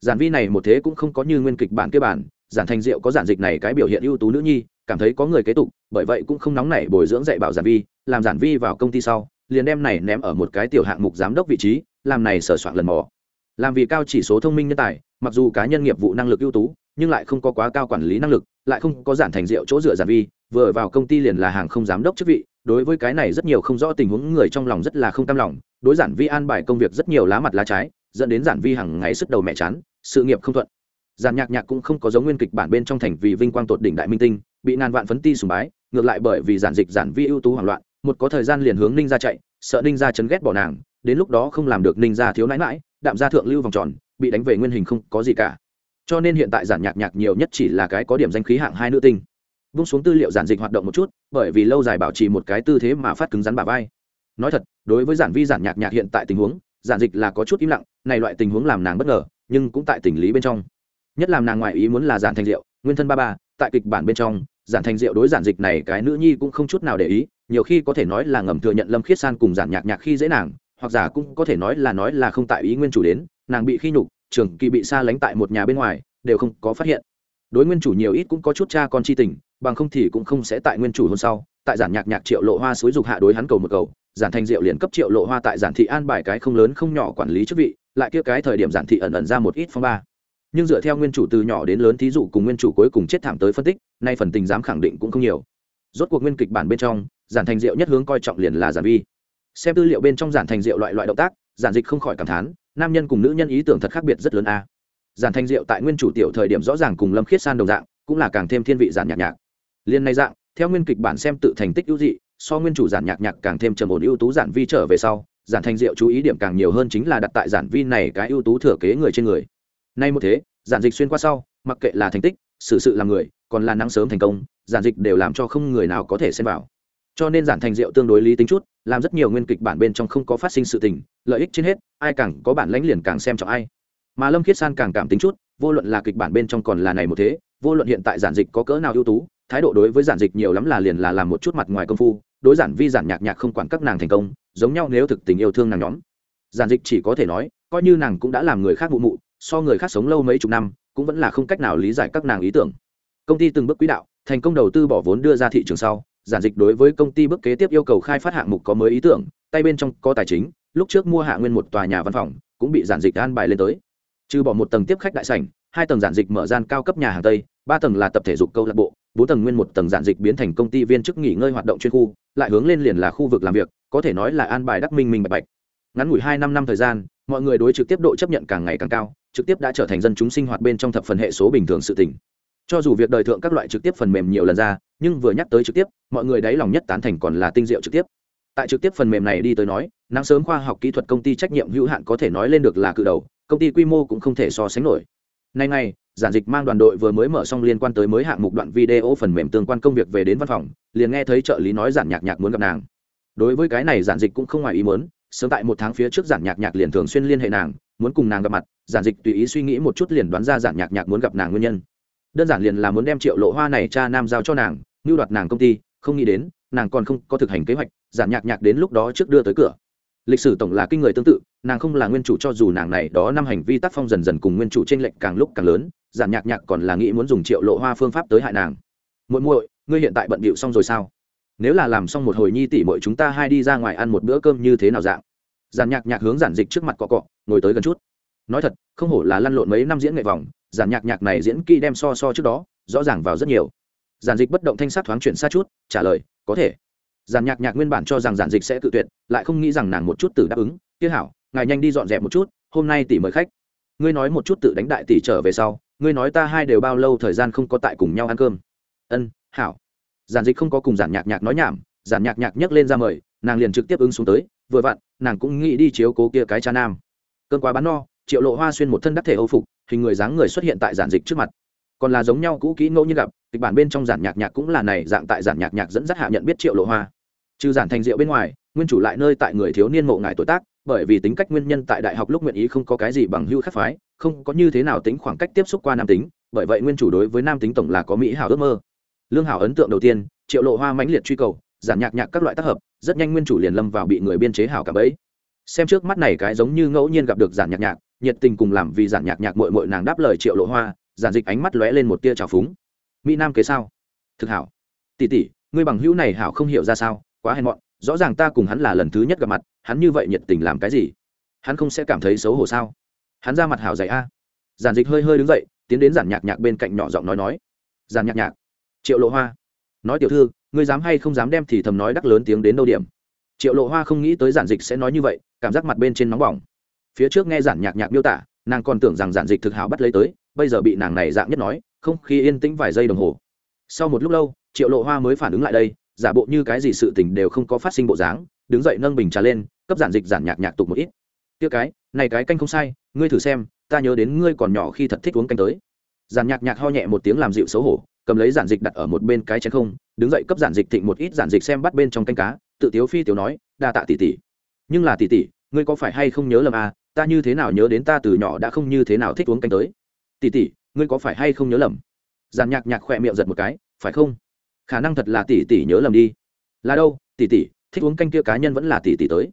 Giản vi này một thế cũng không có như nguyên kịch bản kế bản, giản thành diệu có giản dịch này cái biểu hiện ưu tú nữ nhi, cảm thấy có người kế tục, bởi vậy cũng không nóng nảy bồi dưỡng dạy bảo giản vi, làm giản vi vào công ty sau, liền đem này ném ở một cái tiểu hạng mục giám đốc vị trí, làm này sở soạn lần mò. Làm vì cao chỉ số thông minh nhân tài, mặc dù cá nhân nghiệp vụ năng lực ưu tú nhưng lại không có quá cao quản lý năng lực, lại không có giản thành rượu chỗ dựa giản vi, vừa vào công ty liền là hàng không giám đốc chức vị, đối với cái này rất nhiều không rõ tình huống người trong lòng rất là không cam lòng, đối giản vi an bài công việc rất nhiều lá mặt lá trái, dẫn đến giản vi hàng ngày sức đầu mẹ chán, sự nghiệp không thuận. Giản nhạc nhạc cũng không có giống nguyên kịch bản bên trong thành vì vinh quang tột đỉnh đại minh tinh, bị ngàn vạn phấn ti sùng bái, ngược lại bởi vì giản dịch giản vi ưu tú hoảng loạn, một có thời gian liền hướng ninh ra chạy, sợ ninh ra chấn ghét bỏ nàng, đến lúc đó không làm được ninh ra thiếu nãi mãi đạm ra thượng lưu vòng tròn, bị đánh về nguyên hình không có gì cả cho nên hiện tại giản nhạc nhạc nhiều nhất chỉ là cái có điểm danh khí hạng hai nữ tinh. Vung xuống tư liệu giản dịch hoạt động một chút, bởi vì lâu dài bảo trì một cái tư thế mà phát cứng rắn bà vai. Nói thật, đối với giản vi giản nhạc nhạc hiện tại tình huống, giản dịch là có chút im lặng, này loại tình huống làm nàng bất ngờ, nhưng cũng tại tình lý bên trong. Nhất làm nàng ngoại ý muốn là giản thành diệu, nguyên thân ba ba, tại kịch bản bên trong, giản thành diệu đối giản dịch này cái nữ nhi cũng không chút nào để ý, nhiều khi có thể nói là ngầm thừa nhận lâm khiết san cùng giản nhạc nhạc khi dễ nàng, hoặc giả cũng có thể nói là nói là không tại ý nguyên chủ đến, nàng bị khi nhục trường kỳ bị xa lánh tại một nhà bên ngoài, đều không có phát hiện. Đối nguyên chủ nhiều ít cũng có chút cha con chi tình, bằng không thì cũng không sẽ tại nguyên chủ hôm sau, tại giản nhạc nhạc triệu lộ hoa suối dục hạ đối hắn cầu một cầu, giản thành diệu liền cấp triệu lộ hoa tại giản thị an bài cái không lớn không nhỏ quản lý chức vị, lại kia cái thời điểm giản thị ẩn ẩn ra một ít phong ba. Nhưng dựa theo nguyên chủ từ nhỏ đến lớn thí dụ cùng nguyên chủ cuối cùng chết thảm tới phân tích, nay phần tình dám khẳng định cũng không nhiều. Rốt cuộc nguyên kịch bản bên trong, giản thành diệu nhất hướng coi trọng liền là giản vi. Xem tư liệu bên trong giản thành diệu loại loại động tác, giản dịch không khỏi cảm thán nam nhân cùng nữ nhân ý tưởng thật khác biệt rất lớn a. Giản thanh diệu tại nguyên chủ tiểu thời điểm rõ ràng cùng lâm khiết san đồng dạng cũng là càng thêm thiên vị giản nhạc nhạc. Liên nay dạng theo nguyên kịch bản xem tự thành tích ưu dị so nguyên chủ giản nhạc nhạc càng thêm trầm ổn ưu tú giản vi trở về sau giản thanh diệu chú ý điểm càng nhiều hơn chính là đặt tại giản vi này cái ưu tú thừa kế người trên người. Nay một thế giản dịch xuyên qua sau mặc kệ là thành tích xử sự, sự làm người còn là nắng sớm thành công giản dịch đều làm cho không người nào có thể xem vào. Cho nên giản thành diệu tương đối lý tính chút làm rất nhiều nguyên kịch bản bên trong không có phát sinh sự tình lợi ích trên hết, ai càng có bản lãnh liền càng xem trọng ai. Mà lâm khiết san càng cảm tính chút, vô luận là kịch bản bên trong còn là này một thế, vô luận hiện tại giản dịch có cỡ nào ưu tú, thái độ đối với giản dịch nhiều lắm là liền là làm một chút mặt ngoài công phu, đối giản vi giản nhạc nhạc không quản các nàng thành công, giống nhau nếu thực tình yêu thương nàng nhóm. Giản dịch chỉ có thể nói, coi như nàng cũng đã làm người khác vụ mụ, so người khác sống lâu mấy chục năm, cũng vẫn là không cách nào lý giải các nàng ý tưởng. Công ty từng bước quỹ đạo, thành công đầu tư bỏ vốn đưa ra thị trường sau giản dịch đối với công ty bước kế tiếp yêu cầu khai phát hạng mục có mới ý tưởng, tay bên trong có tài chính, lúc trước mua hạ nguyên một tòa nhà văn phòng, cũng bị giản dịch an bài lên tới. Trừ bỏ một tầng tiếp khách đại sảnh, hai tầng giản dịch mở gian cao cấp nhà hàng tây, ba tầng là tập thể dục câu lạc bộ, bốn tầng nguyên một tầng giản dịch biến thành công ty viên chức nghỉ ngơi hoạt động chuyên khu, lại hướng lên liền là khu vực làm việc, có thể nói là an bài đắc minh minh bạch bạch. Ngắn ngủi hai năm năm thời gian, mọi người đối trực tiếp độ chấp nhận càng ngày càng cao, trực tiếp đã trở thành dân chúng sinh hoạt bên trong thập phần hệ số bình thường sự tỉnh cho dù việc đời thượng các loại trực tiếp phần mềm nhiều lần ra, nhưng vừa nhắc tới trực tiếp, mọi người đáy lòng nhất tán thành còn là tinh diệu trực tiếp. Tại trực tiếp phần mềm này đi tới nói, nắng sớm khoa học kỹ thuật công ty trách nhiệm hữu hạn có thể nói lên được là cự đầu, công ty quy mô cũng không thể so sánh nổi. Nay nay giản dịch mang đoàn đội vừa mới mở xong liên quan tới mới hạng mục đoạn video phần mềm tương quan công việc về đến văn phòng, liền nghe thấy trợ lý nói giản nhạc nhạc muốn gặp nàng. Đối với cái này giản dịch cũng không ngoài ý muốn, sớm tại một tháng phía trước giản nhạc nhạc liền thường xuyên liên hệ nàng, muốn cùng nàng gặp mặt, giản dịch tùy ý suy nghĩ một chút liền đoán ra giản nhạc nhạc muốn gặp nàng nguyên nhân đơn giản liền là muốn đem triệu lộ hoa này cha nam giao cho nàng, mưu đoạt nàng công ty, không nghĩ đến, nàng còn không có thực hành kế hoạch, giản nhạc nhạc đến lúc đó trước đưa tới cửa. Lịch sử tổng là kinh người tương tự, nàng không là nguyên chủ cho dù nàng này đó năm hành vi tác phong dần dần cùng nguyên chủ t r ê n lệch càng lúc càng lớn, giản nhạc nhạc còn là nghĩ muốn dùng triệu lộ hoa phương pháp tới hại nàng. Muội muội, ngươi hiện tại bận bịu xong rồi sao? Nếu là làm xong một hồi nhi tỷ muội chúng ta hai đi ra ngoài ăn một bữa cơm như thế nào dạng? Giản nhạc nhạc hướng giản dịch trước mặt cọ cọ, ngồi tới gần chút. Nói thật, không hổ là lăn lộn mấy năm diễn nghệ vòng giản nhạc nhạc này diễn kỹ đem so so trước đó, rõ ràng vào rất nhiều. Giản dịch bất động thanh sát thoáng chuyển xa chút, trả lời, có thể. Giản nhạc nhạc nguyên bản cho rằng giản dịch sẽ tự tuyệt, lại không nghĩ rằng nàng một chút từ đáp ứng, kia hảo, ngài nhanh đi dọn dẹp một chút, hôm nay tỷ mời khách. Ngươi nói một chút tự đánh đại tỷ trở về sau, ngươi nói ta hai đều bao lâu thời gian không có tại cùng nhau ăn cơm? Ân, hảo. Giản dịch không có cùng giản nhạc nhạc nói nhảm, giản nhạc nhạc nhấc lên ra mời, nàng liền trực tiếp ứng xuống tới, vừa vặn, nàng cũng nghĩ đi chiếu cố kia cái cha nam. Cơn quá bán no, triệu lộ hoa xuyên một thân đắc thể âu phục hình người dáng người xuất hiện tại giản dịch trước mặt. Còn là giống nhau cũ kỹ ngẫu như gặp, kịch bản bên trong giản nhạc nhạc cũng là này dạng tại giản nhạc nhạc dẫn dắt hạ nhận biết triệu lộ hoa. Trừ giản thành diệu bên ngoài, nguyên chủ lại nơi tại người thiếu niên mộ ngại tuổi tác, bởi vì tính cách nguyên nhân tại đại học lúc nguyện ý không có cái gì bằng hưu khắc phái, không có như thế nào tính khoảng cách tiếp xúc qua nam tính, bởi vậy nguyên chủ đối với nam tính tổng là có mỹ hảo ước mơ. Lương hảo ấn tượng đầu tiên, triệu lộ hoa mãnh liệt truy cầu, giản nhạc nhạc các loại tác hợp, rất nhanh nguyên chủ liền lâm vào bị người biên chế hảo cả bấy xem trước mắt này cái giống như ngẫu nhiên gặp được giản nhạc nhạc nhiệt tình cùng làm vì giản nhạc nhạc mội mội nàng đáp lời triệu lộ hoa, giản dịch ánh mắt lóe lên một tia trào phúng. Mỹ nam kế sao? Thực hảo. Tỷ tỷ, ngươi bằng hữu này hảo không hiểu ra sao, quá hèn mọn, rõ ràng ta cùng hắn là lần thứ nhất gặp mặt, hắn như vậy nhiệt tình làm cái gì? Hắn không sẽ cảm thấy xấu hổ sao? Hắn ra mặt hảo dạy a. Giản dịch hơi hơi đứng dậy, tiến đến giản nhạc nhạc bên cạnh nhỏ giọng nói nói. Giản nhạc nhạc. Triệu lộ hoa. Nói tiểu thư, ngươi dám hay không dám đem thì thầm nói đắc lớn tiếng đến đâu điểm. Triệu lộ hoa không nghĩ tới giản dịch sẽ nói như vậy, cảm giác mặt bên trên nóng bỏng phía trước nghe giản nhạc nhạc miêu tả, nàng còn tưởng rằng giản dịch thực hảo bắt lấy tới, bây giờ bị nàng này dạng nhất nói, không khí yên tĩnh vài giây đồng hồ. Sau một lúc lâu, triệu lộ hoa mới phản ứng lại đây, giả bộ như cái gì sự tình đều không có phát sinh bộ dáng, đứng dậy nâng bình trà lên, cấp giản dịch giản nhạc nhạc tục một ít. Tiêu cái, này cái canh không sai, ngươi thử xem, ta nhớ đến ngươi còn nhỏ khi thật thích uống canh tới. Giản nhạc nhạc ho nhẹ một tiếng làm dịu xấu hổ, cầm lấy giản dịch đặt ở một bên cái chén không, đứng dậy cấp giản dịch thịnh một ít giản dịch xem bắt bên trong canh cá, tự tiếu phi tiểu nói, đa tạ tỷ tỷ. Nhưng là tỷ tỷ, ngươi có phải hay không nhớ lầm à ta như thế nào nhớ đến ta từ nhỏ đã không như thế nào thích uống canh tới. Tỷ tỷ, ngươi có phải hay không nhớ lầm? Giàn nhạc nhạc khỏe miệng giật một cái, phải không? Khả năng thật là tỷ tỷ nhớ lầm đi. Là đâu, tỷ tỷ, thích uống canh kia cá nhân vẫn là tỷ tỷ tới.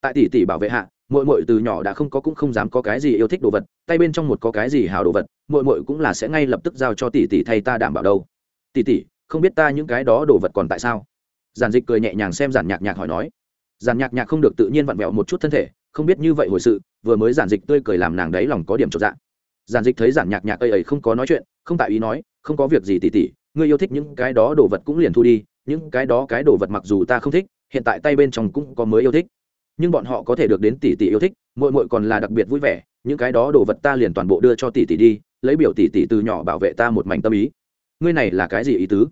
Tại tỷ tỷ bảo vệ hạ mội mội từ nhỏ đã không có cũng không dám có cái gì yêu thích đồ vật, tay bên trong một có cái gì hào đồ vật mội mội cũng là sẽ ngay lập tức giao cho tỷ tỷ thay ta đảm bảo đâu. Tỷ tỷ, không biết ta những cái đó đồ vật còn tại sao? Giản dịch cười nhẹ nhàng xem giản nhạc nhạc hỏi nói. Giản nhạc nhạc không được tự nhiên vặn vẹo một chút thân thể không biết như vậy hồi sự, vừa mới giản dịch tươi cười làm nàng đấy lòng có điểm trọn dạng giản dịch thấy giản nhạc nhạc ây ấy không có nói chuyện, không tại ý nói, không có việc gì tỉ tỉ, ngươi yêu thích những cái đó đồ vật cũng liền thu đi, những cái đó cái đồ vật mặc dù ta không thích, hiện tại tay bên trong cũng có mới yêu thích. Nhưng bọn họ có thể được đến tỷ tỷ yêu thích mội mội còn là đặc biệt vui vẻ, những cái đó đồ vật ta liền toàn bộ đưa cho tỷ tỷ đi, lấy biểu tỷ tỷ từ nhỏ bảo vệ ta một mảnh tâm ý. Ngươi này là cái gì ý tứ?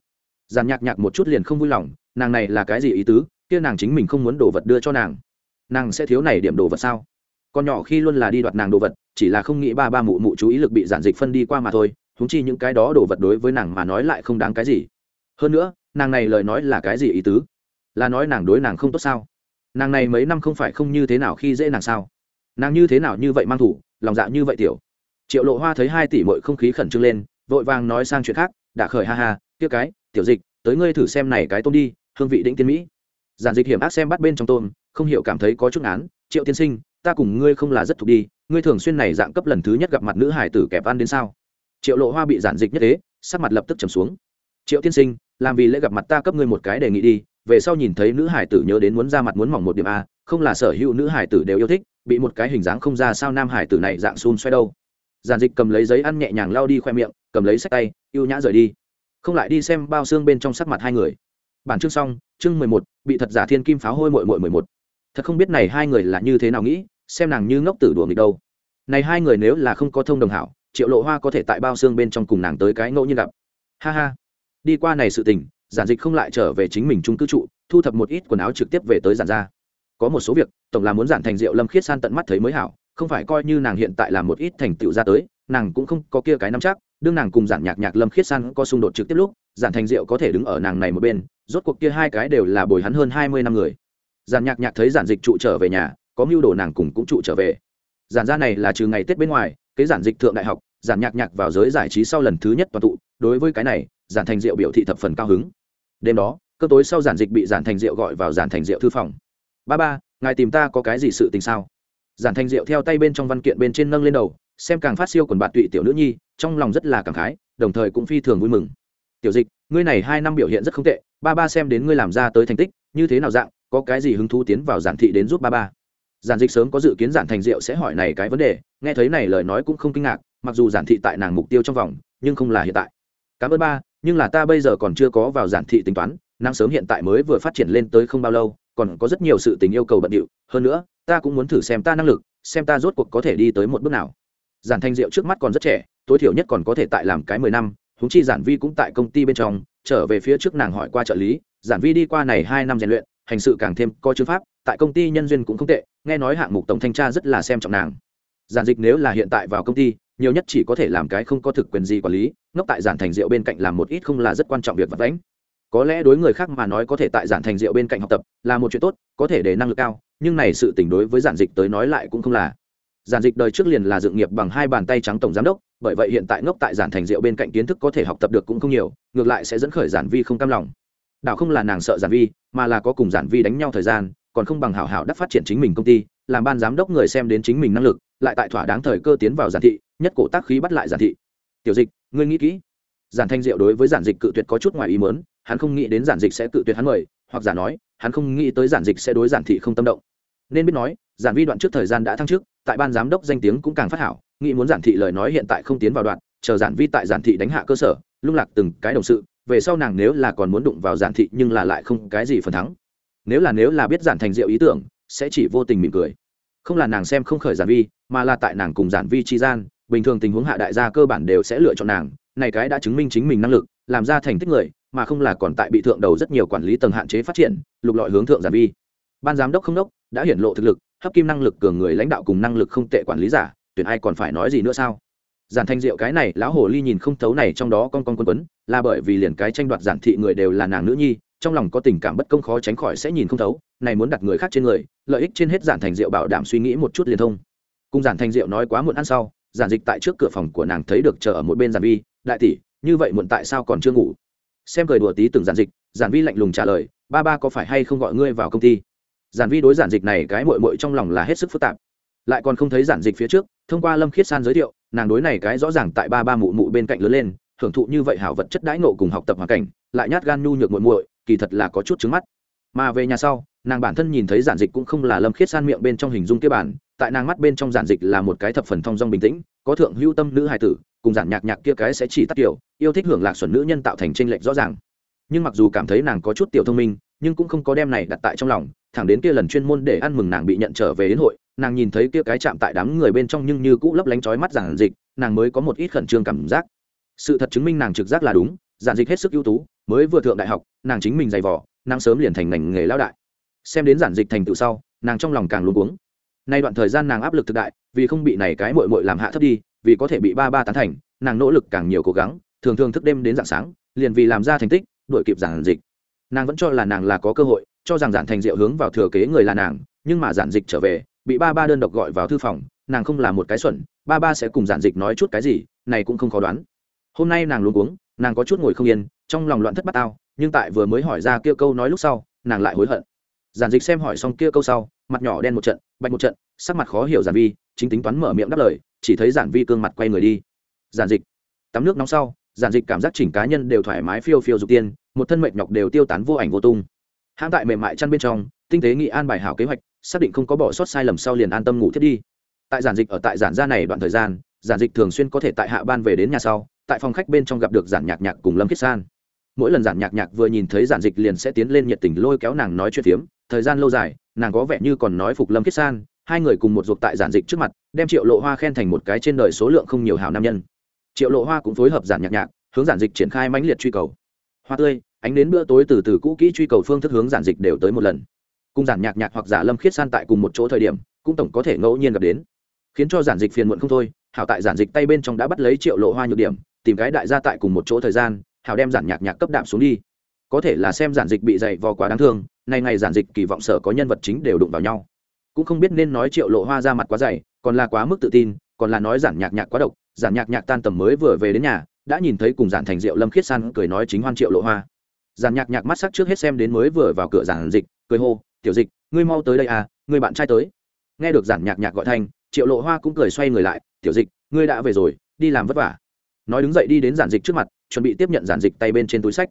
Giàn nhạc nhạc một chút liền không vui lòng, nàng này là cái gì ý tứ? Kia nàng chính mình không muốn đồ vật đưa cho nàng nàng sẽ thiếu này điểm đồ vật sao? Con nhỏ khi luôn là đi đoạt nàng đồ vật, chỉ là không nghĩ ba ba mụ mụ chú ý lực bị giản dịch phân đi qua mà thôi húng chi những cái đó đồ vật đối với nàng mà nói lại không đáng cái gì. Hơn nữa, nàng này lời nói là cái gì ý tứ? Là nói nàng đối nàng không tốt sao? Nàng này mấy năm không phải không như thế nào khi dễ nàng sao? Nàng như thế nào như vậy mang thủ, lòng dạ như vậy tiểu. Triệu lộ hoa thấy hai tỷ mội không khí khẩn trương lên, vội vàng nói sang chuyện khác, đã khởi ha ha, kia cái, tiểu dịch, tới ngươi thử xem này cái tôm đi, hương vị đĩnh tiên mỹ. Giản dịch hiểm ác xem bắt bên trong tôm không hiểu cảm thấy có chút án triệu tiên sinh, ta cùng ngươi không là rất thuộc đi, ngươi thường xuyên này dạng cấp lần thứ nhất gặp mặt nữ hải tử kẹp ăn đến sao? Triệu lộ hoa bị giản dịch nhất thế, sắc mặt lập tức trầm xuống. Triệu tiên sinh, làm vì lễ gặp mặt ta cấp ngươi một cái đề nghị đi, về sau nhìn thấy nữ hải tử nhớ đến muốn ra mặt muốn mỏng một điểm a, không là sở hữu nữ hải tử đều yêu thích, bị một cái hình dáng không ra sao nam hải tử này dạng xun xoay đâu. Giản dịch cầm lấy giấy ăn nhẹ nhàng lao đi khoe miệng, cầm lấy sách tay, ưu nhã rời đi. Không lại đi xem bao xương bên trong sắc mặt hai người. Bản chương xong, chương mười một, bị thật giả thiên kim pháo hôi mội mội mười một thật không biết này hai người là như thế nào nghĩ, xem nàng như ngốc tử đùa nghịch đâu. Này hai người nếu là không có thông đồng hảo, triệu lộ hoa có thể tại bao xương bên trong cùng nàng tới cái ngẫu nhiên gặp. Ha ha. Đi qua này sự tình, giản dịch không lại trở về chính mình trung cư trụ, thu thập một ít quần áo trực tiếp về tới giản ra có một số việc, tổng là muốn giản thành rượu lâm khiết san tận mắt thấy mới hảo, không phải coi như nàng hiện tại là một ít thành tựu ra tới, nàng cũng không có kia cái nắm chắc, đương nàng cùng giản nhạc nhạc lâm khiết san có xung đột trực tiếp lúc, giản thành diệu có thể đứng ở nàng này một bên, rốt cuộc kia hai cái đều là bồi hắn hơn hai mươi năm người giản nhạc nhạc thấy giản dịch trụ trở về nhà, có mưu đồ nàng cùng cũng trụ trở về. Giản gia này là trừ ngày tết bên ngoài, kế giản dịch thượng đại học, giản nhạc nhạc vào giới giải trí sau lần thứ nhất toàn tụ, đối với cái này, giản thành diệu biểu thị thập phần cao hứng. Đêm đó cơ tối sau giản dịch bị giản thành diệu gọi vào giản thành diệu thư phòng. Ba ba, ngài tìm ta có cái gì sự tình sao? Giản thành diệu theo tay bên trong văn kiện bên trên nâng lên đầu, xem càng phát siêu quần bạn tụy tiểu nữ nhi, trong lòng rất là cảm khái, đồng thời cũng phi thường vui mừng. Tiểu dịch, ngươi này hai năm biểu hiện rất không tệ, ba ba xem đến ngươi làm ra tới thành tích, như thế nào dạng có cái gì hứng thú tiến vào giản thị đến giúp ba ba? Giản dịch sớm có dự kiến giản thành diệu sẽ hỏi này cái vấn đề, nghe thấy này lời nói cũng không kinh ngạc, mặc dù giản thị tại nàng mục tiêu trong vòng, nhưng không là hiện tại. Cảm ơn ba, nhưng là ta bây giờ còn chưa có vào giản thị tính toán năng sớm hiện tại mới vừa phát triển lên tới không bao lâu, còn có rất nhiều sự tình yêu cầu bận điệu, hơn nữa, ta cũng muốn thử xem ta năng lực, xem ta rốt cuộc có thể đi tới một bước nào. Giản thanh diệu trước mắt còn rất trẻ, tối thiểu nhất còn có thể tại làm cái mười năm húng chi giản vi cũng tại công ty bên trong, trở về phía trước nàng hỏi qua trợ lý, giản vi đi qua này hai năm rèn luyện hành sự càng thêm coi chữ pháp, tại công ty nhân duyên cũng không tệ, nghe nói hạng mục tổng thanh tra rất là xem trọng nàng. Giản dịch nếu là hiện tại vào công ty, nhiều nhất chỉ có thể làm cái không có thực quyền gì quản lý, ngốc tại giản thành diệu bên cạnh làm một ít không là rất quan trọng việc vật đánh có lẽ đối người khác mà nói có thể tại giản thành diệu bên cạnh học tập là một chuyện tốt, có thể để năng lực cao, nhưng này sự tình đối với giản dịch tới nói lại cũng không là. Giản dịch đời trước liền là dự nghiệp bằng hai bàn tay trắng tổng giám đốc, bởi vậy hiện tại ngốc tại giản thành diệu bên cạnh kiến thức có thể học tập được cũng không nhiều, ngược lại sẽ dẫn khởi giản vi không cam lòng đảo không là nàng sợ giản vi mà là có cùng giản vi đánh nhau thời gian còn không bằng hảo hảo đắc phát triển chính mình công ty làm ban giám đốc người xem đến chính mình năng lực lại tại thỏa đáng thời cơ tiến vào giản thị nhất cổ tác khí bắt lại giản thị. Tiểu dịch ngươi nghĩ kỹ. Giản thanh diệu đối với giản dịch cự tuyệt có chút ngoài ý mớn hắn không nghĩ đến giản dịch sẽ cự tuyệt hắn mời hoặc giả nói hắn không nghĩ tới giản dịch sẽ đối giản thị không tâm động. Nên biết nói giản vi đoạn trước thời gian đã thăng trước, tại ban giám đốc danh tiếng cũng càng phát hảo nghĩ muốn giản thị lời nói hiện tại không tiến vào đoạn chờ giản vi tại giản thị đánh hạ cơ sở lung lạc từng cái đồng sự về sau nàng nếu là còn muốn đụng vào giản thị nhưng là lại không cái gì phần thắng. Nếu là nếu là biết giản thành diệu ý tưởng, sẽ chỉ vô tình mỉm cười. Không là nàng xem không khởi giản vi, mà là tại nàng cùng giản vi chi gian, bình thường tình huống hạ đại gia cơ bản đều sẽ lựa chọn nàng, này cái đã chứng minh chính mình năng lực, làm ra thành tích người, mà không là còn tại bị thượng đầu rất nhiều quản lý tầng hạn chế phát triển, lục lọi hướng thượng giản vi. Ban giám đốc không đốc, đã hiển lộ thực lực, hấp kim năng lực cường người lãnh đạo cùng năng lực không tệ quản lý giả, tuyển ai còn phải nói gì nữa sao? Giản thanh diệu cái này, lão hồ ly nhìn không thấu này trong đó con con quân quấn, là bởi vì liền cái tranh đoạt giản thị người đều là nàng nữ nhi, trong lòng có tình cảm bất công khó tránh khỏi sẽ nhìn không thấu, này muốn đặt người khác trên người, lợi ích trên hết giản thành diệu bảo đảm suy nghĩ một chút liền thông. Cùng giản thành diệu nói quá muộn ăn sau, giản dịch tại trước cửa phòng của nàng thấy được chờ ở một bên giản vi, đại tỷ, như vậy muộn tại sao còn chưa ngủ? Xem cười đùa tí từng giản dịch, giản vi lạnh lùng trả lời, ba ba có phải hay không gọi ngươi vào công ty? Giản vi đối giản dịch này cái mội mội trong lòng là hết sức phức tạp lại còn không thấy giản dịch phía trước, thông qua lâm khiết san giới thiệu, nàng đối này cái rõ ràng tại ba ba mụ mụ bên cạnh lớn lên hưởng thụ như vậy hảo vật chất đãi ngộ cùng học tập hoàn cảnh, lại nhát gan nhu nhược muội muội, kỳ thật là có chút trứng mắt. Mà về nhà sau, nàng bản thân nhìn thấy giản dịch cũng không là lâm khiết san miệng bên trong hình dung kia bản, tại nàng mắt bên trong giản dịch là một cái thập phần thong dong bình tĩnh, có thượng hưu tâm nữ hài tử, cùng giản nhạc nhạc kia cái sẽ chỉ tắt kiểu yêu thích hưởng lạc xuẩn nữ nhân tạo thành tranh lệch rõ ràng. Nhưng mặc dù cảm thấy nàng có chút tiểu thông minh, nhưng cũng không có đem này đặt tại trong lòng, thẳng đến kia lần chuyên môn để ăn mừng nàng bị nhận trở về đến hội nàng nhìn thấy kia cái chạm tại đám người bên trong nhưng như cũ lấp lánh chói mắt giản dịch, nàng mới có một ít khẩn trương cảm giác. Sự thật chứng minh nàng trực giác là đúng, giản dịch hết sức ưu tú, mới vừa thượng đại học, nàng chính mình dày vỏ nàng sớm liền thành ngành nghề lao đại. Xem đến giản dịch thành tựu sau, nàng trong lòng càng luôn cuống. Nay đoạn thời gian nàng áp lực thực đại, vì không bị này cái mội mội làm hạ thấp đi, vì có thể bị ba ba tán thành, nàng nỗ lực càng nhiều cố gắng, thường thường thức đêm đến dạng sáng, liền vì làm ra thành tích, đuổi kịp giản dịch. Nàng vẫn cho là nàng là có cơ hội, cho rằng giản thành diệu hướng vào thừa kế người là nàng, nhưng mà giản dịch trở về bị ba ba đơn độc gọi vào thư phòng, nàng không là một cái xuẩn, ba ba sẽ cùng giản dịch nói chút cái gì, này cũng không khó đoán. Hôm nay nàng luôn uống, nàng có chút ngồi không yên, trong lòng loạn thất bát ao nhưng tại vừa mới hỏi ra kia câu nói lúc sau, nàng lại hối hận. Giản dịch xem hỏi xong kia câu sau, mặt nhỏ đen một trận, bạch một trận, sắc mặt khó hiểu giản vi, chính tính toán mở miệng đáp lời, chỉ thấy giản vi cương mặt quay người đi. Giản dịch, tắm nước nóng sau, giản dịch cảm giác chỉnh cá nhân đều thoải mái phiêu phiêu dục tiên, một thân mệt nhọc đều tiêu tán vô ảnh vô tung. Hãng tại mềm mại chăn bên trong, tinh tế nghị an bài hảo kế hoạch xác định không có bỏ sót sai lầm sau liền an tâm ngủ thiết đi. Tại giản dịch ở tại giản gia này đoạn thời gian, giản dịch thường xuyên có thể tại hạ ban về đến nhà sau, tại phòng khách bên trong gặp được giản nhạc nhạc cùng lâm khiết san. Mỗi lần giản nhạc nhạc vừa nhìn thấy giản dịch liền sẽ tiến lên nhiệt tình lôi kéo nàng nói chuyện phiếm. Thời gian lâu dài, nàng có vẻ như còn nói phục lâm khiết san, hai người cùng một ruột tại giản dịch trước mặt, đem triệu lộ hoa khen thành một cái trên đời số lượng không nhiều hảo nam nhân. Triệu lộ hoa cũng phối hợp giản nhạc nhạc, hướng giản dịch triển khai mãnh liệt truy cầu. Hoa tươi, ánh đến bữa tối từ từ cũ kỹ truy cầu phương thức hướng giản dịch đều tới một lần cùng giản nhạc nhạc hoặc giả lâm khiết san tại cùng một chỗ thời điểm, cũng tổng có thể ngẫu nhiên gặp đến. Khiến cho giản dịch phiền muộn không thôi, hảo tại giản dịch tay bên trong đã bắt lấy triệu lộ hoa nhược điểm, tìm cái đại gia tại cùng một chỗ thời gian, hảo đem giản nhạc nhạc cấp đạm xuống đi. Có thể là xem giản dịch bị dày vò quá đáng thương, nay ngày giản dịch kỳ vọng sở có nhân vật chính đều đụng vào nhau. Cũng không biết nên nói triệu lộ hoa ra mặt quá dày, còn là quá mức tự tin, còn là nói giản nhạc nhạc quá độc, giản nhạc nhạc tan tầm mới vừa về đến nhà, đã nhìn thấy cùng giản thành diệu lâm khiết san cười nói chính hoan triệu lộ hoa. Giản nhạc nhạc mắt sắc trước hết xem đến mới vừa vào cửa giản dịch, cười hô tiểu dịch, ngươi mau tới đây à người bạn trai tới. Nghe được giản nhạc nhạc gọi thanh, triệu lộ hoa cũng cười xoay người lại, tiểu dịch, ngươi đã về rồi, đi làm vất vả. Nói đứng dậy đi đến giản dịch trước mặt, chuẩn bị tiếp nhận giản dịch tay bên trên túi sách.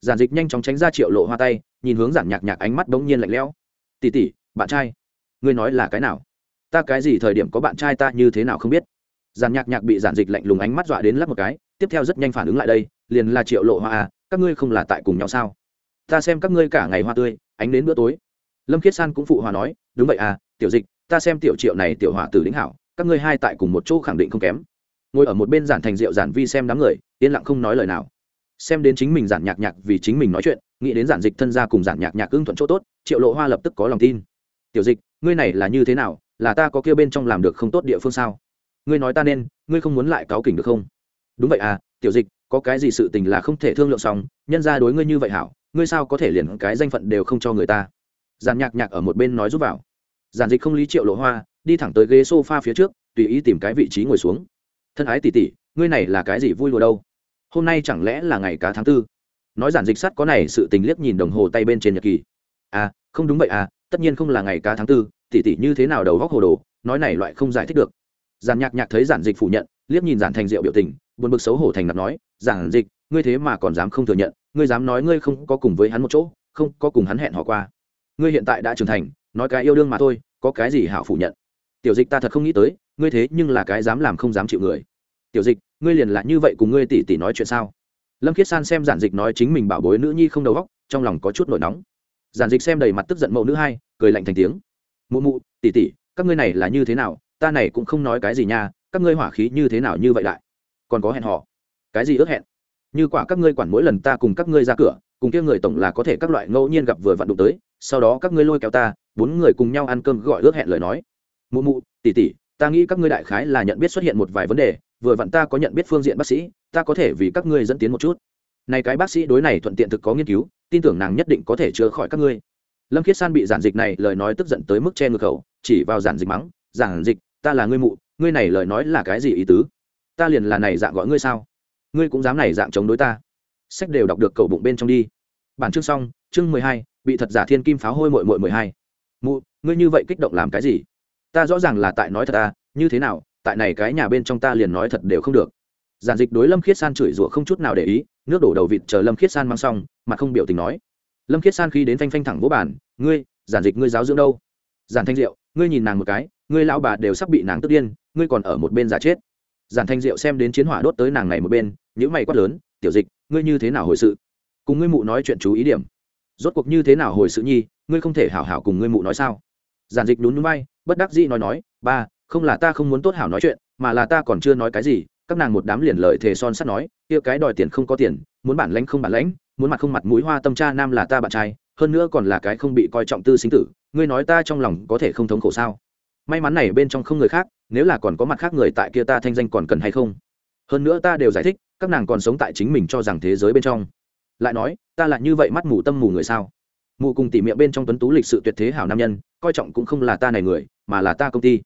Giản dịch nhanh chóng tránh ra triệu lộ hoa tay, nhìn hướng giản nhạc nhạc ánh mắt bỗng nhiên lạnh lẽo. Tỉ tỉ bạn trai, ngươi nói là cái nào? Ta cái gì thời điểm có bạn trai ta như thế nào không biết? Giản nhạc nhạc bị giản dịch lạnh lùng ánh mắt dọa đến lắp một cái, tiếp theo rất nhanh phản ứng lại đây, liền là triệu lộ hoa à các ngươi không là tại cùng nhau sao? Ta xem các ngươi cả ngày hoa tươi, ánh đến bữa tối lâm khiết san cũng phụ hòa nói, đúng vậy à tiểu dịch, ta xem tiểu triệu này tiểu hòa tử lĩnh hảo, các ngươi hai tại cùng một chỗ khẳng định không kém. Ngồi ở một bên giản thành rượu giản vi xem đám người, yên lặng không nói lời nào. Xem đến chính mình giản nhạc nhạc vì chính mình nói chuyện, nghĩ đến giản dịch thân gia cùng giản nhạc nhạc ưng thuận chỗ tốt, triệu lộ hoa lập tức có lòng tin. Tiểu dịch, ngươi này là như thế nào, là ta có kia bên trong làm được không tốt địa phương sao? Ngươi nói ta nên, ngươi không muốn lại cáo kỉnh được không? Đúng vậy à tiểu dịch, có cái gì sự tình là không thể thương lượng xong, nhân ra đối ngươi như vậy hảo, ngươi sao có thể liền cái danh phận đều không cho người ta? Giản nhạc nhạc ở một bên nói giúp vào. Giản dịch không lý triệu lộ hoa, đi thẳng tới ghế s o f a phía trước, tùy ý tìm cái vị trí ngồi xuống. Thân ái tỉ tỉ ngươi này là cái gì vui lùa đâu? Hôm nay chẳng lẽ là ngày cá tháng tư? Nói giản dịch sắt có này sự tình liếc nhìn đồng hồ tay bên trên nhật kỳ à không đúng vậy à tất nhiên không là ngày cá tháng tư tỉ tỉ như thế nào đầu góc hồ đồ, nói này loại không giải thích được. Giản nhạc nhạc thấy giản dịch phủ nhận, liếc nhìn giản thành diệu biểu tình, buồn bực xấu hổ thành nạp nói, giản dịch, ngươi thế mà còn dám không thừa nhận, ngươi dám nói ngươi không có cùng với hắn một chỗ, không có cùng hắn hẹn họ qua ngươi hiện tại đã trưởng thành, nói cái yêu đương mà thôi, có cái gì hảo phủ nhận? Tiểu dịch ta thật không nghĩ tới, ngươi thế nhưng là cái dám làm không dám chịu người. Tiểu dịch, ngươi liền là như vậy cùng ngươi tỉ tỉ nói chuyện sao? Lâm khiết san xem giản dịch nói chính mình bảo bối nữ nhi không đầu góc trong lòng có chút nổi nóng. Giản dịch xem đầy mặt tức giận mẫu nữ hai, cười lạnh thành tiếng. Mụ mụ tỉ tỉ các ngươi này là như thế nào? Ta này cũng không nói cái gì nha, các ngươi hỏa khí như thế nào như vậy lại? Còn có hẹn họ cái gì ước hẹn? Như quả các ngươi quản mỗi lần ta cùng các ngươi ra cửa, cùng kia người tổng là có thể các loại ngẫu nhiên gặp vừa vặn đụng tới, sau đó các ngươi lôi kéo ta, bốn người cùng nhau ăn cơm gọi ước hẹn lời nói. Mụ mụ tỉ tỉ ta nghĩ các ngươi đại khái là nhận biết xuất hiện một vài vấn đề, vừa vặn ta có nhận biết phương diện bác sĩ, ta có thể vì các ngươi dẫn tiến một chút. Này cái bác sĩ đối này thuận tiện thực có nghiên cứu, tin tưởng nàng nhất định có thể chữa khỏi các ngươi. Lâm khiết san bị giản dịch này lời nói tức giận tới mức che ngược khẩu, chỉ vào giản dịch mắng, giản dịch, ta là ngươi mụ, ngươi này lời nói là cái gì ý tứ? Ta liền là này dạng gọi ngươi sao? Ngươi cũng dám này dạng chống đối ta. Sách đều đọc được cầu bụng bên trong đi. Bản chương xong, chương mười hai, bị thật giả thiên kim pháo hôi mội mội mười hai. Mụ, ngươi như vậy kích động làm cái gì? Ta rõ ràng là tại nói thật ta như thế nào, tại này cái nhà bên trong ta liền nói thật đều không được. Giản dịch đối lâm khiết san chửi rủa không chút nào để ý, nước đổ đầu vịt chờ lâm khiết san mang xong, mà không biểu tình nói. Lâm khiết san khi đến phanh phanh thẳng vỗ bản ngươi, giản dịch ngươi giáo dưỡng đâu? Giản thanh diệu, ngươi nhìn nàng một cái, ngươi lão bà đều sắp bị nàng tức điên, ngươi còn ở một bên giả chết. Giản thanh diệu xem đến chiến hỏa đốt tới nàng này một bên những mày quát lớn, tiểu dịch, ngươi như thế nào hồi sự? Cùng ngươi mụ nói chuyện chú ý điểm. Rốt cuộc như thế nào hồi sự nhi, ngươi không thể hảo hảo cùng ngươi mụ nói sao? Giản dịch nhún nhún bay bất đắc dĩ nói nói, ba, không là ta không muốn tốt hảo nói chuyện, mà là ta còn chưa nói cái gì. Các nàng một đám liền lời thề son sắt nói, kia cái đòi tiền không có tiền, muốn bản lãnh không bản lãnh, muốn mặt không mặt mũi hoa tâm cha nam là ta bạn trai, hơn nữa còn là cái không bị coi trọng tư sinh tử, ngươi nói ta trong lòng có thể không thống khổ sao? May mắn này bên trong không người khác, nếu là còn có mặt khác người tại kia ta thanh danh còn cần hay không? Hơn nữa ta đều giải thích các nàng còn sống tại chính mình cho rằng thế giới bên trong. Lại nói, ta lại như vậy mắt mù tâm mù người sao? Mù cùng tỉ miệng bên trong tuấn tú lịch sự tuyệt thế hảo nam nhân, coi trọng cũng không là ta này người, mà là ta công ty.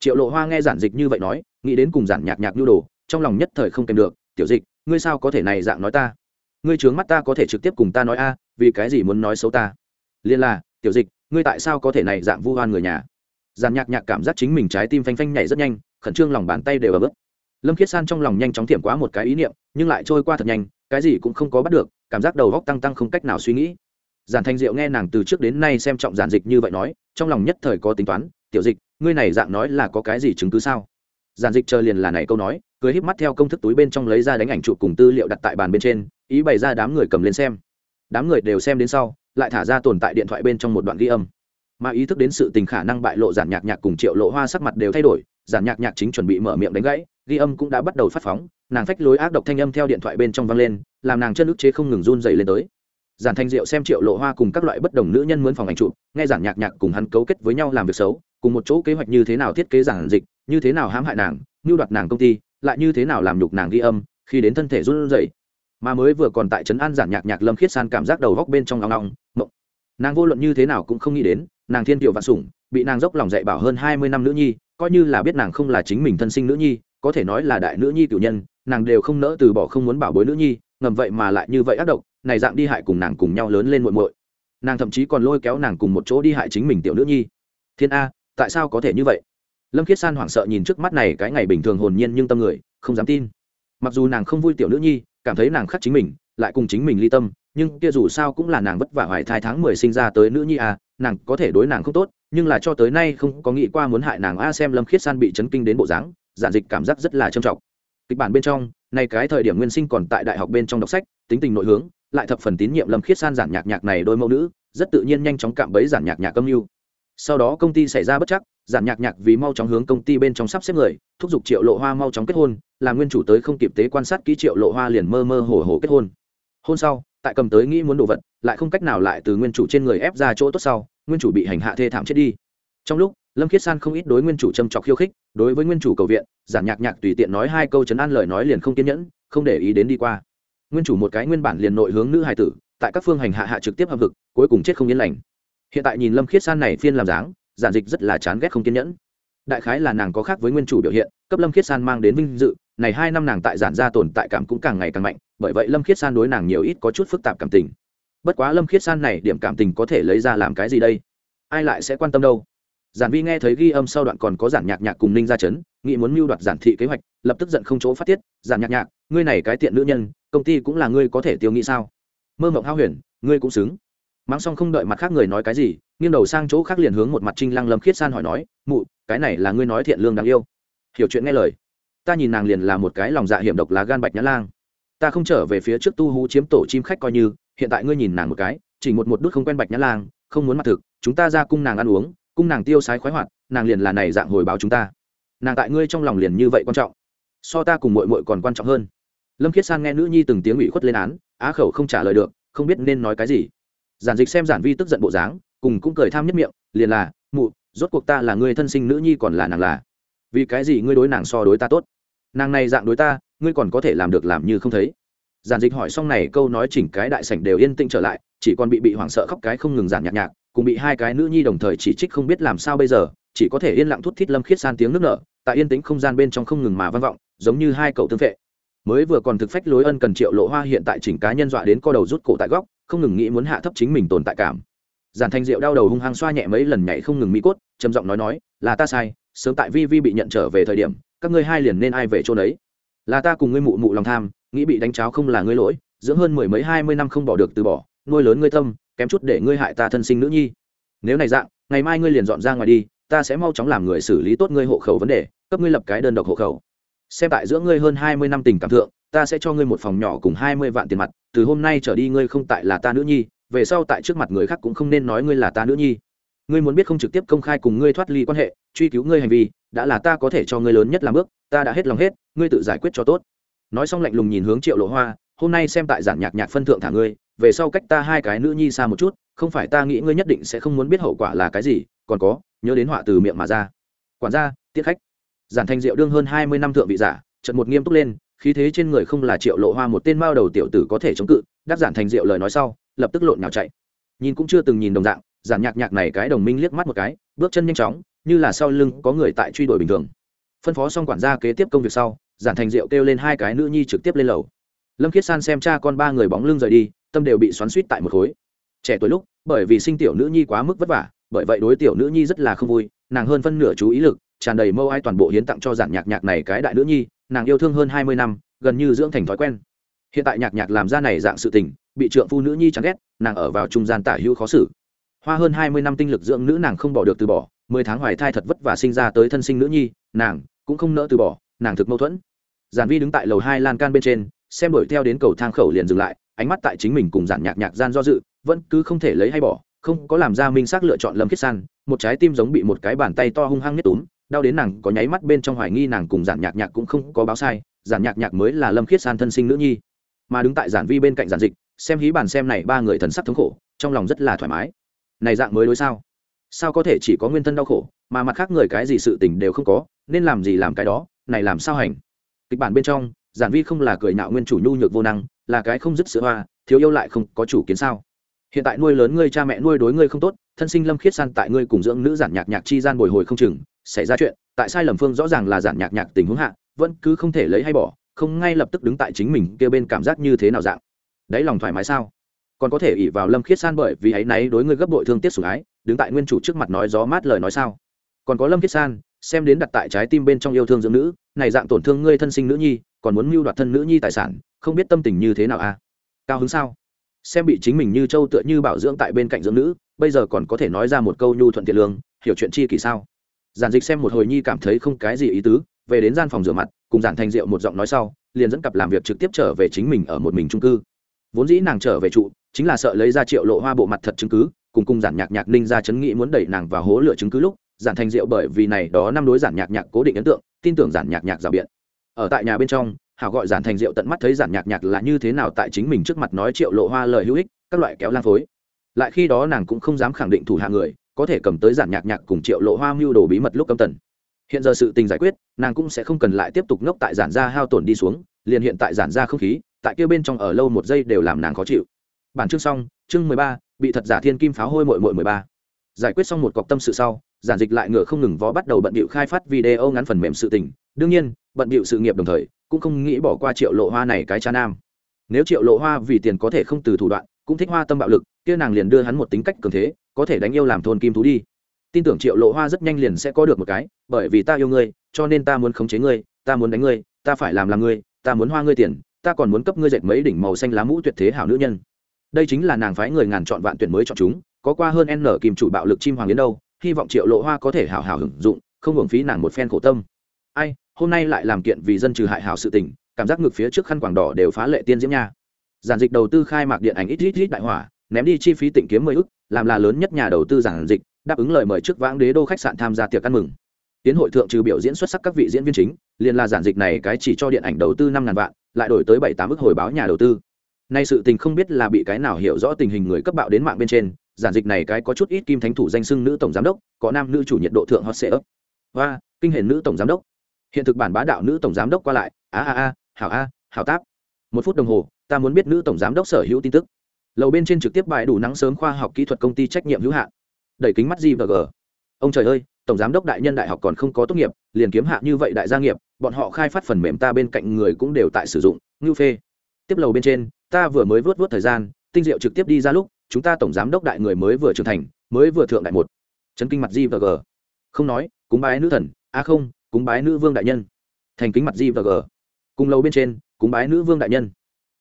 Triệu lộ hoa nghe giản dịch như vậy nói, nghĩ đến cùng giản nhạc nhạc nhu đồ, trong lòng nhất thời không kèm được, tiểu dịch, ngươi sao có thể này dạng nói ta? Ngươi trướng mắt ta có thể trực tiếp cùng ta nói a, vì cái gì muốn nói xấu ta? Liên là, tiểu dịch, ngươi tại sao có thể này dạng vu hoan người nhà? Giản nhạc nhạc cảm giác chính mình trái tim phanh phanh nhảy rất nhanh, khẩn trương lòng bàn tay đều ở bước lâm khiết san trong lòng nhanh chóng thiểm quá một cái ý niệm, nhưng lại trôi qua thật nhanh, cái gì cũng không có bắt được, cảm giác đầu góc tăng tăng không cách nào suy nghĩ. Giản thanh diệu nghe nàng từ trước đến nay xem trọng giản dịch như vậy nói, trong lòng nhất thời có tính toán, tiểu dịch, ngươi này dạng nói là có cái gì chứng cứ sao? Giản dịch chờ liền là này câu nói, cười híp mắt theo công thức túi bên trong lấy ra đánh ảnh chụp cùng tư liệu đặt tại bàn bên trên, ý bày ra đám người cầm lên xem. Đám người đều xem đến sau, lại thả ra tồn tại điện thoại bên trong một đoạn ghi âm. Mà ý thức đến sự tình khả năng bại lộ giản nhạc nhạc cùng triệu lộ hoa sắc mặt đều thay đổi, giản nhạc nhạc chính chuẩn bị mở miệng đánh gãy ghi âm cũng đã bắt đầu phát phóng, nàng phách lối ác độc thanh âm theo điện thoại bên trong vang lên, làm nàng chân ức chế không ngừng run dày lên tới. Giản thanh diệu xem triệu lộ hoa cùng các loại bất đồng nữ nhân muốn phòng ảnh chụp, nghe giản nhạc nhạc cùng hắn cấu kết với nhau làm việc xấu, cùng một chỗ kế hoạch như thế nào thiết kế giản dịch, như thế nào hãm hại nàng, mưu đoạt nàng công ty, lại như thế nào làm nhục nàng ghi âm, khi đến thân thể run rẩy. Mà mới vừa còn tại trấn an giản nhạc nhạc lâm khiết san cảm giác đầu góc bên trong ngong ngong mộng. Nàng vô luận như thế nào cũng không nghĩ đến, nàng thiên kiều vạn sủng, bị nàng dốc lòng dạy bảo hơn hai mươi năm nữ nhi, coi như là biết nàng không là chính mình thân sinh nữ nhi có thể nói là đại nữ nhi tiểu nhân, nàng đều không nỡ từ bỏ không muốn bảo bối nữ nhi, ngầm vậy mà lại như vậy ác độc, này dạng đi hại cùng nàng cùng nhau lớn lên muội muội. Nàng thậm chí còn lôi kéo nàng cùng một chỗ đi hại chính mình tiểu nữ nhi. Thiên a, tại sao có thể như vậy? Lâm khiết san hoảng sợ nhìn trước mắt này cái ngày bình thường hồn nhiên nhưng tâm người, không dám tin. Mặc dù nàng không vui tiểu nữ nhi, cảm thấy nàng khắc chính mình, lại cùng chính mình ly tâm, nhưng kia dù sao cũng là nàng vất vả hoài thai tháng mười sinh ra tới nữ nhi à nàng có thể đối nàng không tốt, nhưng là cho tới nay không có nghĩ qua muốn hại nàng a xem lâm khiết san bị chấn kinh đến bộ dáng giản dịch cảm giác rất là trầm trọng. Kịch bản bên trong này cái thời điểm nguyên sinh còn tại đại học bên trong đọc sách, tính tình nội hướng, lại thập phần tín nhiệm lâm khiết san giản nhạc nhạc này đôi mẫu nữ, rất tự nhiên nhanh chóng cạm bẫy giản nhạc nhạc âm mưu. Sau đó công ty xảy ra bất chắc, giản nhạc nhạc vì mau chóng hướng công ty bên trong sắp xếp người, thúc giục triệu lộ hoa mau chóng kết hôn, là nguyên chủ tới không kịp tế quan sát ký triệu lộ hoa liền mơ mơ hồ hồ kết hôn. Hôn sau, tại cầm tới nghĩ muốn đồ vật, lại không cách nào lại từ nguyên chủ trên người ép ra chỗ tốt sau, nguyên chủ bị hành hạ thê thảm chết đi. Trong lúc lâm khiết san không ít đối nguyên chủ châm trọc khiêu khích đối với nguyên chủ cầu viện giản nhạc nhạc tùy tiện nói hai câu chấn an lời nói liền không kiên nhẫn không để ý đến đi qua. Nguyên chủ một cái nguyên bản liền nội hướng nữ hài tử tại các phương hành hạ hạ trực tiếp hợp lực, cuối cùng chết không yên lành. Hiện tại nhìn lâm khiết san này phiên làm dáng giản dịch rất là chán ghét không kiên nhẫn. Đại khái là nàng có khác với nguyên chủ biểu hiện cấp lâm khiết san mang đến vinh dự này hai năm nàng tại giản gia tồn tại cảm cũng càng ngày càng mạnh bởi vậy lâm khiết san đối nàng nhiều ít có chút phức tạp cảm tình. Bất quá lâm khiết san này điểm cảm tình có thể lấy ra làm cái gì đây? Ai lại sẽ quan tâm đâu? Giản vi nghe thấy ghi âm sau đoạn còn có giản nhạc nhạc cùng ninh ra chấn nghĩ muốn mưu đoạt giản thị kế hoạch, lập tức giận không chỗ phát tiết, giản nhạc nhạc, ngươi này cái tiện nữ nhân, công ty cũng là ngươi có thể tiêu nghĩ sao? Mơ mộng hao huyền, ngươi cũng xứng. Mắng xong không đợi mặt khác người nói cái gì, nghiêng đầu sang chỗ khác liền hướng một mặt trinh lăng lâm khiết san hỏi nói, mụ, cái này là ngươi nói thiện lương đáng yêu. Hiểu chuyện nghe lời. Ta nhìn nàng liền là một cái lòng dạ hiểm độc lá gan bạch nhã lang. Ta không trở về phía trước tu hú chiếm tổ chim khách coi như, hiện tại ngươi nhìn nàng một cái, chỉ một một đút không quen bạch nhã lang, không muốn mặt thực, chúng ta ra cung nàng ăn uống cung nàng tiêu sái khoái hoạt, nàng liền là này dạng hồi báo chúng ta. Nàng tại ngươi trong lòng liền như vậy quan trọng. So ta cùng mội mội còn quan trọng hơn. Lâm khiết san nghe nữ nhi từng tiếng ủy khuất lên án, á khẩu không trả lời được, không biết nên nói cái gì. Giản dịch xem giản vi tức giận bộ dáng, cùng cũng cười tham nhất miệng, liền là, mụ, rốt cuộc ta là người thân sinh nữ nhi còn là nàng là. Vì cái gì ngươi đối nàng so đối ta tốt? Nàng này dạng đối ta, ngươi còn có thể làm được làm như không thấy. Giản dịch hỏi xong này câu nói chỉnh cái đại sảnh đều yên tĩnh trở lại, chỉ còn bị bị hoảng sợ khóc cái không ngừng giản nhạc nhạc cùng bị hai cái nữ nhi đồng thời chỉ trích không biết làm sao bây giờ, chỉ có thể yên lặng thút thít lâm khiết san tiếng nước nở, tại yên tĩnh không gian bên trong không ngừng mà vang vọng, giống như hai cậu tương vệ mới vừa còn thực phách lối ân cần triệu lộ hoa hiện tại chỉnh cá nhân dọa đến co đầu rút cổ tại góc, không ngừng nghĩ muốn hạ thấp chính mình tồn tại cảm. Giản thanh diệu đau đầu hung hăng xoa nhẹ mấy lần nhảy không ngừng mỹ cốt, trầm giọng nói nói, là ta sai, sớm tại vi vi bị nhận trở về thời điểm, các ngươi hai liền nên ai về chỗ đấy là ta cùng ngươi mụ mụ lòng tham, nghĩ bị đánh cháo không là ngươi lỗi, dưỡng hơn mười mấy hai mươi năm không bỏ được từ bỏ nuôi lớn ngươi tâm, kém chút để ngươi hại ta thân sinh nữ nhi. Nếu này dạng, ngày mai ngươi liền dọn ra ngoài đi, ta sẽ mau chóng làm người xử lý tốt ngươi hộ khẩu vấn đề, cấp ngươi lập cái đơn độc hộ khẩu. Xem tại giữa ngươi hơn hai mươi năm tình cảm thượng, ta sẽ cho ngươi một phòng nhỏ cùng hai mươi vạn tiền mặt, từ hôm nay trở đi ngươi không tại là ta nữ nhi, về sau tại trước mặt người khác cũng không nên nói ngươi là ta nữ nhi. Ngươi muốn biết không trực tiếp công khai cùng ngươi thoát ly quan hệ, truy cứu ngươi hành vi, đã là ta có thể cho ngươi lớn nhất làm bước, ta đã hết lòng hết, ngươi tự giải quyết cho tốt. Nói xong lạnh lùng nhìn hướng triệu lộ hoa, hôm nay xem tại giản nhạc nhạc phân thượng thả ngươi về sau cách ta hai cái nữ nhi xa một chút, không phải ta nghĩ ngươi nhất định sẽ không muốn biết hậu quả là cái gì, còn có, nhớ đến họa từ miệng mà ra. Quản gia tiết khách. Giản thành diệu đương hơn hai mươi năm thượng vị giả, trận một nghiêm túc lên, khí thế trên người không là triệu lộ hoa một tên mao đầu tiểu tử có thể chống cự, đắc giản thành diệu lời nói sau, lập tức lộn nào chạy. Nhìn cũng chưa từng nhìn đồng dạng, giản nhạc nhạc này cái đồng minh liếc mắt một cái, bước chân nhanh chóng, như là sau lưng có người tại truy đuổi bình thường. Phân phó xong quản gia kế tiếp công việc sau, giản thành diệu kêu lên hai cái nữ nhi trực tiếp lên lầu. Lâm khiết san xem cha con ba người bóng lưng rời đi tâm đều bị xoắn suýt tại một khối. Trẻ tuổi lúc, bởi vì sinh tiểu nữ nhi quá mức vất vả, bởi vậy đối tiểu nữ nhi rất là không vui, nàng hơn phân nửa chú ý lực, tràn đầy mâu ai toàn bộ hiến tặng cho giản nhạc nhạc này cái đại nữ nhi, nàng yêu thương hơn hai mươi năm, gần như dưỡng thành thói quen. Hiện tại nhạc nhạc làm ra này dạng sự tình, bị trượng phu nữ nhi chán ghét, nàng ở vào trung gian tả hữu khó xử. Hoa hơn hai mươi năm tinh lực dưỡng nữ nàng không bỏ được từ bỏ, mười tháng hoài thai thật vất vả sinh ra tới thân sinh nữ nhi, nàng cũng không nỡ từ bỏ, nàng thực mâu thuẫn. Giản vi đứng tại lầu hai lan can bên trên, xem đuổi theo đến cầu thang khẩu liền dừng lại ánh mắt tại chính mình cùng giản nhạc nhạc gian do dự, vẫn cứ không thể lấy hay bỏ, không có làm ra minh xác lựa chọn lâm khiết san, một trái tim giống bị một cái bàn tay to hung hăng nhất túm, đau đến nàng có nháy mắt bên trong hoài nghi nàng cùng giản nhạc nhạc cũng không có báo sai, giản nhạc nhạc mới là lâm khiết san thân sinh nữ nhi. Mà đứng tại giản vi bên cạnh giản dịch, xem hí bàn xem này ba người thần sắc thống khổ, trong lòng rất là thoải mái. Này dạng mới đối sao? Sao có thể chỉ có nguyên thân đau khổ, mà mặt khác người cái gì sự tình đều không có, nên làm gì làm cái đó, này làm sao hành? Kịch bản bên trong, giản vi không là cười nạo nguyên chủ nhu nhược vô năng là cái không dứt sữa hoa, thiếu yêu lại không có chủ kiến sao? Hiện tại nuôi lớn ngươi cha mẹ nuôi đối ngươi không tốt, thân sinh lâm khiết san tại ngươi cùng dưỡng nữ giản nhạc nhạc chi gian bồi hồi không chừng, xảy ra chuyện, tại sai lầm phương rõ ràng là giản nhạc nhạc tình huống hạ, vẫn cứ không thể lấy hay bỏ, không ngay lập tức đứng tại chính mình kêu bên cảm giác như thế nào dạng. Đấy lòng thoải mái sao? Còn có thể ỉ vào lâm khiết san bởi vì ấy náy đối ngươi gấp đội thương tiếc sủng ái, đứng tại nguyên chủ trước mặt nói gió mát lời nói sao? Còn có lâm khiết san, xem đến đặt tại trái tim bên trong yêu thương dưỡng nữ, này dạng tổn thương ngươi thân sinh nữ nhi, còn muốn mưu đoạt thân nữ nhi tài sản không biết tâm tình như thế nào a à? cao hứng sao? Xem bị chính mình như châu tựa như bảo dưỡng tại bên cạnh dưỡng nữ, bây giờ còn có thể nói ra một câu nhu thuận thiện lương, hiểu chuyện chi kỳ sao? Giản dịch xem một hồi nhi cảm thấy không cái gì ý tứ, về đến gian phòng rửa mặt, cùng giản thành rượu một giọng nói sau, liền dẫn cặp làm việc trực tiếp trở về chính mình ở một mình trung cư. Vốn dĩ nàng trở về trụ, chính là sợ lấy ra triệu lộ hoa bộ mặt thật chứng cứ, cùng cùng giản nhạc nhạc ninh ra chấn nghĩ muốn đẩy nàng vào hố lửa chứng cứ lúc, giản thành rượu bởi vì này đó năm đối giản nhạc nhạc cố định ấn tượng, tin tưởng giản nhạc nhạc rào biện. Ở tại nhà bên trong hảo gọi giản thành rượu tận mắt thấy giản nhạc nhạc là như thế nào tại chính mình trước mặt nói triệu lộ hoa lời hữu ích, các loại kéo lang phối. Lại khi đó nàng cũng không dám khẳng định thủ hạ người, có thể cầm tới giản nhạc nhạc cùng triệu lộ hoa mưu đồ bí mật lúc cấm tần. Hiện giờ sự tình giải quyết, nàng cũng sẽ không cần lại tiếp tục ngốc tại giản gia hao tổn đi xuống, liền hiện tại giản gia không khí, tại kia bên trong ở lâu một giây đều làm nàng khó chịu. Bản chương xong, chương mười ba, bị thật giả thiên kim pháo hôi mội mội mười ba. Giải quyết xong một cọc tâm sự sau, giản dịch lại ngựa không ngừng vó bắt đầu bận bịu khai phát video ngắn phần mềm sự tình. Đương nhiên, bận bịu sự nghiệp đồng thời cũng không nghĩ bỏ qua triệu lộ hoa này cái cha nam. Nếu triệu lộ hoa vì tiền có thể không từ thủ đoạn, cũng thích hoa tâm bạo lực, kia nàng liền đưa hắn một tính cách cường thế, có thể đánh yêu làm thôn kim thú đi. Tin tưởng triệu lộ hoa rất nhanh liền sẽ có được một cái, bởi vì ta yêu ngươi, cho nên ta muốn khống chế ngươi, ta muốn đánh ngươi, ta phải làm là ngươi, ta muốn hoa ngươi tiền, ta còn muốn cấp ngươi dệt mấy đỉnh màu xanh lá mũ tuyệt thế hảo nữ nhân. Đây chính là nàng phái người ngàn chọn vạn tuyển mới chọn chúng, có qua hơn n kìm chủ bạo lực chim hoàng đến đâu, hy vọng triệu lộ hoa có thể hảo hảo hưởng dụng, không hưởng phí nàng một phen khổ tâm. Ai hôm nay lại làm kiện vì dân trừ hại hảo sự tình, cảm giác ngược phía trước khăn quảng đỏ đều phá lệ tiên diễm nha. Giản dịch đầu tư khai mạc điện ảnh ít ít ít đại hỏa, ném đi chi phí tỉnh kiếm mười ức, làm là lớn nhất nhà đầu tư giản dịch, đáp ứng lời mời trước vãng đế đô khách sạn tham gia tiệc ăn mừng. Tiến hội thượng trừ biểu diễn xuất sắc các vị diễn viên chính, liền là giản dịch này cái chỉ cho điện ảnh đầu tư năm ngàn vạn, lại đổi tới bảy tám ức hồi báo nhà đầu tư. Nay sự tình không biết là bị cái nào hiểu rõ tình hình người cấp bạo đến mạng bên trên, giản dịch này cái có chút ít kim thánh thủ danh xưng nữ tổng giám đốc, có nam nữ chủ nhiệt độ thượng hot sẽ ấp và kinh hệ nữ tổng giám đốc hiện thực bản bá đạo nữ tổng giám đốc qua lại. A a a, hảo a, hảo táp. Một phút đồng hồ, ta muốn biết nữ tổng giám đốc sở hữu tin tức. Lầu bên trên trực tiếp bài đủ nắng sớm khoa học kỹ thuật công ty trách nhiệm hữu hạn. Đẩy kính mắt gì và g. Ông trời ơi, tổng giám đốc đại nhân đại học còn không có tốt nghiệp, liền kiếm hạ như vậy đại gia nghiệp, bọn họ khai phát phần mềm ta bên cạnh người cũng đều tại sử dụng ngưu phê. Tiếp lầu bên trên, ta vừa mới vớt vớt thời gian, tinh diệu trực tiếp đi ra lúc, chúng ta tổng giám đốc đại người mới vừa trưởng thành, mới vừa thượng đại một. Chấn kinh mặt gì và g. Không nói, cúng bái nữ thần. A không cúng bái nữ vương đại nhân. Thành kính mặt di và g. Cùng lâu bên trên, cúng bái nữ vương đại nhân.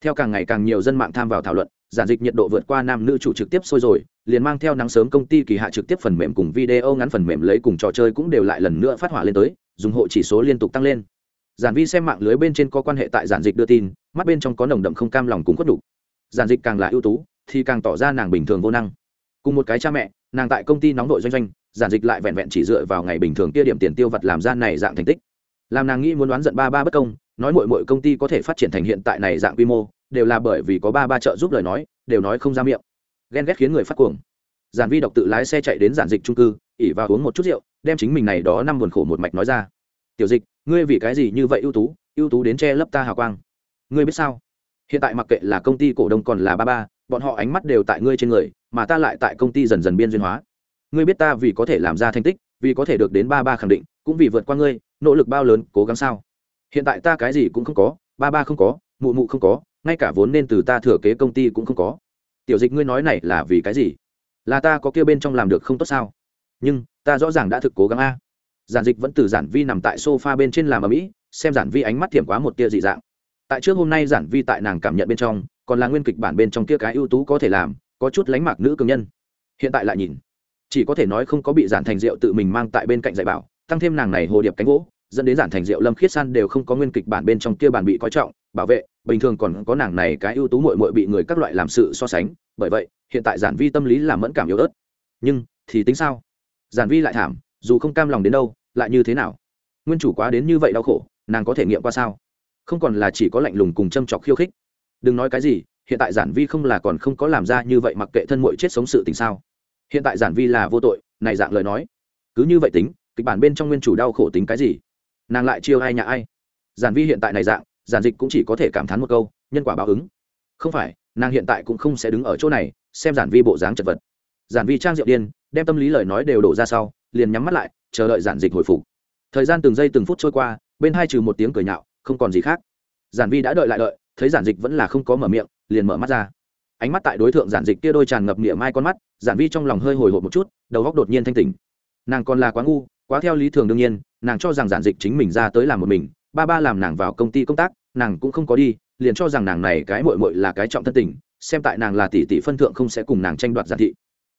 Theo càng ngày càng nhiều dân mạng tham vào thảo luận, giản dịch nhiệt độ vượt qua nam nữ chủ trực tiếp sôi rồi, liền mang theo nắng sớm công ty kỳ hạ trực tiếp phần mềm cùng video ngắn phần mềm lấy cùng trò chơi cũng đều lại lần nữa phát hỏa lên tới, dùng hộ chỉ số liên tục tăng lên. Giản vi xem mạng lưới bên trên có quan hệ tại giản dịch đưa tin, mắt bên trong có nồng đậm không cam lòng cùng khuất đủ giản dịch càng là ưu tú, thì càng tỏ ra nàng bình thường vô năng. Cùng một cái cha mẹ, nàng tại công ty nóng đội doanh doanh giản dịch lại vẹn vẹn chỉ dựa vào ngày bình thường kia điểm tiền tiêu vặt làm ra này dạng thành tích. Làm nàng nghĩ muốn đoán giận ba ba bất công, nói muội muội công ty có thể phát triển thành hiện tại này dạng quy mô, đều là bởi vì có ba ba trợ giúp lời nói, đều nói không ra miệng. Ghen ghét khiến người phát cuồng. Giản vi độc tự lái xe chạy đến giản dịch trung cư, ỉ và uống một chút rượu, đem chính mình này đó năm buồn khổ một mạch nói ra. Tiểu dịch, ngươi vì cái gì như vậy ưu tú ưu tú đến che lấp ta hào quang? Ngươi biết sao? Hiện tại mặc kệ là công ty cổ đông còn là ba ba, bọn họ ánh mắt đều tại ngươi trên người, mà ta lại tại công ty dần dần biên duyên hóa ngươi biết ta vì có thể làm ra thành tích, vì có thể được đến ba ba khẳng định, cũng vì vượt qua ngươi, nỗ lực bao lớn, cố gắng sao? Hiện tại ta cái gì cũng không có, ba ba không có, mụ mụ không có, ngay cả vốn nên từ ta thừa kế công ty cũng không có. Tiểu dịch ngươi nói này là vì cái gì? Là ta có kia bên trong làm được không tốt sao? Nhưng, ta rõ ràng đã thực cố gắng a. Giản dịch vẫn từ giản vi nằm tại sofa bên trên làm ở mỹ xem giản vi ánh mắt thiểm quá một tia dị dạng. Tại trước hôm nay giản vi tại nàng cảm nhận bên trong, còn là nguyên kịch bản bên trong kia cái ưu tú có thể làm, có chút lánh mạc nữ cường nhân. Hiện tại lại nhìn chỉ có thể nói không có bị giản thành diệu tự mình mang tại bên cạnh dạy bảo, tăng thêm nàng này hồ điệp cánh gỗ, dẫn đến giản thành diệu lâm khiết san đều không có nguyên kịch bản bên trong kia bản bị coi trọng, bảo vệ, bình thường còn có nàng này cái ưu tú mội mội bị người các loại làm sự so sánh, bởi vậy, hiện tại giản vi tâm lý là mẫn cảm yếu ớt. Nhưng, thì tính sao? Giản vi lại thảm, dù không cam lòng đến đâu, lại như thế nào? Nguyên chủ quá đến như vậy đau khổ, nàng có thể nghiệm qua sao? Không còn là chỉ có lạnh lùng cùng châm chọc khiêu khích. Đừng nói cái gì, hiện tại giản vi không là còn không có làm ra như vậy mặc kệ thân mội chết sống sự tình sao? Hiện tại giản vi là vô tội, này dạng lời nói. Cứ như vậy tính, kịch bản bên trong nguyên chủ đau khổ tính cái gì? Nàng lại chiêu ai nhà ai? Giản vi hiện tại này dạng, giản dịch cũng chỉ có thể cảm thán một câu, nhân quả báo ứng. Không phải, nàng hiện tại cũng không sẽ đứng ở chỗ này, xem giản vi bộ dáng chật vật. Giản vi trang diệu điên, đem tâm lý lời nói đều đổ ra sau, liền nhắm mắt lại, chờ đợi giản dịch hồi phục. Thời gian từng giây từng phút trôi qua, bên hai trừ một tiếng cười nhạo, không còn gì khác. Giản vi đã đợi lại đợi, thấy giản dịch vẫn là không có mở miệng, liền mở mắt ra ánh mắt tại đối tượng giản dịch kia đôi tràn ngập niệm mai con mắt, giản vi trong lòng hơi hồi hộp một chút, đầu góc đột nhiên thanh tỉnh. Nàng còn là quá ngu, quá theo lý thường đương nhiên, nàng cho rằng giản dịch chính mình ra tới làm một mình, ba ba làm nàng vào công ty công tác, nàng cũng không có đi, liền cho rằng nàng này cái mội mội là cái trọng thân tình, xem tại nàng là tỷ tỷ phân thượng không sẽ cùng nàng tranh đoạt giản thị.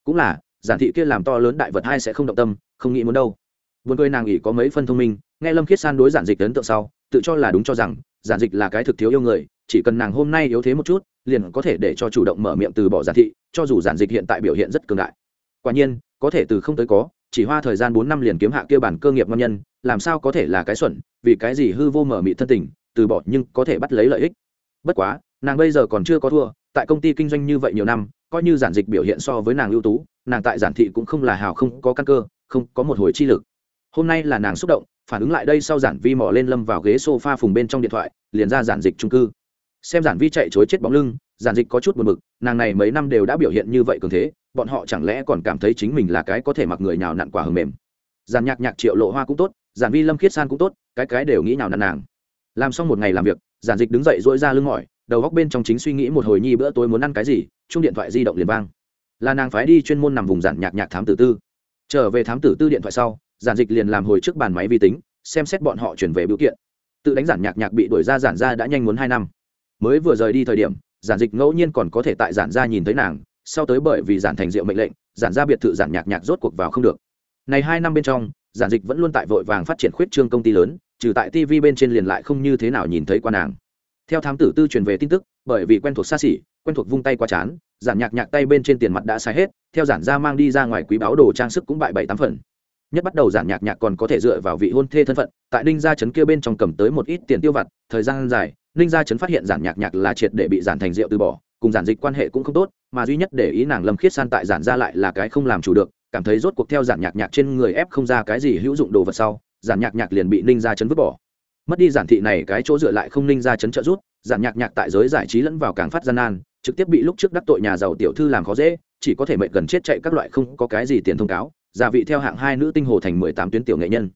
Cũng là, giản thị kia làm to lớn đại vật hai sẽ không động tâm, không nghĩ muốn đâu. Buồn cười nàng ỉ có mấy phân thông minh, nghe lâm khiết san đối giản dịch ấn tượng sau, tự cho là đúng cho rằng, giản dịch là cái thực thiếu yêu người, chỉ cần nàng hôm nay yếu thế một chút liền có thể để cho chủ động mở miệng từ bỏ giản thị, cho dù giản dịch hiện tại biểu hiện rất cường đại. Quả nhiên, có thể từ không tới có, chỉ hoa thời gian bốn năm liền kiếm hạ kia bản cơ nghiệp ngon nhân, làm sao có thể là cái xuẩn, vì cái gì hư vô mở mị thân tình, từ bỏ nhưng có thể bắt lấy lợi ích. Bất quá, nàng bây giờ còn chưa có thua, tại công ty kinh doanh như vậy nhiều năm, coi như giản dịch biểu hiện so với nàng ưu tú, nàng tại giản thị cũng không là hào không có căn cơ, không có một hồi chi lực. Hôm nay là nàng xúc động, phản ứng lại đây sau giản vi mò lên lâm vào ghế s o f a phùng bên trong điện thoại, liền ra giản dịch trung cư xem giản vi chạy chối chết bóng lưng, giản dịch có chút buồn b ự c nàng này mấy năm đều đã biểu hiện như vậy cường thế, bọn họ chẳng lẽ còn cảm thấy chính mình là cái có thể mặc người nào nặn quả hầm mềm. Giản nhạc nhạc triệu lộ hoa cũng tốt, giản vi lâm khiết san cũng tốt, cái cái đều nghĩ nào nặn nàng. Làm xong một ngày làm việc, giản dịch đứng dậy dỗi ra lưng mỏi, đầu góc bên trong chính suy nghĩ một hồi nhi bữa tối muốn ăn cái gì, chung điện thoại di động liền vang. Là nàng phái đi chuyên môn nằm vùng giản nhạc nhạc thám tử tư. Trở về thám tử tư điện thoại sau, giản dịch liền làm hồi trước bàn máy vi tính, xem xét bọn họ chuyển về biểu kiện. Tự đánh giản nhạc nhạc bị đuổi ra giản ra đã nhanh muốn hai năm mới vừa rời đi thời điểm, giản dịch ngẫu nhiên còn có thể tại giản ra nhìn thấy nàng, sau tới bởi vì giản thành diệu mệnh lệnh, giản ra biệt thự giản nhạc nhạc rốt cuộc vào không được. Này hai năm bên trong, giản dịch vẫn luôn tại vội vàng phát triển khuyết trương công ty lớn, trừ tại tv bên trên liền lại không như thế nào nhìn thấy qua nàng. Theo thám tử tư truyền về tin tức, bởi vì quen thuộc xa xỉ, quen thuộc vung tay qua chán, giản nhạc nhạc tay bên trên tiền mặt đã sai hết, theo giản ra mang đi ra ngoài quý báo đồ trang sức cũng bại bảy tám phần. Nhất bắt đầu giản nhạc nhạc còn có thể dựa vào vị hôn thê thân phận, tại ninh gia trấn kia bên trong cầm tới một ít tiền tiêu vặt, thời gian dài ninh gia trấn phát hiện giản nhạc nhạc là triệt để bị giản thành rượu từ bỏ, cùng giản dịch quan hệ cũng không tốt, mà duy nhất để ý nàng lâm khiết san tại giản ra lại là cái không làm chủ được, cảm thấy rốt cuộc theo giản nhạc nhạc trên người ép không ra cái gì hữu dụng đồ vật sau, giản nhạc nhạc liền bị ninh gia Trấn vứt bỏ. Mất đi giản thị này cái chỗ dựa lại không ninh Gia Trấn trợ rút giản nhạc nhạc tại giới giải trí lẫn vào càng phát gian nan, trực tiếp bị lúc trước đắc tội nhà giàu tiểu thư làm khó dễ, chỉ có thể mệnh gần chết chạy các loại không có cái gì tiền thông cáo giả vị theo hạng hai nữ tinh hồ thành mười tám tuyến tiểu nghệ nhân.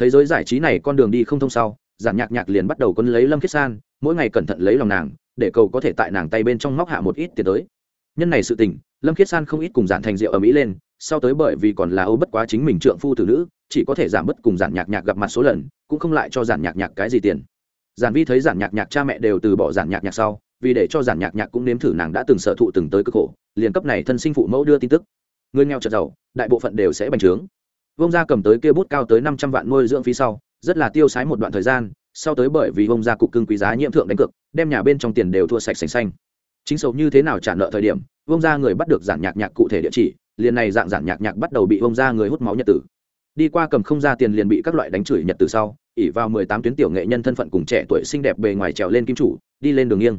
Thế giới giải trí này con đường đi không thông sau giản nhạc nhạc liền bắt đầu quân lấy lâm khiết san, mỗi ngày cẩn thận lấy lòng nàng, để cầu có thể tại nàng tay bên trong móc hạ một ít tiền tới. Nhân này sự tình, lâm khiết san không ít cùng giản thành rượu ở mỹ lên, sau tới bởi vì còn là âu bất quá chính mình trượng phu tử nữ, chỉ có thể giảm bớt cùng giản nhạc nhạc gặp mặt số lần, cũng không lại cho giản nhạc nhạc cái gì tiền. Giản vi thấy giản nhạc nhạc cha mẹ đều từ bỏ giản nhạc nhạc sau, vì để cho giản nhạc nhạc cũng nếm thử nàng đã từng sở thụ từng tới cực khổ, liền cấp này thân sinh phụ mẫu đưa tin tức. Người nghèo chật giàu, đại bộ phận đều sẽ bành trướng. Vông gia cầm tới kia bút cao tới năm trăm vạn nuôi dưỡng phí sau rất là tiêu sái một đoạn thời gian, sau tới bởi vì ông gia cục cưng quý giá nhiễm thượng đánh cược, đem nhà bên trong tiền đều thua sạch sành xanh. Chính sầu như thế nào trả nợ thời điểm, ông gia người bắt được giản nhạc nhạc cụ thể địa chỉ, liền này dạng giản nhạc nhạc bắt đầu bị ông gia người hút máu nhật tử. Đi qua cầm không ra tiền liền bị các loại đánh chửi nhật từ sau ỉ vào mười tám tuyến tiểu nghệ nhân thân phận cùng trẻ tuổi xinh đẹp bề ngoài trèo lên kim chủ, đi lên đường nghiêng.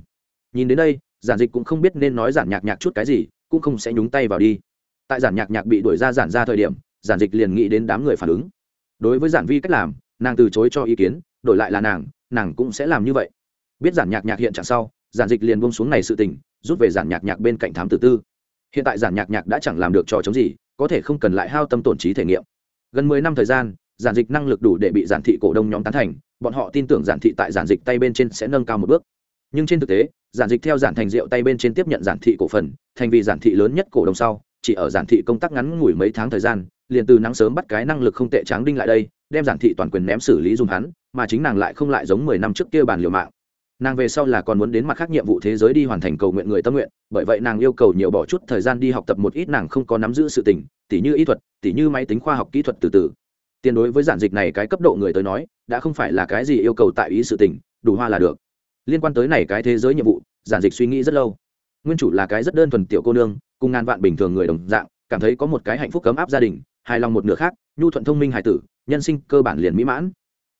Nhìn đến đây, giản dịch cũng không biết nên nói giản nhạc nhạc chút cái gì, cũng không sẽ nhúng tay vào đi. Tại giản nhạc nhạc bị đuổi ra giản ra thời điểm, giản dịch liền nghĩ đến đám người phản ứng. Đối với giản vi cách làm nàng từ chối cho ý kiến, đổi lại là nàng nàng cũng sẽ làm như vậy. Biết giản nhạc nhạc hiện trạng sau, giản dịch liền bông xuống này sự tình, rút về giản nhạc nhạc bên cạnh thám tử tư. Hiện tại giản nhạc nhạc đã chẳng làm được trò chống gì, có thể không cần lại hao tâm tổn trí thể nghiệm. Gần mười năm thời gian, giản dịch năng lực đủ để bị giản thị cổ đông nhóm tán thành, bọn họ tin tưởng giản thị tại giản dịch tay bên trên sẽ nâng cao một bước. Nhưng trên thực tế, giản dịch theo giản thành rượu tay bên trên tiếp nhận giản thị cổ phần, thành vì giản thị lớn nhất cổ đông sau, chỉ ở giản thị công tác ngắn ngủi mấy tháng thời gian liền từ nắng sớm bắt cái năng lực không tệ tráng đinh lại đây, đem giản thị toàn quyền ném xử lý dùng hắn, mà chính nàng lại không lại giống mười năm trước kia bàn liều mạng. Nàng về sau là còn muốn đến mặt khác nhiệm vụ thế giới đi hoàn thành cầu nguyện người tâm nguyện, bởi vậy nàng yêu cầu nhiều bỏ chút thời gian đi học tập một ít nàng không có nắm giữ sự tình, tỉ như ý thuật, tỉ như máy tính khoa học kỹ thuật từ từ. Tiền đối với giản dịch này cái cấp độ người tới nói, đã không phải là cái gì yêu cầu tại ý sự tình, đủ hoa là được. Liên quan tới này cái thế giới nhiệm vụ, giản dịch suy nghĩ rất lâu. Nguyên chủ là cái rất đơn thuần tiểu cô nương, cùng ngàn vạn bình thường người đồng dạng, cảm thấy có một cái hạnh phúc cấm áp gia đình hài lòng một nửa khác, nhu thuận thông minh hài tử, nhân sinh cơ bản liền mỹ mãn.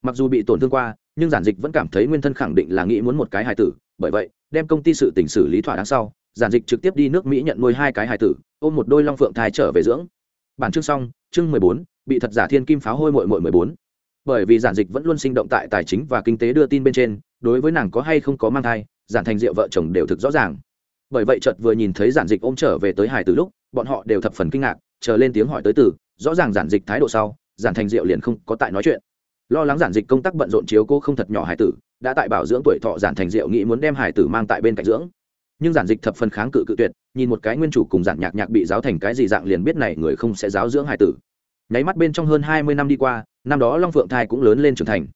Mặc dù bị tổn thương qua, nhưng giản dịch vẫn cảm thấy nguyên thân khẳng định là nghĩ muốn một cái hài tử, bởi vậy, đem công ty sự tỉnh xử lý thỏa đáng sau, giản dịch trực tiếp đi nước mỹ nhận nuôi hai cái hài tử, ôm một đôi long phượng thai trở về dưỡng. Bản chương xong, chương mười bốn, bị thật giả thiên kim pháo hôi mội mội mười bốn. Bởi vì giản dịch vẫn luôn sinh động tại tài chính và kinh tế đưa tin bên trên, đối với nàng có hay không có mang thai, giản thành diệu vợ chồng đều thực rõ ràng. Bởi vậy chợt vừa nhìn thấy giản dịch ôm trở về tới hải từ lúc, bọn họ đều thập phần kinh ngạc, chờ lên tiếng hỏi tới từ rõ ràng giản dịch thái độ sau, giản thành diệu liền không có tại nói chuyện. Lo lắng giản dịch công tác bận rộn chiếu cô không thật nhỏ hải tử, đã tại bảo dưỡng tuổi thọ giản thành diệu nghĩ muốn đem hải tử mang tại bên cạnh dưỡng. Nhưng giản dịch thập phần kháng cự cự tuyệt, nhìn một cái nguyên chủ cùng giản nhạc nhạc bị giáo thành cái gì dạng liền biết này người không sẽ giáo dưỡng hải tử. Nháy mắt bên trong hơn hai mươi năm đi qua, năm đó long phượng thai cũng lớn lên trưởng thành.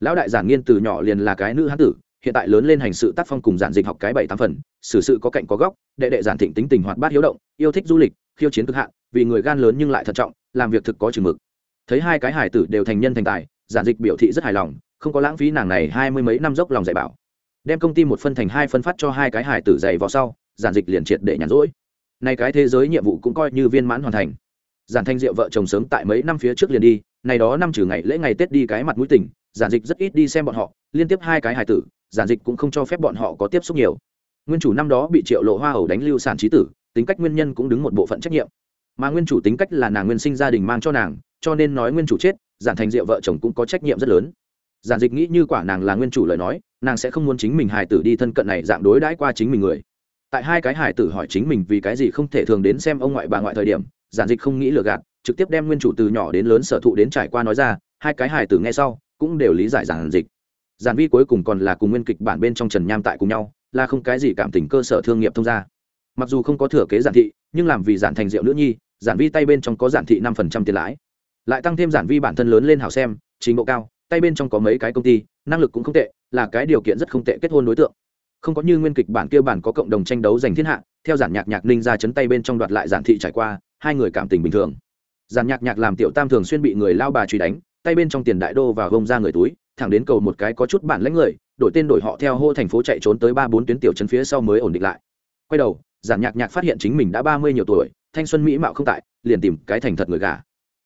Lão đại giản nghiên từ nhỏ liền là cái nữ hán tử, hiện tại lớn lên hành sự tác phong cùng giản dịch học cái bảy tám phần, xử sự có cạnh có góc, đệ đệ giản thịnh tính tình hoạt bát hiếu động, yêu thích du lịch, khiêu chiến cực hạn vì người gan lớn nhưng lại thận trọng, làm việc thực có chừng mực. Thấy hai cái hải tử đều thành nhân thành tài, giản dịch biểu thị rất hài lòng, không có lãng phí nàng này hai mươi mấy năm dốc lòng dạy bảo. Đem công ty một phân thành hai phân phát cho hai cái hải tử dạy vào sau, giản dịch liền triệt để nhàn rỗi. Nay cái thế giới nhiệm vụ cũng coi như viên mãn hoàn thành. Giản thanh diệu vợ chồng sớm tại mấy năm phía trước liền đi, này đó năm trừ ngày lễ ngày tết đi cái mặt mũi tỉnh giản dịch rất ít đi xem bọn họ, liên tiếp hai cái hải tử, giản dịch cũng không cho phép bọn họ có tiếp xúc nhiều. Nguyên chủ năm đó bị triệu lộ hoa hầu đánh lưu sản trí tử, tính cách nguyên nhân cũng đứng một bộ phận trách nhiệm mà nguyên chủ tính cách là nàng nguyên sinh gia đình mang cho nàng, cho nên nói nguyên chủ chết, giản thành diệu vợ chồng cũng có trách nhiệm rất lớn. Giản dịch nghĩ như quả nàng là nguyên chủ lời nói, nàng sẽ không muốn chính mình hài tử đi thân cận này dạng đối đãi qua chính mình người. Tại hai cái hài tử hỏi chính mình vì cái gì không thể thường đến xem ông ngoại bà ngoại thời điểm, giản dịch không nghĩ lừa gạt, trực tiếp đem nguyên chủ từ nhỏ đến lớn sở thụ đến trải qua nói ra, hai cái hài tử nghe sau, cũng đều lý giải giản dịch. Giản vi cuối cùng còn là cùng nguyên kịch bản bên trong trần nham tại cùng nhau, là không cái gì cảm tình cơ sở thương nghiệp thông gia mặc dù không có thừa kế giản thị, nhưng làm vì giản thành diệu nữ nhi, giản vi tay bên trong có giản thị năm phần trăm tiền lãi. Lại tăng thêm giản vi bản thân lớn lên hảo xem, trình độ cao, tay bên trong có mấy cái công ty, năng lực cũng không tệ, là cái điều kiện rất không tệ kết hôn đối tượng. Không có như nguyên kịch bản kia bản có cộng đồng tranh đấu giành thiên hạ, theo giản nhạc nhạc ninh ra chấn tay bên trong đoạt lại giản thị trải qua, hai người cảm tình bình thường. Giản nhạc nhạc làm tiểu tam thường xuyên bị người lao bà truy đánh, tay bên trong tiền đại đô và gông ra người túi, thẳng đến cầu một cái có chút bản lãnh người, đổi tên đổi họ theo hô thành phố chạy trốn tới ba bốn tuyến tiểu trấn phía sau mới ổn định lại. Quay đầu giản nhạc nhạc phát hiện chính mình đã ba mươi nhiều tuổi, thanh xuân mỹ mạo không tại, liền tìm cái thành thật người gà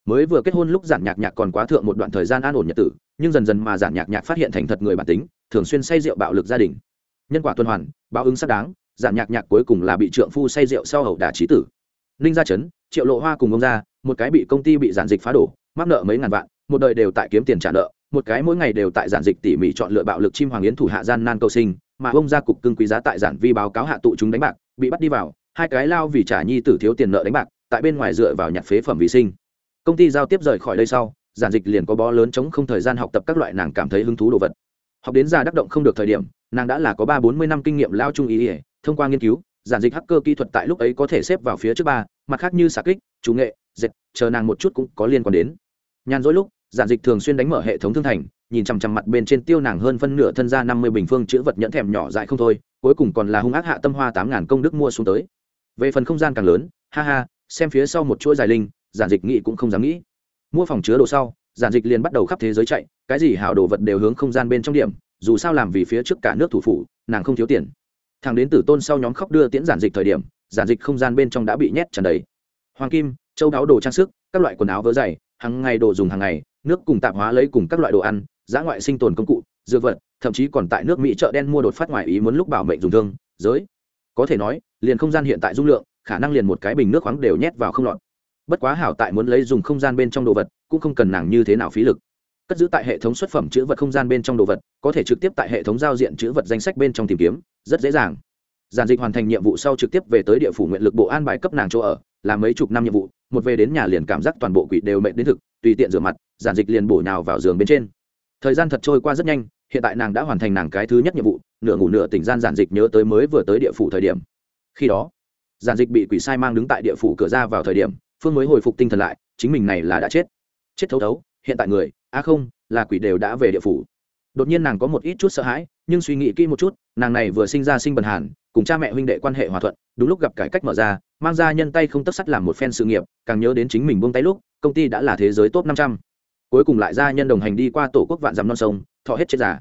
mới vừa kết hôn lúc giản nhạc nhạc còn quá thượng một đoạn thời gian an ổn nhật tử, nhưng dần dần mà giản nhạc nhạc phát hiện thành thật người bản tính, thường xuyên say rượu bạo lực gia đình. Nhân quả tuần hoàn, báo ứng xác đáng, giản nhạc nhạc cuối cùng là bị trượng phu say rượu sau hậu đả trí tử. Ninh gia chấn triệu lộ hoa cùng ông ra một cái bị công ty bị giản dịch phá đổ, mắc nợ mấy ngàn vạn, một đời đều tại kiếm tiền trả nợ, một cái mỗi ngày đều tại giản dịch tỉ mỉ chọn lựa bạo lực chim hoàng yến thủ hạ gian nan cầu sinh, mà ông ra cục cưng quý giá tại giản vi báo cáo hạ tụ chúng đánh bạc bị bắt đi vào, hai cái lao vì trả nhi tử thiếu tiền nợ đánh bạc, tại bên ngoài dựa vào nhặt phế phẩm vì sinh. Công ty giao tiếp rời khỏi đây sau, giản dịch liền có bó lớn chống không thời gian học tập các loại nàng cảm thấy hứng thú đồ vật. Học đến già đắc động không được thời điểm, nàng đã là có ba bốn mươi năm kinh nghiệm lao trung ý ỉa thông qua nghiên cứu, giản dịch hacker kỹ thuật tại lúc ấy có thể xếp vào phía trước ba, mặt khác như xà kích chú nghệ, dệt, chờ nàng một chút cũng có liên quan đến. Nhàn dỗi lúc giản dịch thường xuyên đánh mở hệ thống thương thành, nhìn chằm chằm mặt bên trên tiêu nàng hơn phân nửa thân ra năm mươi bình phương chữ vật nhẫn thèm nhỏ dại không thôi, cuối cùng còn là hung ác hạ tâm hoa tám ngàn công đức mua xuống tới. Về phần không gian càng lớn, ha ha, xem phía sau một chuỗi dài linh, giản dịch nghĩ cũng không dám nghĩ. Mua phòng chứa đồ sau, giản dịch liền bắt đầu khắp thế giới chạy, cái gì hảo đồ vật đều hướng không gian bên trong điểm, dù sao làm vì phía trước cả nước thủ phủ, nàng không thiếu tiền. Thằng đến tử tôn sau nhóm khóc đưa tiễn giản dịch thời điểm, giản dịch không gian bên trong đã bị nhét tràn đầy. Hoàng kim, châu đáo đồ trang sức, các loại quần áo vớ dày, hàng ngày đồ dùng hàng ngày nước cùng tạp hóa lấy cùng các loại đồ ăn, giá ngoại sinh tồn công cụ, dược vật, thậm chí còn tại nước mỹ chợ đen mua đột phát ngoài ý muốn lúc bảo mệnh dùng thương, giới. Có thể nói, liền không gian hiện tại dung lượng, khả năng liền một cái bình nước khoáng đều nhét vào không lọt. Bất quá hảo tại muốn lấy dùng không gian bên trong đồ vật, cũng không cần nàng như thế nào phí lực. Cất giữ tại hệ thống xuất phẩm chữ vật không gian bên trong đồ vật, có thể trực tiếp tại hệ thống giao diện chữ vật danh sách bên trong tìm kiếm, rất dễ dàng giản dịch hoàn thành nhiệm vụ sau trực tiếp về tới địa phủ nguyện lực bộ an bài cấp nàng chỗ ở làm mấy chục năm nhiệm vụ, một về đến nhà liền cảm giác toàn bộ quỷ đều mệt đến thực, tùy tiện rửa mặt, giản dịch liền bổ nhào vào giường bên trên. Thời gian thật trôi qua rất nhanh, hiện tại nàng đã hoàn thành nàng cái thứ nhất nhiệm vụ, nửa ngủ nửa tỉnh gian giản dịch nhớ tới mới vừa tới địa phủ thời điểm. Khi đó, giản dịch bị quỷ sai mang đứng tại địa phủ cửa ra vào thời điểm, phương mới hồi phục tinh thần lại, chính mình này là đã chết. Chết thấu thấu, hiện tại người a không, là quỷ đều đã về địa phủ. Đột nhiên nàng có một ít chút sợ hãi, nhưng suy nghĩ kỹ một chút, nàng này vừa sinh ra sinh bần hàn cùng cha mẹ huynh đệ quan hệ hòa thuận, đúng lúc gặp cải cách mở ra, mang ra nhân tay không tất sắt làm một phen sự nghiệp, càng nhớ đến chính mình buông tay lúc, công ty đã là thế giới top năm trăm. Cuối cùng lại ra nhân đồng hành đi qua tổ quốc vạn dằm non sông, thọ hết chết giả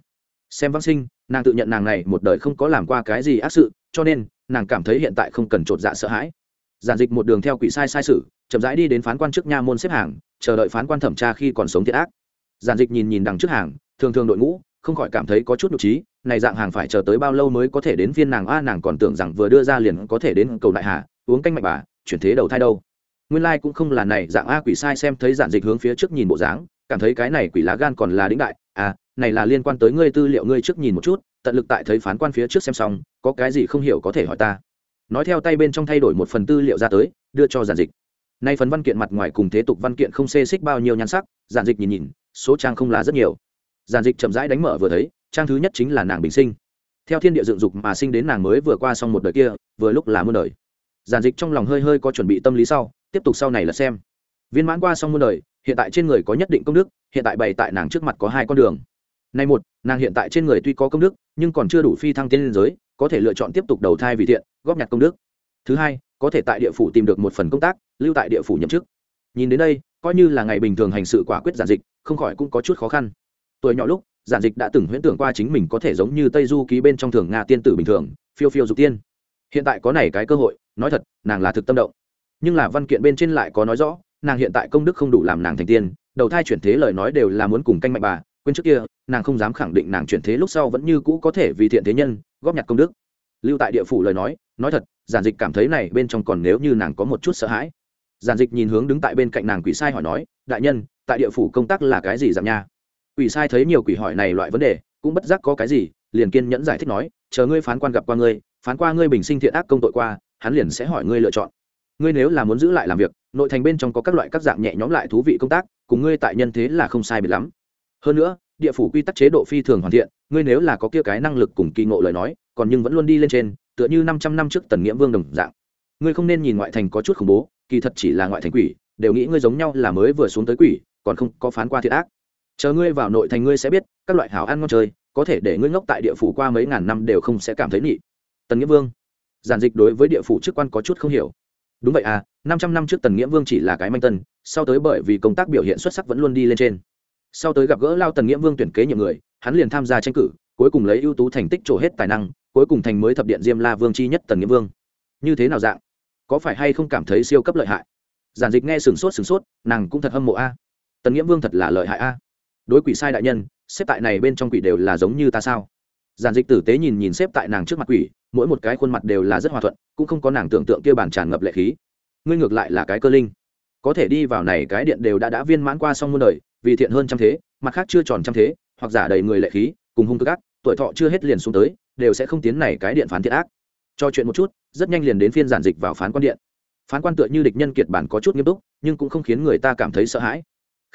xem vãng sinh, nàng tự nhận nàng này một đời không có làm qua cái gì ác sự, cho nên, nàng cảm thấy hiện tại không cần t dạ sợ hãi. Giản dịch một đường theo quỷ sai sai sự, chậm rãi đi đến phán quan trước nha môn xếp hàng, chờ đợi phán quan thẩm tra khi còn sống thiệt ác. Giản dịch nhìn nhìn đằng trước hàng, thường thường đội ngũ không khỏi cảm thấy có chút nhục trí, này dạng hàng phải chờ tới bao lâu mới có thể đến phiên nàng a, nàng còn tưởng rằng vừa đưa ra liền có thể đến cầu đại hà uống canh mạch bà, chuyển thế đầu thai đâu. Nguyên lai cũng không là này, dạng a quỷ sai xem thấy giản dịch hướng phía trước nhìn bộ dáng, cảm thấy cái này quỷ lá gan còn là đĩnh đại à này là liên quan tới ngươi tư liệu ngươi trước nhìn một chút, tận lực tại thấy phán quan phía trước xem xong, có cái gì không hiểu có thể hỏi ta. Nói theo tay bên trong thay đổi một phần tư liệu ra tới, đưa cho giản dịch. Nay phần văn kiện mặt ngoài cùng thế tục văn kiện không xê xích bao nhiêu nhan sắc, giản dịch nhìn nhìn, số trang không là rất nhiều giản dịch chậm rãi đánh mở vừa thấy, trang thứ nhất chính là nàng bình sinh. Theo thiên địa dựng dục mà sinh đến nàng mới vừa qua xong một đời kia, vừa lúc là muôn đời. Giản dịch trong lòng hơi hơi có chuẩn bị tâm lý sau, tiếp tục sau này là xem. Viên mãn qua xong muôn đời, hiện tại trên người có nhất định công đức, hiện tại bày tại nàng trước mặt có hai con đường. Nay một, nàng hiện tại trên người tuy có công đức, nhưng còn chưa đủ phi thăng tiên lên giới, có thể lựa chọn tiếp tục đầu thai vì thiện, góp nhặt công đức. Thứ hai, có thể tại địa phủ tìm được một phần công tác, lưu tại địa phủ nhậm chức. Nhìn đến đây, coi như là ngày bình thường hành sự quả quyết giản dịch, không khỏi cũng có chút khó khăn tuổi nhỏ lúc, giản dịch đã từng huyễn tưởng qua chính mình có thể giống như tây du ký bên trong thường nga tiên tử bình thường, phiêu phiêu dục tiên. Hiện tại có này cái cơ hội, nói thật, nàng là thực tâm động. Nhưng là văn kiện bên trên lại có nói rõ, nàng hiện tại công đức không đủ làm nàng thành tiên, đầu thai chuyển thế lời nói đều là muốn cùng canh mạnh bà, quên trước kia, nàng không dám khẳng định nàng chuyển thế lúc sau vẫn như cũ có thể vì thiện thế nhân, góp nhặt công đức. Lưu tại địa phủ lời nói nói thật, giản dịch cảm thấy này bên trong còn nếu như nàng có một chút sợ hãi. Giản dịch nhìn hướng đứng tại bên cạnh nàng quỷ sai hỏi nói, đại nhân, tại địa phủ công tác là cái gì giảm nha? Quỷ sai thấy nhiều quỷ hỏi này loại vấn đề, cũng bất giác có cái gì, liền kiên nhẫn giải thích nói, chờ ngươi phán quan gặp qua ngươi, phán qua ngươi bình sinh thiện ác công tội qua, hắn liền sẽ hỏi ngươi lựa chọn. Ngươi nếu là muốn giữ lại làm việc, nội thành bên trong có các loại các dạng nhẹ nhóm lại thú vị công tác, cùng ngươi tại nhân thế là không sai biệt lắm. Hơn nữa, địa phủ quy tắc chế độ phi thường hoàn thiện, ngươi nếu là có kia cái năng lực cùng kỳ ngộ lời nói, còn nhưng vẫn luôn đi lên trên, tựa như năm trăm năm trước tần nghĩa vương đồng dạng. Ngươi không nên nhìn ngoại thành có chút khủng bố, kỳ thật chỉ là ngoại thành quỷ, đều nghĩ ngươi giống nhau là mới vừa xuống tới quỷ, còn không có phán qua thiệt ác chờ ngươi vào nội thành ngươi sẽ biết, các loại hảo ăn ngon chơi, có thể để ngươi ngốc tại địa phủ qua mấy ngàn năm đều không sẽ cảm thấy nhị tần nghĩa vương. Giản dịch đối với địa phủ chức quan có chút không hiểu. Đúng vậy à năm trăm năm trước tần nghĩa vương chỉ là cái manh tân, sau tới bởi vì công tác biểu hiện xuất sắc vẫn luôn đi lên trên. Sau tới gặp gỡ lao tần nghĩa vương tuyển kế nhiều người, hắn liền tham gia tranh cử, cuối cùng lấy ưu tú thành tích trổ hết tài năng, cuối cùng thành mới thập điện diêm la vương chi nhất tần nghĩa vương. Như thế nào dạng? Có phải hay không cảm thấy siêu cấp lợi hại? Giản dịch nghe sửng sốt sửng sốt, nàng cũng thật hâm mộ a. Tần nghĩa vương thật là lợi hại a đối quỷ sai đại nhân, xếp tại này bên trong quỷ đều là giống như ta sao? Giản dịch tử tế nhìn nhìn xếp tại nàng trước mặt quỷ, mỗi một cái khuôn mặt đều là rất hòa thuận, cũng không có nàng tưởng tượng kia bản tràn ngập lệ khí. Ngươi ngược lại là cái cơ linh. Có thể đi vào này cái điện đều đã đã viên mãn qua xong muôn đời, vì thiện hơn trăm thế, mặt khác chưa tròn trăm thế, hoặc giả đầy người lệ khí, cùng hung cơ ác, tuổi thọ chưa hết liền xuống tới, đều sẽ không tiến này cái điện phán thiện ác. Cho chuyện một chút, rất nhanh liền đến phiên giản dịch vào phán quan điện. Phán quan tựa như địch nhân kiệt bản có chút nghiêm túc, nhưng cũng không khiến người ta cảm thấy sợ hãi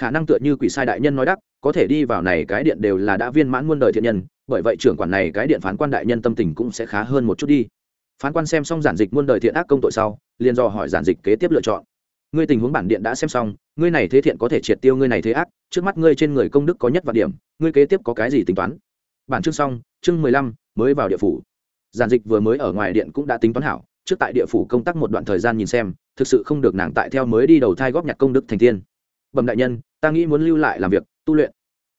khả năng tựa như quỷ sai đại nhân nói đắc, có thể đi vào này cái điện đều là đã viên mãn muôn đời thiện nhân, bởi vậy trưởng quản này cái điện phán quan đại nhân tâm tình cũng sẽ khá hơn một chút đi. Phán quan xem xong giản dịch muôn đời thiện ác công tội sau, liền do hỏi giản dịch kế tiếp lựa chọn. Ngươi tình huống bản điện đã xem xong, ngươi này thế thiện có thể triệt tiêu ngươi này thế ác, trước mắt ngươi trên người công đức có nhất và điểm, ngươi kế tiếp có cái gì tính toán? Bản chương xong, chương mười lăm, mới vào địa phủ. Giản dịch vừa mới ở ngoài điện cũng đã tính toán hảo, trước tại địa phủ công tác một đoạn thời gian nhìn xem, thực sự không được nàng tại theo mới đi đầu thai góp nhặt công đức thành tiên. Bẩm đại nhân ta nghĩ muốn lưu lại làm việc, tu luyện.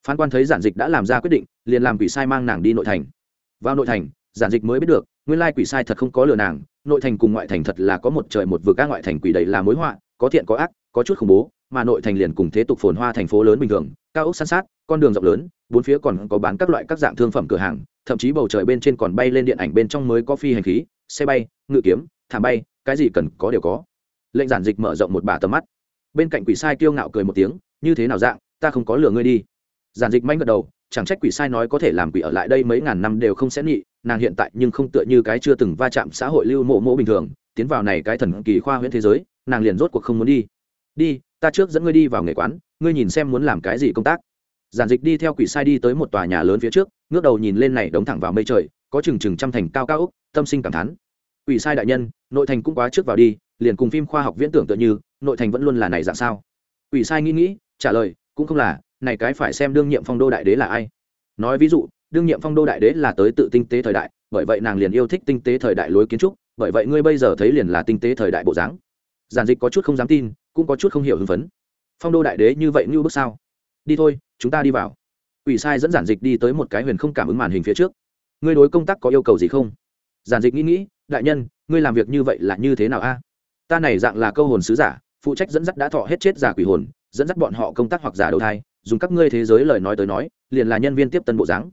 Phán quan thấy giản dịch đã làm ra quyết định, liền làm quỷ sai mang nàng đi nội thành. Vào nội thành, giản dịch mới biết được, nguyên lai quỷ sai thật không có lừa nàng, nội thành cùng ngoại thành thật là có một trời một vực, các ngoại thành quỷ đầy là mối họa, có thiện có ác, có chút khủng bố, mà nội thành liền cùng thế tục phồn hoa thành phố lớn bình thường, cao ốc san sát, con đường rộng lớn, bốn phía còn có bán các loại các dạng thương phẩm cửa hàng, thậm chí bầu trời bên trên còn bay lên điện ảnh bên trong mới có phi hành khí, xe bay, ngự kiếm, thảm bay, cái gì cần có đều có. Lệnh giản dịch mở rộng một bà tầm mắt. Bên cạnh quỷ sai kiêu ngạo cười một tiếng như thế nào dạng, ta không có lừa ngươi đi. Giản dịch manh gật đầu, chẳng trách quỷ sai nói có thể làm quỷ ở lại đây mấy ngàn năm đều không sẽ nhị, nàng hiện tại nhưng không tựa như cái chưa từng va chạm xã hội lưu mộ mộ bình thường, tiến vào này cái thần kỳ khoa huyễn thế giới, nàng liền rốt cuộc không muốn đi. Đi, ta trước dẫn ngươi đi vào nghề quán, ngươi nhìn xem muốn làm cái gì công tác. Giản dịch đi theo quỷ sai đi tới một tòa nhà lớn phía trước, ngước đầu nhìn lên này đống thẳng vào mây trời, có chừng chừng trăm thành cao cao úc tâm sinh cảm thán. Quỷ sai đại nhân, nội thành cũng quá trước vào đi, liền cùng phim khoa học viễn tưởng tựa như, nội thành vẫn luôn là này dạng sao? Quỷ sai nghĩ nghĩ trả lời, cũng không là, này cái phải xem đương nhiệm phong đô đại đế là ai. Nói ví dụ, đương nhiệm phong đô đại đế là tới tự tinh tế thời đại, bởi vậy nàng liền yêu thích tinh tế thời đại lối kiến trúc, bởi vậy ngươi bây giờ thấy liền là tinh tế thời đại bộ dáng. Giản dịch có chút không dám tin, cũng có chút không hiểu hưng phấn. Phong đô đại đế như vậy như bước sao? Đi thôi, chúng ta đi vào. Ủy sai dẫn giản dịch đi tới một cái huyền không cảm ứng màn hình phía trước. Ngươi đối công tác có yêu cầu gì không? Giản dịch nghĩ nghĩ, đại nhân, ngươi làm việc như vậy là như thế nào a? Ta này dạng là câu hồn sứ giả, phụ trách dẫn dắt đã thọ hết chết giả quỷ hồn dẫn dắt bọn họ công tác hoặc giả đầu thai, dùng các ngươi thế giới lời nói tới nói, liền là nhân viên tiếp tân bộ dáng.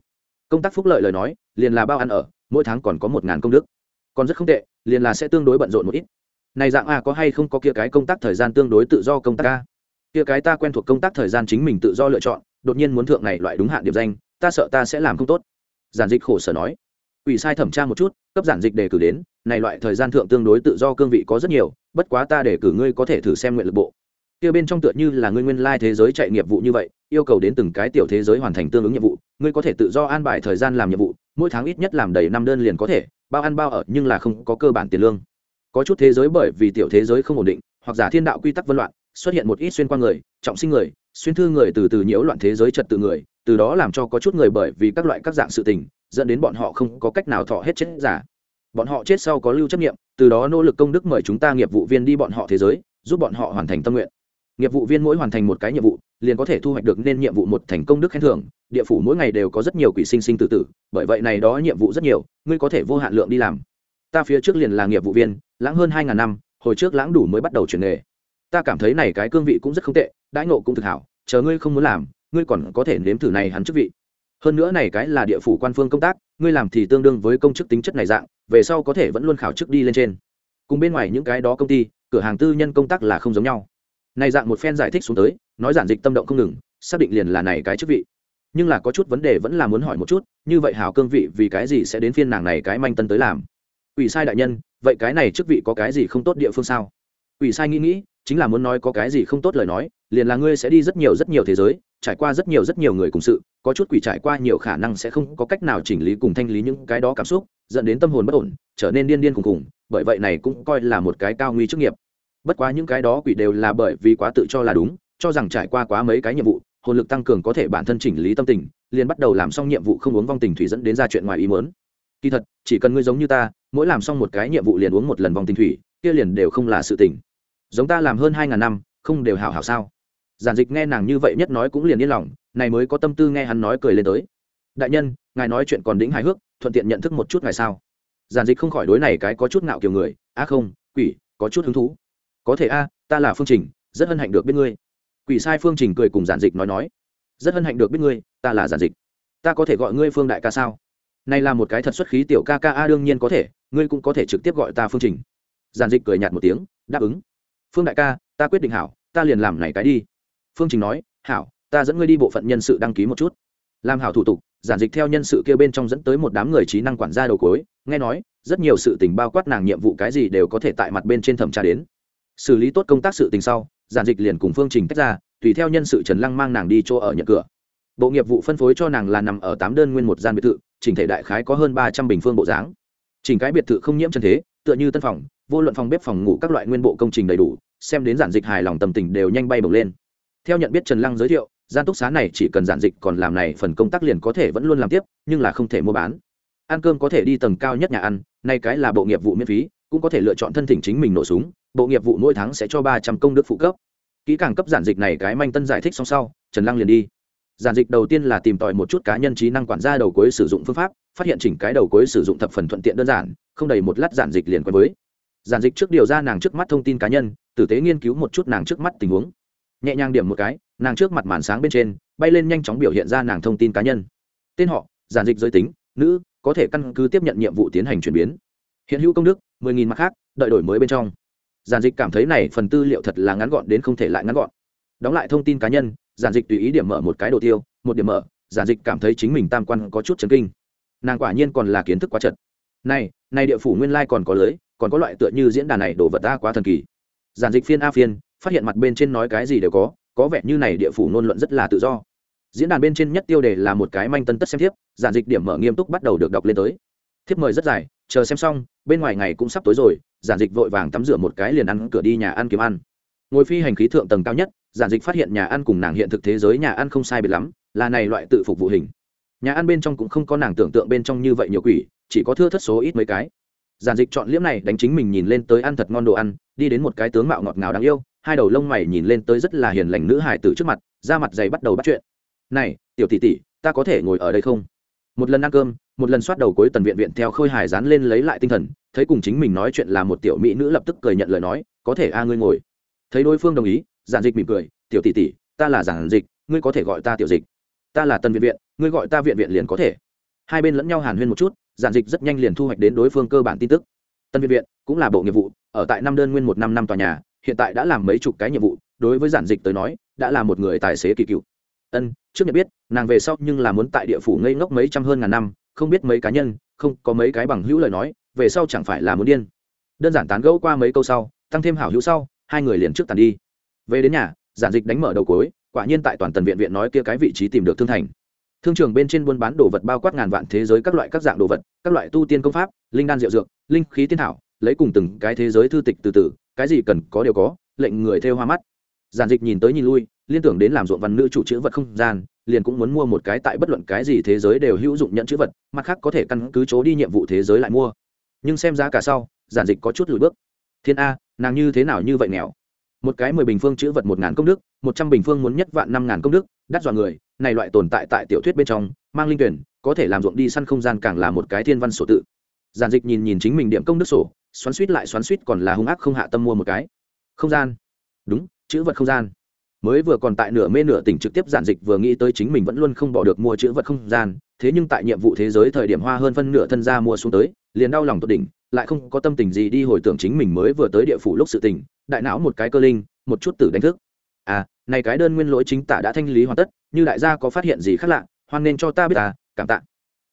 Công tác phúc lợi lời nói, liền là bao ăn ở, mỗi tháng còn có một ngàn công đức. Còn rất không tệ, liền là sẽ tương đối bận rộn một ít. Này dạng a có hay không có kia cái công tác thời gian tương đối tự do công tác a? Kia cái ta quen thuộc công tác thời gian chính mình tự do lựa chọn, đột nhiên muốn thượng này loại đúng hạn điểm danh, ta sợ ta sẽ làm không tốt. Giản dịch khổ sở nói. Ủy sai thẩm tra một chút, cấp giản dịch đề cử đến, này loại thời gian thượng tương đối tự do cương vị có rất nhiều, bất quá ta đề cử ngươi có thể thử xem nguyện lực bộ kia bên trong tựa như là ngươi nguyên lai thế giới chạy nghiệp vụ như vậy, yêu cầu đến từng cái tiểu thế giới hoàn thành tương ứng nhiệm vụ, ngươi có thể tự do an bài thời gian làm nhiệm vụ, mỗi tháng ít nhất làm đầy năm đơn liền có thể, bao ăn bao ở nhưng là không có cơ bản tiền lương. Có chút thế giới bởi vì tiểu thế giới không ổn định, hoặc giả thiên đạo quy tắc vân loạn, xuất hiện một ít xuyên qua người, trọng sinh người, xuyên thư người từ từ nhiễu loạn thế giới trật tự người, từ đó làm cho có chút người bởi vì các loại các dạng sự tình, dẫn đến bọn họ không có cách nào thọ hết chết giả. Bọn họ chết sau có lưu chấp nghiệm từ đó nỗ lực công đức mời chúng ta nghiệp vụ viên đi bọn họ thế giới, giúp bọn họ hoàn thành tâm nguyện nghiệp vụ viên mỗi hoàn thành một cái nhiệm vụ, liền có thể thu hoạch được nên nhiệm vụ một thành công đức khen thưởng. Địa phủ mỗi ngày đều có rất nhiều quỷ sinh sinh tự tử, bởi vậy này đó nhiệm vụ rất nhiều, ngươi có thể vô hạn lượng đi làm. Ta phía trước liền là nghiệp vụ viên, lãng hơn hai ngàn năm, hồi trước lãng đủ mới bắt đầu chuyển nghề. Ta cảm thấy này cái cương vị cũng rất không tệ, đãi ngộ cũng thực hảo, chờ ngươi không muốn làm, ngươi còn có thể nếm thử này hắn chức vị. Hơn nữa này cái là địa phủ quan phương công tác, ngươi làm thì tương đương với công chức tính chất này dạng, về sau có thể vẫn luôn khảo chức đi lên trên. Cùng bên ngoài những cái đó công ty, cửa hàng tư nhân công tác là không giống nhau này dạng một phen giải thích xuống tới nói giản dịch tâm động không ngừng xác định liền là này cái chức vị. Nhưng là có chút vấn đề vẫn là muốn hỏi một chút như vậy hảo cương vị vì cái gì sẽ đến phiên nàng này cái manh tân tới làm? Ủy sai đại nhân vậy cái này chức vị có cái gì không tốt địa phương sao? Ủy sai nghĩ nghĩ chính là muốn nói có cái gì không tốt lời nói liền là ngươi sẽ đi rất nhiều rất nhiều thế giới trải qua rất nhiều rất nhiều người cùng sự có chút quỷ trải qua nhiều khả năng sẽ không có cách nào chỉnh lý cùng thanh lý những cái đó cảm xúc dẫn đến tâm hồn bất ổn trở nên điên điên cùng cùng, bởi vậy này cũng coi là một cái cao nguy chức nghiệp bất quá những cái đó quỷ đều là bởi vì quá tự cho là đúng, cho rằng trải qua quá mấy cái nhiệm vụ, hồn lực tăng cường có thể bản thân chỉnh lý tâm tình, liền bắt đầu làm xong nhiệm vụ không uống vong tình thủy dẫn đến ra chuyện ngoài ý mớn kỳ thật, chỉ cần ngươi giống như ta, mỗi làm xong một cái nhiệm vụ liền uống một lần vong tình thủy, kia liền đều không là sự tỉnh. giống ta làm hơn hai ngàn năm, không đều hảo hảo sao? Giản dịch nghe nàng như vậy nhất nói cũng liền yên lòng, này mới có tâm tư nghe hắn nói cười lên tới. Đại nhân, ngài nói chuyện còn đĩnh hài hước, thuận tiện nhận thức một chút ngài sao? Giản dịch không khỏi đối này cái có chút ngạo kiểu người, á không, quỷ, có chút hứng thú có thể a, ta là phương trình, rất hân hạnh được biết ngươi. Quỷ sai phương trình cười cùng giản dịch nói nói. Rất hân hạnh được biết ngươi, ta là giản dịch. Ta có thể gọi ngươi phương đại ca sao? Nay là một cái thật xuất khí tiểu ca ca a, đương nhiên có thể, ngươi cũng có thể trực tiếp gọi ta phương trình. Giản dịch cười nhạt một tiếng, đáp ứng. Phương đại ca, ta quyết định hảo, ta liền làm này cái đi. Phương trình nói, hảo, ta dẫn ngươi đi bộ phận nhân sự đăng ký một chút. Làm hảo thủ tục, giản dịch theo nhân sự kia bên trong dẫn tới một đám người trí năng quản gia đầu cối nghe nói, rất nhiều sự tình bao quát nàng nhiệm vụ cái gì đều có thể tại mặt bên trên thẩm tra đến xử lý tốt công tác sự tình sau, giản dịch liền cùng phương trình tách ra, tùy theo nhân sự trần lăng mang nàng đi chỗ ở nhận cửa. Bộ nghiệp vụ phân phối cho nàng là nằm ở tám đơn nguyên một gian biệt thự, chỉnh thể đại khái có hơn ba trăm bình phương bộ dáng. Chỉnh cái biệt thự không nhiễm chân thế, tựa như tân phòng, vô luận phòng bếp, phòng ngủ các loại nguyên bộ công trình đầy đủ, xem đến giản dịch hài lòng tâm tình đều nhanh bay bổng lên. Theo nhận biết trần lăng giới thiệu, gian túc xá này chỉ cần giản dịch còn làm này phần công tác liền có thể vẫn luôn làm tiếp, nhưng là không thể mua bán. Ăn cơm có thể đi tầng cao nhất nhà ăn, nay cái là bộ nghiệp vụ miễn phí, cũng có thể lựa chọn thân thỉnh chính mình nổ súng bộ nghiệp vụ mỗi tháng sẽ cho ba trăm công đức phụ cấp. Kỹ càng cấp giản dịch này cái manh tân giải thích xong sau, trần lăng liền đi. Giản dịch đầu tiên là tìm tòi một chút cá nhân trí năng quản gia đầu cuối sử dụng phương pháp, phát hiện chỉnh cái đầu cuối sử dụng thập phần thuận tiện đơn giản, không đầy một lát giản dịch liền quen với. Giản dịch trước điều ra nàng trước mắt thông tin cá nhân, tử tế nghiên cứu một chút nàng trước mắt tình huống. Nhẹ nhàng điểm một cái, nàng trước mặt màn sáng bên trên, bay lên nhanh chóng biểu hiện ra nàng thông tin cá nhân. Tên họ, giản dịch giới tính, nữ, có thể căn cứ tiếp nhận nhiệm vụ tiến hành chuyển biến. Hiện hữu công đức, mười nghìn mặt khác, đợi đổi mới bên trong giản dịch cảm thấy này phần tư liệu thật là ngắn gọn đến không thể lại ngắn gọn. Đóng lại thông tin cá nhân, giản dịch tùy ý điểm mở một cái đồ tiêu, một điểm mở, giản dịch cảm thấy chính mình tam quan có chút chấn kinh. Nàng quả nhiên còn là kiến thức quá chật. Này này địa phủ nguyên lai còn có lưới, còn có loại tựa như diễn đàn này đổ vật ta quá thần kỳ. Giản dịch phiên a phiên, phát hiện mặt bên trên nói cái gì đều có có vẻ như này địa phủ ngôn luận rất là tự do. Diễn đàn bên trên nhất tiêu đề là một cái manh tân tất xem thiếp, giản dịch điểm mở nghiêm túc bắt đầu được đọc lên tới. Thiếp mời rất dài chờ xem xong, bên ngoài ngày cũng sắp tối rồi, giản dịch vội vàng tắm rửa một cái liền ăn cửa đi nhà ăn kiếm ăn. Ngồi phi hành khí thượng tầng cao nhất, giản dịch phát hiện nhà ăn cùng nàng hiện thực thế giới nhà ăn không sai biệt lắm, là này loại tự phục vụ hình. Nhà ăn bên trong cũng không có nàng tưởng tượng bên trong như vậy nhiều quỷ, chỉ có thưa thất số ít mấy cái. Giản dịch chọn liễm này đánh chính mình nhìn lên tới ăn thật ngon đồ ăn, đi đến một cái tướng mạo ngọt ngào đáng yêu, hai đầu lông mày nhìn lên tới rất là hiền lành nữ hài tử trước mặt, da mặt dày bắt đầu bắt chuyện. Này, tiểu tỷ tỷ, ta có thể ngồi ở đây không? Một lần ăn cơm, một lần soát đầu cuối tần viện viện theo khôi hài dán lên lấy lại tinh thần, thấy cùng chính mình nói chuyện là một tiểu mỹ nữ lập tức cười nhận lời nói, có thể a, ngươi ngồi. Thấy đối phương đồng ý, giản dịch mỉm cười, tiểu tỷ tỷ, ta là giản dịch, ngươi có thể gọi ta tiểu dịch. Ta là tần viện viện, ngươi gọi ta viện viện liền có thể. Hai bên lẫn nhau hàn huyên một chút, giản dịch rất nhanh liền thu hoạch đến đối phương cơ bản tin tức. Tân viện viện cũng là bộ nghiệp vụ, ở tại năm đơn nguyên một năm năm tòa nhà, hiện tại đã làm mấy chục cái nhiệm vụ, đối với giản dịch tới nói, đã là một người tài xế kỳ cựu ân, trước nhận biết, nàng về sau nhưng là muốn tại địa phủ ngây ngốc mấy trăm hơn ngàn năm, không biết mấy cá nhân, không có mấy cái bằng hữu lời nói, về sau chẳng phải là muốn điên. Đơn giản tán gẫu qua mấy câu sau, tăng thêm hảo hữu sau, hai người liền trước tàn đi. Về đến nhà, giản dịch đánh mở đầu cối quả nhiên tại toàn tần viện viện nói kia cái vị trí tìm được thương thành. Thương trường bên trên buôn bán đồ vật bao quát ngàn vạn thế giới các loại các dạng đồ vật, các loại tu tiên công pháp, linh đan diệu dược, linh khí tiên thảo, lấy cùng từng cái thế giới thư tịch từ từ, cái gì cần có đều có, lệnh người theo hoa mắt. Giản dịch nhìn tới nhìn lui liên tưởng đến làm ruộng văn nữ chủ chữ vật không gian, liền cũng muốn mua một cái tại bất luận cái gì thế giới đều hữu dụng nhận chữ vật, mặt khác có thể căn cứ chỗ đi nhiệm vụ thế giới lại mua. Nhưng xem giá cả sau, giản dịch có chút lùi bước. Thiên a, nàng như thế nào như vậy nghèo? Một cái mười bình phương chữ vật một ngàn công đức, một trăm bình phương muốn nhất vạn năm ngàn công đức, đắt dọa người, này loại tồn tại tại tiểu thuyết bên trong, mang linh tuyển, có thể làm ruộng đi săn không gian càng là một cái thiên văn sổ tự. Giản dịch nhìn nhìn chính mình điểm công đức sổ, xoắn suýt lại xoắn suýt còn là hung ác không hạ tâm mua một cái. Không gian. Đúng, chữ vật không gian mới vừa còn tại nửa mê nửa tỉnh trực tiếp giản dịch vừa nghĩ tới chính mình vẫn luôn không bỏ được mua chữ vật không gian, thế nhưng tại nhiệm vụ thế giới thời điểm hoa hơn phân nửa thân gia mua xuống tới, liền đau lòng tốt đỉnh, lại không có tâm tình gì đi hồi tưởng chính mình mới vừa tới địa phủ lúc sự tình, đại não một cái cơ linh, một chút tử đánh thức. À này cái đơn nguyên lỗi chính tả đã thanh lý hoàn tất, như đại gia có phát hiện gì khác lạ, hoan nên cho ta biết à cảm tạ.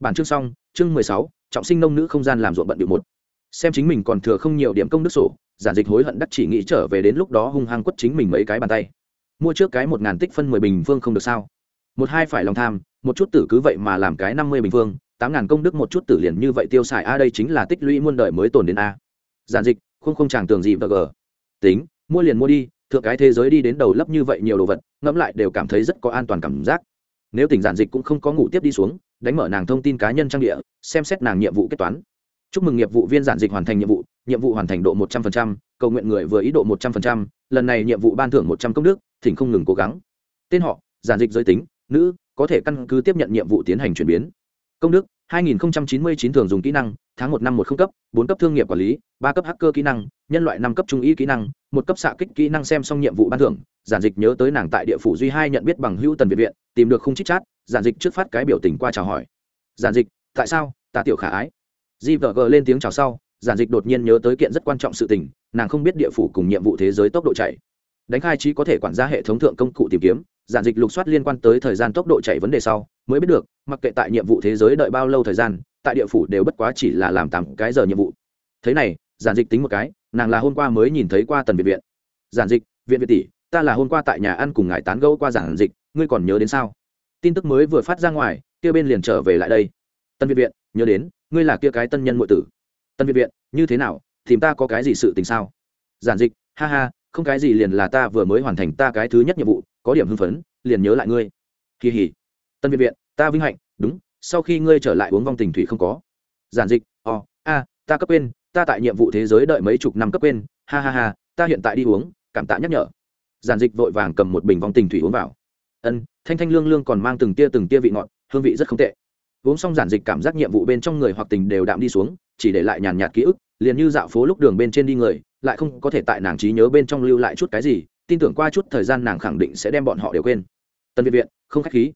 Bản chương xong, chương mười sáu, trọng sinh nông nữ không gian làm ruộng bận điệu một. Xem chính mình còn thừa không nhiều điểm công đức sổ, giản dịch hối hận đắc chỉ nghĩ trở về đến lúc đó hung hăng quất chính mình mấy cái bàn tay mua trước cái một ngàn tích phân mười bình phương không được sao? Một hai phải lòng tham, một chút tử cứ vậy mà làm cái năm mươi bình phương, tám ngàn công đức một chút tử liền như vậy tiêu xài, a, đây chính là tích lũy muôn đời mới tồn đến a. Giản dịch không không chàng tường gì và gờ. Tính, mua liền mua đi, thượng cái thế giới đi đến đầu lấp như vậy nhiều đồ vật, ngẫm lại đều cảm thấy rất có an toàn cảm giác. Nếu tỉnh giản dịch cũng không có ngủ tiếp đi xuống, đánh mở nàng thông tin cá nhân trang địa, xem xét nàng nhiệm vụ kết toán. Chúc mừng nghiệp vụ viên giản dịch hoàn thành nhiệm vụ nhiệm vụ hoàn thành độ một trăm linh cầu nguyện người vừa ý độ một trăm linh lần này nhiệm vụ ban thưởng một trăm công đức thỉnh không ngừng cố gắng. Tên họ, giản dịch giới tính, nữ, có thể căn cứ tiếp nhận nhiệm vụ tiến hành chuyển biến. Công đức 2099 thường dùng kỹ năng, tháng một năm một không cấp, bốn cấp thương nghiệp quản lý, ba cấp hacker kỹ năng, nhân loại năm cấp trung y kỹ năng, một cấp xạ kích kỹ năng xem xong nhiệm vụ ban thưởng, giản dịch nhớ tới nàng tại địa phủ duy hai nhận biết bằng hữu tần việt viện, tìm được khung chích chát, giản dịch trước phát cái biểu tình qua chào hỏi. Giản dịch, tại sao, ta tiểu khả ái. Di vợ gờ lên tiếng chào sau, giản dịch đột nhiên nhớ tới kiện rất quan trọng sự tình, nàng không biết địa phủ cùng nhiệm vụ thế giới tốc độ chạy đánh khai trí có thể quản gia hệ thống thượng công cụ tìm kiếm, giản dịch lục soát liên quan tới thời gian tốc độ chạy vấn đề sau, mới biết được, mặc kệ tại nhiệm vụ thế giới đợi bao lâu thời gian, tại địa phủ đều bất quá chỉ là làm tạm cái giờ nhiệm vụ. Thế này, giản dịch tính một cái, nàng là hôm qua mới nhìn thấy qua tần viện viện. Giản dịch, viện viện tỷ, ta là hôm qua tại nhà ăn cùng ngài tán gẫu qua giản dịch, ngươi còn nhớ đến sao? Tin tức mới vừa phát ra ngoài, kia bên liền trở về lại đây. Tân viện viện, nhớ đến, ngươi là kia cái tân nhân ngụy tử. Tân viện viện, như thế nào, tìm ta có cái gì sự tình sao? Giản dịch, ha ha không cái gì liền là ta vừa mới hoàn thành ta cái thứ nhất nhiệm vụ có điểm hưng phấn liền nhớ lại ngươi. Kỳ hỉ. Tân viện viện ta vinh hạnh đúng sau khi ngươi trở lại uống vong tình thủy không có. Giản dịch ò、oh, a ta cấp quên ta tại nhiệm vụ thế giới đợi mấy chục năm cấp quên ha ha ha ta hiện tại đi uống cảm tạ nhắc nhở. Giản dịch vội vàng cầm một bình vong tình thủy uống vào. Ân thanh thanh lương lương còn mang từng tia từng tia vị ngọt hương vị rất không tệ. Uống xong giản dịch cảm giác nhiệm vụ bên trong người hoặc tình đều đạm đi xuống chỉ để lại nhàn nhạt ký ức liền như dạo phố lúc đường bên trên đi người lại không có thể tại nàng trí nhớ bên trong lưu lại chút cái gì, tin tưởng qua chút thời gian nàng khẳng định sẽ đem bọn họ đều quên. Tần viện viện, không khách khí.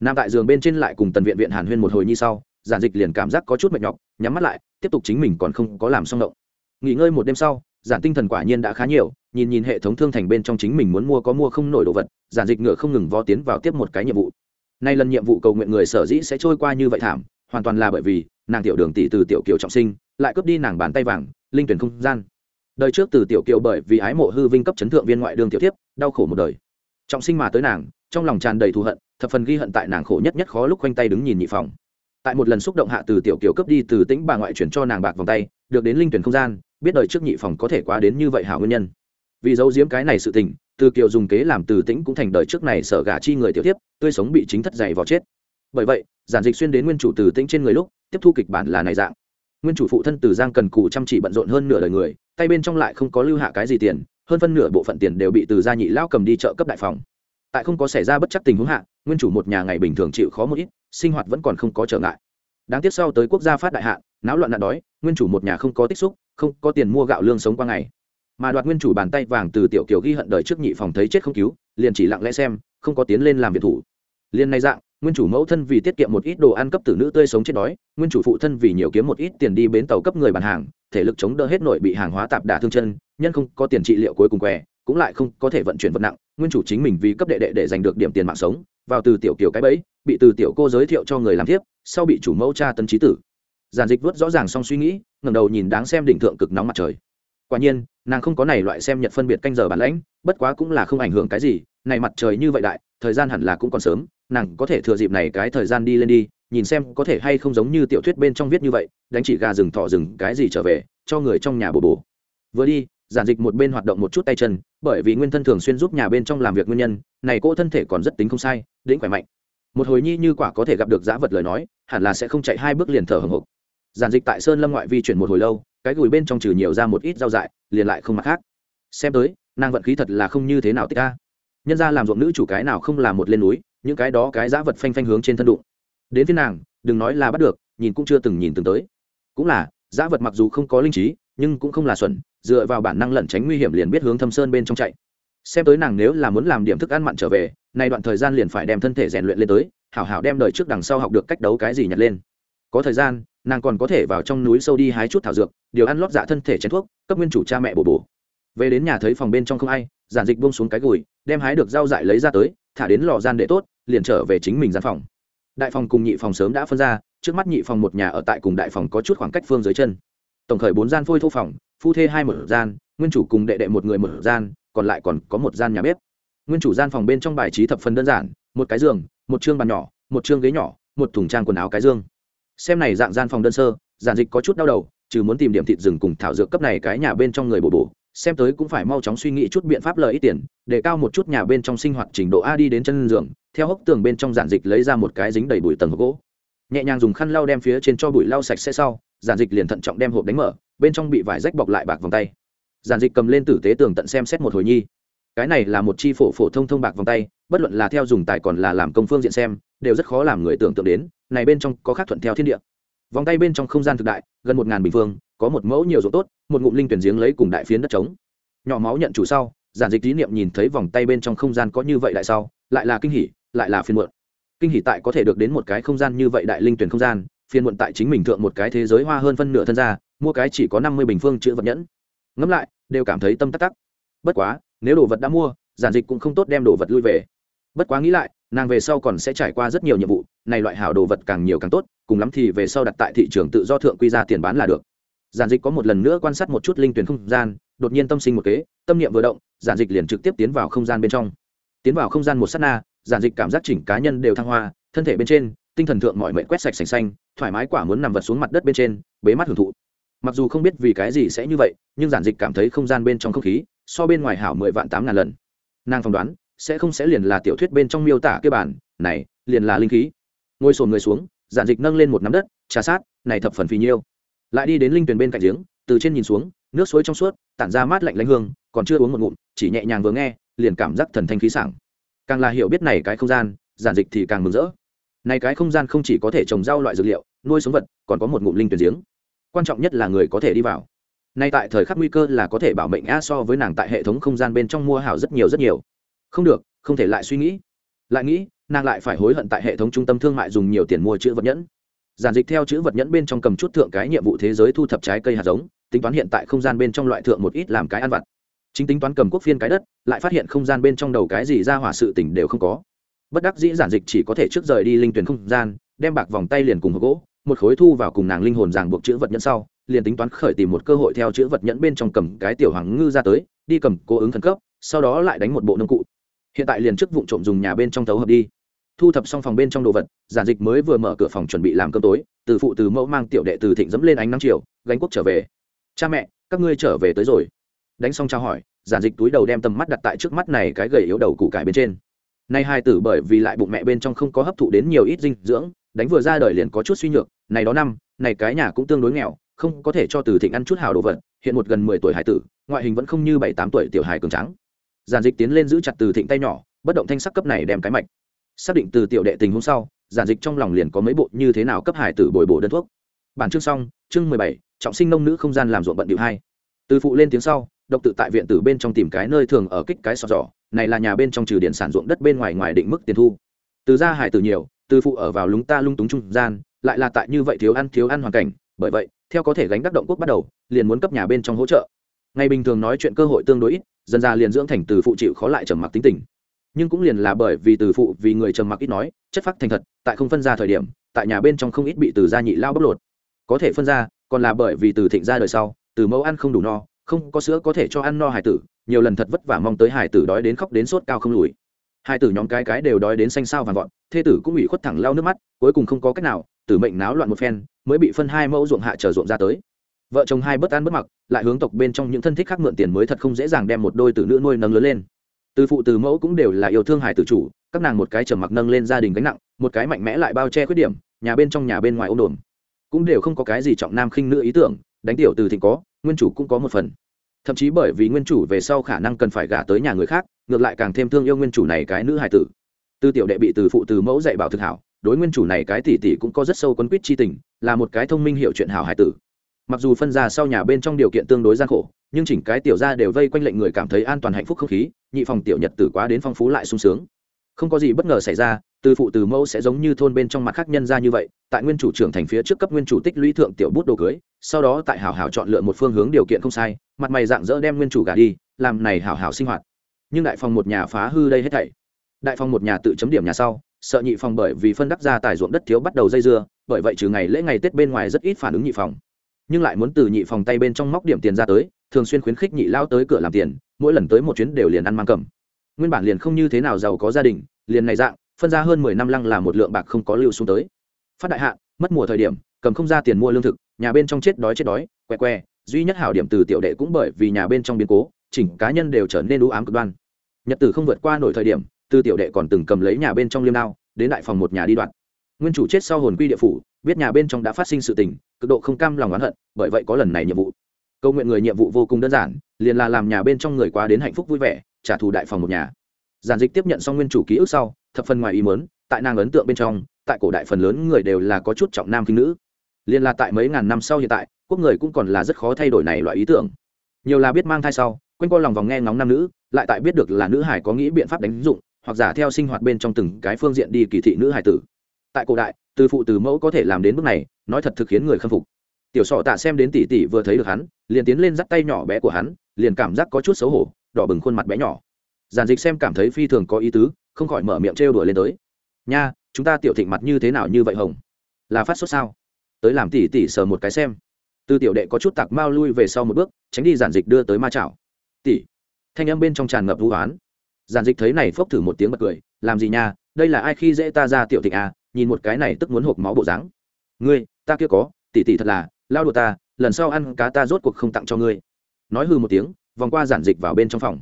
Nam tại giường bên trên lại cùng tần viện viện hàn huyên một hồi như sau, giản dịch liền cảm giác có chút mệt nhọc, nhắm mắt lại, tiếp tục chính mình còn không có làm xong động. Nghỉ ngơi một đêm sau, giản tinh thần quả nhiên đã khá nhiều, nhìn nhìn hệ thống thương thành bên trong chính mình muốn mua có mua không nổi đồ vật, giản dịch ngựa không ngừng vó tiến vào tiếp một cái nhiệm vụ. Nay lần nhiệm vụ cầu nguyện người sở dĩ sẽ trôi qua như vậy thảm, hoàn toàn là bởi vì nàng tiểu đường tỷ từ tiểu kiều trọng sinh, lại cướp đi nàng bàn tay vàng, linh tuyển không gian đời trước từ tiểu kiều bởi vì ái mộ hư vinh cấp chấn thượng viên ngoại đường tiểu tiếp đau khổ một đời. Trọng sinh mà tới nàng, trong lòng tràn đầy thù hận, thập phần ghi hận tại nàng khổ nhất nhất khó lúc quanh tay đứng nhìn nhị phòng. Tại một lần xúc động hạ từ tiểu kiều cấp đi từ tĩnh bà ngoại chuyển cho nàng bạc vòng tay, được đến linh tuyển không gian, biết đời trước nhị phòng có thể quá đến như vậy hảo nguyên nhân. Vì giấu giếm cái này sự tình, từ kiều dùng kế làm từ tĩnh cũng thành đời trước này sở gả chi người tiểu tiếp tươi sống bị chính thất dày vào chết. Bởi vậy, giản dịch xuyên đến nguyên chủ từ tĩnh trên người lúc, tiếp thu kịch bản là này dạng nguyên chủ phụ thân từ giang cần cù chăm chỉ bận rộn hơn nửa đời người, tay bên trong lại không có lưu hạ cái gì tiền, hơn phân nửa bộ phận tiền đều bị từ gia nhị lao cầm đi chợ cấp đại phòng. Tại không có xảy ra bất chắc tình huống hạ, nguyên chủ một nhà ngày bình thường chịu khó một ít, sinh hoạt vẫn còn không có trở ngại. Đáng tiếc sau tới quốc gia phát đại hạ, náo loạn nạn đói, nguyên chủ một nhà không có tích xúc, không có tiền mua gạo lương sống qua ngày. Mà đoạt nguyên chủ bàn tay vàng từ tiểu kiều ghi hận đời trước nhị phòng thấy chết không cứu, liền chỉ lặng lẽ xem, không có tiến lên làm việc thủ. Liền này dạng nguyên chủ mẫu thân vì tiết kiệm một ít đồ ăn cấp tử nữ tươi sống chết đói, nguyên chủ phụ thân vì nhiều kiếm một ít tiền đi bến tàu cấp người bàn hàng, thể lực chống đỡ hết nội bị hàng hóa tạp đả thương chân, nhân không có tiền trị liệu cuối cùng què, cũng lại không có thể vận chuyển vật nặng, nguyên chủ chính mình vì cấp đệ đệ để giành được điểm tiền mạng sống, vào từ tiểu kiều cái bẫy, bị từ tiểu cô giới thiệu cho người làm tiếp sau bị chủ mẫu cha tân trí tử. Giản dịch vớt rõ ràng xong suy nghĩ, ngẩng đầu nhìn đáng xem đỉnh thượng cực nóng mặt trời. Quả nhiên, nàng không có này loại xem nhật phân biệt canh giờ bản lãnh, bất quá cũng là không ảnh hưởng cái gì, này mặt trời như vậy đại, thời gian hẳn là cũng còn sớm nàng có thể thừa dịp này cái thời gian đi lên đi, nhìn xem có thể hay không giống như tiểu thuyết bên trong viết như vậy, đánh chỉ gà rừng thọ rừng cái gì trở về, cho người trong nhà bồ bồ vừa đi, giản dịch một bên hoạt động một chút tay chân, bởi vì nguyên thân thường xuyên giúp nhà bên trong làm việc nguyên nhân, này cô thân thể còn rất tính không sai, đĩnh khỏe mạnh. Một hồi nhi như quả có thể gặp được giã vật lời nói, hẳn là sẽ không chạy hai bước liền thở hồng hộc. Giản dịch tại sơn lâm ngoại vi chuyển một hồi lâu, cái gùi bên trong trừ nhiều ra một ít rau dại, liền lại không mặt khác. Xem tới, nàng vận khí thật là không như thế nào tích ca. Nhân ra làm ruộng nữ chủ cái nào không làm một lên núi những cái đó cái giá vật phanh phanh hướng trên thân đụng. Đến phía nàng, đừng nói là bắt được, nhìn cũng chưa từng nhìn từng tới. Cũng là, giá vật mặc dù không có linh trí, nhưng cũng không là xuẩn, dựa vào bản năng lẩn tránh nguy hiểm liền biết hướng thâm sơn bên trong chạy. Xem tới nàng nếu là muốn làm điểm thức ăn mặn trở về, nay đoạn thời gian liền phải đem thân thể rèn luyện lên tới, hảo hảo đem đời trước đằng sau học được cách đấu cái gì nhặt lên. Có thời gian, nàng còn có thể vào trong núi sâu đi hái chút thảo dược, điều ăn lót dạ thân thể chén thuốc, cấp nguyên chủ cha mẹ bổ bổ. Về đến nhà thấy phòng bên trong không ai, giản dịch bông xuống cái gùi đem hái được rau dại lấy ra tới, thả đến lò gian để tốt, liền trở về chính mình gian phòng. Đại phòng cùng nhị phòng sớm đã phân ra, trước mắt nhị phòng một nhà ở tại cùng đại phòng có chút khoảng cách phương dưới chân. Tổng khởi bốn gian phôi thô phòng, phu thê hai một gian, nguyên chủ cùng đệ đệ một người một gian, còn lại còn có một gian nhà bếp. Nguyên chủ gian phòng bên trong bài trí thập phần đơn giản, một cái giường, một chương bàn nhỏ, một chương ghế nhỏ, một thùng trang quần áo cái dương. Xem này dạng gian phòng đơn sơ, giản dịch có chút đau đầu chứ muốn tìm điểm thịt rừng cùng thảo dược cấp này cái nhà bên trong người bổ bổ xem tới cũng phải mau chóng suy nghĩ chút biện pháp lợi ít tiền, để cao một chút nhà bên trong sinh hoạt trình độ a đi đến chân giường, theo hốc tường bên trong giản dịch lấy ra một cái dính đầy bụi tầng hộp gỗ. Nhẹ nhàng dùng khăn lau đem phía trên cho bụi lau sạch sẽ sau, giản dịch liền thận trọng đem hộp đánh mở, bên trong bị vải rách bọc lại bạc vòng tay. Giản dịch cầm lên tử tế tường tận xem xét một hồi nhi. Cái này là một chi phổ phổ thông thông bạc vòng tay, bất luận là theo dùng tài còn là làm công phương diện xem, đều rất khó làm người tưởng tượng đến, này bên trong có khác thuận theo thiên địa. Vòng tay bên trong không gian thực đại, gần một ngàn bình phương có một mẫu nhiều ruộng tốt, một ngụm linh tuyển giếng lấy cùng đại phiến đất trống. Nhỏ máu nhận chủ sau, giản dịch lý niệm nhìn thấy vòng tay bên trong không gian có như vậy đại sau, lại là kinh hỉ, lại là phiên muộn. Kinh hỉ tại có thể được đến một cái không gian như vậy đại linh tuyển không gian phiên muộn tại chính mình thượng một cái thế giới hoa hơn phân nửa thân ra mua cái chỉ có năm mươi bình phương chữ vật nhẫn. Ngẫm lại, đều cảm thấy tâm tắc tắc. Bất quá, nếu đồ vật đã mua, giản dịch cũng không tốt đem đồ vật lui về. Bất quá nghĩ lại, nàng về sau còn sẽ trải qua rất nhiều nhiệm vụ, này loại hảo đồ vật càng nhiều càng tốt, cùng lắm thì về sau đặt tại thị trường tự do thượng quy ra tiền bán là được giản dịch có một lần nữa quan sát một chút linh tuyển không gian, đột nhiên tâm sinh một kế, tâm niệm vừa động, giản dịch liền trực tiếp tiến vào không gian bên trong. Tiến vào không gian một s á t na, giản dịch cảm giác chỉnh cá nhân đều thăng hoa, thân thể bên trên, tinh thần thượng mọi mệnh quét sạch sành xanh, thoải mái quả muốn nằm vật xuống mặt đất bên trên, bế mắt hưởng thụ. Mặc dù không biết vì cái gì sẽ như vậy, nhưng giản dịch cảm thấy không gian bên trong không khí, so bên ngoài hảo mười vạn tám ngàn lần. Nàng phỏng đoán, sẽ không sẽ liền là tiểu thuyết bên trong miêu tả cái bản, này, liền là linh khí. Ngồi sồn người xuống, giản dịch nâng lên một nắm đất, trà sát, này thập phần phì nhiêu lại đi đến linh tuyền bên cạnh giếng, từ trên nhìn xuống, nước suối trong suốt, tản ra mát lạnh lánh hương, còn chưa uống một ngụm, chỉ nhẹ nhàng vừa nghe, liền cảm giác thần thanh khí sảng. Càng là hiểu biết này cái không gian, giản dịch thì càng mừng rỡ. Này cái không gian không chỉ có thể trồng rau loại dược liệu, nuôi sống vật, còn có một ngụm linh tuyển giếng. Quan trọng nhất là người có thể đi vào. Nay tại thời khắc nguy cơ là có thể bảo mệnh a so với nàng tại hệ thống không gian bên trong mua hảo rất nhiều rất nhiều. Không được, không thể lại suy nghĩ. Lại nghĩ, nàng lại phải hối hận tại hệ thống trung tâm thương mại dùng nhiều tiền mua chữ vật nhẫn giản dịch theo chữ vật nhẫn bên trong cầm chút thượng cái nhiệm vụ thế giới thu thập trái cây hạt giống, tính toán hiện tại không gian bên trong loại thượng một ít làm cái ăn vặt. Chính tính toán cầm quốc phiên cái đất, lại phát hiện không gian bên trong đầu cái gì ra hỏa sự tỉnh đều không có. Bất đắc dĩ giản dịch chỉ có thể trước rời đi linh tuyển không gian, đem bạc vòng tay liền cùng hộp gỗ, một khối thu vào cùng nàng linh hồn ràng buộc chữ vật nhẫn sau, liền tính toán khởi tìm một cơ hội theo chữ vật nhẫn bên trong cầm cái tiểu hoàng ngư ra tới, đi cầm cố ứng khẩn cấp, sau đó lại đánh một bộ nông cụ. Hiện tại liền trước vụ trộm dùng nhà bên trong tấu hợp đi thu thập xong phòng bên trong đồ vật, giản dịch mới vừa mở cửa phòng chuẩn bị làm cơm tối, từ phụ từ mẫu mang tiểu đệ từ thịnh dẫm lên ánh năm chiều, gánh quốc trở về. Cha mẹ, các ngươi trở về tới rồi. Đánh xong trao hỏi, giản dịch túi đầu đem tầm mắt đặt tại trước mắt này cái gầy yếu đầu củ cải bên trên. Nay hai tử bởi vì lại bụng mẹ bên trong không có hấp thụ đến nhiều ít dinh dưỡng, đánh vừa ra đời liền có chút suy nhược, này đó năm, này cái nhà cũng tương đối nghèo, không có thể cho từ thịnh ăn chút hào đồ vật, hiện một gần mười tuổi hải tử, ngoại hình vẫn không như bảy tám tuổi tiểu hài cường trắng giản dịch tiến lên giữ chặt từ thịnh tay nhỏ, bất động thanh sắc cấp này đem cái mạch xác định từ tiểu đệ tình hôm sau, giản dịch trong lòng liền có mấy bộ như thế nào cấp hải tử bồi bổ đơn thuốc. Bản chương xong, chương mười bảy, trọng sinh nông nữ không gian làm ruộng bận điệu hai. Từ phụ lên tiếng sau, độc tự tại viện tử bên trong tìm cái nơi thường ở kích cái sọt giỏ này là nhà bên trong trừ điện sản ruộng đất bên ngoài ngoài định mức tiền thu. Từ ra hải tử nhiều, từ phụ ở vào lúng ta lung túng trung gian, lại là tại như vậy thiếu ăn thiếu ăn hoàn cảnh, bởi vậy, theo có thể gánh đắc động quốc bắt đầu, liền muốn cấp nhà bên trong hỗ trợ. Ngày bình thường nói chuyện cơ hội tương đối ít, dần ra liền dưỡng thành từ phụ chịu khó lại trầm mặc tính tình nhưng cũng liền là bởi vì từ phụ vì người trầm mặc ít nói, chất phác thành thật, tại không phân ra thời điểm, tại nhà bên trong không ít bị từ gia nhị lao bóc lột. Có thể phân ra, còn là bởi vì từ thịnh ra đời sau, từ mẫu ăn không đủ no, không có sữa có thể cho ăn no hải tử, nhiều lần thật vất vả mong tới hải tử đói đến khóc đến sốt cao không lùi. Hải tử nhóm cái cái đều đói đến xanh sao vàng vọt, thê tử cũng bị khuất thẳng lau nước mắt, cuối cùng không có cách nào, tử mệnh náo loạn một phen, mới bị phân hai mẫu ruộng hạ trở ruộng ra tới. Vợ chồng hai bất an bất mặc, lại hướng tộc bên trong những thân thích khác mượn tiền mới thật không dễ dàng đem một đôi tử nữ nuôi nâng lớn lên từ phụ từ mẫu cũng đều là yêu thương hải tử chủ, các nàng một cái trầm mặc nâng lên gia đình gánh nặng, một cái mạnh mẽ lại bao che khuyết điểm, nhà bên trong nhà bên ngoài ôm đồn cũng đều không có cái gì trọng nam khinh nữ ý tưởng, đánh tiểu từ thịnh có, nguyên chủ cũng có một phần. Thậm chí bởi vì nguyên chủ về sau khả năng cần phải gả tới nhà người khác, ngược lại càng thêm thương yêu nguyên chủ này cái nữ hải tử. Tư tiểu đệ bị từ phụ từ mẫu dạy bảo thực hảo, đối nguyên chủ này cái tỷ tỷ cũng có rất sâu quấn quýt chi tình, là một cái thông minh hiểu chuyện hảo hải tử. Mặc dù phân ra sau nhà bên trong điều kiện tương đối gian khổ nhưng chỉnh cái tiểu ra đều vây quanh lệnh người cảm thấy an toàn hạnh phúc không khí, nhị phòng tiểu nhật tử quá đến phong phú lại sung sướng. Không có gì bất ngờ xảy ra, từ phụ từ mẫu sẽ giống như thôn bên trong mặt khác nhân ra như vậy, tại nguyên chủ trưởng thành phía trước cấp nguyên chủ tích lũy thượng tiểu bút đồ cưới, sau đó tại hảo hảo chọn lựa một phương hướng điều kiện không sai, mặt mày dạng dỡ đem nguyên chủ gà đi, làm này hảo hảo sinh hoạt. Nhưng đại phòng một nhà phá hư đây hết thảy. Đại phòng một nhà tự chấm điểm nhà sau, sợ nhị phòng bởi vì phân đắc ra tài ruộng đất thiếu bắt đầu dây dưa, bởi vậy trừ ngày lễ ngày tết bên ngoài rất ít phản ứng nhị phòng. Nhưng lại muốn từ nhị phòng tay bên trong móc điểm tiền ra tới thường xuyên khuyến khích nhị lao tới cửa làm tiền, mỗi lần tới một chuyến đều liền ăn mang cầm. Nguyên bản liền không như thế nào giàu có gia đình, liền này dạng, phân ra hơn mười năm lăng là một lượng bạc không có lưu xuống tới. Phát đại hạn, mất mùa thời điểm, cầm không ra tiền mua lương thực, nhà bên trong chết đói chết đói que que duy nhất hảo điểm từ tiểu đệ cũng bởi vì nhà bên trong biến cố, chỉnh cá nhân đều trở nên ưu ám cực đoan. Nhật tử không vượt qua nổi thời điểm, từ tiểu đệ còn từng cầm lấy nhà bên trong liêm đao, đến đại phòng một nhà đi đoạn. Nguyên chủ chết sau hồn quy địa phủ, biết nhà bên trong đã phát sinh sự tình, cực độ không cam lòng oán hận, bởi vậy có lần này nhiệm vụ câu nguyện người nhiệm vụ vô cùng đơn giản, liền là làm nhà bên trong người qua đến hạnh phúc vui vẻ, trả thù đại phòng một nhà. Giản dịch tiếp nhận xong nguyên chủ ký ức sau, thập phần ngoài ý mớn tại nàng ấn tượng bên trong, tại cổ đại phần lớn người đều là có chút trọng nam khinh nữ. Liền là tại mấy ngàn năm sau hiện tại, quốc người cũng còn là rất khó thay đổi này loại ý tưởng. Nhiều là biết mang thai sau, quanh co lòng vòng nghe ngóng nam nữ, lại tại biết được là nữ hải có nghĩ biện pháp đánh dụng, hoặc giả theo sinh hoạt bên trong từng cái phương diện đi kỳ thị nữ hải tử. Tại cổ đại, từ phụ từ mẫu có thể làm đến bước này, nói thật thực khiến người khâm phục. Tiểu sọ tạ xem đến tỷ tỷ vừa thấy được hắn liền tiến lên dắt tay nhỏ bé của hắn, liền cảm giác có chút xấu hổ, đỏ bừng khuôn mặt bé nhỏ. Giản dịch xem cảm thấy phi thường có ý tứ, không khỏi mở miệng trêu đùa lên tới. Nha, chúng ta tiểu thịnh mặt như thế nào như vậy hồng? Là phát sốt sao? Tới làm tỉ tỉ sờ một cái xem. Từ tiểu đệ có chút tạc mao lui về sau một bước, tránh đi giản dịch đưa tới ma chảo. Tỉ. Thanh âm bên trong tràn ngập vũ oán. Giản dịch thấy này phốc thử một tiếng bật cười, làm gì nha? Đây là ai khi dễ ta ra tiểu thịnh à? Nhìn một cái này tức muốn hộp máu bộ dáng. Ngươi, ta kia có, tỉ tỉ thật là lao đùa ta, lần sau ăn cá ta rốt cuộc không tặng cho ngươi. Nói hư một tiếng, vòng qua giản dịch vào bên trong phòng.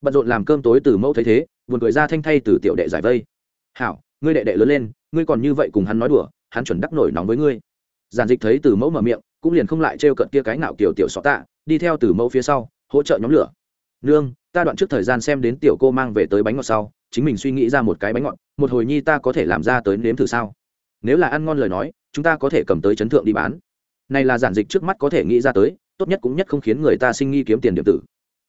Bận rộn làm cơm tối từ mẫu thấy thế, buồn cười ra thanh thay từ tiểu đệ giải vây. Hảo, ngươi đệ đệ lớn lên, ngươi còn như vậy cùng hắn nói đùa, hắn chuẩn đắc nổi nóng với ngươi. Giản dịch thấy từ mẫu mở miệng, cũng liền không lại trêu cận kia cái nào kiểu tiểu xó tạ, đi theo từ mẫu phía sau, hỗ trợ nhóm lửa. Nương, ta đoạn trước thời gian xem đến tiểu cô mang về tới bánh ngọt sau, chính mình suy nghĩ ra một cái bánh ngọt, một hồi nhi ta có thể làm ra tới nếm thử sao? Nếu là ăn ngon lời nói, chúng ta có thể cầm tới chấn thượng đi bán này là giản dịch trước mắt có thể nghĩ ra tới, tốt nhất cũng nhất không khiến người ta sinh nghi kiếm tiền điểm tử.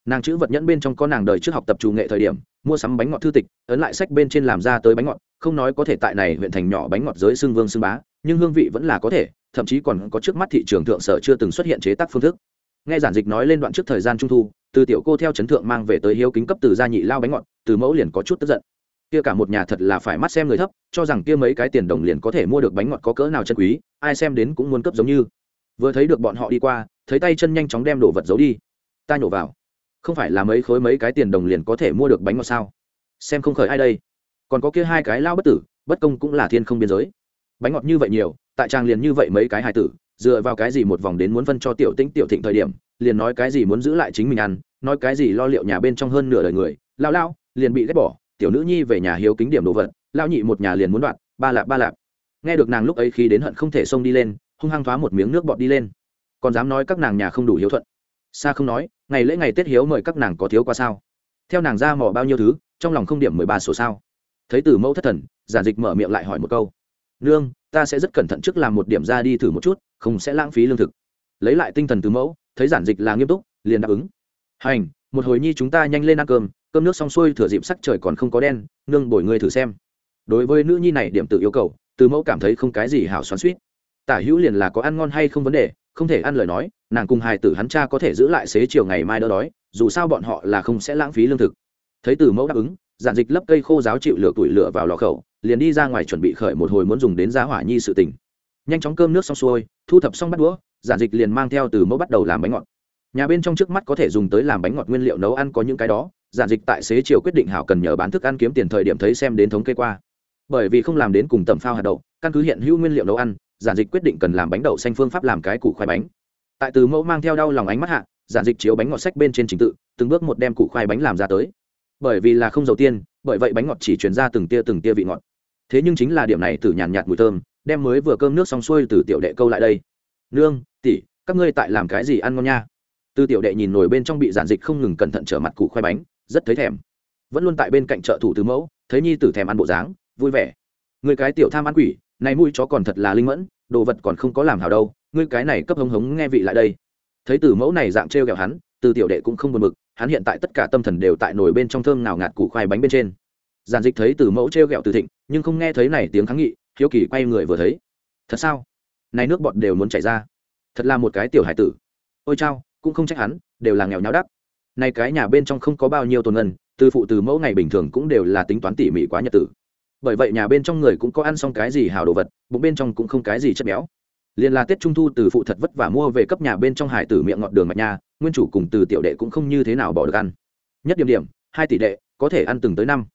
Nàng chữ vật nhẫn bên trong có nàng đời trước học tập trù nghệ thời điểm, mua sắm bánh ngọt thư tịch, ấn lại sách bên trên làm ra tới bánh ngọt, không nói có thể tại này huyện thành nhỏ bánh ngọt giới xương vương xương bá, nhưng hương vị vẫn là có thể, thậm chí còn có trước mắt thị trường thượng sở chưa từng xuất hiện chế tác phương thức. Nghe giản dịch nói lên đoạn trước thời gian trung thu, từ tiểu cô theo chấn thượng mang về tới hiếu kính cấp từ gia nhị lao bánh ngọt, từ mẫu liền có chút tức giận. Kia cả một nhà thật là phải mắt xem người thấp, cho rằng kia mấy cái tiền đồng liền có thể mua được bánh ngọt có cỡ nào chân quý, ai xem đến cũng muốn cấp giống như vừa thấy được bọn họ đi qua, thấy tay chân nhanh chóng đem đồ vật giấu đi. Ta nhổ vào. Không phải là mấy khối mấy cái tiền đồng liền có thể mua được bánh ngọt sao? Xem không khởi ai đây. Còn có kia hai cái lao bất tử, bất công cũng là thiên không biên giới. Bánh ngọt như vậy nhiều, tại trang liền như vậy mấy cái hài tử, dựa vào cái gì một vòng đến muốn phân cho tiểu tĩnh tiểu thịnh thời điểm, liền nói cái gì muốn giữ lại chính mình ăn, nói cái gì lo liệu nhà bên trong hơn nửa đời người, lao lao, liền bị ghét bỏ, tiểu nữ nhi về nhà hiếu kính điểm đồ vật, lao nhị một nhà liền muốn đoạn, ba lạp ba lạp. Nghe được nàng lúc ấy khi đến hận không thể xông đi lên hung hăng thoá một miếng nước bọt đi lên. Còn dám nói các nàng nhà không đủ hiếu thuận. Xa không nói, ngày lễ ngày tết hiếu mời các nàng có thiếu qua sao? Theo nàng ra mỏ bao nhiêu thứ, trong lòng không điểm mười ba sổ sao? Thấy từ mẫu thất thần, giản dịch mở miệng lại hỏi một câu. Nương, ta sẽ rất cẩn thận trước làm một điểm ra đi thử một chút, không sẽ lãng phí lương thực. Lấy lại tinh thần từ mẫu, thấy giản dịch là nghiêm túc, liền đáp ứng. Hành, một hồi nhi chúng ta nhanh lên ăn cơm cơm nước xong xuôi thừa dịp sắc trời còn không có đen, nương bồi ngươi thử xem. Đối với nữ nhi này điểm tự yêu cầu, từ mẫu cảm thấy không cái gì hảo xoắn suýt tả hữu liền là có ăn ngon hay không vấn đề, không thể ăn lời nói, nàng cùng hài tử hắn cha có thể giữ lại xế chiều ngày mai đỡ đói, dù sao bọn họ là không sẽ lãng phí lương thực. Thấy từ mẫu đáp ứng, giản dịch lấp cây khô giáo chịu lửa tuổi lửa vào lò khẩu, liền đi ra ngoài chuẩn bị khởi một hồi muốn dùng đến giá hỏa nhi sự tình. Nhanh chóng cơm nước xong xuôi, thu thập xong bắt đũa, giản dịch liền mang theo từ mẫu bắt đầu làm bánh ngọt. Nhà bên trong trước mắt có thể dùng tới làm bánh ngọt nguyên liệu nấu ăn có những cái đó, giản dịch tại xế chiều quyết định hảo cần nhờ bán thức ăn kiếm tiền thời điểm thấy xem đến thống kê qua. Bởi vì không làm đến cùng tầm phao hạt đậu, căn cứ hiện hữu nguyên liệu nấu ăn giản dịch quyết định cần làm bánh đậu xanh phương pháp làm cái củ khoai bánh. Tại từ mẫu mang theo đau lòng ánh mắt hạ, giản dịch chiếu bánh ngọt sách bên trên trình tự, từng bước một đem củ khoai bánh làm ra tới. Bởi vì là không dầu tiên, bởi vậy bánh ngọt chỉ chuyển ra từng tia từng tia vị ngọt. Thế nhưng chính là điểm này từ nhàn nhạt mùi thơm, đem mới vừa cơm nước xong xuôi từ tiểu đệ câu lại đây. Nương, tỷ, các ngươi tại làm cái gì ăn ngon nha? Từ tiểu đệ nhìn nổi bên trong bị giản dịch không ngừng cẩn thận trở mặt củ khoai bánh, rất thấy thèm. Vẫn luôn tại bên cạnh trợ thủ từ mẫu, thấy nhi tử thèm ăn bộ dáng, vui vẻ. Người cái tiểu tham ăn quỷ này mũi chó còn thật là linh mẫn, đồ vật còn không có làm hảo đâu, ngươi cái này cấp hống hống nghe vị lại đây. Thấy từ mẫu này dạng trêu ghẹo hắn, từ tiểu đệ cũng không buồn bực, hắn hiện tại tất cả tâm thần đều tại nồi bên trong thơm nào ngạt củ khoai bánh bên trên. Giản dịch thấy từ mẫu trêu ghẹo từ thịnh, nhưng không nghe thấy này tiếng kháng nghị, hiếu kỳ quay người vừa thấy. Thật sao? Này nước bọt đều muốn chảy ra. Thật là một cái tiểu hải tử. Ôi chao, cũng không trách hắn, đều là nghèo nháo đắp này cái nhà bên trong không có bao nhiêu tồn ngân, từ phụ từ mẫu ngày bình thường cũng đều là tính toán tỉ mỉ quá nhật tử bởi vậy nhà bên trong người cũng có ăn xong cái gì hào đồ vật, bụng bên trong cũng không cái gì chất béo. Liền là tết trung thu từ phụ thật vất vả mua về cấp nhà bên trong hải tử miệng ngọt đường mạch nha, nguyên chủ cùng từ tiểu đệ cũng không như thế nào bỏ được ăn. Nhất điểm điểm, hai tỷ đệ, có thể ăn từng tới năm.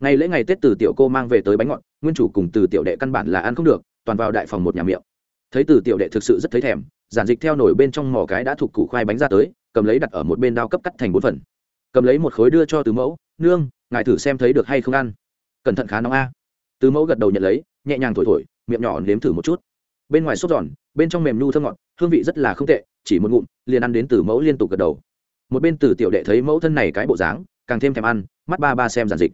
Ngày lễ ngày tết từ tiểu cô mang về tới bánh ngọt, nguyên chủ cùng từ tiểu đệ căn bản là ăn không được, toàn vào đại phòng một nhà miệng. Thấy từ tiểu đệ thực sự rất thấy thèm, giản dịch theo nổi bên trong mỏ cái đã thuộc củ khoai bánh ra tới, cầm lấy đặt ở một bên đao cấp cắt thành bốn phần. Cầm lấy một khối đưa cho từ mẫu, nương, ngài thử xem thấy được hay không ăn. Cẩn thận khá nóng a từ mẫu gật đầu nhận lấy, nhẹ nhàng thổi thổi, miệng nhỏ nếm thử một chút. Bên ngoài sốt giòn, bên trong mềm nhu thơm ngọt, hương vị rất là không tệ, chỉ một ngụm, liền ăn đến từ mẫu liên tục gật đầu. Một bên từ tiểu đệ thấy mẫu thân này cái bộ dáng, càng thêm thèm ăn, mắt ba ba xem giản dịch.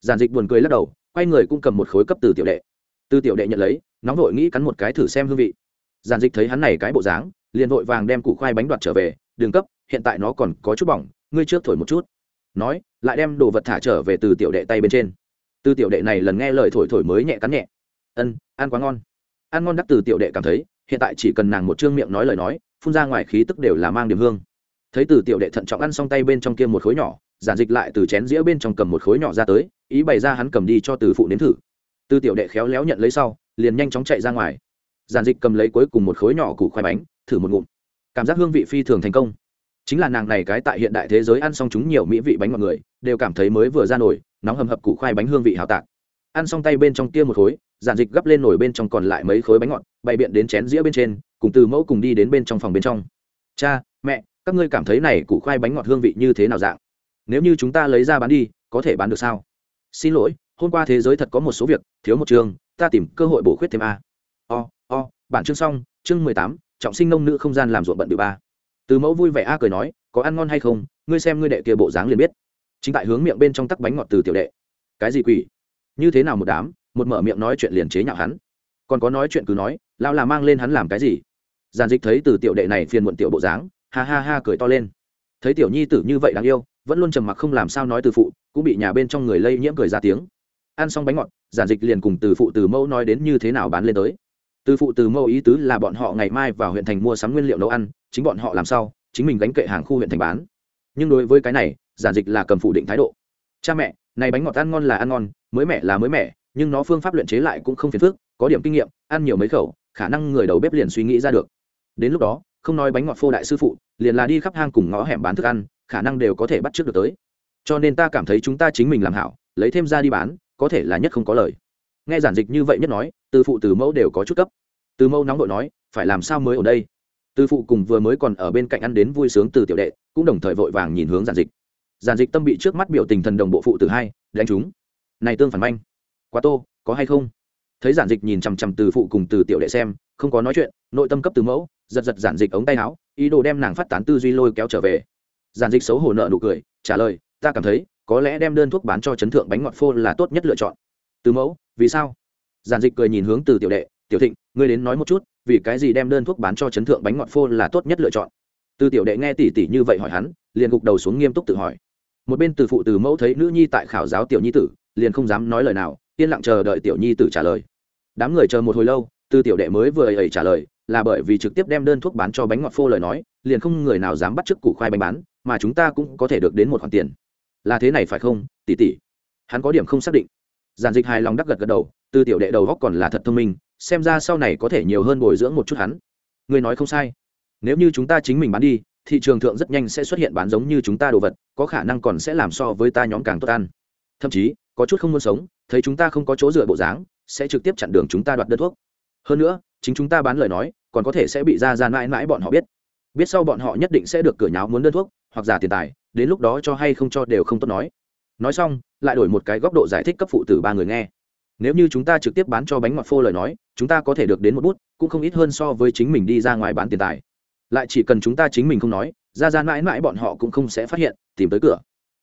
Giản dịch buồn cười lắc đầu, quay người cũng cầm một khối cấp từ tiểu đệ. Từ tiểu đệ nhận lấy, nóng vội nghĩ cắn một cái thử xem hương vị. Giản dịch thấy hắn này cái bộ dáng, liền vội vàng đem củ khoai bánh đoạt trở về, đường cấp, hiện tại nó còn có chút bỏng, ngươi trước thổi một chút. Nói, lại đem đồ vật thả trở về từ tiểu đệ tay bên trên từ tiểu đệ này lần nghe lời thổi thổi mới nhẹ cắn nhẹ. Ân, ăn quá ngon. Ăn ngon đắc từ tiểu đệ cảm thấy, hiện tại chỉ cần nàng một trương miệng nói lời nói, phun ra ngoài khí tức đều là mang điểm hương. Thấy từ tiểu đệ thận trọng ăn xong tay bên trong kia một khối nhỏ, giản dịch lại từ chén dĩa bên trong cầm một khối nhỏ ra tới, ý bày ra hắn cầm đi cho từ phụ nếm thử. Từ tiểu đệ khéo léo nhận lấy sau, liền nhanh chóng chạy ra ngoài. Giản dịch cầm lấy cuối cùng một khối nhỏ củ khoai bánh, thử một ngụm. Cảm giác hương vị phi thường thành công. Chính là nàng này cái tại hiện đại thế giới ăn xong chúng nhiều mỹ vị bánh mọi người, đều cảm thấy mới vừa ra nổi nóng hầm hập củ khoai bánh hương vị hào tạc. Ăn xong tay bên trong kia một khối, giản dịch gấp lên nổi bên trong còn lại mấy khối bánh ngọt, bày biện đến chén dĩa bên trên, cùng từ mẫu cùng đi đến bên trong phòng bên trong. Cha, mẹ, các ngươi cảm thấy này củ khoai bánh ngọt hương vị như thế nào dạng? Nếu như chúng ta lấy ra bán đi, có thể bán được sao? Xin lỗi, hôm qua thế giới thật có một số việc, thiếu một trường, ta tìm cơ hội bổ khuyết thêm a. O o, bản chương xong, chương mười tám, trọng sinh nông nữ không gian làm ruộng bận bị ba. Từ mẫu vui vẻ a cười nói, có ăn ngon hay không? Ngươi xem ngươi đệ kia bộ dáng liền biết chính tại hướng miệng bên trong tắc bánh ngọt từ tiểu đệ. Cái gì quỷ? Như thế nào một đám, một mở miệng nói chuyện liền chế nhạo hắn? Còn có nói chuyện cứ nói, lao là mang lên hắn làm cái gì? Giàn dịch thấy từ tiểu đệ này phiền muộn tiểu bộ dáng, ha ha ha cười to lên. Thấy tiểu nhi tử như vậy đáng yêu, vẫn luôn trầm mặc không làm sao nói từ phụ, cũng bị nhà bên trong người lây nhiễm cười ra tiếng. Ăn xong bánh ngọt giản dịch liền cùng từ phụ từ mẫu nói đến như thế nào bán lên tới. Từ phụ từ mẫu ý tứ là bọn họ ngày mai vào huyện thành mua sắm nguyên liệu nấu ăn, chính bọn họ làm sao chính mình gánh kệ hàng khu huyện thành bán. Nhưng đối với cái này giản dịch là cầm phủ định thái độ. Cha mẹ, này bánh ngọt ăn ngon là ăn ngon, mới mẻ là mới mẻ, nhưng nó phương pháp luyện chế lại cũng không phiền phức, có điểm kinh nghiệm, ăn nhiều mấy khẩu, khả năng người đầu bếp liền suy nghĩ ra được. Đến lúc đó, không nói bánh ngọt phô đại sư phụ, liền là đi khắp hang cùng ngõ hẻm bán thức ăn, khả năng đều có thể bắt trước được tới. Cho nên ta cảm thấy chúng ta chính mình làm hảo, lấy thêm ra đi bán, có thể là nhất không có lời. Nghe giản dịch như vậy nhất nói, từ phụ từ mẫu đều có chút cấp từ mẫu nóng đội nói, phải làm sao mới ở đây? Từ phụ cùng vừa mới còn ở bên cạnh ăn đến vui sướng từ tiểu đệ, cũng đồng thời vội vàng nhìn hướng giản dịch giản dịch tâm bị trước mắt biểu tình thần đồng bộ phụ tử hai đánh chúng. Này tương phản manh, quá tô, có hay không? Thấy giản dịch nhìn chằm chằm từ phụ cùng từ tiểu đệ xem, không có nói chuyện, nội tâm cấp từ mẫu, giật giật giản dịch ống tay áo, ý đồ đem nàng phát tán tư duy lôi kéo trở về. Giản dịch xấu hổ nợ nụ cười, trả lời, ta cảm thấy, có lẽ đem đơn thuốc bán cho chấn thượng bánh ngọt phô là tốt nhất lựa chọn. Từ mẫu, vì sao? Giản dịch cười nhìn hướng từ tiểu đệ, tiểu thịnh, ngươi đến nói một chút, vì cái gì đem đơn thuốc bán cho chấn thượng bánh ngọt phô là tốt nhất lựa chọn? Từ tiểu đệ nghe tỉ tỉ như vậy hỏi hắn, liền gục đầu xuống nghiêm túc tự hỏi một bên từ phụ từ mẫu thấy nữ nhi tại khảo giáo tiểu nhi tử, liền không dám nói lời nào, yên lặng chờ đợi tiểu nhi tử trả lời. Đám người chờ một hồi lâu, từ tiểu đệ mới vừa ấy trả lời, là bởi vì trực tiếp đem đơn thuốc bán cho bánh ngọt phô lời nói, liền không người nào dám bắt chức củ khoai bánh bán, mà chúng ta cũng có thể được đến một khoản tiền. Là thế này phải không, tỷ tỷ? Hắn có điểm không xác định. Giản dịch hài lòng đắc gật gật đầu, từ tiểu đệ đầu góc còn là thật thông minh, xem ra sau này có thể nhiều hơn bồi dưỡng một chút hắn. Người nói không sai. Nếu như chúng ta chính mình bán đi thị trường thượng rất nhanh sẽ xuất hiện bán giống như chúng ta đồ vật, có khả năng còn sẽ làm so với ta nhóm càng tốt ăn. Thậm chí, có chút không muốn sống, thấy chúng ta không có chỗ dựa bộ dáng, sẽ trực tiếp chặn đường chúng ta đoạt đơn thuốc. Hơn nữa, chính chúng ta bán lời nói, còn có thể sẽ bị ra ra mãi mãi bọn họ biết. Biết sau bọn họ nhất định sẽ được cửa nháo muốn đơn thuốc, hoặc giả tiền tài, đến lúc đó cho hay không cho đều không tốt nói. Nói xong, lại đổi một cái góc độ giải thích cấp phụ từ ba người nghe. Nếu như chúng ta trực tiếp bán cho bánh ngọt phô lời nói, chúng ta có thể được đến một bút, cũng không ít hơn so với chính mình đi ra ngoài bán tiền tài lại chỉ cần chúng ta chính mình không nói, ra ra mãi mãi bọn họ cũng không sẽ phát hiện, tìm tới cửa.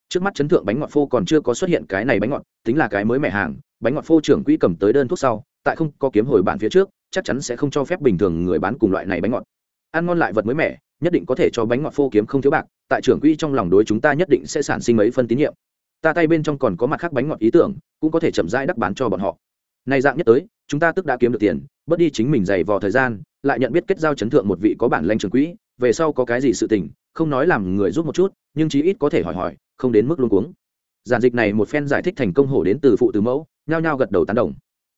Trước mắt chấn thượng bánh ngọt phô còn chưa có xuất hiện cái này bánh ngọt, tính là cái mới mẻ hàng, bánh ngọt phô trưởng quỹ cầm tới đơn thuốc sau, tại không có kiếm hồi bản phía trước, chắc chắn sẽ không cho phép bình thường người bán cùng loại này bánh ngọt. Ăn ngon lại vật mới mẻ, nhất định có thể cho bánh ngọt phô kiếm không thiếu bạc, tại trưởng quỹ trong lòng đối chúng ta nhất định sẽ sản sinh mấy phân tín nhiệm. Ta tay bên trong còn có mặt khác bánh ngọt ý tưởng, cũng có thể chậm rãi đắc bán cho bọn họ. Này dạng nhất tới, chúng ta tức đã kiếm được tiền bớt đi chính mình dày vò thời gian, lại nhận biết kết giao chấn thượng một vị có bản lanh trưởng quỹ, về sau có cái gì sự tình, không nói làm người giúp một chút, nhưng chí ít có thể hỏi hỏi, không đến mức luôn cuống. Giản dịch này một phen giải thích thành công hổ đến từ phụ từ mẫu, nhao nhao gật đầu tán đồng.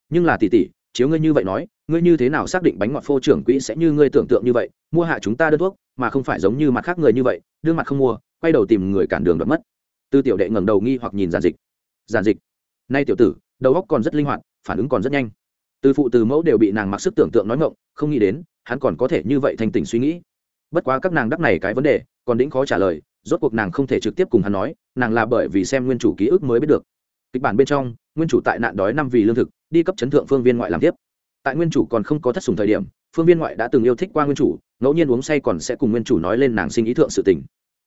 Nhưng là tỷ tỷ, chiếu ngươi như vậy nói, ngươi như thế nào xác định bánh ngọt phô trưởng quỹ sẽ như ngươi tưởng tượng như vậy, mua hạ chúng ta đơn thuốc, mà không phải giống như mặt khác người như vậy, đương mặt không mua, quay đầu tìm người cản đường đoạt mất. Tư tiểu đệ ngẩng đầu nghi hoặc nhìn giản dịch. Giản dịch, nay tiểu tử, đầu óc còn rất linh hoạt, phản ứng còn rất nhanh từ phụ từ mẫu đều bị nàng mặc sức tưởng tượng nói ngộng không nghĩ đến, hắn còn có thể như vậy thành tỉnh suy nghĩ. Bất quá các nàng đắc này cái vấn đề, còn đĩnh khó trả lời, rốt cuộc nàng không thể trực tiếp cùng hắn nói, nàng là bởi vì xem nguyên chủ ký ức mới biết được. Kịch bản bên trong, nguyên chủ tại nạn đói năm vì lương thực, đi cấp chấn thượng phương viên ngoại làm tiếp. Tại nguyên chủ còn không có thất sùng thời điểm, phương viên ngoại đã từng yêu thích qua nguyên chủ, ngẫu nhiên uống say còn sẽ cùng nguyên chủ nói lên nàng sinh ý thượng sự tình.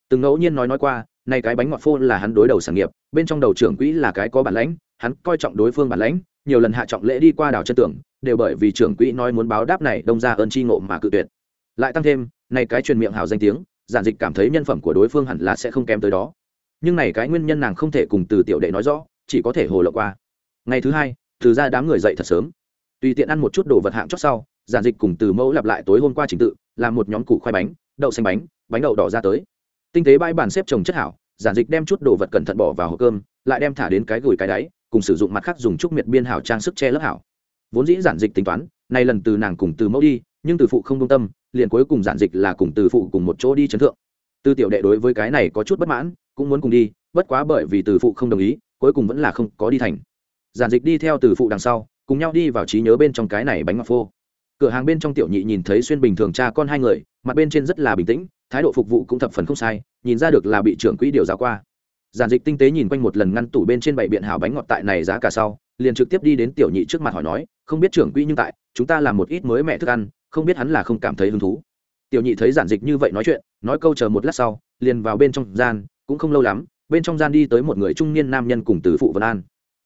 Từng ngẫu nhiên nói nói qua nay cái bánh ngọt phô là hắn đối đầu sản nghiệp, bên trong đầu trưởng quỹ là cái có bản lãnh hắn coi trọng đối phương bản lãnh, nhiều lần hạ trọng lễ đi qua đảo chân tưởng đều bởi vì trưởng quỹ nói muốn báo đáp này đông ra ơn tri ngộ mà cự tuyệt. Lại tăng thêm, này cái truyền miệng hào danh tiếng, giản dịch cảm thấy nhân phẩm của đối phương hẳn là sẽ không kém tới đó. Nhưng này cái nguyên nhân nàng không thể cùng từ tiểu đệ nói rõ, chỉ có thể hồ lộ qua. Ngày thứ hai, từ ra đám người dậy thật sớm. Tùy tiện ăn một chút đồ vật hạng chót sau, giản dịch cùng từ mẫu lặp lại tối hôm qua trình tự, làm một nhóm củ khoai bánh, đậu xanh bánh bánh đậu đỏ ra tới. Tinh tế bãi bàn xếp trồng chất hảo, giản dịch đem chút đồ vật cẩn thận bỏ vào hộp cơm, lại đem thả đến cái gửi cái đáy cùng sử dụng mặt khác dùng trúc miệt biên hảo trang sức che lớp hảo. Vốn dĩ giản dịch tính toán, nay lần từ nàng cùng từ mẫu đi, nhưng từ phụ không công tâm, liền cuối cùng giản dịch là cùng từ phụ cùng một chỗ đi chấn thượng. Tư tiểu đệ đối với cái này có chút bất mãn, cũng muốn cùng đi, bất quá bởi vì từ phụ không đồng ý, cuối cùng vẫn là không có đi thành. Giản dịch đi theo từ phụ đằng sau, cùng nhau đi vào trí nhớ bên trong cái này bánh ngọt phô. Cửa hàng bên trong tiểu nhị nhìn thấy xuyên bình thường cha con hai người, mặt bên trên rất là bình tĩnh, thái độ phục vụ cũng thập phần không sai, nhìn ra được là bị trưởng quỹ điều giáo qua giản dịch tinh tế nhìn quanh một lần ngăn tủ bên trên bảy biện hảo bánh ngọt tại này giá cả sau, liền trực tiếp đi đến tiểu nhị trước mặt hỏi nói, không biết trưởng quỹ nhưng tại, chúng ta làm một ít mới mẹ thức ăn, không biết hắn là không cảm thấy hứng thú. Tiểu nhị thấy giản dịch như vậy nói chuyện, nói câu chờ một lát sau, liền vào bên trong gian, cũng không lâu lắm, bên trong gian đi tới một người trung niên nam nhân cùng từ phụ vân an.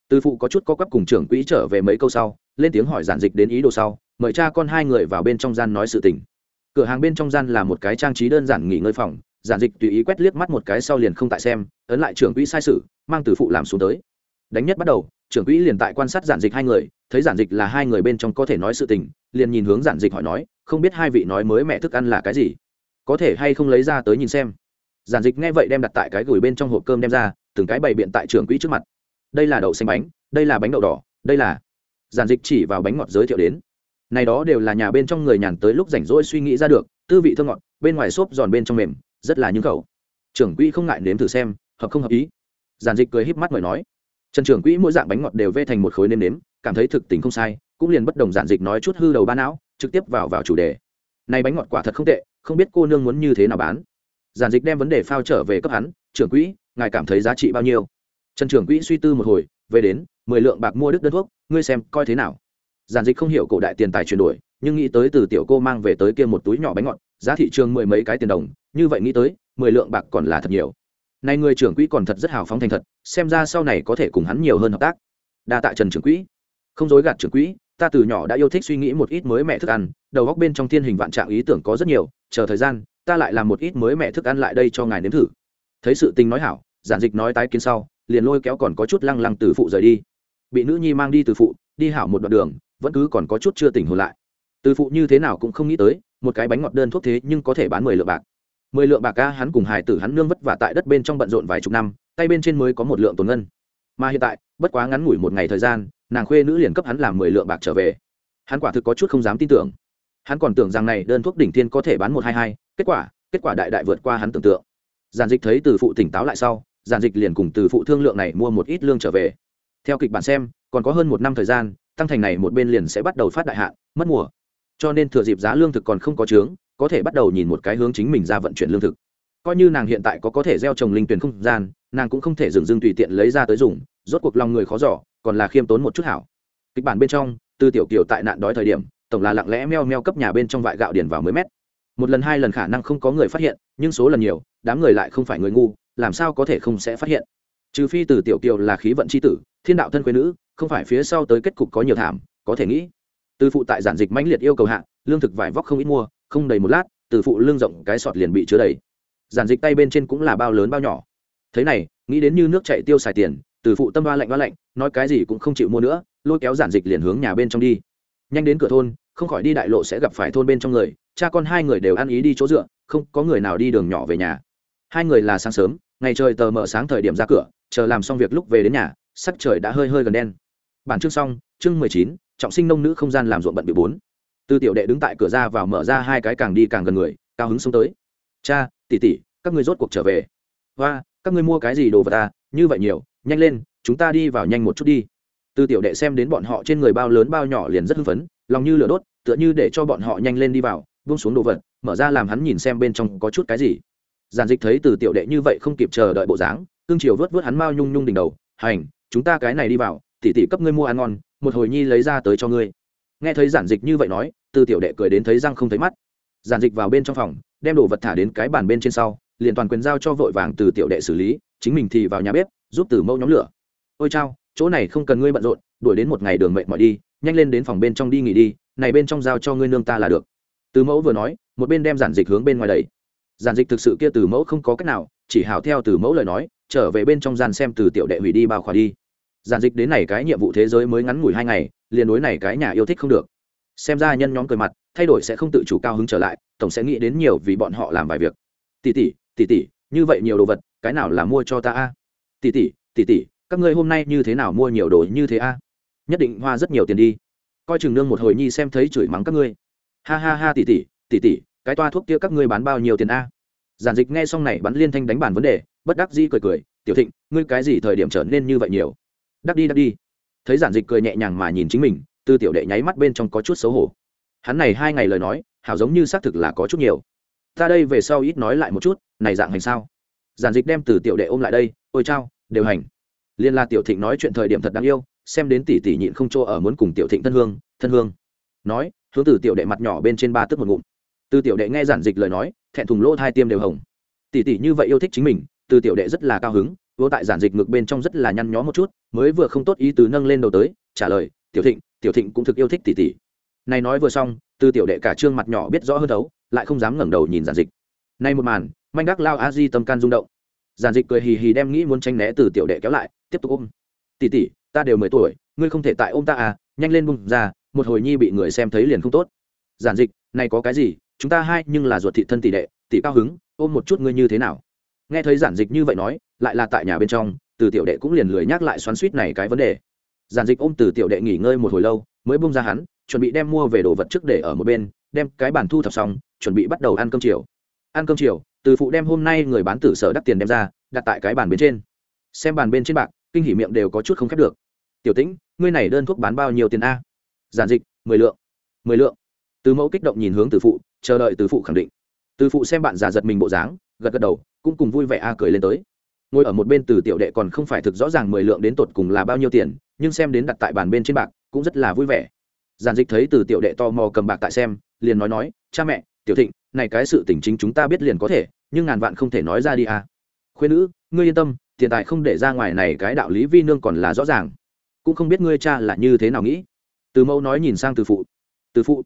Từ phụ có chút có quắp cùng trưởng quỹ trở về mấy câu sau, lên tiếng hỏi giản dịch đến ý đồ sau, mời cha con hai người vào bên trong gian nói sự tình. Cửa hàng bên trong gian là một cái trang trí đơn giản nghỉ ngơi phòng giản dịch tùy ý quét liếc mắt một cái sau liền không tại xem, ấn lại trưởng quỹ sai sự, mang từ phụ làm xuống tới. Đánh nhất bắt đầu, trưởng quỹ liền tại quan sát giản dịch hai người, thấy giản dịch là hai người bên trong có thể nói sự tình, liền nhìn hướng giản dịch hỏi nói, không biết hai vị nói mới mẹ thức ăn là cái gì? Có thể hay không lấy ra tới nhìn xem? Giản dịch nghe vậy đem đặt tại cái gửi bên trong hộp cơm đem ra, từng cái bày biện tại trưởng quỹ trước mặt. Đây là đậu xanh bánh, đây là bánh đậu đỏ, đây là giản dịch chỉ vào bánh ngọt giới thiệu đến. Này đó đều là nhà bên trong người nhàn tới lúc rảnh rỗi suy nghĩ ra được, tư vị thơ ngọt, bên ngoài xốp giòn bên trong mềm rất là những khẩu. Trưởng quỹ không ngại nếm thử xem, hợp không hợp ý. Giản dịch cười híp mắt mời nói. Trần trưởng quỹ mỗi dạng bánh ngọt đều vê thành một khối nêm nếm, cảm thấy thực tình không sai, cũng liền bất đồng giản dịch nói chút hư đầu ba não, trực tiếp vào vào chủ đề. Này bánh ngọt quả thật không tệ, không biết cô nương muốn như thế nào bán. Giản dịch đem vấn đề phao trở về cấp hắn, trưởng quỹ, ngài cảm thấy giá trị bao nhiêu? Trần trưởng quỹ suy tư một hồi, về đến, mười lượng bạc mua đức đơn thuốc, ngươi xem, coi thế nào? Giản dịch không hiểu cổ đại tiền tài chuyển đổi, nhưng nghĩ tới từ tiểu cô mang về tới kia một túi nhỏ bánh ngọt giá thị trường mười mấy cái tiền đồng, như vậy nghĩ tới, mười lượng bạc còn là thật nhiều. Nay người trưởng quỹ còn thật rất hào phóng thành thật, xem ra sau này có thể cùng hắn nhiều hơn hợp tác. Đa tạ trần trưởng quỹ. Không dối gạt trưởng quỹ, ta từ nhỏ đã yêu thích suy nghĩ một ít mới mẹ thức ăn, đầu góc bên trong thiên hình vạn trạng ý tưởng có rất nhiều, chờ thời gian, ta lại làm một ít mới mẹ thức ăn lại đây cho ngài nếm thử. Thấy sự tình nói hảo, giản dịch nói tái kiến sau, liền lôi kéo còn có chút lăng lăng từ phụ rời đi. Bị nữ nhi mang đi từ phụ, đi hảo một đoạn đường, vẫn cứ còn có chút chưa tỉnh hồn lại. Từ phụ như thế nào cũng không nghĩ tới một cái bánh ngọt đơn thuốc thế nhưng có thể bán mười lượng bạc. Mười lượng bạc ca hắn cùng hải tử hắn nương vất vả tại đất bên trong bận rộn vài chục năm, tay bên trên mới có một lượng tồn ngân. Mà hiện tại, bất quá ngắn ngủi một ngày thời gian, nàng khuê nữ liền cấp hắn làm mười lượng bạc trở về. Hắn quả thực có chút không dám tin tưởng. Hắn còn tưởng rằng này đơn thuốc đỉnh tiên có thể bán một hai hai, kết quả kết quả đại đại vượt qua hắn tưởng tượng. Giản dịch thấy từ phụ tỉnh táo lại sau, giản dịch liền cùng từ phụ thương lượng này mua một ít lương trở về. Theo kịch bản xem, còn có hơn một năm thời gian, tăng thành này một bên liền sẽ bắt đầu phát đại hạn, mất mùa cho nên thừa dịp giá lương thực còn không có trướng có thể bắt đầu nhìn một cái hướng chính mình ra vận chuyển lương thực. Coi như nàng hiện tại có có thể gieo trồng linh tuyển không gian, nàng cũng không thể dừng dưng tùy tiện lấy ra tới dùng, rốt cuộc lòng người khó giỏ còn là khiêm tốn một chút hảo. Kịch bản bên trong tư tiểu kiều tại nạn đói thời điểm, tổng là lặng lẽ meo meo cấp nhà bên trong vại gạo điền vào mới mét. Một lần hai lần khả năng không có người phát hiện, nhưng số lần nhiều, đám người lại không phải người ngu, làm sao có thể không sẽ phát hiện? Trừ phi từ tiểu kiều là khí vận c h i tử, thiên đạo thân quê nữ, không phải phía sau tới kết cục có nhiều thảm, có thể nghĩ từ phụ tại giản dịch mãnh liệt yêu cầu hạ, lương thực vải vóc không ít mua, không đầy một lát, từ phụ lương rộng cái sọt liền bị chứa đầy. Giản dịch tay bên trên cũng là bao lớn bao nhỏ. Thế này, nghĩ đến như nước chạy tiêu xài tiền, từ phụ tâm ba lạnh ba lạnh, nói cái gì cũng không chịu mua nữa, lôi kéo giản dịch liền hướng nhà bên trong đi. Nhanh đến cửa thôn, không khỏi đi đại lộ sẽ gặp phải thôn bên trong người, cha con hai người đều ăn ý đi chỗ dựa, không có người nào đi đường nhỏ về nhà. Hai người là sáng sớm, ngày trời tờ mở sáng thời điểm ra cửa, chờ làm xong việc lúc về đến nhà, sắc trời đã hơi hơi gần đen. Bản chương xong, chương mười chín trọng sinh nông nữ không gian làm ruộng bận bị bốn. Tư tiểu đệ đứng tại cửa ra vào mở ra hai cái càng đi càng gần người, cao hứng xông tới. Cha, tỷ tỷ, các ngươi rốt cuộc trở về. Và các ngươi mua cái gì đồ vật ta như vậy nhiều, nhanh lên, chúng ta đi vào nhanh một chút đi. Tư tiểu đệ xem đến bọn họ trên người bao lớn bao nhỏ liền rất hưng phấn, lòng như lửa đốt, tựa như để cho bọn họ nhanh lên đi vào, buông xuống đồ vật, mở ra làm hắn nhìn xem bên trong có chút cái gì. Giản dịch thấy từ tiểu đệ như vậy không kịp chờ đợi bộ dáng, cương chiều vớt vớt hắn mao nhung nhung đỉnh đầu, hành, chúng ta cái này đi vào tỉ tỉ cấp ngươi mua ăn ngon một hồi nhi lấy ra tới cho ngươi. Nghe thấy giản dịch như vậy nói, từ tiểu đệ cười đến thấy răng không thấy mắt. Giản dịch vào bên trong phòng, đem đồ vật thả đến cái bàn bên trên sau, liền toàn quyền giao cho vội vàng từ tiểu đệ xử lý, chính mình thì vào nhà bếp, giúp từ mẫu nhóm lửa. Ôi chao, chỗ này không cần ngươi bận rộn, đuổi đến một ngày đường mệt mỏi đi, nhanh lên đến phòng bên trong đi nghỉ đi, này bên trong giao cho ngươi nương ta là được. Từ mẫu vừa nói, một bên đem giản dịch hướng bên ngoài đầy giản dịch thực sự kia từ mẫu không có cách nào, chỉ hào theo từ mẫu lời nói, trở về bên trong gian xem từ tiểu đệ hủy đi bao khỏa đi giản dịch đến này cái nhiệm vụ thế giới mới ngắn ngủi hai ngày, liền đối này cái nhà yêu thích không được. Xem ra nhân nhóm cười mặt, thay đổi sẽ không tự chủ cao hứng trở lại, tổng sẽ nghĩ đến nhiều vì bọn họ làm vài việc. Tỷ tỷ tỷ tỷ, như vậy nhiều đồ vật, cái nào là mua cho ta a? Tỷ tỷ tỷ tỷ, các ngươi hôm nay như thế nào mua nhiều đồ như thế a? Nhất định hoa rất nhiều tiền đi. Coi chừng nương một hồi nhi xem thấy chửi mắng các ngươi. Ha ha ha tỷ tỷ tỷ tỷ, cái toa thuốc kia các ngươi bán bao nhiêu tiền a? Giản dịch nghe xong này bắn liên thanh đánh bàn vấn đề, bất đắc dĩ cười cười, tiểu thịnh, ngươi cái gì thời điểm trở nên như vậy nhiều? Đắc đi đắc đi. Thấy giản dịch cười nhẹ nhàng mà nhìn chính mình, tư tiểu đệ nháy mắt bên trong có chút xấu hổ. Hắn này hai ngày lời nói, hảo giống như xác thực là có chút nhiều. Ta đây về sau ít nói lại một chút, này dạng hành sao? Giản dịch đem từ tiểu đệ ôm lại đây, ôi chao, đều hành. Liên la tiểu thịnh nói chuyện thời điểm thật đáng yêu, xem đến tỷ tỷ nhịn không chỗ ở muốn cùng tiểu thịnh thân hương thân hương. Nói, hướng từ tiểu đệ mặt nhỏ bên trên ba tức một ngụm. Từ tiểu đệ nghe giản dịch lời nói, thẹn thùng lỗ hai tiêm đều hồng. Tỷ tỷ như vậy yêu thích chính mình, từ tiểu đệ rất là cao hứng vô tại giản dịch ngược bên trong rất là nhăn nhó một chút, mới vừa không tốt ý tứ nâng lên đầu tới, trả lời, tiểu thịnh tiểu thịnh cũng thực yêu thích tỷ tỷ. Này nói vừa xong, từ tiểu đệ cả trương mặt nhỏ biết rõ hơn đấu lại không dám ngẩng đầu nhìn giản dịch. Nay một màn, manh đắc lao a di tâm can rung động. Giản dịch cười hì hì đem nghĩ muốn tranh né từ tiểu đệ kéo lại, tiếp tục ôm. Tỷ tỷ, ta đều mười tuổi, ngươi không thể tại ôm ta à nhanh lên bung ra, một hồi nhi bị người xem thấy liền không tốt. Giản dịch, này có cái gì, chúng ta hai nhưng là ruột thị thân tỷ đệ, tỷ cao hứng, ôm một chút ngươi như thế nào? Nghe thấy giản dịch như vậy nói, lại là tại nhà bên trong, từ tiểu đệ cũng liền lười nhắc lại xoắn suýt này cái vấn đề. Giản dịch ôm từ tiểu đệ nghỉ ngơi một hồi lâu, mới bung ra hắn, chuẩn bị đem mua về đồ vật trước để ở một bên, đem cái bàn thu thập xong, chuẩn bị bắt đầu ăn cơm chiều. Ăn cơm chiều, từ phụ đem hôm nay người bán tử sở đắt tiền đem ra, đặt tại cái bàn bên trên. Xem bàn bên trên bạc, kinh hỉ miệng đều có chút không khép được. Tiểu tĩnh, ngươi này đơn thuốc bán bao nhiêu tiền a? Giản dịch, mười lượng. Mười lượng? Từ mẫu kích động nhìn hướng từ phụ, chờ đợi từ phụ khẳng định. Từ phụ xem bạn già giật mình bộ dáng, gật gật đầu cũng cùng vui vẻ a cười lên tới. Ngồi ở một bên từ tiểu đệ còn không phải thực rõ ràng mười lượng đến tột cùng là bao nhiêu tiền, nhưng xem đến đặt tại bàn bên trên bạc, cũng rất là vui vẻ. Giản dịch thấy từ tiểu đệ to mò cầm bạc tại xem, liền nói nói, cha mẹ, tiểu thịnh, này cái sự tình chính chúng ta biết liền có thể, nhưng ngàn vạn không thể nói ra đi à khuyên nữ, ngươi yên tâm, tiền tài không để ra ngoài này cái đạo lý vi nương còn là rõ ràng. Cũng không biết ngươi cha là như thế nào nghĩ. Từ mẫu nói nhìn sang từ phụ. Từ phụ.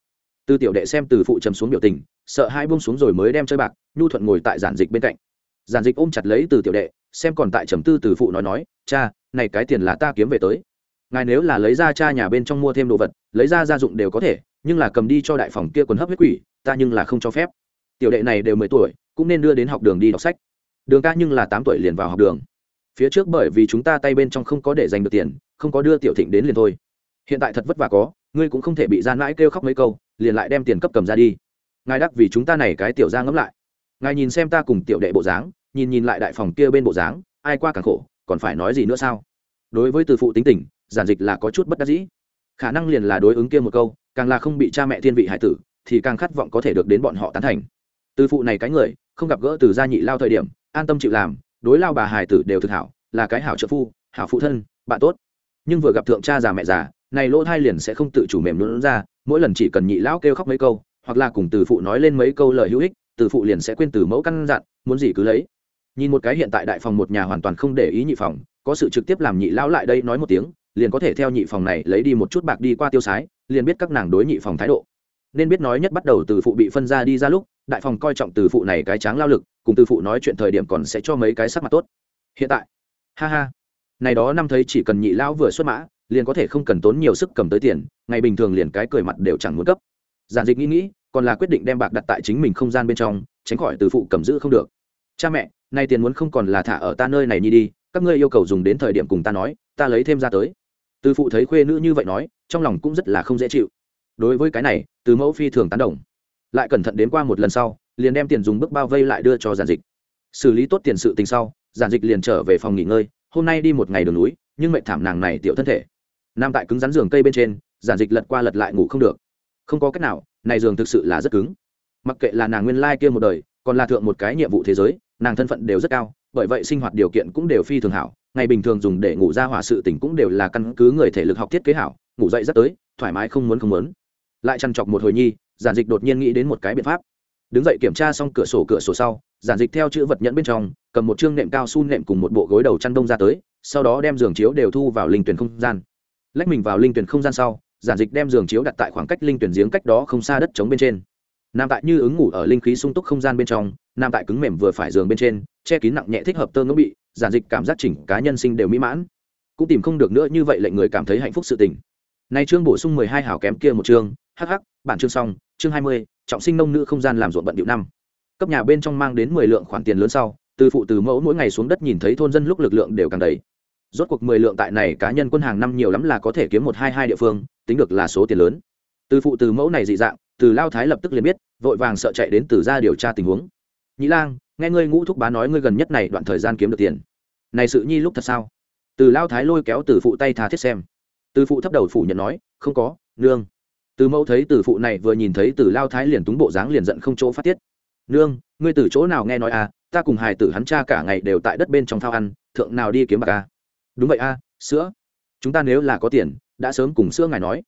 Từ tiểu đệ xem từ phụ trầm xuống biểu tình, sợ hai buông xuống rồi mới đem chơi bạc, nhu thuận ngồi tại giản dịch bên cạnh giản dịch ôm chặt lấy từ tiểu đệ, xem còn tại trầm tư từ phụ nói nói, cha, này cái tiền là ta kiếm về tới. Ngài nếu là lấy ra cha nhà bên trong mua thêm đồ vật, lấy ra gia dụng đều có thể, nhưng là cầm đi cho đại phòng kia quần hấp huyết quỷ, ta nhưng là không cho phép. Tiểu đệ này đều mười tuổi, cũng nên đưa đến học đường đi đọc sách. Đường ca nhưng là tám tuổi liền vào học đường. Phía trước bởi vì chúng ta tay bên trong không có để dành được tiền, không có đưa tiểu thịnh đến liền thôi. Hiện tại thật vất vả có, ngươi cũng không thể bị gian mãi kêu khóc mấy câu, liền lại đem tiền cấp cầm ra đi. Ngài đắc vì chúng ta này cái tiểu ra ngẫm lại ngài nhìn xem ta cùng tiểu đệ bộ dáng, nhìn nhìn lại đại phòng kia bên bộ dáng, ai qua càng khổ, còn phải nói gì nữa sao? Đối với từ phụ tính tình, giản dịch là có chút bất đắc dĩ. Khả năng liền là đối ứng kia một câu, càng là không bị cha mẹ thiên vị hải tử, thì càng khát vọng có thể được đến bọn họ tán thành. Từ phụ này cái người, không gặp gỡ từ gia nhị lao thời điểm, an tâm chịu làm, đối lao bà hải tử đều thực hảo, là cái hảo trợ phu, hảo phụ thân, bạn tốt. Nhưng vừa gặp thượng cha già mẹ già, này lỗ thai liền sẽ không tự chủ mềm luôn ra, mỗi lần chỉ cần nhị lão kêu khóc mấy câu, hoặc là cùng từ phụ nói lên mấy câu lời hữu ích từ phụ liền sẽ quên từ mẫu căn dặn, muốn gì cứ lấy. Nhìn một cái hiện tại đại phòng một nhà hoàn toàn không để ý nhị phòng, có sự trực tiếp làm nhị lão lại đây nói một tiếng, liền có thể theo nhị phòng này lấy đi một chút bạc đi qua tiêu sái, liền biết các nàng đối nhị phòng thái độ. Nên biết nói nhất bắt đầu từ phụ bị phân ra đi ra lúc, đại phòng coi trọng từ phụ này cái tráng lao lực, cùng từ phụ nói chuyện thời điểm còn sẽ cho mấy cái sắc mặt tốt. Hiện tại, ha ha. Này đó năm thấy chỉ cần nhị lão vừa xuất mã, liền có thể không cần tốn nhiều sức cầm tới tiền, ngày bình thường liền cái cười mặt đều chẳng muốn cấp. Giản dịch nghĩ nghĩ còn là quyết định đem bạc đặt tại chính mình không gian bên trong, tránh khỏi từ phụ cầm giữ không được. Cha mẹ, nay tiền muốn không còn là thả ở ta nơi này nhi đi, các ngươi yêu cầu dùng đến thời điểm cùng ta nói, ta lấy thêm ra tới. Từ phụ thấy khuê nữ như vậy nói, trong lòng cũng rất là không dễ chịu. Đối với cái này, từ mẫu phi thường tán đồng. Lại cẩn thận đến qua một lần sau, liền đem tiền dùng bước bao vây lại đưa cho giản dịch. Xử lý tốt tiền sự tình sau, giản dịch liền trở về phòng nghỉ ngơi, hôm nay đi một ngày đường núi, nhưng mệnh thảm nàng này tiểu thân thể. Nam tại cứng rắn giường cây bên trên, giản dịch lật qua lật lại ngủ không được. Không có cách nào này giường thực sự là rất cứng. Mặc kệ là nàng nguyên lai kia một đời, còn là thượng một cái nhiệm vụ thế giới, nàng thân phận đều rất cao, bởi vậy sinh hoạt điều kiện cũng đều phi thường hảo, ngày bình thường dùng để ngủ ra hỏa sự tỉnh cũng đều là căn cứ người thể lực học thiết kế hảo, ngủ dậy rất tới, thoải mái không muốn không muốn. Lại chăn chọc một hồi nhi, giản dịch đột nhiên nghĩ đến một cái biện pháp. Đứng dậy kiểm tra xong cửa sổ cửa sổ sau, giản dịch theo chữ vật nhẫn bên trong, cầm một chương nệm cao su nệm cùng một bộ gối đầu chăn đông ra tới, sau đó đem giường chiếu đều thu vào linh tuyển không gian. Lách mình vào linh tuyển không gian sau giản dịch đem giường chiếu đặt tại khoảng cách linh tuyển giếng cách đó không xa đất trống bên trên. Nam tại như ứng ngủ ở linh khí sung túc không gian bên trong, nam tại cứng mềm vừa phải giường bên trên, che kín nặng nhẹ thích hợp tơ ngẫu bị, giản dịch cảm giác chỉnh cá nhân sinh đều mỹ mãn. Cũng tìm không được nữa như vậy lệnh người cảm thấy hạnh phúc sự tình. Nay chương bổ sung mười hai hảo kém kia một chương hh bản chương xong, chương hai mươi, trọng sinh nông nữ không gian làm ruộng bận điệu năm. Cấp nhà bên trong mang đến mười lượng khoản tiền lớn sau, từ phụ từ mẫu mỗi ngày xuống đất nhìn thấy thôn dân lúc lực lượng đều càng đầy rốt cuộc mười lượng tại này cá nhân quân hàng năm nhiều lắm là có thể kiếm một hai hai địa phương, tính được là số tiền lớn. Từ phụ từ mẫu này dị dạng, từ lao thái lập tức liền biết, vội vàng sợ chạy đến từ ra điều tra tình huống. Nhĩ lang, nghe ngươi ngũ thúc bá nói ngươi gần nhất này đoạn thời gian kiếm được tiền. Này sự nhi lúc thật sao? Từ lao thái lôi kéo từ phụ tay tha thiết xem. Từ phụ thấp đầu phủ nhận nói, không có, nương. Từ mẫu thấy từ phụ này vừa nhìn thấy từ lao thái liền túng bộ dáng liền giận không chỗ phát tiết. Nương, ngươi từ chỗ nào nghe nói à? Ta cùng hài tử hắn cha cả ngày đều tại đất bên trong thao ăn, thượng nào đi kiếm bạc à? Đúng vậy à sữa. Chúng ta nếu là có tiền, đã sớm cùng sữa ngài nói.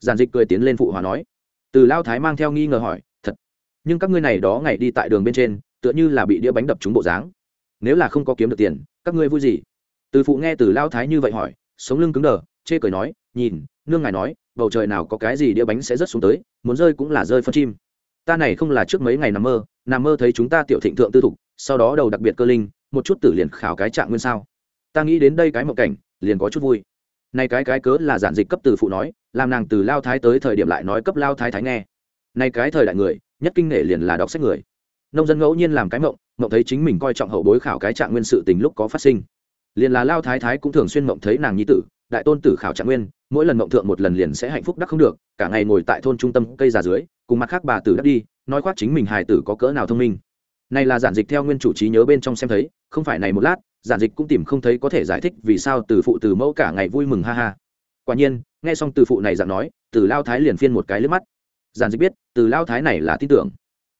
Giản dịch cười tiến lên phụ hòa nói. Từ lao thái mang theo nghi ngờ hỏi, thật? Nhưng các ngươi này đó ngày đi tại đường bên trên, tựa như là bị đĩa bánh đập trúng bộ dáng. Nếu là không có kiếm được tiền, các ngươi vui gì? Từ phụ nghe từ lao thái như vậy hỏi, sống lưng cứng đờ, chê cười nói, nhìn, nương ngài nói, bầu trời nào có cái gì đĩa bánh sẽ rớt xuống tới, muốn rơi cũng là rơi phân chim. Ta này không là trước mấy ngày nằm mơ nằm mơ thấy chúng ta tiểu thịnh thượng tư thục, sau đó đầu đặc biệt cơ linh, một chút tử liền khảo cái trạng nguyên sao ta nghĩ đến đây cái mộng cảnh, liền có chút vui. Này cái cái cớ là giản dịch cấp từ phụ nói, làm nàng từ lao thái tới thời điểm lại nói cấp lao thái thái nghe. Này cái thời đại người, nhất kinh nể liền là đọc sách người. Nông dân ngẫu nhiên làm cái mộng mộng thấy chính mình coi trọng hậu bối khảo cái trạng nguyên sự tình lúc có phát sinh. Liền là lao thái thái cũng thường xuyên mộng thấy nàng nhi tử, đại tôn tử khảo trạng nguyên, mỗi lần mộng thượng một lần liền sẽ hạnh phúc đắc không được, cả ngày ngồi tại thôn trung tâm cây già dưới, cùng mặt khác bà tử đắc đi, nói khoác chính mình hài tử có cỡ nào thông minh. Này là giản dịch theo nguyên chủ trí nhớ bên trong xem thấy, không phải này một lát giản dịch cũng tìm không thấy có thể giải thích vì sao từ phụ từ mẫu cả ngày vui mừng ha ha. Quả nhiên, nghe xong từ phụ này giản nói, từ lao thái liền phiên một cái lướt mắt. Giản dịch biết, từ lao thái này là tin tưởng.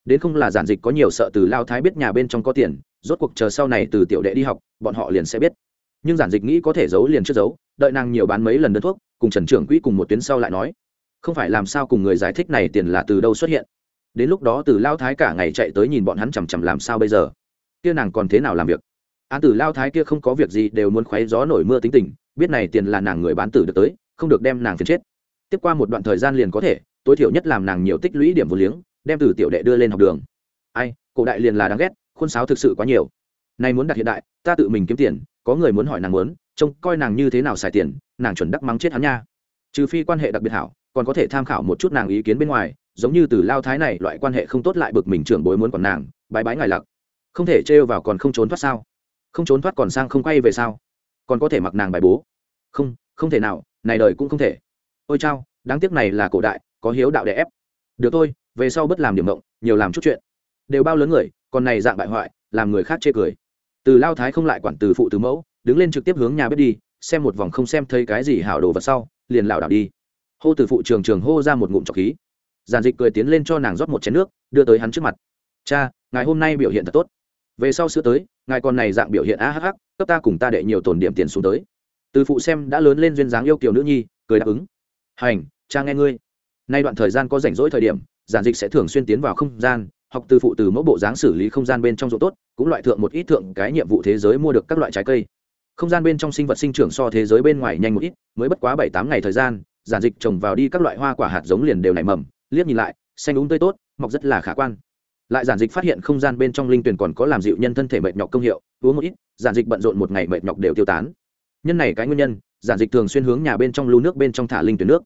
Đến không là giản dịch có nhiều sợ từ lao thái biết nhà bên trong có tiền, rốt cuộc chờ sau này từ tiểu đệ đi học, bọn họ liền sẽ biết. Nhưng giản dịch nghĩ có thể giấu liền trước giấu, đợi nàng nhiều bán mấy lần đơn thuốc, cùng trần trưởng quỹ cùng một tuyến sau lại nói. Không phải làm sao cùng người giải thích này tiền là từ đâu xuất hiện. Đến lúc đó từ lao thái cả ngày chạy tới nhìn bọn hắn chằm chằm làm sao bây giờ. Kia nàng còn thế nào làm việc? Án tử lao thái kia không có việc gì đều muốn khoáy gió nổi mưa tính tình, biết này tiền là nàng người bán tử được tới, không được đem nàng phiền chết. Tiếp qua một đoạn thời gian liền có thể, tối thiểu nhất làm nàng nhiều tích lũy điểm vô liếng, đem từ tiểu đệ đưa lên học đường. Ai, cổ đại liền là đáng ghét, khuôn sáo thực sự quá nhiều. Nay muốn đặt hiện đại, ta tự mình kiếm tiền, có người muốn hỏi nàng muốn, trông coi nàng như thế nào xài tiền, nàng chuẩn đắc mắng chết hắn nha. Trừ phi quan hệ đặc biệt hảo, còn có thể tham khảo một chút nàng ý kiến bên ngoài, giống như từ lao thái này, loại quan hệ không tốt lại bực mình trưởng bối muốn còn nàng, bái bái ngài lặc. Không thể trêu vào còn không trốn thoát sao? Không trốn thoát còn sang không quay về sao? Còn có thể mặc nàng bài bố. Không không thể nào, này đời cũng không thể. Ôi chao, đáng tiếc này là cổ đại, có hiếu đạo đẻ ép. Được thôi, về sau bất làm điểm mộng, nhiều làm chút chuyện. Đều bao lớn người, còn này dạng bại hoại, làm người khác chê cười. Từ lao thái không lại quản từ phụ từ mẫu, đứng lên trực tiếp hướng nhà bếp đi, xem một vòng không xem thấy cái gì hảo đồ vật sau, liền lảo đảo đi. Hô từ phụ trường trường hô ra một ngụm trọc khí. Giàn dịch cười tiến lên cho nàng rót một chén nước, đưa tới hắn trước mặt. Cha ngài hôm nay biểu hiện thật tốt. Về sau sữa tới ngài còn này dạng biểu hiện a hh cấp ta cùng ta đệ nhiều tổn điểm tiền xuống tới. Từ phụ xem đã lớn lên duyên dáng yêu kiều nữ nhi, cười đáp ứng. Hành, cha nghe ngươi. Nay đoạn thời gian có rảnh rỗi thời điểm, giản dịch sẽ thường xuyên tiến vào không gian, học từ phụ từ mẫu bộ dáng xử lý không gian bên trong ruộng tốt, cũng loại thượng một ít thượng cái nhiệm vụ thế giới mua được các loại trái cây. Không gian bên trong sinh vật sinh trưởng so thế giới bên ngoài nhanh một ít, mới bất quá bảy tám ngày thời gian, giản dịch trồng vào đi các loại hoa quả hạt giống liền đều nảy mầm, liếc nhìn lại, xanh úng tươi tốt, mọc rất là khả quan lại giản dịch phát hiện không gian bên trong linh tuyển còn có làm dịu nhân thân thể mệt nhọc công hiệu, uống một ít, giản dịch bận rộn một ngày mệt nhọc đều tiêu tán. Nhân này cái nguyên nhân, giản dịch thường xuyên hướng nhà bên trong lưu nước bên trong thả linh tuyển nước.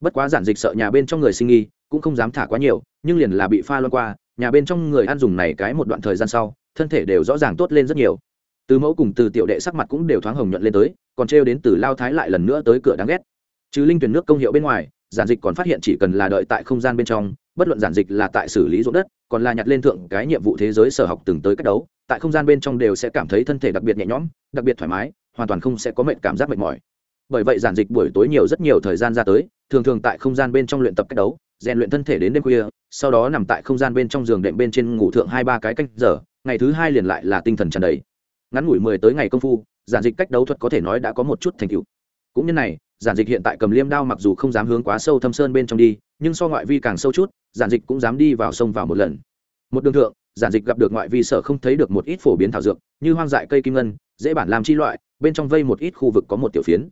Bất quá giản dịch sợ nhà bên trong người sinh nghi, cũng không dám thả quá nhiều, nhưng liền là bị pha loan qua, nhà bên trong người ăn dùng này cái một đoạn thời gian sau, thân thể đều rõ ràng tốt lên rất nhiều. Từ mẫu cùng từ tiểu đệ sắc mặt cũng đều thoáng hồng nhuận lên tới, còn trêu đến từ lao thái lại lần nữa tới cửa đáng ghét. Chứ linh tuyển nước công hiệu bên ngoài, giản dịch còn phát hiện chỉ cần là đợi tại không gian bên trong bất luận giản dịch là tại xử lý ruộng đất, còn là nhặt lên thượng cái nhiệm vụ thế giới sở học từng tới cách đấu, tại không gian bên trong đều sẽ cảm thấy thân thể đặc biệt nhẹ nhõm, đặc biệt thoải mái, hoàn toàn không sẽ có mệt cảm giác mệt mỏi. Bởi vậy giản dịch buổi tối nhiều rất nhiều thời gian ra tới, thường thường tại không gian bên trong luyện tập cách đấu, rèn luyện thân thể đến đêm khuya, sau đó nằm tại không gian bên trong giường đệm bên trên ngủ thượng hai ba cái canh giờ, ngày thứ hai liền lại là tinh thần tràn đầy. Ngắn ngủi mười tới ngày công phu, giản dịch cách đấu thuật có thể nói đã có một chút thành tựu cũng như này, giản dịch hiện tại cầm liêm đao mặc dù không dám hướng quá sâu thâm sơn bên trong đi, nhưng so ngoại vi càng sâu chút, giản dịch cũng dám đi vào sông vào một lần. Một đường thượng, giản dịch gặp được ngoại vi sở không thấy được một ít phổ biến thảo dược, như hoang dại cây kim ngân, dễ bản làm chi loại, bên trong vây một ít khu vực có một tiểu phiến.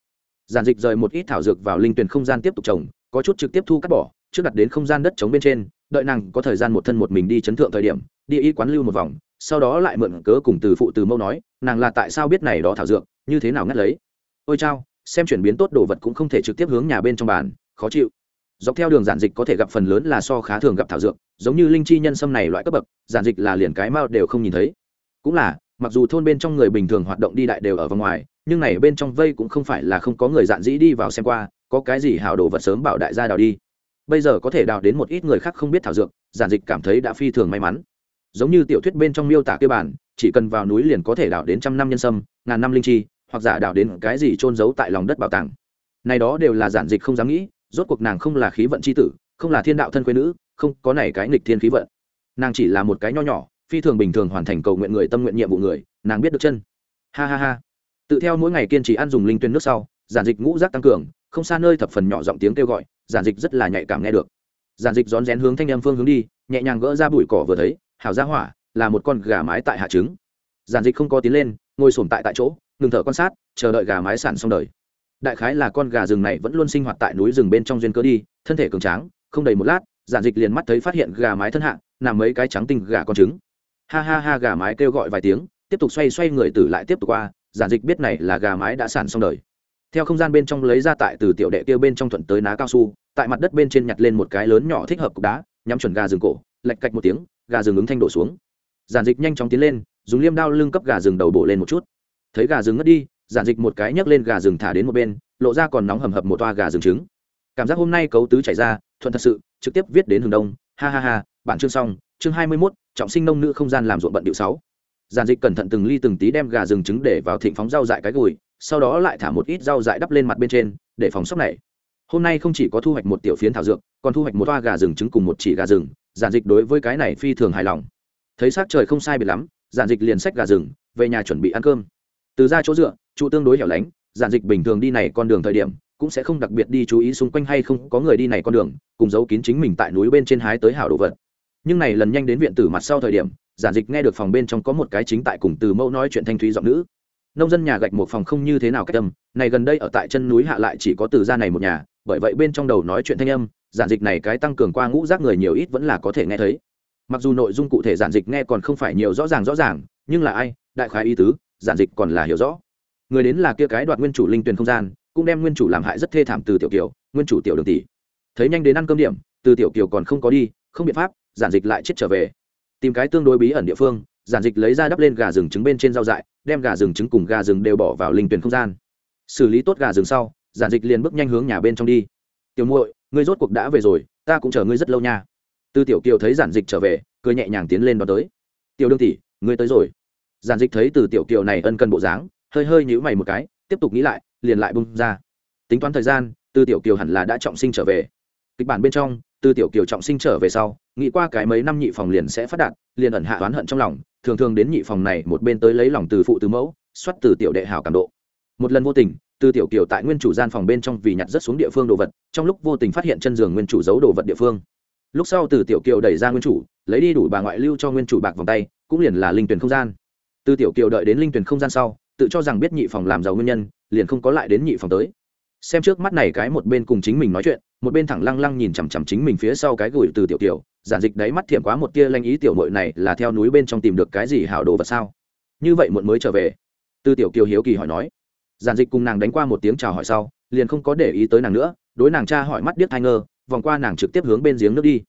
Giản dịch rời một ít thảo dược vào linh tuyển không gian tiếp tục trồng, có chút trực tiếp thu cắt bỏ, trước đặt đến không gian đất trống bên trên, đợi nàng có thời gian một thân một mình đi chấn thượng thời điểm, đi y quán lưu một vòng, sau đó lại mượn cớ cùng từ phụ từ mâu nói, nàng là tại sao biết này đó thảo dược, như thế nào ngắt lấy? Ôi chao xem chuyển biến tốt đồ vật cũng không thể trực tiếp hướng nhà bên trong bàn, khó chịu. Dọc theo đường giản dịch có thể gặp phần lớn là so khá thường gặp thảo dược, giống như linh chi nhân sâm này loại cấp bậc, giản dịch là liền cái mao đều không nhìn thấy. Cũng là, mặc dù thôn bên trong người bình thường hoạt động đi đại đều ở vòng ngoài, nhưng này bên trong vây cũng không phải là không có người dạn dĩ đi vào xem qua, có cái gì hào đồ vật sớm bảo đại gia đào đi. Bây giờ có thể đào đến một ít người khác không biết thảo dược, giản dịch cảm thấy đã phi thường may mắn. Giống như tiểu thuyết bên trong miêu tả kia bản chỉ cần vào núi liền có thể đào đến trăm năm nhân sâm, ngàn năm linh chi hoặc giả đào đến cái gì trôn giấu tại lòng đất bảo tàng. Này đó đều là giản dịch không dám nghĩ, rốt cuộc nàng không là khí vận c h i tử, không là thiên đạo thân quê nữ, không có này cái nghịch thiên khí vận. Nàng chỉ là một cái nho nhỏ, phi thường bình thường hoàn thành cầu nguyện người tâm nguyện nhiệm vụ người, nàng biết được chân. Ha ha ha. Tự theo mỗi ngày kiên trì ăn dùng linh tuyên nước sau, giản dịch ngũ rác tăng cường, không xa nơi thập phần nhỏ giọng tiếng kêu gọi, giản dịch rất là nhạy cảm nghe được. Giản dịch rón rén hướng thanh em phương hướng đi, nhẹ nhàng gỡ ra bụi cỏ vừa thấy, hảo ra hỏa, là một con gà mái tại hạ trứng. Giản dịch không có tiến lên, ngồi sổm tại tại chỗ ngừng thở quan sát, chờ đợi gà mái sản xong đời. Đại khái là con gà rừng này vẫn luôn sinh hoạt tại núi rừng bên trong duyên cơ đi, thân thể cường tráng, không đầy một lát, giản dịch liền mắt thấy phát hiện gà mái thân hạ, nằm mấy cái trắng tinh gà con trứng. Ha ha ha, gà mái kêu gọi vài tiếng, tiếp tục xoay xoay người tử lại tiếp tục qua, giản dịch biết này là gà mái đã sản xong đời. Theo không gian bên trong lấy ra tại từ tiểu đệ kia bên trong thuận tới ná cao su, tại mặt đất bên trên nhặt lên một cái lớn nhỏ thích hợp cục đá, nhắm chuẩn gà rừng cổ, lạch cạch một tiếng, gà rừng ứng thanh đổ xuống. Giản dịch nhanh chóng tiến lên, dùng liêm đao lưng cấp gà rừng đầu bổ lên một chút thấy gà rừng ngất đi giản dịch một cái nhấc lên gà rừng thả đến một bên lộ ra còn nóng hầm hập một toa gà rừng trứng. Cảm giác hôm nay cấu tứ chảy ra thuận thật sự trực tiếp viết đến hướng đông ha ha ha bản chương xong chương hai mươi 21, trọng sinh nông nữ không gian làm ruộng bận điệu sáu. Giản dịch cẩn thận từng ly từng tí đem gà rừng trứng để vào thịnh phóng rau dại cái gùi sau đó lại thả một ít rau dại đắp lên mặt bên trên để phòng sốc này. Hôm nay không chỉ có thu hoạch một tiểu phiến thảo dược còn thu hoạch một toa gà rừng trứng cùng một chỉ gà rừng giản dịch đối với cái này phi thường hài lòng. Thấy s trời không sai biệt lắm giản dịch liền xách gà rừng về nhà chuẩn bị ăn cơm từ ra chỗ dựa, trụ tương đối hẻo lánh, giản dịch bình thường đi này con đường thời điểm, cũng sẽ không đặc biệt đi chú ý xung quanh hay không có người đi này con đường, cùng giấu kín chính mình tại núi bên trên hái tới hảo đồ vật. Nhưng này lần nhanh đến viện tử mặt sau thời điểm, giản dịch nghe được phòng bên trong có một cái chính tại cùng từ mẫu nói chuyện thanh thúy giọng nữ. Nông dân nhà gạch một phòng không như thế nào cách tâm này gần đây ở tại chân núi hạ lại chỉ có từ ra này một nhà, bởi vậy bên trong đầu nói chuyện thanh âm, giản dịch này cái tăng cường qua ngũ rác người nhiều ít vẫn là có thể nghe thấy. Mặc dù nội dung cụ thể giản dịch nghe còn không phải nhiều rõ ràng rõ ràng, nhưng là ai, đại khái ý tứ giản dịch còn là hiểu rõ. Người đến là kia cái đoạt nguyên chủ linh tuyển không gian, cũng đem nguyên chủ làm hại rất thê thảm từ tiểu kiều, nguyên chủ tiểu đường tỷ. Thấy nhanh đến ăn cơm điểm, từ tiểu kiều còn không có đi, không biện pháp, giản dịch lại chết trở về. Tìm cái tương đối bí ẩn địa phương, giản dịch lấy ra đắp lên gà rừng trứng bên trên rau dại, đem gà rừng trứng cùng gà rừng đều bỏ vào linh tuyển không gian. Xử lý tốt gà rừng sau, giản dịch liền bước nhanh hướng nhà bên trong đi. Tiểu muội, ngươi rốt cuộc đã về rồi, ta cũng chờ ngươi rất lâu nha. Từ tiểu kiều thấy giản dịch trở về, cười nhẹ nhàng tiến lên đón tới. Tiểu đương tỷ, ngươi tới rồi giản dịch thấy từ tiểu kiều này ân cần bộ dáng, hơi hơi nhữ mày một cái, tiếp tục nghĩ lại, liền lại bung ra. Tính toán thời gian, từ tiểu kiều hẳn là đã trọng sinh trở về. Kịch bản bên trong, từ tiểu kiều trọng sinh trở về sau, nghĩ qua cái mấy năm nhị phòng liền sẽ phát đạt, liền ẩn hạ oán hận trong lòng, thường thường đến nhị phòng này một bên tới lấy lòng từ phụ từ mẫu xuất từ tiểu đệ hảo cảm độ. Một lần vô tình, từ tiểu kiều tại nguyên chủ gian phòng bên trong vì nhặt rất xuống địa phương đồ vật, trong lúc vô tình phát hiện chân giường nguyên chủ giấu đồ vật địa phương. Lúc sau từ tiểu kiều đẩy ra nguyên chủ, lấy đi đủ bà ngoại lưu cho nguyên chủ bạc vòng tay, cũng liền là linh tuyển không gian từ tiểu kiều đợi đến linh tuyển không gian sau, tự cho rằng biết nhị phòng làm giàu nguyên nhân, liền không có lại đến nhị phòng tới. Xem trước mắt này cái một bên cùng chính mình nói chuyện, một bên thẳng lăng lăng nhìn chằm chằm chính mình phía sau cái gửi từ tiểu kiều, giản dịch đáy mắt thiệm quá một tia lanh ý tiểu mội này là theo núi bên trong tìm được cái gì hảo đồ vật sao? Như vậy muộn mới trở về. Từ tiểu kiều hiếu kỳ hỏi nói. Giản dịch cùng nàng đánh qua một tiếng chào hỏi sau, liền không có để ý tới nàng nữa, đối nàng cha hỏi mắt điếc thai ngơ, vòng qua nàng trực tiếp hướng bên giếng nước đi.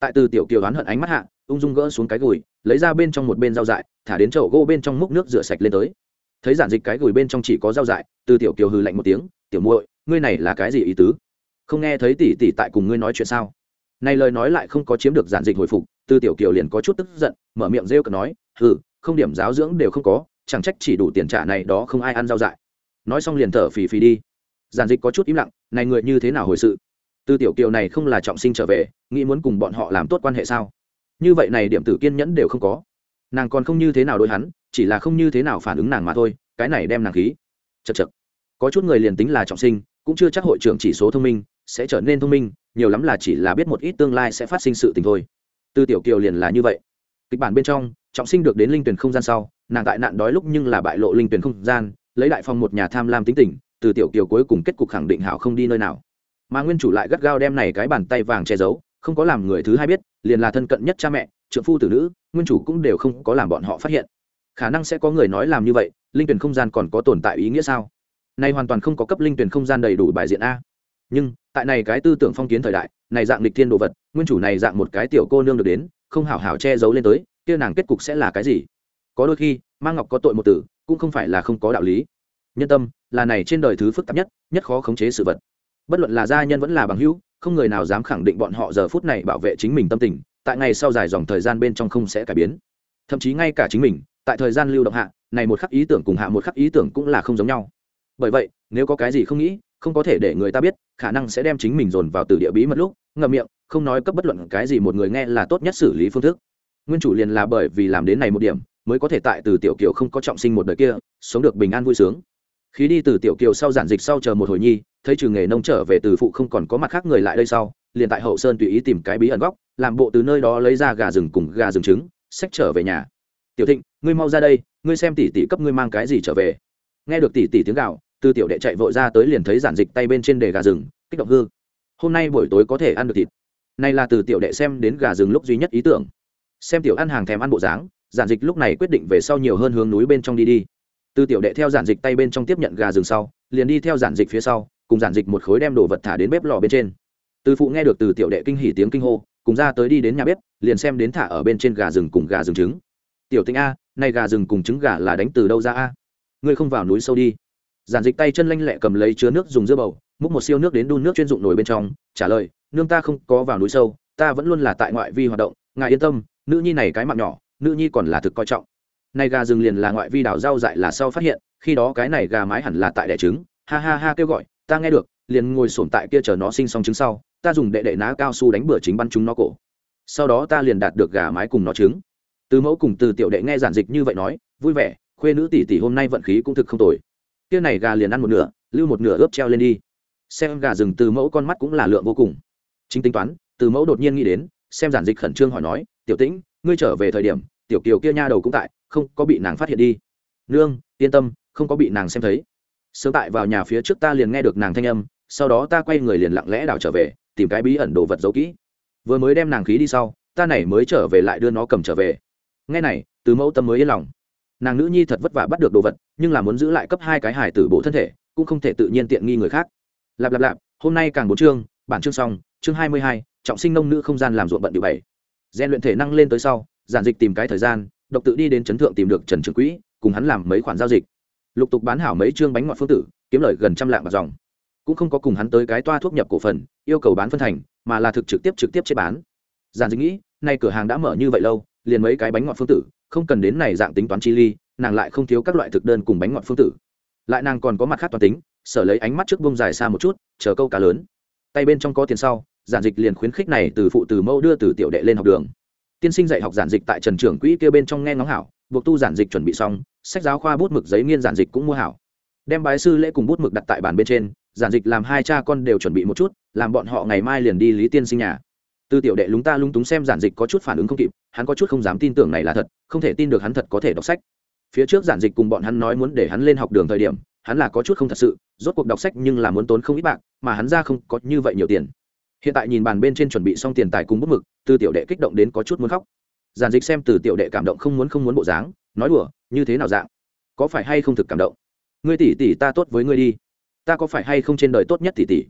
Tại từ tiểu kiều đoán hận ánh mắt hạ ung dung gỡ xuống cái gùi, lấy ra bên trong một bên rau dại, thả đến chậu gỗ bên trong múc nước rửa sạch lên tới. Thấy giản dịch cái gùi bên trong chỉ có rau dại, từ tiểu kiều hừ lạnh một tiếng, tiểu muội, ngươi này là cái gì ý tứ? Không nghe thấy tỷ tỷ tại cùng ngươi nói chuyện sao? Này lời nói lại không có chiếm được giản dịch hồi phục, từ tiểu kiều liền có chút tức giận, mở miệng rêu cờ nói, hừ, không điểm giáo dưỡng đều không có, chẳng trách chỉ đủ tiền trả này đó không ai ăn rau dại. Nói xong liền thở phì phì đi. Giản dịch có chút im lặng, này người như thế nào hồi sự? Từ tiểu kiều này không là trọng sinh trở về, nghĩ muốn cùng bọn họ làm tốt quan hệ sao? Như vậy này điểm tử kiên nhẫn đều không có. Nàng còn không như thế nào đối hắn, chỉ là không như thế nào phản ứng nàng mà thôi, cái này đem nàng khí. Chật chật. Có chút người liền tính là trọng sinh, cũng chưa chắc hội trưởng chỉ số thông minh, sẽ trở nên thông minh, nhiều lắm là chỉ là biết một ít tương lai sẽ phát sinh sự tình thôi. Từ tiểu kiều liền là như vậy. Kịch bản bên trong, trọng sinh được đến linh tuyển không gian sau, nàng tại nạn đói lúc nhưng là bại lộ linh tuyển không gian, lấy đại phong một nhà tham lam tính tình, từ tiểu kiều cuối cùng kết cục khẳng định hảo không đi nơi nào. Mà nguyên chủ lại gắt gao đem này cái bàn tay vàng che giấu không có làm người thứ hai biết, liền là thân cận nhất cha mẹ, trượng phu tử nữ, nguyên chủ cũng đều không có làm bọn họ phát hiện. Khả năng sẽ có người nói làm như vậy, linh tuyển không gian còn có tồn tại ý nghĩa sao? Nay hoàn toàn không có cấp linh tuyển không gian đầy đủ bài diện a. Nhưng, tại này cái tư tưởng phong kiến thời đại, này dạng lịch thiên đồ vật, nguyên chủ này dạng một cái tiểu cô nương được đến, không hảo hảo che giấu lên tới, kia nàng kết cục sẽ là cái gì? Có đôi khi mang ngọc có tội một tử, cũng không phải là không có đạo lý. Nhân tâm, là này trên đời thứ phức tạp nhất nhất khó khống chế sự vật. Bất luận là gia nhân vẫn là bằng hữu không người nào dám khẳng định bọn họ giờ phút này bảo vệ chính mình tâm tình, tại ngày sau dài dòng thời gian bên trong không sẽ cải biến. Thậm chí ngay cả chính mình, tại thời gian lưu động hạ, này một khắc ý tưởng cùng hạ một khắc ý tưởng cũng là không giống nhau. Bởi vậy, nếu có cái gì không nghĩ, không có thể để người ta biết, khả năng sẽ đem chính mình dồn vào từ địa bí mật lúc, ngậm miệng, không nói cấp bất luận cái gì một người nghe là tốt nhất xử lý phương thức. Nguyên chủ liền là bởi vì làm đến này một điểm, mới có thể tại từ tiểu kiều không có trọng sinh một đời kia, sống được bình an vui sướng. Khi đi từ tiểu kiều sau giản dịch sau chờ một hồi nhi thấy trừ nghề nông trở về từ phụ không còn có mặt khác người lại đây sau, liền tại hậu sơn tùy ý tìm cái bí ẩn góc, làm bộ từ nơi đó lấy ra gà rừng cùng gà rừng trứng, xách trở về nhà. Tiểu thịnh, ngươi mau ra đây, ngươi xem tỷ tỷ cấp ngươi mang cái gì trở về. Nghe được tỷ tỷ tiếng gạo từ tiểu đệ chạy vội ra tới liền thấy giản dịch tay bên trên đề gà rừng, kích động hư. Hôm nay buổi tối có thể ăn được thịt. Này là từ tiểu đệ xem đến gà rừng lúc duy nhất ý tưởng. Xem tiểu ăn hàng thèm ăn bộ dáng, giản dịch lúc này quyết định về sau nhiều hơn hướng núi bên trong đi đi. Từ tiểu đệ theo giản dịch tay bên trong tiếp nhận gà rừng sau, liền đi theo giản dịch phía sau cùng giản dịch một khối đem đồ vật thả đến bếp lò bên trên. Từ phụ nghe được từ tiểu đệ kinh hỉ tiếng kinh hô, cùng ra tới đi đến nhà bếp, liền xem đến thả ở bên trên gà rừng cùng gà rừng trứng. Tiểu tinh a, nay gà rừng cùng trứng gà là đánh từ đâu ra a? Ngươi không vào núi sâu đi. Giản dịch tay chân lanh lẹ cầm lấy chứa nước dùng dưa bầu, múc một siêu nước đến đun nước chuyên dụng nồi bên trong, trả lời, nương ta không có vào núi sâu, ta vẫn luôn là tại ngoại vi hoạt động, ngài yên tâm, nữ nhi này cái mạng nhỏ, nữ nhi còn là thực coi trọng. Nay gà rừng liền là ngoại vi đào rau dại là sau phát hiện, khi đó cái này gà mái hẳn là tại đẻ trứng, ha ha ha kêu gọi ta nghe được, liền ngồi sổm tại kia chờ nó sinh xong trứng sau, ta dùng đệ đệ ná cao su đánh bừa chính bắn chúng nó cổ. Sau đó ta liền đạt được gà mái cùng nó trứng. Từ mẫu cùng từ tiểu đệ nghe giản dịch như vậy nói, vui vẻ, khuê nữ tỷ tỷ hôm nay vận khí cũng thực không tồi. Kia này gà liền ăn một nửa, lưu một nửa ướp treo lên đi. Xem gà rừng từ mẫu con mắt cũng là lượng vô cùng. Chính tính toán, từ mẫu đột nhiên nghĩ đến, xem giản dịch khẩn trương hỏi nói, tiểu tĩnh, ngươi trở về thời điểm, tiểu kiều kia nha đầu cũng tại, không có bị nàng phát hiện đi. Nương, yên tâm, không có bị nàng xem thấy sớm tại vào nhà phía trước ta liền nghe được nàng thanh âm, sau đó ta quay người liền lặng lẽ đảo trở về, tìm cái bí ẩn đồ vật giấu kỹ. Vừa mới đem nàng khí đi sau, ta này mới trở về lại đưa nó cầm trở về. Ngay này, từ mẫu tâm mới yên lòng. Nàng nữ nhi thật vất vả bắt được đồ vật, nhưng là muốn giữ lại cấp hai cái hải tử bộ thân thể, cũng không thể tự nhiên tiện nghi người khác. Lạp lạp lạp, hôm nay càng bốn chương, bản chương xong, chương hai mươi hai, trọng sinh nông nữ không gian làm ruộng bận điệu bảy. Gian luyện thể năng lên tới sau, giản dịch tìm cái thời gian, độc tự đi đến chấn thượng tìm được trần trường quỹ, cùng hắn làm mấy khoản giao dịch lục tục bán hảo mấy chương bánh ngọt phương tử, kiếm lời gần trăm lạng bạc dòng. Cũng không có cùng hắn tới cái toa thuốc nhập cổ phần, yêu cầu bán phân thành, mà là thực trực tiếp trực tiếp chế bán. Giàn dịch nghĩ, nay cửa hàng đã mở như vậy lâu, liền mấy cái bánh ngọt phương tử, không cần đến này dạng tính toán chi ly, nàng lại không thiếu các loại thực đơn cùng bánh ngọt phương tử. Lại nàng còn có mặt khác toàn tính, sở lấy ánh mắt trước bông dài xa một chút, chờ câu cá lớn. Tay bên trong có tiền sau, giản dịch liền khuyến khích này từ phụ từ mẫu đưa từ tiểu đệ lên học đường. Tiên sinh dạy học giản dịch tại trần trưởng quỹ kia bên trong nghe ngóng hảo buộc tu giản dịch chuẩn bị xong, sách giáo khoa bút mực giấy nghiên giản dịch cũng mua hảo. Đem bái sư lễ cùng bút mực đặt tại bàn bên trên, giản dịch làm hai cha con đều chuẩn bị một chút, làm bọn họ ngày mai liền đi lý tiên sinh nhà. Tư tiểu đệ lúng ta lung túng xem giản dịch có chút phản ứng không kịp, hắn có chút không dám tin tưởng này là thật, không thể tin được hắn thật có thể đọc sách. Phía trước giản dịch cùng bọn hắn nói muốn để hắn lên học đường thời điểm, hắn là có chút không thật sự, rốt cuộc đọc sách nhưng là muốn tốn không ít bạc, mà hắn ra không có như vậy nhiều tiền. Hiện tại nhìn bàn bên trên chuẩn bị xong tiền tài cùng bút mực Tư tiểu đệ kích động đến có chút muốn khóc giản dịch xem từ tiểu đệ cảm động không muốn không muốn bộ dáng, nói đùa, như thế nào dạng? Có phải hay không thực cảm động? Ngươi tỷ tỷ ta tốt với ngươi đi. Ta có phải hay không trên đời tốt nhất tỷ tỷ?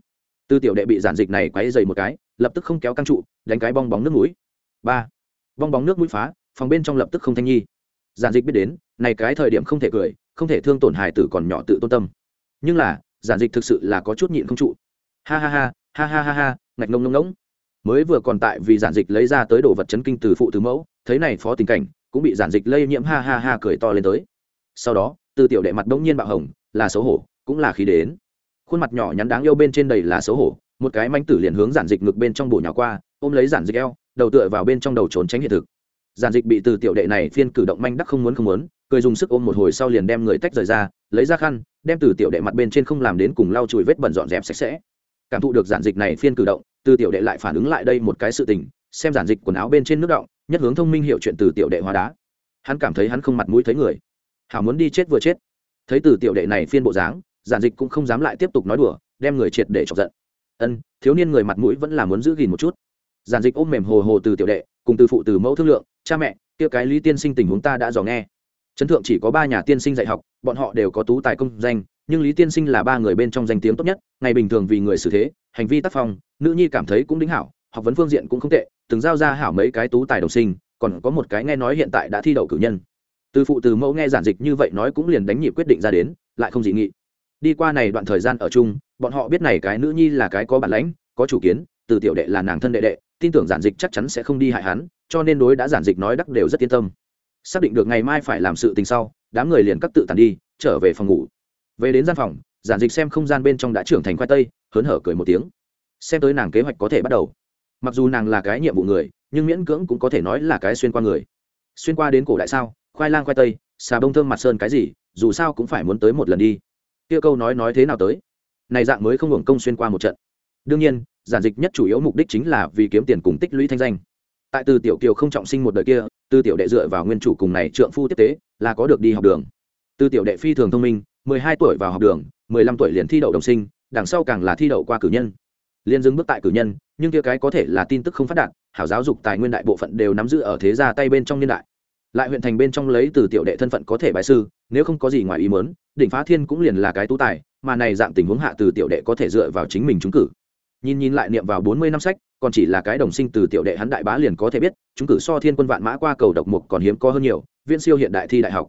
Từ tiểu đệ bị giản dịch này quấy dày một cái, lập tức không kéo căng trụ, đánh cái bong bóng nước mũi. Ba. Bong bóng nước mũi phá, phòng bên trong lập tức không thanh nhi. Giản dịch biết đến, này cái thời điểm không thể cười, không thể thương tổn hài tử còn nhỏ tự tôn tâm. Nhưng là giản dịch thực sự là có chút nhịn không trụ. Ha ha ha ha ha ha ha, ngạch ngông ngông ngỗng. Mới vừa còn tại vì giản dịch lấy ra tới đồ vật chấn kinh từ phụ từ mẫu thấy này phó tình cảnh, cũng bị giản dịch lây nhiễm ha ha ha cười to lên tới. Sau đó, từ tiểu đệ mặt đông nhiên bạo hồng, là xấu hổ, cũng là khí đến. Khuôn mặt nhỏ nhắn đáng yêu bên trên đầy là xấu hổ, một cái manh tử liền hướng giản dịch ngực bên trong bổ nhỏ qua, ôm lấy giản dịch eo, đầu tựa vào bên trong đầu trốn tránh hiện thực. Giản dịch bị từ tiểu đệ này phiên cử động manh đắc không muốn không muốn, cười dùng sức ôm một hồi sau liền đem người tách rời ra, lấy ra khăn, đem từ tiểu đệ mặt bên trên không làm đến cùng lau chùi vết bẩn dọn dẹp sạch sẽ. Cảm thụ được giản dịch này phiên cử động, từ tiểu đệ lại phản ứng lại đây một cái sự tình, xem giản dịch quần áo bên trên nước động nhất hướng thông minh hiệu chuyện từ tiểu đệ hóa đá. Hắn cảm thấy hắn không mặt mũi thấy người. Hảo muốn đi chết vừa chết. Thấy từ tiểu đệ này phiên bộ dáng, giản dịch cũng không dám lại tiếp tục nói đùa, đem người triệt để chọc giận. Ân, thiếu niên người mặt mũi vẫn là muốn giữ gìn một chút. Giản dịch ôm mềm hồ hồ từ tiểu đệ, cùng từ phụ từ mẫu thương lượng, cha mẹ, kia cái lý tiên sinh tình huống ta đã dò nghe. Trấn thượng chỉ có ba nhà tiên sinh dạy học, bọn họ đều có tú tài công danh, nhưng lý tiên sinh là ba người bên trong danh tiếng tốt nhất, ngày bình thường vì người xử thế, hành vi tác phong, nữ nhi cảm thấy cũng đính hảo học vấn phương diện cũng không tệ, từng giao ra hảo mấy cái tú tài đồng sinh, còn có một cái nghe nói hiện tại đã thi đậu cử nhân. Từ phụ từ mẫu nghe giản dịch như vậy nói cũng liền đánh nhịp quyết định ra đến, lại không dị nghị. Đi qua này đoạn thời gian ở chung, bọn họ biết này cái nữ nhi là cái có bản lãnh, có chủ kiến, từ tiểu đệ là nàng thân đệ đệ, tin tưởng giản dịch chắc chắn sẽ không đi hại hắn, cho nên đối đã giản dịch nói đắc đều rất yên tâm. Xác định được ngày mai phải làm sự tình sau, đám người liền cắt tự tàn đi, trở về phòng ngủ. Về đến gian phòng, giản dịch xem không gian bên trong đã trưởng thành khoai tây, hớn hở cười một tiếng. Xem tới nàng kế hoạch có thể bắt đầu mặc dù nàng là cái nhiệm vụ người, nhưng miễn cưỡng cũng có thể nói là cái xuyên qua người. Xuyên qua đến cổ đại sao, khoai lang khoai tây, xà bông thơm mặt sơn cái gì, dù sao cũng phải muốn tới một lần đi. Kia câu nói nói thế nào tới? Này dạng mới không hưởng công xuyên qua một trận. Đương nhiên, giản dịch nhất chủ yếu mục đích chính là vì kiếm tiền cùng tích lũy thanh danh. Tại từ tiểu kiều không trọng sinh một đời kia, từ tiểu đệ dựa vào nguyên chủ cùng này trượng phu tiếp tế, là có được đi học đường. Từ tiểu đệ phi thường thông minh, mười hai tuổi vào học đường, mười lăm tuổi liền thi đậu đồng sinh, đằng sau càng là thi đậu qua cử nhân. Liên dừng bước tại cử nhân nhưng kia cái có thể là tin tức không phát đạt, hảo giáo dục tài nguyên đại bộ phận đều nắm giữ ở thế gia tay bên trong niên đại. Lại huyện thành bên trong lấy từ tiểu đệ thân phận có thể bài sư, nếu không có gì ngoài ý mớn đỉnh phá thiên cũng liền là cái tú tài, mà này dạng tình huống hạ từ tiểu đệ có thể dựa vào chính mình trúng cử. Nhìn nhìn lại niệm vào bốn mươi năm sách, còn chỉ là cái đồng sinh từ tiểu đệ hắn đại bá liền có thể biết chúng cử so thiên quân vạn mã qua cầu độc mục còn hiếm có hơn nhiều viên siêu hiện đại thi đại học.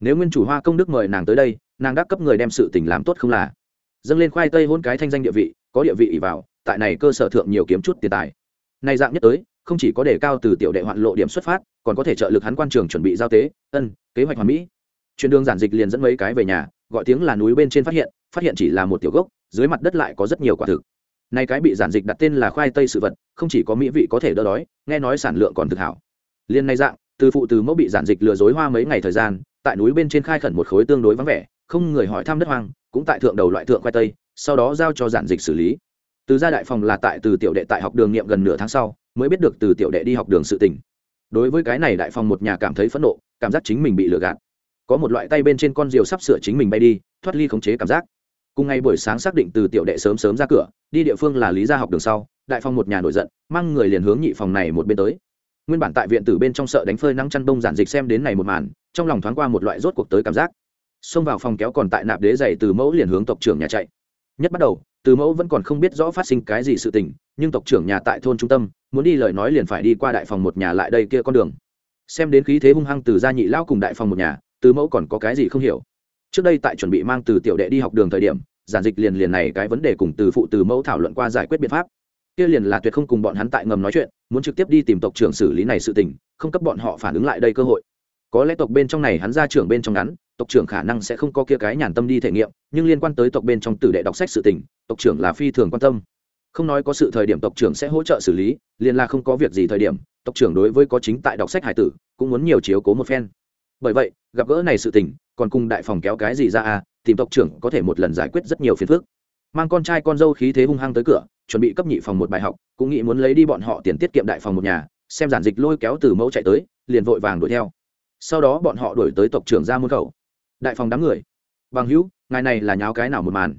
Nếu nguyên chủ hoa công đức mời nàng tới đây, nàng đắc cấp người đem sự tình làm tốt không là. Dâng lên khoai tây hôn cái thanh danh địa vị, có địa vị ỷ vào tại này cơ sở thượng nhiều kiếm chút tiền tài. Này dạng nhất tới, không chỉ có đề cao từ tiểu đệ hoạn lộ điểm xuất phát, còn có thể trợ lực hắn quan trường chuẩn bị giao tế, ân, kế hoạch hoàn mỹ. Chuyên đường giản dịch liền dẫn mấy cái về nhà, gọi tiếng là núi bên trên phát hiện phát hiện chỉ là một tiểu gốc, dưới mặt đất lại có rất nhiều quả thực. Nay cái bị giản dịch đặt tên là khoai tây sự vật, không chỉ có mỹ vị có thể đỡ đói, nghe nói sản lượng còn thực hảo. Liên nay dạng, từ phụ từ mẫu bị giản dịch lừa dối hoa mấy ngày thời gian, tại núi bên trên khai khẩn một khối tương đối vắng vẻ, không người hỏi thăm đất hoang, cũng tại thượng đầu loại thượng khoai tây, sau đó giao cho giản dịch xử lý từ gia đại phòng là tại từ tiểu đệ tại học đường nghiệm gần nửa tháng sau, mới biết được từ tiểu đệ đi học đường sự tình. Đối với cái này đại phòng một nhà cảm thấy phẫn nộ, cảm giác chính mình bị lừa gạt. Có một loại tay bên trên con diều sắp sửa chính mình bay đi, thoát ly khống chế cảm giác. Cùng ngày buổi sáng xác định từ tiểu đệ sớm sớm ra cửa, đi địa phương là lý gia học đường sau, đại phòng một nhà nổi giận, mang người liền hướng nhị phòng này một bên tới. Nguyên bản tại viện tử bên trong sợ đánh phơi nắng chăn đông giản dịch xem đến này một màn, trong lòng thoáng qua một loại rốt cuộc tới cảm giác. Xông vào phòng kéo còn tại nạp đế dày từ mẫu liền hướng tộc trưởng nhà chạy. Nhất bắt đầu từ mẫu vẫn còn không biết rõ phát sinh cái gì sự tình, nhưng tộc trưởng nhà tại thôn trung tâm, muốn đi lời nói liền phải đi qua đại phòng một nhà lại đây kia con đường. Xem đến khí thế hung hăng từ gia nhị lao cùng đại phòng một nhà, từ mẫu còn có cái gì không hiểu. Trước đây tại chuẩn bị mang từ tiểu đệ đi học đường thời điểm, giản dịch liền liền này cái vấn đề cùng từ phụ từ mẫu thảo luận qua giải quyết biện pháp. Kia liền là tuyệt không cùng bọn hắn tại ngầm nói chuyện, muốn trực tiếp đi tìm tộc trưởng xử lý này sự tình, không cấp bọn họ phản ứng lại đây cơ hội. Có lẽ tộc bên trong này hắn ra trưởng bên trong ngắn, tộc trưởng khả năng sẽ không có kia cái nhàn tâm đi thể nghiệm nhưng liên quan tới tộc bên trong tử đệ đọc sách sự tình, tộc trưởng là phi thường quan tâm. Không nói có sự thời điểm tộc trưởng sẽ hỗ trợ xử lý, liền là không có việc gì thời điểm, tộc trưởng đối với có chính tại đọc sách hải tử, cũng muốn nhiều chiếu cố một phen. Bởi vậy, gặp gỡ này sự tình, còn cùng đại phòng kéo cái gì ra à tìm tộc trưởng có thể một lần giải quyết rất nhiều phiền phức. Mang con trai con dâu khí thế hung hăng tới cửa, chuẩn bị cấp nhị phòng một bài học, cũng nghĩ muốn lấy đi bọn họ tiền tiết kiệm đại phòng một nhà, xem giản dịch lôi kéo từ mẫu chạy tới, liền vội vàng đuổi theo. Sau đó bọn họ đuổi tới tộc trưởng ra môn khẩu. Đại phòng đám người. Bằng hữu ngài này là nháo cái nào một màn?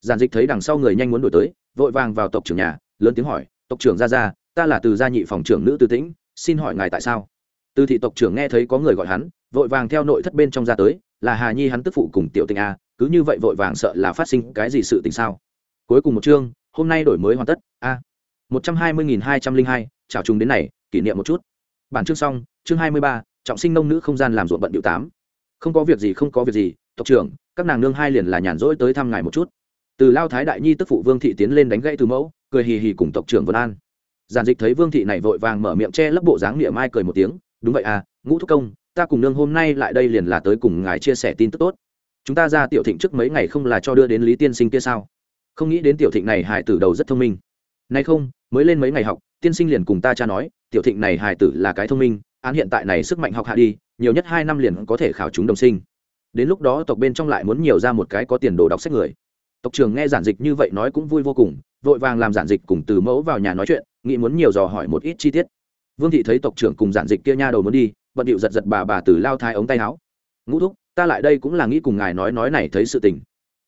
Giản dịch thấy đằng sau người nhanh muốn đuổi tới, vội vàng vào tộc trưởng nhà, lớn tiếng hỏi, tộc trưởng ra ra ta là từ gia nhị phòng trưởng nữ tư tĩnh, xin hỏi ngài tại sao? Từ thị tộc trưởng nghe thấy có người gọi hắn, vội vàng theo nội thất bên trong ra tới, là hà nhi hắn tức phụ cùng tiểu tình a à, cứ như vậy vội vàng sợ là phát sinh cái gì sự tình sao? Cuối cùng một chương, hôm nay đổi mới hoàn tất, a. Một trăm hai mươi nghìn hai trăm linh hai, chào chúng đến này, kỷ niệm một chút. Bản chương xong, chương hai mươi ba, trọng sinh nông nữ không gian làm ruộng bận điệu tám. Không có việc gì, không có việc gì, tộc trưởng các nàng nương hai liền là nhàn rỗi tới thăm ngài một chút. Từ lao thái đại nhi tức phụ vương thị tiến lên đánh gãy từ mẫu, cười hì hì cùng tộc trưởng vân an. Giản dịch thấy vương thị này vội vàng mở miệng che lấp bộ dáng niệm mai cười một tiếng, đúng vậy à ngũ thúc công, ta cùng nương hôm nay lại đây liền là tới cùng ngài chia sẻ tin tức tốt. Chúng ta ra tiểu thịnh trước mấy ngày không là cho đưa đến lý tiên sinh kia sao? Không nghĩ đến tiểu thịnh này hải tử đầu rất thông minh. Nay không, mới lên mấy ngày học, tiên sinh liền cùng ta cha nói, tiểu thịnh này hải tử là cái thông minh, án hiện tại này sức mạnh học hạ đi, nhiều nhất hai năm liền có thể khảo chúng đồng sinh đến lúc đó tộc bên trong lại muốn nhiều ra một cái có tiền đồ đọc sách người. Tộc trưởng nghe giản dịch như vậy nói cũng vui vô cùng, vội vàng làm giản dịch cùng từ mẫu vào nhà nói chuyện, nghĩ muốn nhiều dò hỏi một ít chi tiết. Vương thị thấy tộc trưởng cùng giản dịch kia nha đầu muốn đi, bận điệu giật giật bà bà từ lao thai ống tay áo. Ngũ thúc, ta lại đây cũng là nghĩ cùng ngài nói nói này thấy sự tình.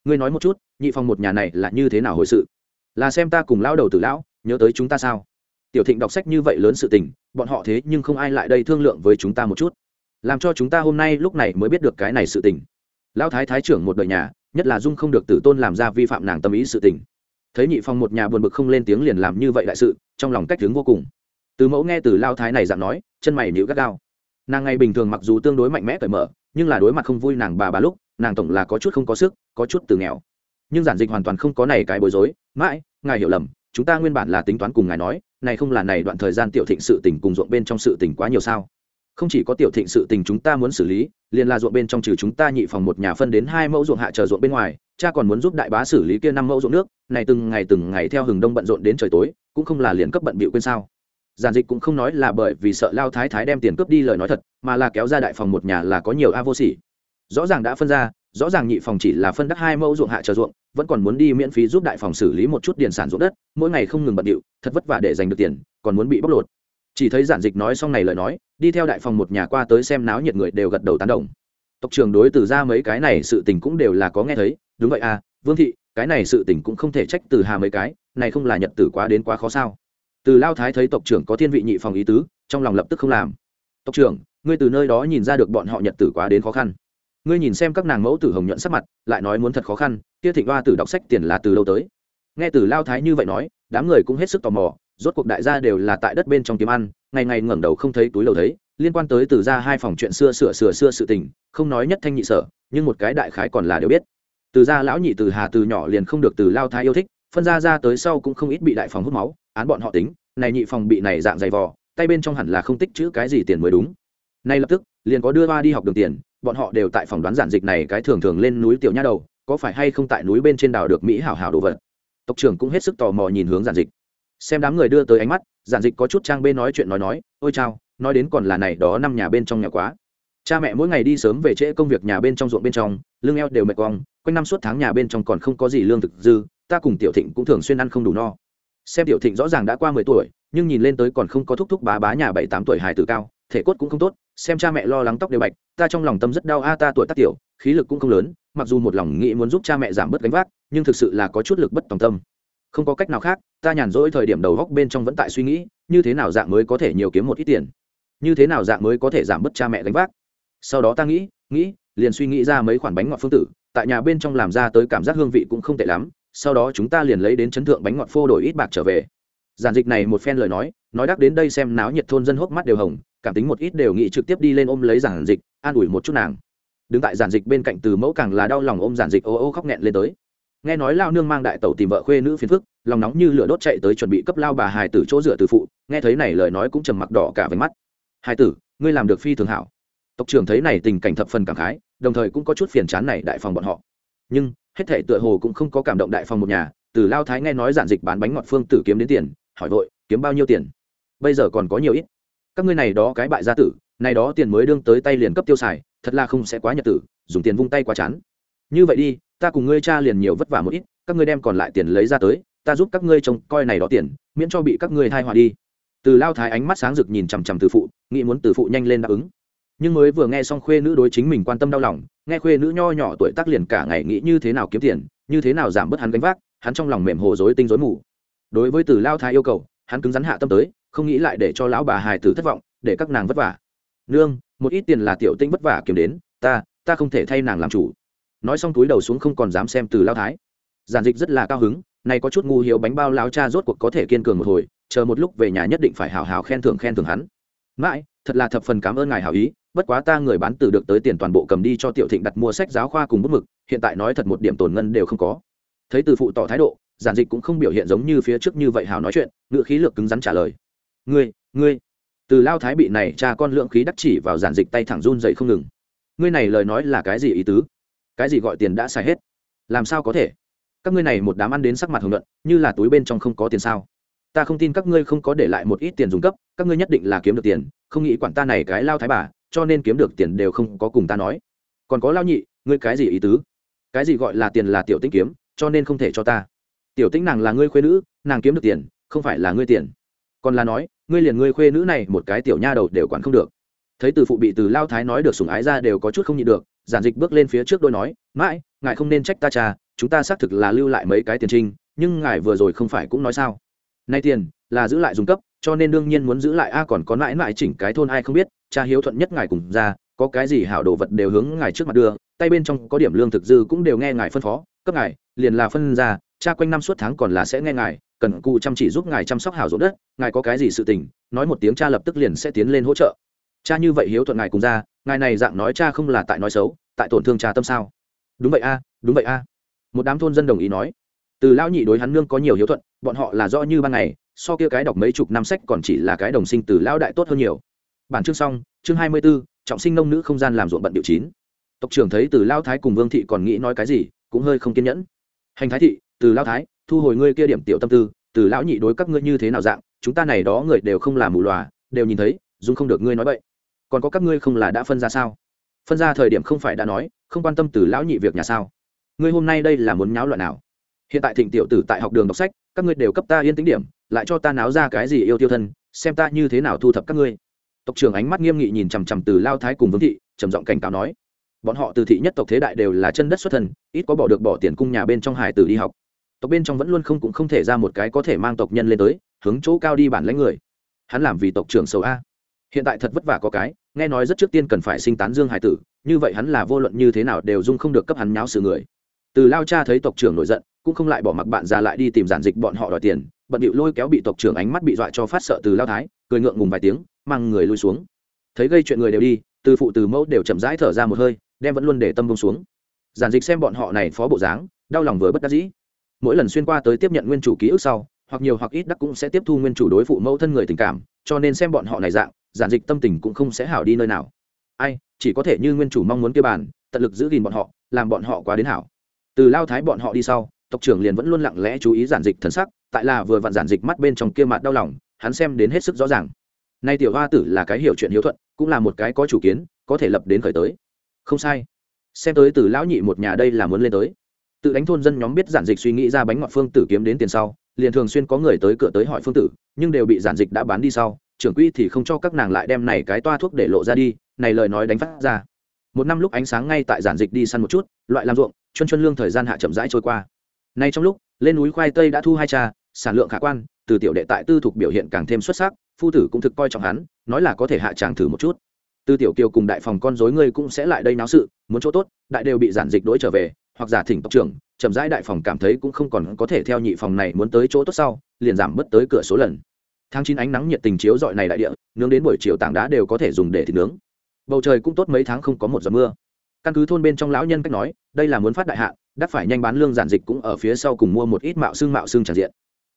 Ngươi nói một chút, nhị phòng một nhà này là như thế nào hồi sự? Là xem ta cùng lao đầu từ lão, nhớ tới chúng ta sao? Tiểu thịnh đọc sách như vậy lớn sự tình, bọn họ thế nhưng không ai lại đây thương lượng với chúng ta một chút làm cho chúng ta hôm nay lúc này mới biết được cái này sự tình. Lão thái thái trưởng một đời nhà, nhất là dung không được tử tôn làm ra vi phạm nàng tâm ý sự tình. Thấy nhị phong một nhà buồn bực không lên tiếng liền làm như vậy đại sự, trong lòng cách hướng vô cùng. Từ mẫu nghe từ lao thái này dặn nói, chân mày nhữ gắt gao. Nàng ngày bình thường mặc dù tương đối mạnh mẽ cởi mở, nhưng là đối mặt không vui nàng bà bà lúc, nàng tổng là có chút không có sức, có chút từ nghèo. Nhưng giản dịch hoàn toàn không có này cái bối rối, mãi, ngài hiểu lầm, chúng ta nguyên bản là tính toán cùng ngài nói, này không là này đoạn thời gian tiểu thịnh sự tình cùng ruộng bên trong sự tình quá nhiều sao? Không chỉ có tiểu thịnh sự tình chúng ta muốn xử lý, liền là ruộng bên trong trừ chúng ta nhị phòng một nhà phân đến hai mẫu ruộng hạ chờ ruộng bên ngoài, cha còn muốn giúp đại bá xử lý kia năm mẫu ruộng nước, này từng ngày từng ngày theo hừng đông bận rộn đến trời tối, cũng không là liền cấp bận bịu quên sao giản dịch cũng không nói là bởi vì sợ lao thái thái đem tiền cướp đi lời nói thật, mà là kéo ra đại phòng một nhà là có nhiều a vô sỉ. rõ ràng đã phân ra, rõ ràng nhị phòng chỉ là phân đắc hai mẫu ruộng hạ chờ ruộng, vẫn còn muốn đi miễn phí giúp đại phòng xử lý một chút điền sản ruộng đất, mỗi ngày không ngừng bận điệu thật vất vả để giành được tiền, còn muốn bị bóc lột chỉ thấy giản dịch nói xong này lời nói, đi theo đại phòng một nhà qua tới xem náo nhiệt người đều gật đầu tán đồng. Tộc trưởng đối từ ra mấy cái này sự tình cũng đều là có nghe thấy, đúng vậy à vương thị, cái này sự tình cũng không thể trách từ hà mấy cái, này không là nhật tử quá đến quá khó sao. Từ lao thái thấy tộc trưởng có thiên vị nhị phòng ý tứ, trong lòng lập tức không làm. Tộc trưởng, ngươi từ nơi đó nhìn ra được bọn họ nhật tử quá đến khó khăn. Ngươi nhìn xem các nàng mẫu tử hồng nhuận sắc mặt, lại nói muốn thật khó khăn, kia thịnh hoa tử đọc sách tiền là từ lâu tới? Nghe từ lao thái như vậy nói, đám người cũng hết sức tò mò rốt cuộc đại gia đều là tại đất bên trong kiếm ăn, ngày ngày ngẩng đầu không thấy túi lầu thấy, liên quan tới từ ra hai phòng chuyện xưa sửa sửa xưa sự tình, không nói nhất thanh nhị sở, nhưng một cái đại khái còn là đều biết. Từ ra lão nhị từ hà từ nhỏ liền không được từ lao thái yêu thích, phân ra ra tới sau cũng không ít bị đại phòng hút máu, án bọn họ tính, này nhị phòng bị này dạng dày vò, tay bên trong hẳn là không tích chữ cái gì tiền mới đúng. Nay lập tức, liền có đưa ba đi học đường tiền, bọn họ đều tại phòng đoán giản dịch này cái thường thường lên núi tiểu nha đầu, có phải hay không tại núi bên trên đảo được mỹ hảo hảo đồ vật. Tộc trưởng cũng hết sức tò mò nhìn hướng giản dịch xem đám người đưa tới ánh mắt, giản dịch có chút trang bên nói chuyện nói nói, ôi chao, nói đến còn là này đó năm nhà bên trong nhà quá. Cha mẹ mỗi ngày đi sớm về trễ công việc nhà bên trong ruộng bên trong lương eo đều mệt quong quanh năm suốt tháng nhà bên trong còn không có gì lương thực dư, ta cùng tiểu thịnh cũng thường xuyên ăn không đủ no. Xem tiểu thịnh rõ ràng đã qua mười tuổi, nhưng nhìn lên tới còn không có thúc thúc bá bá nhà bảy tám tuổi hài tử cao, thể cốt cũng không tốt, xem cha mẹ lo lắng tóc đều bạch, ta trong lòng tâm rất đau, a, ta tuổi tác tiểu, khí lực cũng không lớn, mặc dù một lòng nghĩ muốn giúp cha mẹ giảm bớt gánh vác, nhưng thực sự là có chút lực bất tòng tâm không có cách nào khác, ta nhàn rỗi thời điểm đầu góc bên trong vẫn tại suy nghĩ, như thế nào dạng mới có thể nhiều kiếm một ít tiền? Như thế nào dạng mới có thể giảm bớt cha mẹ gánh vác? Sau đó ta nghĩ nghĩ, liền suy nghĩ ra mấy khoản bánh ngọt phương tử, tại nhà bên trong làm ra tới cảm giác hương vị cũng không tệ lắm, sau đó chúng ta liền lấy đến chấn thượng bánh ngọt phô đổi ít bạc trở về. Giản dịch này một phen lời nói nói đắc đến đây xem náo nhiệt thôn dân hốc mắt đều hồng, cảm tính một ít đều nghĩ trực tiếp đi lên ôm lấy giản dịch, an ủi một chút nàng. Đứng tại giản dịch bên cạnh từ mẫu càng là đau lòng ôm giản dịch ô ô khóc nghẹn lên tới nghe nói lao nương mang đại tẩu tìm vợ khuê nữ phiền phức, lòng nóng như lửa đốt chạy tới chuẩn bị cấp lao bà hài tử chỗ dựa từ phụ, nghe thấy này lời nói cũng trầm mặc đỏ cả về mắt. Hài tử, ngươi làm được phi thường hảo. Tộc trưởng thấy này tình cảnh thập phần cảm khái, đồng thời cũng có chút phiền chán này đại phòng bọn họ. Nhưng, hết thể tựa hồ cũng không có cảm động đại phòng một nhà, từ lao thái nghe nói giản dịch bán bánh ngọt phương tử kiếm đến tiền, hỏi vội, kiếm bao nhiêu tiền? Bây giờ còn có nhiều ít. Các ngươi này đó cái bại gia tử, này đó tiền mới đương tới tay liền cấp tiêu xài, thật là không sẽ quá nhật tử, dùng tiền vung tay quá chán. Như vậy đi ta cùng ngươi cha liền nhiều vất vả một ít, các ngươi đem còn lại tiền lấy ra tới, ta giúp các ngươi trông coi này đó tiền, miễn cho bị các ngươi thai họa đi. Từ lao thái ánh mắt sáng rực nhìn chằm chằm từ phụ, nghĩ muốn từ phụ nhanh lên đáp ứng. Nhưng mới vừa nghe xong khuê nữ đối chính mình quan tâm đau lòng, nghe khuê nữ nho nhỏ tuổi tác liền cả ngày nghĩ như thế nào kiếm tiền, như thế nào giảm bớt hắn gánh vác, hắn trong lòng mềm hồ dối tinh dối mù. Đối với từ lao thái yêu cầu, hắn cứng rắn hạ tâm tới, không nghĩ lại để cho lão bà hài tử thất vọng, để các nàng vất vả. Nương, một ít tiền là tiểu tinh vất vả kiếm đến, ta ta không thể thay nàng làm chủ nói xong túi đầu xuống không còn dám xem từ lao thái. Giản dịch rất là cao hứng, này có chút ngu hiếu bánh bao lao cha rốt cuộc có thể kiên cường một hồi, chờ một lúc về nhà nhất định phải hào hào khen thưởng khen thưởng hắn. Mãi, thật là thập phần cảm ơn ngài hào ý, bất quá ta người bán từ được tới tiền toàn bộ cầm đi cho tiểu thịnh đặt mua sách giáo khoa cùng bút mực, hiện tại nói thật một điểm tổn ngân đều không có. Thấy từ phụ tỏ thái độ, giản dịch cũng không biểu hiện giống như phía trước như vậy hào nói chuyện ngựa khí lược cứng rắn trả lời. Ngươi ngươi. Từ lao thái bị này cha con lượng khí đắc chỉ vào giản dịch tay thẳng run dậy không ngừng. Ngươi này lời nói là cái gì ý tứ? Cái gì gọi tiền đã xài hết? Làm sao có thể? Các ngươi này một đám ăn đến sắc mặt hưởng luận như là túi bên trong không có tiền sao? Ta không tin các ngươi không có để lại một ít tiền dùng cấp, các ngươi nhất định là kiếm được tiền, không nghĩ quản ta này cái lao thái bà, cho nên kiếm được tiền đều không có cùng ta nói. Còn có lao nhị, ngươi cái gì ý tứ? Cái gì gọi là tiền là tiểu tinh kiếm, cho nên không thể cho ta. Tiểu tinh nàng là ngươi khuê nữ, nàng kiếm được tiền, không phải là ngươi tiền. Còn là nói, ngươi liền ngươi khuê nữ này một cái tiểu nha đầu đều quản không được thấy từ phụ bị từ lao thái nói được sùng ái ra đều có chút không nhịn được, giản dịch bước lên phía trước đôi nói, mãi, ngài không nên trách ta cha, chúng ta xác thực là lưu lại mấy cái tiền trinh, nhưng ngài vừa rồi không phải cũng nói sao? Nay tiền là giữ lại dùng cấp, cho nên đương nhiên muốn giữ lại a, còn có mãi mãi chỉnh cái thôn ai không biết, cha hiếu thuận nhất ngài cùng ra, có cái gì hảo đồ vật đều hướng ngài trước mặt đưa, tay bên trong có điểm lương thực dư cũng đều nghe ngài phân phó, cấp ngài, liền là phân ra, cha quanh năm suốt tháng còn là sẽ nghe ngài, cần cụ chăm chỉ giúp ngài chăm sóc hảo ruộng đất, ngài có cái gì sự tình, nói một tiếng cha lập tức liền sẽ tiến lên hỗ trợ cha như vậy hiếu thuận ngài cùng ra ngài này dạng nói cha không là tại nói xấu tại tổn thương cha tâm sao? Đúng vậy a đúng vậy a. Một đám thôn dân đồng ý nói. Từ lão nhị đối hắn nương có nhiều hiếu thuận bọn họ là rõ như ban ngày so kia cái đọc mấy chục năm sách còn chỉ là cái đồng sinh từ lão đại tốt hơn nhiều. Bản chương xong chương hai mươi 24, trọng sinh nông nữ không gian làm ruộng bận điệu chín. Tộc trưởng thấy từ lao thái cùng vương thị còn nghĩ nói cái gì cũng hơi không kiên nhẫn. Hành thái thị từ lao thái thu hồi ngươi kia điểm tiểu tâm tư từ lão nhị đối các ngươi như thế nào dạng chúng ta này đó người đều không làm mù lòa đều nhìn thấy dung không được ngươi nói vậy còn có các ngươi không là đã phân ra sao? Phân ra thời điểm không phải đã nói, không quan tâm từ lão nhị việc nhà sao? Ngươi hôm nay đây là muốn nháo loạn nào? Hiện tại thịnh tiểu tử tại học đường đọc sách, các ngươi đều cấp ta yên tĩnh điểm, lại cho ta náo ra cái gì yêu tiêu thân, xem ta như thế nào thu thập các ngươi. Tộc trưởng ánh mắt nghiêm nghị nhìn chằm chằm từ lao thái cùng vương thị, trầm giọng cảnh cáo nói. Bọn họ từ thị nhất tộc thế đại đều là chân đất xuất thân, ít có bỏ được bỏ tiền cung nhà bên trong hải tử đi học. Tộc bên trong vẫn luôn không cũng không thể ra một cái có thể mang tộc nhân lên tới, hướng chỗ cao đi bản lãnh người. Hắn làm vì tộc trưởng sầu a. Hiện tại thật vất vả có cái nghe nói rất trước tiên cần phải sinh tán dương hải tử, như vậy hắn là vô luận như thế nào đều dung không được cấp hắn nháo sự người. Từ lao cha thấy tộc trưởng nổi giận, cũng không lại bỏ mặc bạn già lại đi tìm giản dịch bọn họ đòi tiền, bận điệu lôi kéo bị tộc trưởng ánh mắt bị dọa cho phát sợ từ lao thái, cười ngượng ngùng vài tiếng, mang người lui xuống. Thấy gây chuyện người đều đi, từ phụ từ mẫu đều chậm rãi thở ra một hơi, đem vẫn luôn để tâm bông xuống. Giản dịch xem bọn họ này phó bộ dáng, đau lòng vừa bất đắc dĩ. Mỗi lần xuyên qua tới tiếp nhận nguyên chủ ký ức sau, hoặc nhiều hoặc ít đắc cũng sẽ tiếp thu nguyên chủ đối phụ mẫu thân người tình cảm, cho nên xem bọn họ này dạng giản dịch tâm tình cũng không sẽ hảo đi nơi nào. Ai, chỉ có thể như nguyên chủ mong muốn kia bàn, tận lực giữ gìn bọn họ, làm bọn họ quá đến hảo. Từ lao thái bọn họ đi sau, tộc trưởng liền vẫn luôn lặng lẽ chú ý giản dịch thần sắc, tại là vừa vặn giản dịch mắt bên trong kia mặt đau lòng, hắn xem đến hết sức rõ ràng. Nay tiểu hoa tử là cái hiểu chuyện hiếu thuận, cũng là một cái có chủ kiến, có thể lập đến khởi tới. Không sai. Xem tới từ lão nhị một nhà đây là muốn lên tới. Tự đánh thôn dân nhóm biết giản dịch suy nghĩ ra bánh ngọt phương tử kiếm đến tiền sau, liền thường xuyên có người tới cửa tới hỏi phương tử, nhưng đều bị giản dịch đã bán đi sau trưởng quỹ thì không cho các nàng lại đem này cái toa thuốc để lộ ra đi, này lời nói đánh phát ra. Một năm lúc ánh sáng ngay tại giản dịch đi săn một chút, loại làm ruộng chân chân lương thời gian hạ chậm rãi trôi qua. Nay trong lúc, lên núi khoai tây đã thu hai cha, sản lượng khả quan, từ tiểu đệ tại tư thục biểu hiện càng thêm xuất sắc, phu tử cũng thực coi trọng hắn, nói là có thể hạ tràng thử một chút. Tư tiểu kiều cùng đại phòng con dối ngươi cũng sẽ lại đây náo sự, muốn chỗ tốt, đại đều bị giản dịch đỗi trở về, hoặc giả thỉnh tộc trưởng, chậm rãi đại phòng cảm thấy cũng không còn có thể theo nhị phòng này muốn tới chỗ tốt sau, liền giảm bớt tới cửa số lần tháng chín ánh nắng nhiệt tình chiếu dọi này đại địa, nướng đến buổi chiều tảng đá đều có thể dùng để thịt nướng. Bầu trời cũng tốt mấy tháng không có một giọt mưa. Căn cứ thôn bên trong lão nhân cách nói, đây là muốn phát đại hạn đắt phải nhanh bán lương giản dịch cũng ở phía sau cùng mua một ít mạo xương mạo xương tràn diện.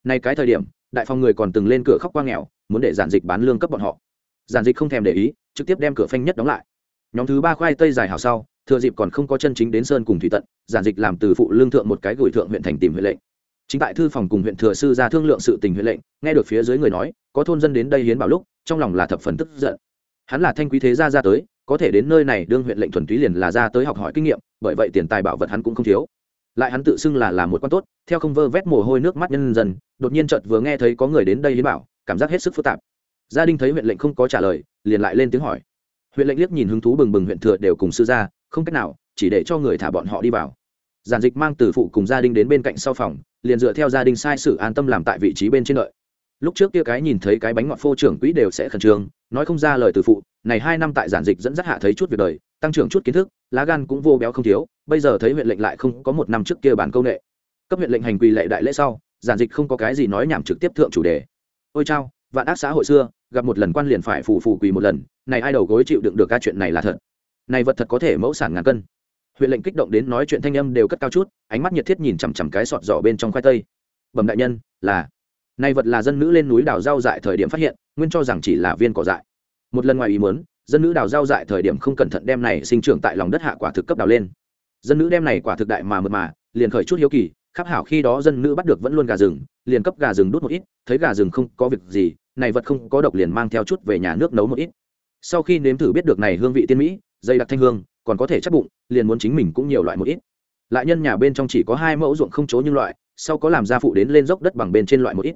Nay cái thời điểm, đại phòng người còn từng lên cửa khóc qua nghèo, muốn để giản dịch bán lương cấp bọn họ. Giản dịch không thèm để ý, trực tiếp đem cửa phanh nhất đóng lại. Nhóm thứ ba khoai tây dài hào sau, thừa dịp còn không có chân chính đến sơn cùng thủy tận, giản dịch làm từ phụ lương thượng một cái gửi thượng huyện thành tìm huệ lệnh chính tại thư phòng cùng huyện thừa sư ra thương lượng sự tình huyện lệnh, nghe được phía dưới người nói, có thôn dân đến đây hiến bảo lúc, trong lòng là thập phần tức giận. Hắn là thanh quý thế gia ra tới, có thể đến nơi này đương huyện lệnh thuần túy liền là ra tới học hỏi kinh nghiệm, bởi vậy tiền tài bảo vật hắn cũng không thiếu. Lại hắn tự xưng là là một quan tốt, theo không vơ vét mồ hôi nước mắt nhân dân, đột nhiên chợt vừa nghe thấy có người đến đây hiến bảo, cảm giác hết sức phức tạp. Gia đình thấy huyện lệnh không có trả lời, liền lại lên tiếng hỏi. Huyện lệnh liếc nhìn hứng thú bừng bừng huyện thừa đều cùng sư gia, không cách nào, chỉ để cho người thả bọn họ đi vào. Giản dịch mang từ phụ cùng gia đình đến bên cạnh sau phòng liền dựa theo gia đình sai sự an tâm làm tại vị trí bên trên đợi lúc trước kia cái nhìn thấy cái bánh ngọt phô trưởng quỹ đều sẽ khẩn trương, nói không ra lời từ phụ, này hai năm tại giản dịch dẫn dắt hạ thấy chút việc đời, tăng trưởng chút kiến thức, lá gan cũng vô béo không thiếu, bây giờ thấy huyện lệnh lại không có một năm trước kia bản công nghệ cấp huyện lệnh hành quỳ lệ đại lễ sau, giản dịch không có cái gì nói nhảm trực tiếp thượng chủ đề. Ôi chao, vạn ác xã hội xưa, gặp một lần quan liền phải phù phù quỳ một lần, này ai đầu gối chịu đựng được ca chuyện này là thật. Này vật thật có thể mẫu sản ngàn cân huyện lệnh kích động đến nói chuyện thanh âm đều cất cao chút, ánh mắt nhiệt thiết nhìn chằm chằm cái sọt giỏ bên trong khoai tây. Bẩm đại nhân, là, nay vật là dân nữ lên núi đào rau dại thời điểm phát hiện, nguyên cho rằng chỉ là viên cỏ dại. Một lần ngoài ý muốn, dân nữ đào rau dại thời điểm không cẩn thận đem này sinh trưởng tại lòng đất hạ quả thực cấp đào lên. Dân nữ đem này quả thực đại mà mượt mà, liền khởi chút hiếu kỳ khắc hảo khi đó dân nữ bắt được vẫn luôn gà rừng, liền cấp gà rừng đút một ít, thấy gà rừng không có việc gì, này vật không có độc liền mang theo chút về nhà nước nấu một ít. Sau khi nếm thử biết được này hương vị tiên mỹ dây đặc thanh hương còn có thể chắc bụng, liền muốn chính mình cũng nhiều loại một ít. Lại nhân nhà bên trong chỉ có hai mẫu ruộng không chố nhưng loại, sau có làm gia phụ đến lên dốc đất bằng bên trên loại một ít.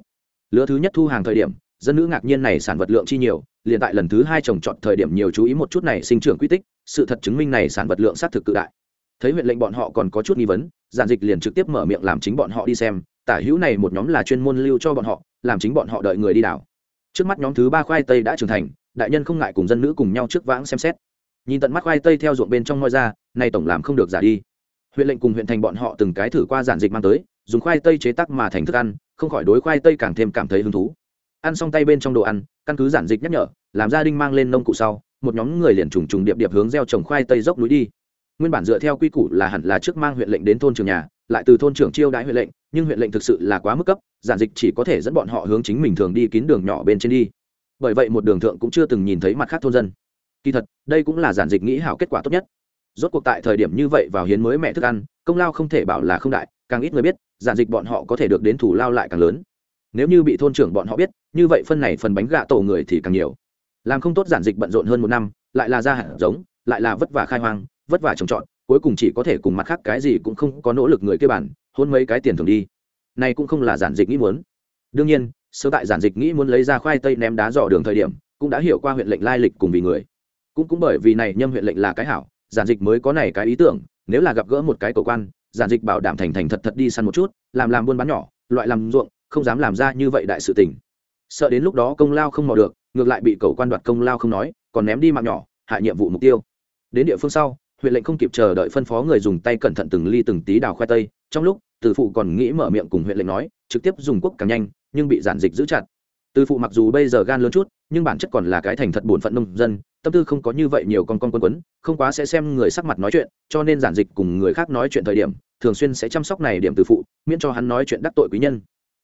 Lứa thứ nhất thu hàng thời điểm, dân nữ ngạc nhiên này sản vật lượng chi nhiều, liền tại lần thứ hai trồng trọt thời điểm nhiều chú ý một chút này sinh trưởng quy tích, sự thật chứng minh này sản vật lượng xác thực cự đại. Thấy huyện lệnh bọn họ còn có chút nghi vấn, giản dịch liền trực tiếp mở miệng làm chính bọn họ đi xem, tả hữu này một nhóm là chuyên môn lưu cho bọn họ, làm chính bọn họ đợi người đi đảo. Trước mắt nhóm thứ ba khoai tây đã trưởng thành, đại nhân không ngại cùng dân nữ cùng nhau trước vãng xem xét nhìn tận mắt khoai tây theo ruộng bên trong ngôi ra, nay tổng làm không được giả đi. Huyện lệnh cùng huyện thành bọn họ từng cái thử qua giản dịch mang tới, dùng khoai tây chế tắc mà thành thức ăn, không khỏi đối khoai tây càng thêm cảm thấy hứng thú. Ăn xong tay bên trong đồ ăn, căn cứ giản dịch nhắc nhở, làm gia đình mang lên nông cụ sau, một nhóm người liền trùng trùng điệp điệp hướng gieo trồng khoai tây dốc núi đi. Nguyên bản dựa theo quy củ là hẳn là trước mang huyện lệnh đến thôn trường nhà, lại từ thôn trưởng chiêu đãi huyện lệnh, nhưng huyện lệnh thực sự là quá mức cấp, giản dịch chỉ có thể dẫn bọn họ hướng chính mình thường đi kín đường nhỏ bên trên đi. Bởi vậy một đường thượng cũng chưa từng nhìn thấy mặt khác thôn dân kỳ thật, đây cũng là giản dịch nghĩ hảo kết quả tốt nhất. Rốt cuộc tại thời điểm như vậy vào hiến mới mẹ thức ăn, công lao không thể bảo là không đại, càng ít người biết, giản dịch bọn họ có thể được đến thủ lao lại càng lớn. Nếu như bị thôn trưởng bọn họ biết, như vậy phân này phần bánh gạ tổ người thì càng nhiều. Làm không tốt giản dịch bận rộn hơn một năm, lại là ra hạt giống, lại là vất vả khai hoang, vất vả trồng trọt, cuối cùng chỉ có thể cùng mặt khác cái gì cũng không có nỗ lực người kia bản hôn mấy cái tiền thường đi. Này cũng không là giản dịch nghĩ muốn. Đương nhiên sơ tại giản dịch nghĩ muốn lấy ra khoai tây ném đá dò đường thời điểm, cũng đã hiểu qua huyện lệnh lai lịch cùng vì người cũng cũng bởi vì này nhâm huyện lệnh là cái hảo, giản dịch mới có này cái ý tưởng, nếu là gặp gỡ một cái cầu quan, giản dịch bảo đảm thành thành thật thật đi săn một chút, làm làm buôn bán nhỏ, loại làm ruộng, không dám làm ra như vậy đại sự tình. Sợ đến lúc đó công lao không mò được, ngược lại bị cầu quan đoạt công lao không nói, còn ném đi mạng nhỏ hại nhiệm vụ mục tiêu. Đến địa phương sau, huyện lệnh không kịp chờ đợi phân phó người dùng tay cẩn thận từng ly từng tí đào khoai tây, trong lúc, từ phụ còn nghĩ mở miệng cùng huyện lệnh nói, trực tiếp dùng quốc càng nhanh, nhưng bị giản dịch giữ chặt. Từ phụ mặc dù bây giờ gan lớn chút nhưng bản chất còn là cái thành thật bổn phận nông dân, tâm tư không có như vậy nhiều con con quân quấn, không quá sẽ xem người sắc mặt nói chuyện, cho nên giản dịch cùng người khác nói chuyện thời điểm, thường xuyên sẽ chăm sóc này điểm từ phụ, miễn cho hắn nói chuyện đắc tội quý nhân.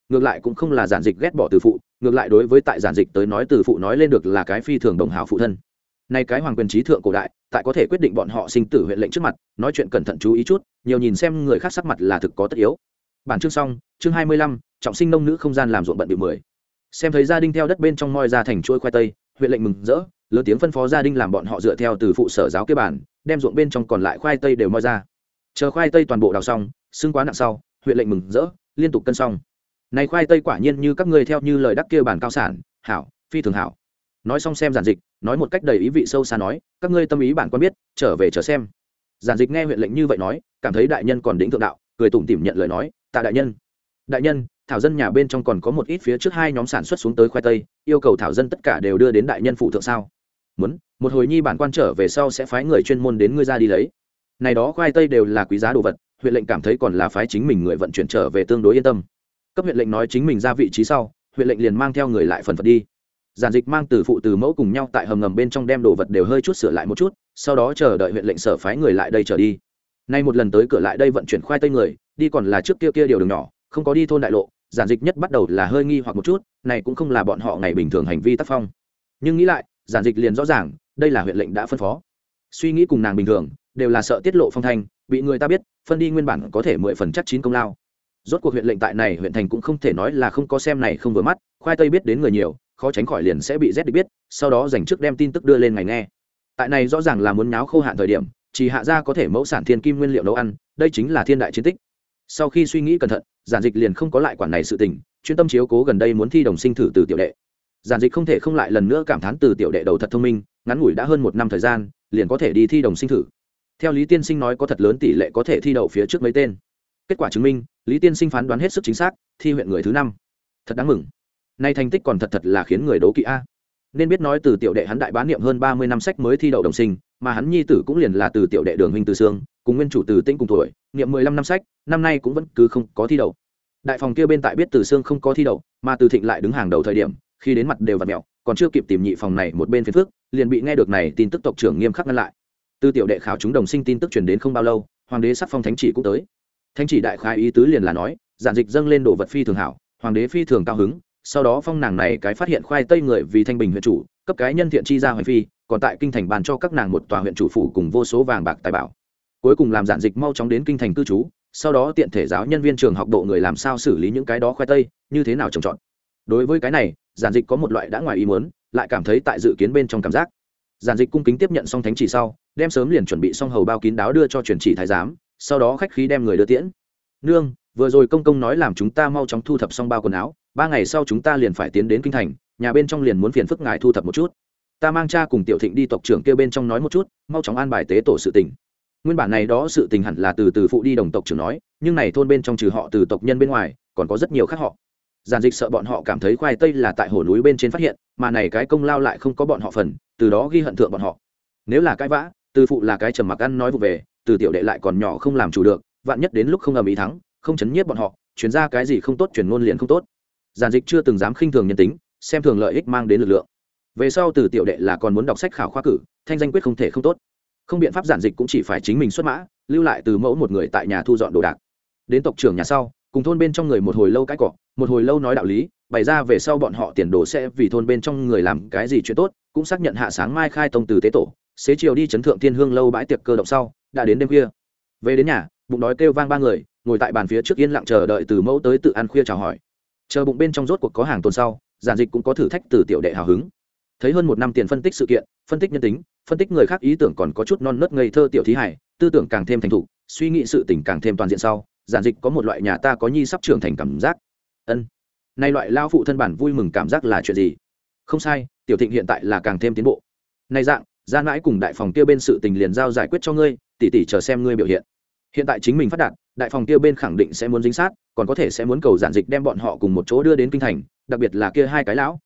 Ngược lại cũng không là giản dịch ghét bỏ từ phụ, ngược lại đối với tại giản dịch tới nói từ phụ nói lên được là cái phi thường đồng hào phụ thân. Nay cái hoàng quyền trí thượng cổ đại, tại có thể quyết định bọn họ sinh tử huyện lệnh trước mặt, nói chuyện cẩn thận chú ý chút, nhiều nhìn xem người khác sắc mặt là thực có tất yếu. Bản chương xong, chương hai mươi lăm, trọng sinh nông nữ không gian làm ruộng bận bị mười xem thấy gia đình theo đất bên trong moi ra thành chuôi khoai tây, huyện lệnh mừng rỡ, lớn tiếng phân phó gia đình làm bọn họ dựa theo từ phụ sở giáo kế bản, đem ruộng bên trong còn lại khoai tây đều moi ra. Chờ khoai tây toàn bộ đào xong xưng quá nặng sau, huyện lệnh mừng rỡ, liên tục cân xong. Này khoai tây quả nhiên như các ngươi theo như lời đắc kia bản cao sản, hảo, phi thường hảo. Nói xong xem giản dịch, nói một cách đầy ý vị sâu xa nói, các ngươi tâm ý bản quan biết, trở về chờ xem. Giản dịch nghe huyện lệnh như vậy nói, cảm thấy đại nhân còn đỉnh thượng đạo, cười tủm tỉm nhận lời nói, tạ đại nhân đại nhân thảo dân nhà bên trong còn có một ít phía trước hai nhóm sản xuất xuống tới khoai tây, yêu cầu thảo dân tất cả đều đưa đến đại nhân phụ thượng sao? Muốn, một hồi nhi bản quan trở về sau sẽ phái người chuyên môn đến ngươi ra đi lấy. Này đó khoai tây đều là quý giá đồ vật, huyện lệnh cảm thấy còn là phái chính mình người vận chuyển trở về tương đối yên tâm. Cấp huyện lệnh nói chính mình ra vị trí sau, huyện lệnh liền mang theo người lại phần phật đi. Giản dịch mang từ phụ từ mẫu cùng nhau tại hầm ngầm bên trong đem đồ vật đều hơi chút sửa lại một chút, sau đó chờ đợi huyện lệnh sở phái người lại đây trở đi. Nay một lần tới cửa lại đây vận chuyển khoai tây người, đi còn là trước kia kia điều đường nhỏ, không có đi thôn đại lộ giản dịch nhất bắt đầu là hơi nghi hoặc một chút, này cũng không là bọn họ ngày bình thường hành vi tác phong. Nhưng nghĩ lại, giản dịch liền rõ ràng, đây là huyện lệnh đã phân phó. Suy nghĩ cùng nàng bình thường, đều là sợ tiết lộ phong thanh, bị người ta biết, phân đi nguyên bản có thể mười phần chắc chín công lao. Rốt cuộc huyện lệnh tại này, huyện thành cũng không thể nói là không có xem này không vừa mắt, khoai tây biết đến người nhiều, khó tránh khỏi liền sẽ bị rét được biết, sau đó dành trước đem tin tức đưa lên ngày nghe. Tại này rõ ràng là muốn nháo khô hạn thời điểm, chỉ hạ ra có thể mẫu sản thiên kim nguyên liệu nấu ăn, đây chính là thiên đại chiến tích. Sau khi suy nghĩ cẩn thận giản dịch liền không có lại quản này sự tình, chuyên tâm chiếu cố gần đây muốn thi đồng sinh thử từ tiểu đệ. Giản dịch không thể không lại lần nữa cảm thán từ tiểu đệ đầu thật thông minh, ngắn ngủi đã hơn một năm thời gian, liền có thể đi thi đồng sinh thử. Theo lý tiên sinh nói có thật lớn tỷ lệ có thể thi đậu phía trước mấy tên. Kết quả chứng minh, lý tiên sinh phán đoán hết sức chính xác, thi huyện người thứ năm. Thật đáng mừng. Nay thành tích còn thật thật là khiến người đố kỵ a. Nên biết nói từ tiểu đệ hắn đại bá niệm hơn ba mươi năm sách mới thi đậu đồng sinh, mà hắn nhi tử cũng liền là từ tiểu đệ đường huynh từ sương cùng nguyên chủ từ tinh cùng tuổi, niệm mười lăm năm sách, năm nay cũng vẫn cứ không có thi đậu. Đại phòng kia bên tại biết từ sương không có thi đậu, mà từ thịnh lại đứng hàng đầu thời điểm, khi đến mặt đều vặt mẹo, còn chưa kịp tìm nhị phòng này một bên phiền phước liền bị nghe được này tin tức tộc trưởng nghiêm khắc ngăn lại. Từ tiểu đệ khảo chúng đồng sinh tin tức truyền đến không bao lâu, hoàng đế sắc phong thánh chỉ cũng tới. Thánh chỉ đại khai ý tứ liền là nói, giản dịch dâng lên đồ vật phi thường hảo, hoàng đế phi thường cao hứng, sau đó phong nàng này cái phát hiện khoai tây người vì thanh bình huyện chủ, cấp cái nhân thiện chi ra hoành phi, còn tại kinh thành bàn cho các nàng một tòa huyện chủ phủ cùng vô số vàng bạc tài bảo cuối cùng làm giản dịch mau chóng đến kinh thành cư trú, sau đó tiện thể giáo nhân viên trường học độ người làm sao xử lý những cái đó khoai tây, như thế nào trồng trọt. Đối với cái này, giản dịch có một loại đã ngoài ý muốn, lại cảm thấy tại dự kiến bên trong cảm giác. Giản dịch cung kính tiếp nhận xong thánh chỉ sau, đem sớm liền chuẩn bị xong hầu bao kín đáo đưa cho truyền chỉ thái giám, sau đó khách khí đem người đưa tiễn. Nương, vừa rồi công công nói làm chúng ta mau chóng thu thập xong bao quần áo, ba ngày sau chúng ta liền phải tiến đến kinh thành, nhà bên trong liền muốn phiền phức ngài thu thập một chút. Ta mang cha cùng tiểu thịnh đi tộc trưởng kêu bên trong nói một chút, mau chóng an bài tế tổ sự tình nguyên bản này đó sự tình hẳn là từ từ phụ đi đồng tộc trưởng nói, nhưng này thôn bên trong trừ họ từ tộc nhân bên ngoài, còn có rất nhiều khác họ. Giàn dịch sợ bọn họ cảm thấy khoai tây là tại hồ núi bên trên phát hiện, mà này cái công lao lại không có bọn họ phần, từ đó ghi hận thượng bọn họ. Nếu là cái vã, từ phụ là cái trầm mặc ăn nói vụ về, từ tiểu đệ lại còn nhỏ không làm chủ được, vạn nhất đến lúc không ầm ý thắng, không chấn nhiếp bọn họ, chuyển ra cái gì không tốt chuyển ngôn liền không tốt. Giản dịch chưa từng dám khinh thường nhân tính, xem thường lợi ích mang đến lực lượng. Về sau từ tiểu đệ là còn muốn đọc sách khảo khoa cử, thanh danh quyết không thể không tốt không biện pháp giản dịch cũng chỉ phải chính mình xuất mã, lưu lại từ mẫu một người tại nhà thu dọn đồ đạc. Đến tộc trưởng nhà sau, cùng thôn bên trong người một hồi lâu cãi cọ, một hồi lâu nói đạo lý, bày ra về sau bọn họ tiền đồ sẽ vì thôn bên trong người làm cái gì chuyện tốt, cũng xác nhận hạ sáng mai khai tông từ tế tổ, xế chiều đi chấn thượng thiên hương lâu bãi tiệc cơ động sau, đã đến đêm khuya. Về đến nhà, bụng đói kêu vang ba người, ngồi tại bàn phía trước yên lặng chờ đợi từ mẫu tới tự ăn khuya chào hỏi. Chờ bụng bên trong rốt cuộc có hàng tuần sau, giản dịch cũng có thử thách từ tiểu đệ hào hứng thấy hơn một năm tiền phân tích sự kiện, phân tích nhân tính, phân tích người khác ý tưởng còn có chút non nớt ngây thơ tiểu thí hải, tư tưởng càng thêm thành thục, suy nghĩ sự tình càng thêm toàn diện sau, giản dịch có một loại nhà ta có nhi sắp trưởng thành cảm giác. Ân. Nay loại lao phụ thân bản vui mừng cảm giác là chuyện gì? Không sai, tiểu thịnh hiện tại là càng thêm tiến bộ. Nay dạng, gian mãi cùng đại phòng kia bên sự tình liền giao giải quyết cho ngươi, tỉ tỉ chờ xem ngươi biểu hiện. Hiện tại chính mình phát đạt, đại phòng kia bên khẳng định sẽ muốn dính sát, còn có thể sẽ muốn cầu giản dịch đem bọn họ cùng một chỗ đưa đến kinh thành, đặc biệt là kia hai cái lão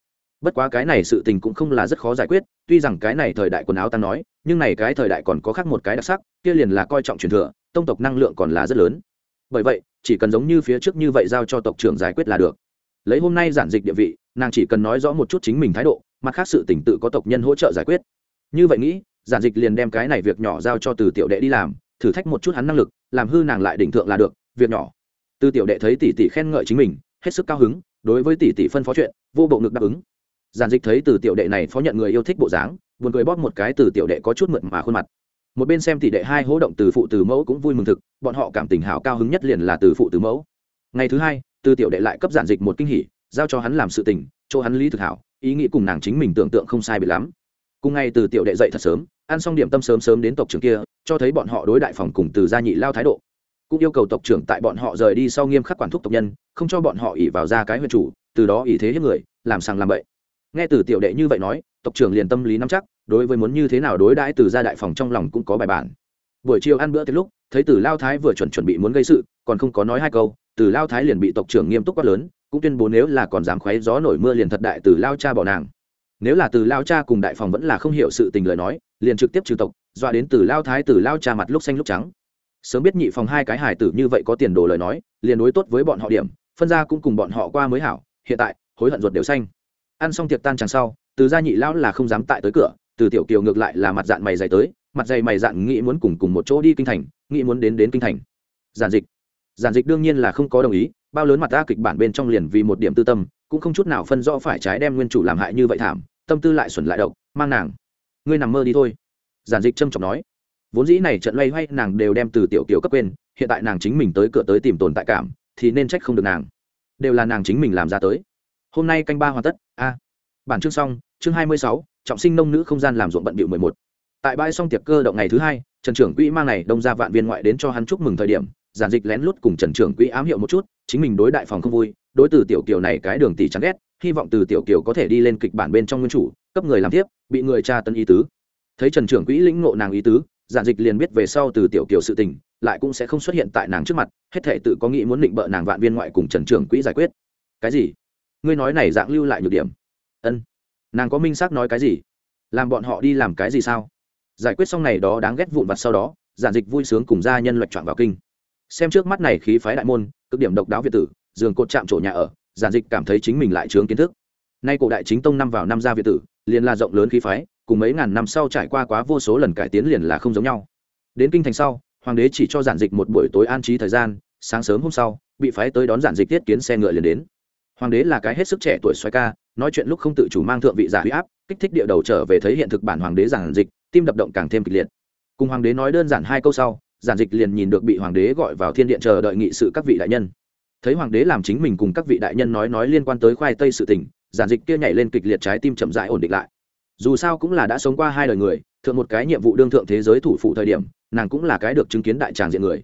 bất quá cái này sự tình cũng không là rất khó giải quyết, tuy rằng cái này thời đại quần áo ta nói, nhưng này cái thời đại còn có khác một cái đặc sắc, kia liền là coi trọng truyền thừa, tông tộc năng lượng còn là rất lớn. Bởi vậy, chỉ cần giống như phía trước như vậy giao cho tộc trưởng giải quyết là được. Lấy hôm nay giản dịch địa vị, nàng chỉ cần nói rõ một chút chính mình thái độ, mặt khác sự tỉnh tự có tộc nhân hỗ trợ giải quyết. Như vậy nghĩ, giản dịch liền đem cái này việc nhỏ giao cho từ tiểu đệ đi làm, thử thách một chút hắn năng lực, làm hư nàng lại đỉnh thượng là được, việc nhỏ. Từ tiểu đệ thấy tỷ tỷ khen ngợi chính mình, hết sức cao hứng, đối với tỷ tỷ phân phó chuyện, vô bộ ngực đáp ứng giản dịch thấy từ tiểu đệ này phó nhận người yêu thích bộ dáng, buồn cười bóp một cái từ tiểu đệ có chút mượn mà khuôn mặt. Một bên xem tỷ đệ hai hỗ động từ phụ từ mẫu cũng vui mừng thực, bọn họ cảm tình hào cao hứng nhất liền là từ phụ từ mẫu. Ngày thứ hai, từ tiểu đệ lại cấp giản dịch một kinh hỉ, giao cho hắn làm sự tình, chỗ hắn lý thực hảo, ý nghĩ cùng nàng chính mình tưởng tượng không sai bị lắm. Cùng ngày từ tiểu đệ dậy thật sớm, ăn xong điểm tâm sớm sớm đến tộc trưởng kia, cho thấy bọn họ đối đại phòng cùng từ gia nhị lao thái độ. Cũng yêu cầu tộc trưởng tại bọn họ rời đi sau nghiêm khắc quản thúc tộc nhân, không cho bọn họ ỉ vào ra cái huyện chủ, từ đó ỉ thế hiếp người, làm sàng làm bậy nghe từ tiểu đệ như vậy nói, tộc trưởng liền tâm lý nắm chắc, đối với muốn như thế nào đối đãi từ gia đại phòng trong lòng cũng có bài bản. Buổi chiều ăn bữa tới lúc, thấy từ lao thái vừa chuẩn chuẩn bị muốn gây sự, còn không có nói hai câu, từ lao thái liền bị tộc trưởng nghiêm túc quát lớn, cũng tuyên bố nếu là còn dám khoái gió nổi mưa liền thật đại từ lao cha bỏ nàng. Nếu là từ lao cha cùng đại phòng vẫn là không hiểu sự tình lời nói, liền trực tiếp trừ tộc, dọa đến từ lao thái từ lao cha mặt lúc xanh lúc trắng. Sớm biết nhị phòng hai cái hải tử như vậy có tiền đồ lời nói, liền đối tốt với bọn họ điểm, phân ra cũng cùng bọn họ qua mới hảo, hiện tại, hối hận ruột đều xanh ăn xong tiệc tan chẳng sau, từ gia nhị lão là không dám tại tới cửa, từ tiểu kiều ngược lại là mặt dạng mày dày tới, mặt dày mày dạn nghĩ muốn cùng cùng một chỗ đi kinh thành, nghĩ muốn đến đến kinh thành. Giản dịch. Giản dịch đương nhiên là không có đồng ý, bao lớn mặt ta kịch bản bên trong liền vì một điểm tư tâm, cũng không chút nào phân rõ phải trái đem nguyên chủ làm hại như vậy thảm, tâm tư lại xuẩn lại độc, mang nàng. Ngươi nằm mơ đi thôi. Giản dịch trâm trọng nói. Vốn dĩ này trận loay hoay nàng đều đem từ tiểu kiều cấp quên, hiện tại nàng chính mình tới cửa tới tìm tồn tại cảm, thì nên trách không được nàng. Đều là nàng chính mình làm ra tới hôm nay canh ba hoàn tất, a. Bản chương xong, chương hai mươi sáu, trọng sinh nông nữ không gian làm ruộng bận bịu mười một. Tại bãi xong tiệc cơ động ngày thứ hai, trần trưởng quỹ mang này đông ra vạn viên ngoại đến cho hắn chúc mừng thời điểm, giản dịch lén lút cùng trần trưởng quỹ ám hiệu một chút, chính mình đối đại phòng không vui, đối từ tiểu kiều này cái đường tỷ chán ghét, hy vọng từ tiểu kiều có thể đi lên kịch bản bên trong nguyên chủ, cấp người làm tiếp, bị người tra tân ý tứ. Thấy trần trưởng quỹ lĩnh ngộ nàng ý tứ, giản dịch liền biết về sau từ tiểu kiều sự tình, lại cũng sẽ không xuất hiện tại nàng trước mặt, hết thể tự có nghĩ muốn định bợ nàng vạn viên ngoại cùng trần trưởng quỹ giải quyết. Cái gì? Ngươi nói này dạng lưu lại nhược điểm. Ân. Nàng có minh xác nói cái gì? Làm bọn họ đi làm cái gì sao? Giải quyết xong này đó đáng ghét vụn vặt sau đó, giản dịch vui sướng cùng gia nhân loạch trọn vào kinh. Xem trước mắt này khí phái đại môn, cực điểm độc đáo việt tử, giường cột chạm chỗ nhà ở, giản dịch cảm thấy chính mình lại trướng kiến thức. Nay cổ đại chính tông năm vào năm gia việt tử, liền là rộng lớn khí phái, cùng mấy ngàn năm sau trải qua quá vô số lần cải tiến liền là không giống nhau. Đến kinh thành sau, hoàng đế chỉ cho giản dịch một buổi tối an trí thời gian, sáng sớm hôm sau, bị phái tới đón giản dịch tiết kiến xe ngựa liền đến hoàng đế là cái hết sức trẻ tuổi xoay ca, nói chuyện lúc không tự chủ mang thượng vị giả huy áp, kích thích địa đầu trở về thấy hiện thực bản hoàng đế giản dịch, tim đập động càng thêm kịch liệt. Cùng hoàng đế nói đơn giản hai câu sau, giản dịch liền nhìn được bị hoàng đế gọi vào thiên điện chờ đợi nghị sự các vị đại nhân. Thấy hoàng đế làm chính mình cùng các vị đại nhân nói nói liên quan tới khoai tây sự tình, giản dịch kia nhảy lên kịch liệt trái tim chậm rãi ổn định lại. Dù sao cũng là đã sống qua hai đời người, thượng một cái nhiệm vụ đương thượng thế giới thủ phụ thời điểm, nàng cũng là cái được chứng kiến đại tràng diện người.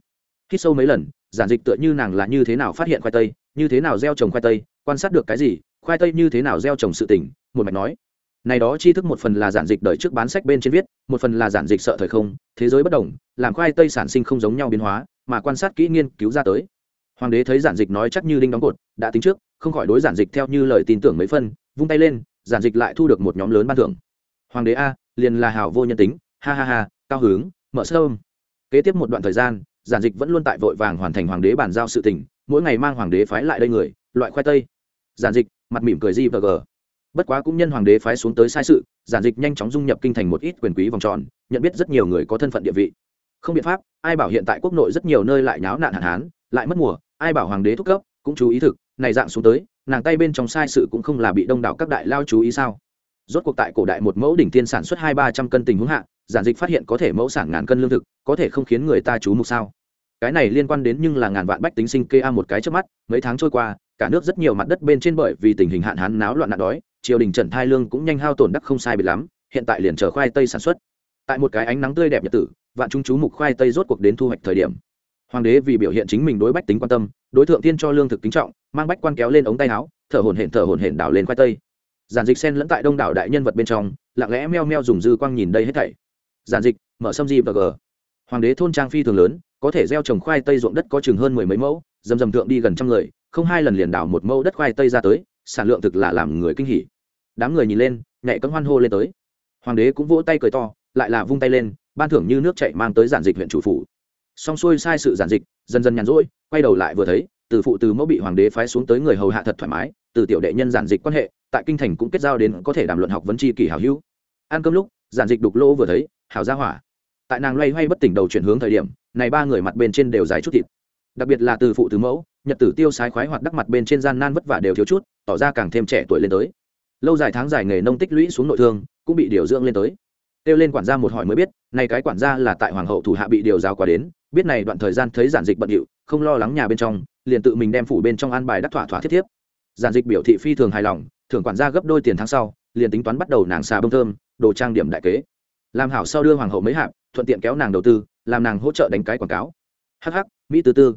Hít sâu mấy lần, giản dịch tựa như nàng là như thế nào phát hiện khoai tây, như thế nào gieo trồng khoai tây quan sát được cái gì, khoai tây như thế nào gieo trồng sự tỉnh một mạch nói. Này đó tri thức một phần là giản dịch đợi trước bán sách bên trên viết, một phần là giản dịch sợ thời không, thế giới bất đồng, làm khoai tây sản sinh không giống nhau biến hóa, mà quan sát kỹ nghiên cứu ra tới. Hoàng đế thấy giản dịch nói chắc như đinh đóng cột, đã tính trước, không khỏi đối giản dịch theo như lời tin tưởng mấy phân, vung tay lên, giản dịch lại thu được một nhóm lớn ban thưởng. Hoàng đế a, liền là hảo vô nhân tính, ha ha ha, cao hướng mở sơ kế tiếp một đoạn thời gian, giản dịch vẫn luôn tại vội vàng hoàn thành hoàng đế bàn giao sự tình, mỗi ngày mang hoàng đế phái lại đây người, loại khoai tây giản dịch, mặt mỉm cười di và g. Bất quá cũng nhân hoàng đế phái xuống tới sai sự, giản dịch nhanh chóng dung nhập kinh thành một ít quyền quý vòng tròn, nhận biết rất nhiều người có thân phận địa vị. Không biện pháp, ai bảo hiện tại quốc nội rất nhiều nơi lại nháo nạn hạn hán, lại mất mùa, ai bảo hoàng đế thúc cấp, cũng chú ý thực, này dạng xuống tới, nàng tay bên trong sai sự cũng không là bị đông đảo các đại lao chú ý sao? Rốt cuộc tại cổ đại một mẫu đỉnh tiên sản xuất hai ba trăm cân tình huống hạ, giản dịch phát hiện có thể mẫu sản ngàn cân lương thực, có thể không khiến người ta chú mục sao? Cái này liên quan đến nhưng là ngàn vạn bách tính sinh kê a một cái trước mắt, mấy tháng trôi qua cả nước rất nhiều mặt đất bên trên bởi vì tình hình hạn hán náo loạn nạn đói, triều đình trần thai lương cũng nhanh hao tổn đắc không sai bị lắm, hiện tại liền chờ khoai tây sản xuất. Tại một cái ánh nắng tươi đẹp nhật tử, vạn chúng chú mục khoai tây rốt cuộc đến thu hoạch thời điểm. Hoàng đế vì biểu hiện chính mình đối bách tính quan tâm, đối tượng tiên cho lương thực kính trọng, mang bách quan kéo lên ống tay áo, thở hổn hển thở hổn hển đảo lên khoai tây. Giản dịch sen lẫn tại đông đảo đại nhân vật bên trong, lặng lẽ meo meo dùng dư quang nhìn đây hết thảy. Giản dịch, mở sâm di và g hoàng đế thôn trang phi thường lớn, có thể gieo trồng khoai tây ruộng đất có chừng hơn mười mấy mẫu dầm dầm thượng đi gần trăm người không hai lần liền đào một mẫu đất khoai tây ra tới, sản lượng thực là làm người kinh hỉ. Đám người nhìn lên, nhảy cấm hoan hô lên tới. Hoàng đế cũng vỗ tay cười to, lại là vung tay lên, ban thưởng như nước chạy mang tới giản dịch huyện chủ phủ. Xong xuôi sai sự giản dịch, dần dần nhàn rỗi, quay đầu lại vừa thấy, từ phụ từ mẫu bị hoàng đế phái xuống tới người hầu hạ thật thoải mái, từ tiểu đệ nhân giản dịch quan hệ, tại kinh thành cũng kết giao đến có thể đàm luận học vấn tri kỷ hảo hữu. Ăn cơm lúc, giản dịch đục lỗ vừa thấy, hảo ra hỏa. Tại nàng loay hoay bất tỉnh đầu chuyển hướng thời điểm, này ba người mặt bên trên đều dài chút thịt. Đặc biệt là từ phụ từ mẫu nhật tử tiêu sái khoái hoạt đắc mặt bên trên gian nan vất vả đều thiếu chút, tỏ ra càng thêm trẻ tuổi lên tới. Lâu dài tháng dài nghề nông tích lũy xuống nội thương, cũng bị điều dưỡng lên tới. Kêu lên quản gia một hỏi mới biết, này cái quản gia là tại hoàng hậu thủ hạ bị điều giáo qua đến, biết này đoạn thời gian thấy giản dịch bận điệu, không lo lắng nhà bên trong, liền tự mình đem phủ bên trong an bài đắc thỏa thỏa thiết thiếp. Giản dịch biểu thị phi thường hài lòng, thưởng quản gia gấp đôi tiền tháng sau, liền tính toán bắt đầu nàng xà bông thơm, đồ trang điểm đại kế. Làm hảo sau đưa hoàng hậu mấy hạp, thuận tiện kéo nàng đầu tư, làm nàng hỗ trợ đánh cái quảng cáo. Hh mỹ tư tư.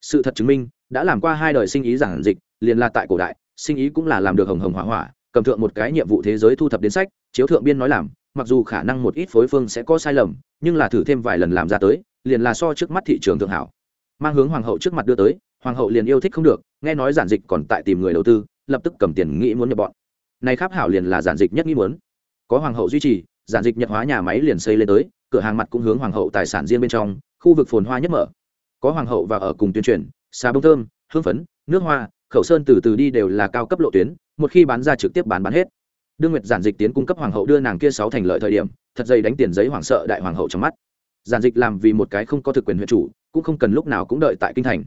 Sự thật chứng minh đã làm qua hai đời sinh ý giản dịch, liền là tại cổ đại, sinh ý cũng là làm được hồng hồng hỏa hỏa, cầm thượng một cái nhiệm vụ thế giới thu thập đến sách, chiếu thượng biên nói làm, mặc dù khả năng một ít phối phương sẽ có sai lầm, nhưng là thử thêm vài lần làm ra tới, liền là so trước mắt thị trường thượng hảo. Mang hướng hoàng hậu trước mặt đưa tới, hoàng hậu liền yêu thích không được, nghe nói giản dịch còn tại tìm người đầu tư, lập tức cầm tiền nghĩ muốn nhập bọn. Này khắp hảo liền là giản dịch nhất nghĩ muốn. Có hoàng hậu duy trì, giản dịch nhật hóa nhà máy liền xây lên tới, cửa hàng mặt cũng hướng hoàng hậu tài sản riêng bên trong, khu vực phồn hoa nhất mở. Có hoàng hậu và ở cùng tuyên truyền xà bông thơm, hương phấn, nước hoa, khẩu sơn từ từ đi đều là cao cấp lộ tuyến, một khi bán ra trực tiếp bán bán hết. Đương nguyệt giản dịch tiến cung cấp hoàng hậu đưa nàng kia sáu thành lợi thời điểm, thật dây đánh tiền giấy hoảng sợ đại hoàng hậu trong mắt. Giản dịch làm vì một cái không có thực quyền huyện chủ, cũng không cần lúc nào cũng đợi tại kinh thành.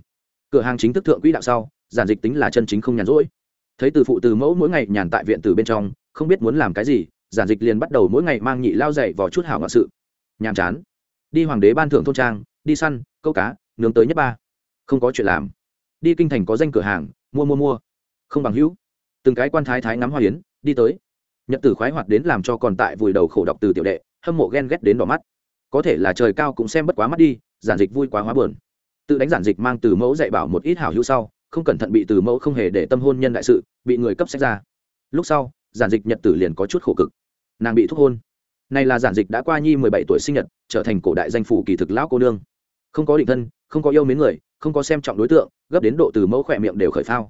Cửa hàng chính thức thượng quỹ đạo sau, giản dịch tính là chân chính không nhàn rỗi. Thấy từ phụ từ mẫu mỗi ngày nhàn tại viện từ bên trong, không biết muốn làm cái gì, giản dịch liền bắt đầu mỗi ngày mang nhị lao dậy vào chút hảo ngạo sự. Nhàm chán. Đi hoàng đế ban thưởng thôn trang, đi săn, câu cá, nướng tới nhất ba không có chuyện làm. Đi kinh thành có danh cửa hàng, mua mua mua. Không bằng hữu. Từng cái quan thái thái ngắm hoa hiến đi tới. Nhật tử khoái hoạt đến làm cho còn tại vùi đầu khổ đọc từ tiểu đệ, hâm mộ ghen ghét đến đỏ mắt. Có thể là trời cao cũng xem bất quá mắt đi, giản dịch vui quá hóa buồn. Tự đánh giản dịch mang từ mẫu dạy bảo một ít hảo hữu sau, không cẩn thận bị từ mẫu không hề để tâm hôn nhân đại sự, bị người cấp sách ra. Lúc sau, giản dịch nhật tử liền có chút khổ cực. Nàng bị thúc hôn. Này là giản dịch đã qua nhi mười bảy tuổi sinh nhật, trở thành cổ đại danh phủ kỳ thực lão cô nương. Không có định thân, không có yêu mến người không có xem trọng đối tượng, gấp đến độ từ mẫu khỏe miệng đều khởi phao.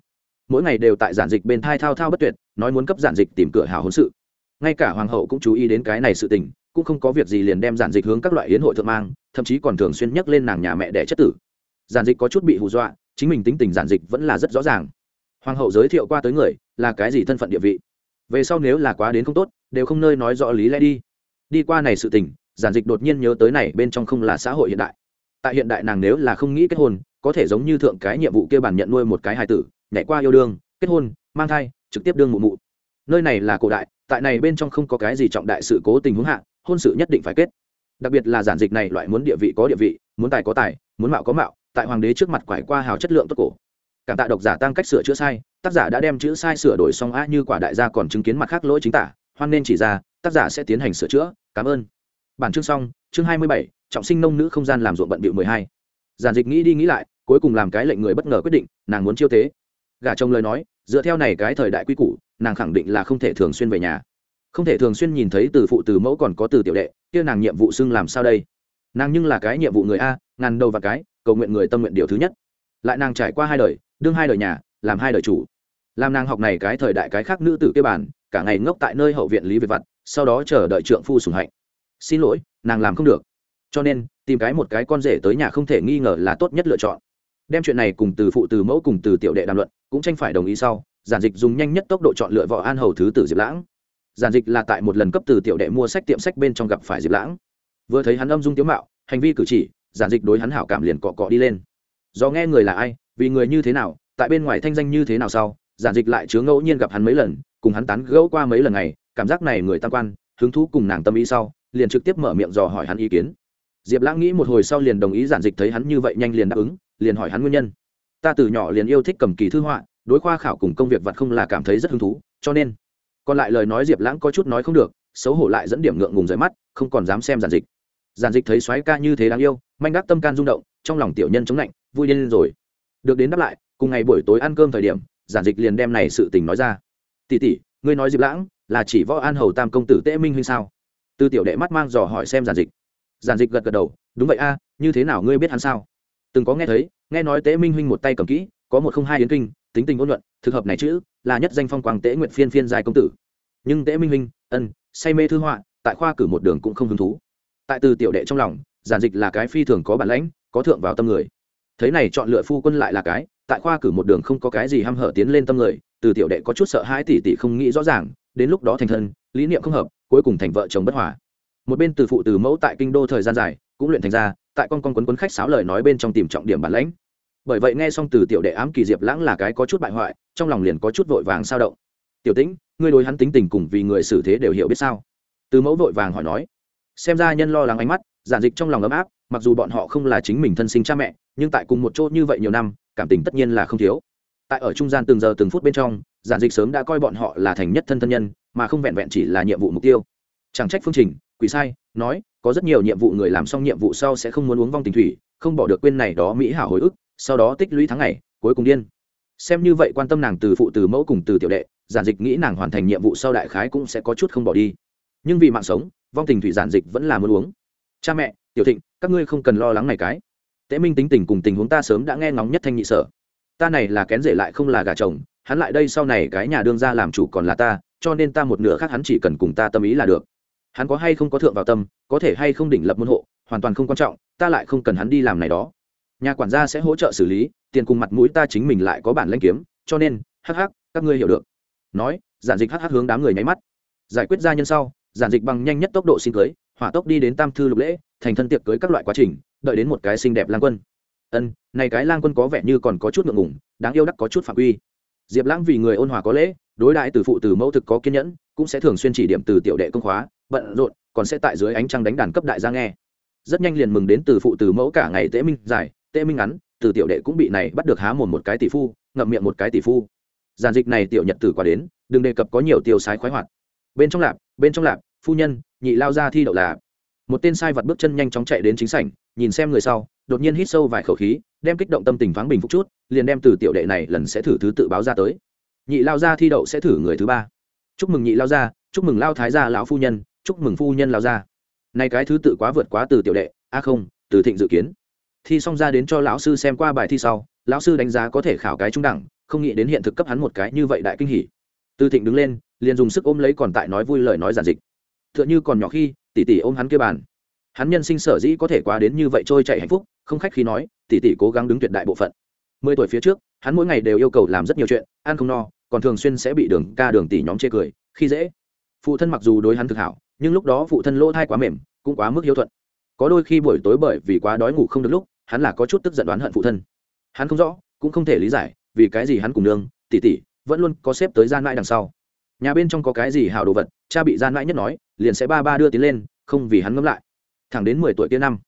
Mỗi ngày đều tại giản dịch bên thai thao thao bất tuyệt, nói muốn cấp giản dịch tìm cửa hào hôn sự. Ngay cả hoàng hậu cũng chú ý đến cái này sự tình, cũng không có việc gì liền đem giản dịch hướng các loại hiến hội thượng mang, thậm chí còn thường xuyên nhắc lên nàng nhà mẹ đẻ chất tử. Giản dịch có chút bị hù dọa, chính mình tính tình giản dịch vẫn là rất rõ ràng. Hoàng hậu giới thiệu qua tới người, là cái gì thân phận địa vị? Về sau nếu là quá đến không tốt, đều không nơi nói rõ lý lẽ đi. Đi qua này sự tình, giản dịch đột nhiên nhớ tới này bên trong không là xã hội hiện đại. Tại hiện đại nàng nếu là không nghĩ kết hôn có thể giống như thượng cái nhiệm vụ kia bản nhận nuôi một cái hài tử, nhảy qua yêu đương, kết hôn, mang thai, trực tiếp đương mụ mụ. Nơi này là cổ đại, tại này bên trong không có cái gì trọng đại sự cố tình huống hạ, hôn sự nhất định phải kết. Đặc biệt là giản dịch này loại muốn địa vị có địa vị, muốn tài có tài, muốn mạo có mạo, tại hoàng đế trước mặt quải qua hào chất lượng tốt cổ. Cảm tạ độc giả tăng cách sửa chữa sai, tác giả đã đem chữ sai sửa đổi xong a như quả đại gia còn chứng kiến mặt khác lỗi chính tả, hoan nên chỉ ra, tác giả sẽ tiến hành sửa chữa, cảm ơn. Bản chương xong, chương hai mươi bảy, trọng sinh nông nữ không gian làm ruộng bận bịu mười hai. Giản dịch nghĩ đi nghĩ lại cuối cùng làm cái lệnh người bất ngờ quyết định, nàng muốn chiêu tế. Gả chồng lời nói, dựa theo này cái thời đại quy củ, nàng khẳng định là không thể thường xuyên về nhà. Không thể thường xuyên nhìn thấy từ phụ từ mẫu còn có từ tiểu đệ, kia nàng nhiệm vụ xưng làm sao đây? Nàng nhưng là cái nhiệm vụ người a, ngàn đầu và cái, cầu nguyện người tâm nguyện điều thứ nhất. Lại nàng trải qua hai đời, đương hai đời nhà, làm hai đời chủ. Làm nàng học này cái thời đại cái khác nữ tử kia bản cả ngày ngốc tại nơi hậu viện lý việt vặt, sau đó chờ đợi trượng phu sùng hạnh. Xin lỗi, nàng làm không được. Cho nên, tìm cái một cái con rể tới nhà không thể nghi ngờ là tốt nhất lựa chọn đem chuyện này cùng từ phụ từ mẫu cùng từ tiểu đệ đàm luận, cũng tranh phải đồng ý sau, giản dịch dùng nhanh nhất tốc độ chọn lựa võ an hầu thứ tử diệp lãng. Giản dịch là tại một lần cấp từ tiểu đệ mua sách tiệm sách bên trong gặp phải diệp lãng. Vừa thấy hắn âm dung tiếu mạo, hành vi cử chỉ, giản dịch đối hắn hảo cảm liền cọ cọ đi lên. Do nghe người là ai, vì người như thế nào, tại bên ngoài thanh danh như thế nào sau, giản dịch lại chứa ngẫu nhiên gặp hắn mấy lần, cùng hắn tán gẫu qua mấy lần này cảm giác này người tam quan, hứng thú cùng nàng tâm ý sau, liền trực tiếp mở miệng dò hỏi hắn ý kiến. Diệp lãng nghĩ một hồi sau liền đồng ý giản dịch thấy hắn như vậy nhanh liền đáp ứng liền hỏi hắn nguyên nhân. Ta từ nhỏ liền yêu thích cầm kỳ thư họa, đối khoa khảo cùng công việc vặt không là cảm thấy rất hứng thú, cho nên còn lại lời nói diệp lãng có chút nói không được, xấu hổ lại dẫn điểm ngượng ngùng rời mắt, không còn dám xem giản dịch. Giản dịch thấy soái ca như thế đáng yêu, manh đắc tâm can rung động, trong lòng tiểu nhân chống lạnh, vui lên rồi. Được đến đáp lại, cùng ngày buổi tối ăn cơm thời điểm giản dịch liền đem này sự tình nói ra. Tỷ tỷ, ngươi nói diệp lãng là chỉ võ an hầu tam công tử tễ minh huynh sao? Tư tiểu đệ mắt mang dò hỏi xem giản dịch. Giản dịch gật gật đầu, đúng vậy a, như thế nào ngươi biết hắn sao? Từng có nghe thấy, nghe nói tế minh huynh một tay cầm kỹ, có một không hai yến kinh, tính tình ôn luận thực hợp này chữ, là nhất danh phong quang tế nguyện phiên phiên dài công tử. Nhưng tế minh huynh, ân, say mê thư họa, tại khoa cử một đường cũng không hứng thú. Tại từ tiểu đệ trong lòng, giản dịch là cái phi thường có bản lãnh, có thượng vào tâm người. Thấy này chọn lựa phu quân lại là cái, tại khoa cử một đường không có cái gì h hở tiến lên tâm người, từ tiểu đệ có chút sợ hãi tỷ tỷ không nghĩ rõ ràng, đến lúc đó thành thân, lý niệm không hợp, cuối cùng thành vợ chồng bất hòa. Một bên từ phụ từ mẫu tại kinh đô thời gian dài, cũng luyện thành ra tại con con quấn quấn khách sáo lời nói bên trong tìm trọng điểm bản lãnh. Bởi vậy nghe xong từ tiểu đệ ám kỳ diệp lãng là cái có chút bại hoại, trong lòng liền có chút vội vàng sao động. Tiểu tĩnh, ngươi đối hắn tính tình cùng vì người xử thế đều hiểu biết sao? Từ mẫu vội vàng hỏi nói. Xem ra nhân lo lắng ánh mắt, giản dịch trong lòng ấm áp, mặc dù bọn họ không là chính mình thân sinh cha mẹ, nhưng tại cùng một chỗ như vậy nhiều năm, cảm tình tất nhiên là không thiếu. Tại ở trung gian từng giờ từng phút bên trong, giản dịch sớm đã coi bọn họ là thành nhất thân thân nhân, mà không vẹn vẹn chỉ là nhiệm vụ mục tiêu. Chẳng trách phương trình, quỷ sai, nói có rất nhiều nhiệm vụ người làm xong nhiệm vụ sau sẽ không muốn uống vong tình thủy, không bỏ được quên này đó mỹ hảo hồi ức, sau đó tích lũy tháng ngày, cuối cùng điên. Xem như vậy quan tâm nàng từ phụ từ mẫu cùng từ tiểu đệ, giản dịch nghĩ nàng hoàn thành nhiệm vụ sau đại khái cũng sẽ có chút không bỏ đi. Nhưng vì mạng sống, vong tình thủy giản dịch vẫn là muốn uống. Cha mẹ, tiểu thịnh, các ngươi không cần lo lắng này cái. Tế minh tính tình cùng tình huống ta sớm đã nghe ngóng nhất thanh nhị sở. Ta này là kén rể lại không là gà chồng, hắn lại đây sau này cái nhà đương ra làm chủ còn là ta, cho nên ta một nửa khác hắn chỉ cần cùng ta tâm ý là được hắn có hay không có thượng vào tâm, có thể hay không đỉnh lập môn hộ, hoàn toàn không quan trọng, ta lại không cần hắn đi làm này đó. Nhà quản gia sẽ hỗ trợ xử lý, tiền cùng mặt mũi ta chính mình lại có bản lanh kiếm, cho nên, hắc hắc, các ngươi hiểu được. Nói, giản dịch hắc hắc hướng đám người nháy mắt. Giải quyết gia nhân sau, giản dịch bằng nhanh nhất tốc độ xin cưới, hỏa tốc đi đến tam thư lục lễ, thành thân tiệc cưới các loại quá trình, đợi đến một cái xinh đẹp lang quân. Ân, này cái lang quân có vẻ như còn có chút ngượng ngùng, đáng yêu đắc có chút phạm quy. Diệp lãng vì người ôn hòa có lễ đối đại từ phụ từ mẫu thực có kiên nhẫn, cũng sẽ thường xuyên chỉ điểm từ tiểu đệ công khóa, bận rộn, còn sẽ tại dưới ánh trăng đánh đàn cấp đại gia nghe. Rất nhanh liền mừng đến từ phụ từ mẫu cả ngày tễ minh dài tễ minh ngắn, từ tiểu đệ cũng bị này bắt được há mồm một cái tỷ phu, ngậm miệng một cái tỷ phu. Giàn dịch này tiểu nhật tử qua đến, đừng đề cập có nhiều tiêu sái khoái hoạt. Bên trong lạp, bên trong lạp, phu nhân, nhị lao ra thi đậu lạp. Một tên sai vật bước chân nhanh chóng chạy đến chính sảnh, nhìn xem người sau, đột nhiên hít sâu vài khẩu khí, đem kích động tâm tình thoáng bình phúc chút, liền đem từ tiểu đệ này lần sẽ thử thứ tự báo ra tới nhị lao gia thi đậu sẽ thử người thứ ba. Chúc mừng nhị lao gia, chúc mừng lao thái gia lão phu nhân chúc mừng phu nhân lao gia. nay cái thứ tự quá vượt quá từ tiểu đệ a không từ thịnh dự kiến. Thi xong ra đến cho lão sư xem qua bài thi sau lão sư đánh giá có thể khảo cái trung đẳng không nghĩ đến hiện thực cấp hắn một cái như vậy đại kinh hỉ. Từ thịnh đứng lên liền dùng sức ôm lấy còn tại nói vui lời nói giản dịch tựa như còn nhỏ khi tỷ tỷ ôm hắn kia bàn. Hắn nhân sinh sở dĩ có thể quá đến như vậy trôi chạy hạnh phúc không khách khi nói tỷ tỷ cố gắng đứng tuyệt đại bộ phận. Mười tuổi phía trước hắn mỗi ngày đều yêu cầu làm rất nhiều chuyện ăn không no còn thường xuyên sẽ bị đường ca đường tỷ nhóm chê cười, khi dễ. Phụ thân mặc dù đối hắn thực hảo, nhưng lúc đó phụ thân lỗ thai quá mềm, cũng quá mức hiếu thuận. Có đôi khi buổi tối bởi vì quá đói ngủ không được lúc, hắn là có chút tức giận đoán hận phụ thân. Hắn không rõ, cũng không thể lý giải, vì cái gì hắn cùng nương, tỷ tỷ, vẫn luôn có xếp tới gian mãi đằng sau. Nhà bên trong có cái gì hảo đồ vật, cha bị gian mãi nhất nói, liền sẽ ba ba đưa tiến lên, không vì hắn ngấm lại. Thẳng đến mười tuổi kia năm.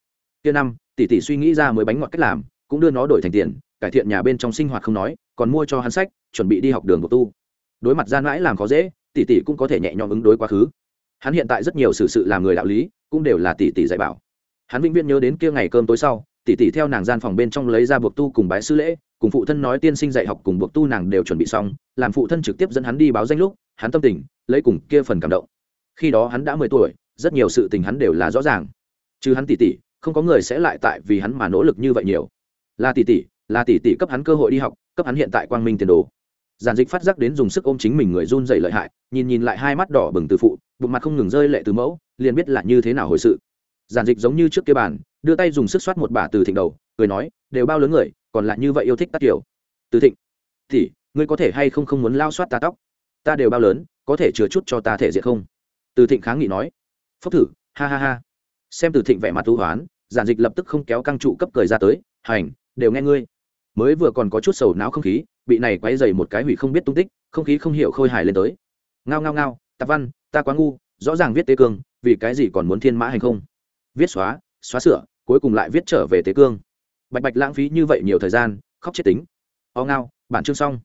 Kia năm, tỷ tỷ suy nghĩ ra mới bánh ngọt cách làm, cũng đưa nó đổi thành tiền cải thiện nhà bên trong sinh hoạt không nói, còn mua cho hắn sách, chuẩn bị đi học đường của tu. Đối mặt gian mãi làm khó dễ, tỷ tỷ cũng có thể nhẹ nhõm ứng đối quá khứ. Hắn hiện tại rất nhiều sự sự làm người đạo lý, cũng đều là tỷ tỷ dạy bảo. Hắn vĩnh viễn nhớ đến kia ngày cơm tối sau, tỷ tỷ theo nàng gian phòng bên trong lấy ra buộc tu cùng bái sư lễ, cùng phụ thân nói tiên sinh dạy học cùng buộc tu nàng đều chuẩn bị xong, làm phụ thân trực tiếp dẫn hắn đi báo danh lúc, hắn tâm tình, lấy cùng kia phần cảm động. Khi đó hắn đã mười tuổi, rất nhiều sự tình hắn đều là rõ ràng. Chứ hắn tỷ tỷ, không có người sẽ lại tại vì hắn mà nỗ lực như vậy nhiều. Là tỷ tỷ là tỷ tỷ cấp hắn cơ hội đi học, cấp hắn hiện tại quang minh tiền đồ. Giản dịch phát giác đến dùng sức ôm chính mình người run dày lợi hại, nhìn nhìn lại hai mắt đỏ bừng từ phụ, bụng mặt không ngừng rơi lệ từ mẫu, liền biết là như thế nào hồi sự. Giản dịch giống như trước kia bàn, đưa tay dùng sức soát một bả từ thịnh đầu, cười nói, đều bao lớn người, còn lại như vậy yêu thích tắt kiểu. Từ thịnh thì ngươi có thể hay không không muốn lao soát ta tóc? Ta đều bao lớn, có thể chứa chút cho ta thể diện không? Từ thịnh kháng nghị nói. Phốc thử, ha ha ha. Xem từ thịnh vẻ mặt thú hoán, giản dịch lập tức không kéo căng trụ cấp cười ra tới, hành, đều nghe ngươi mới vừa còn có chút sầu não không khí, bị này quấy dày một cái hủy không biết tung tích, không khí không hiểu khôi hài lên tới. Ngao ngao ngao, tạp văn, ta quá ngu, rõ ràng viết tế cương, vì cái gì còn muốn thiên mã hành không? Viết xóa xóa sửa, cuối cùng lại viết trở về tế cương. Bạch bạch lãng phí như vậy nhiều thời gian, khóc chết tính. O ngao, bản chương xong.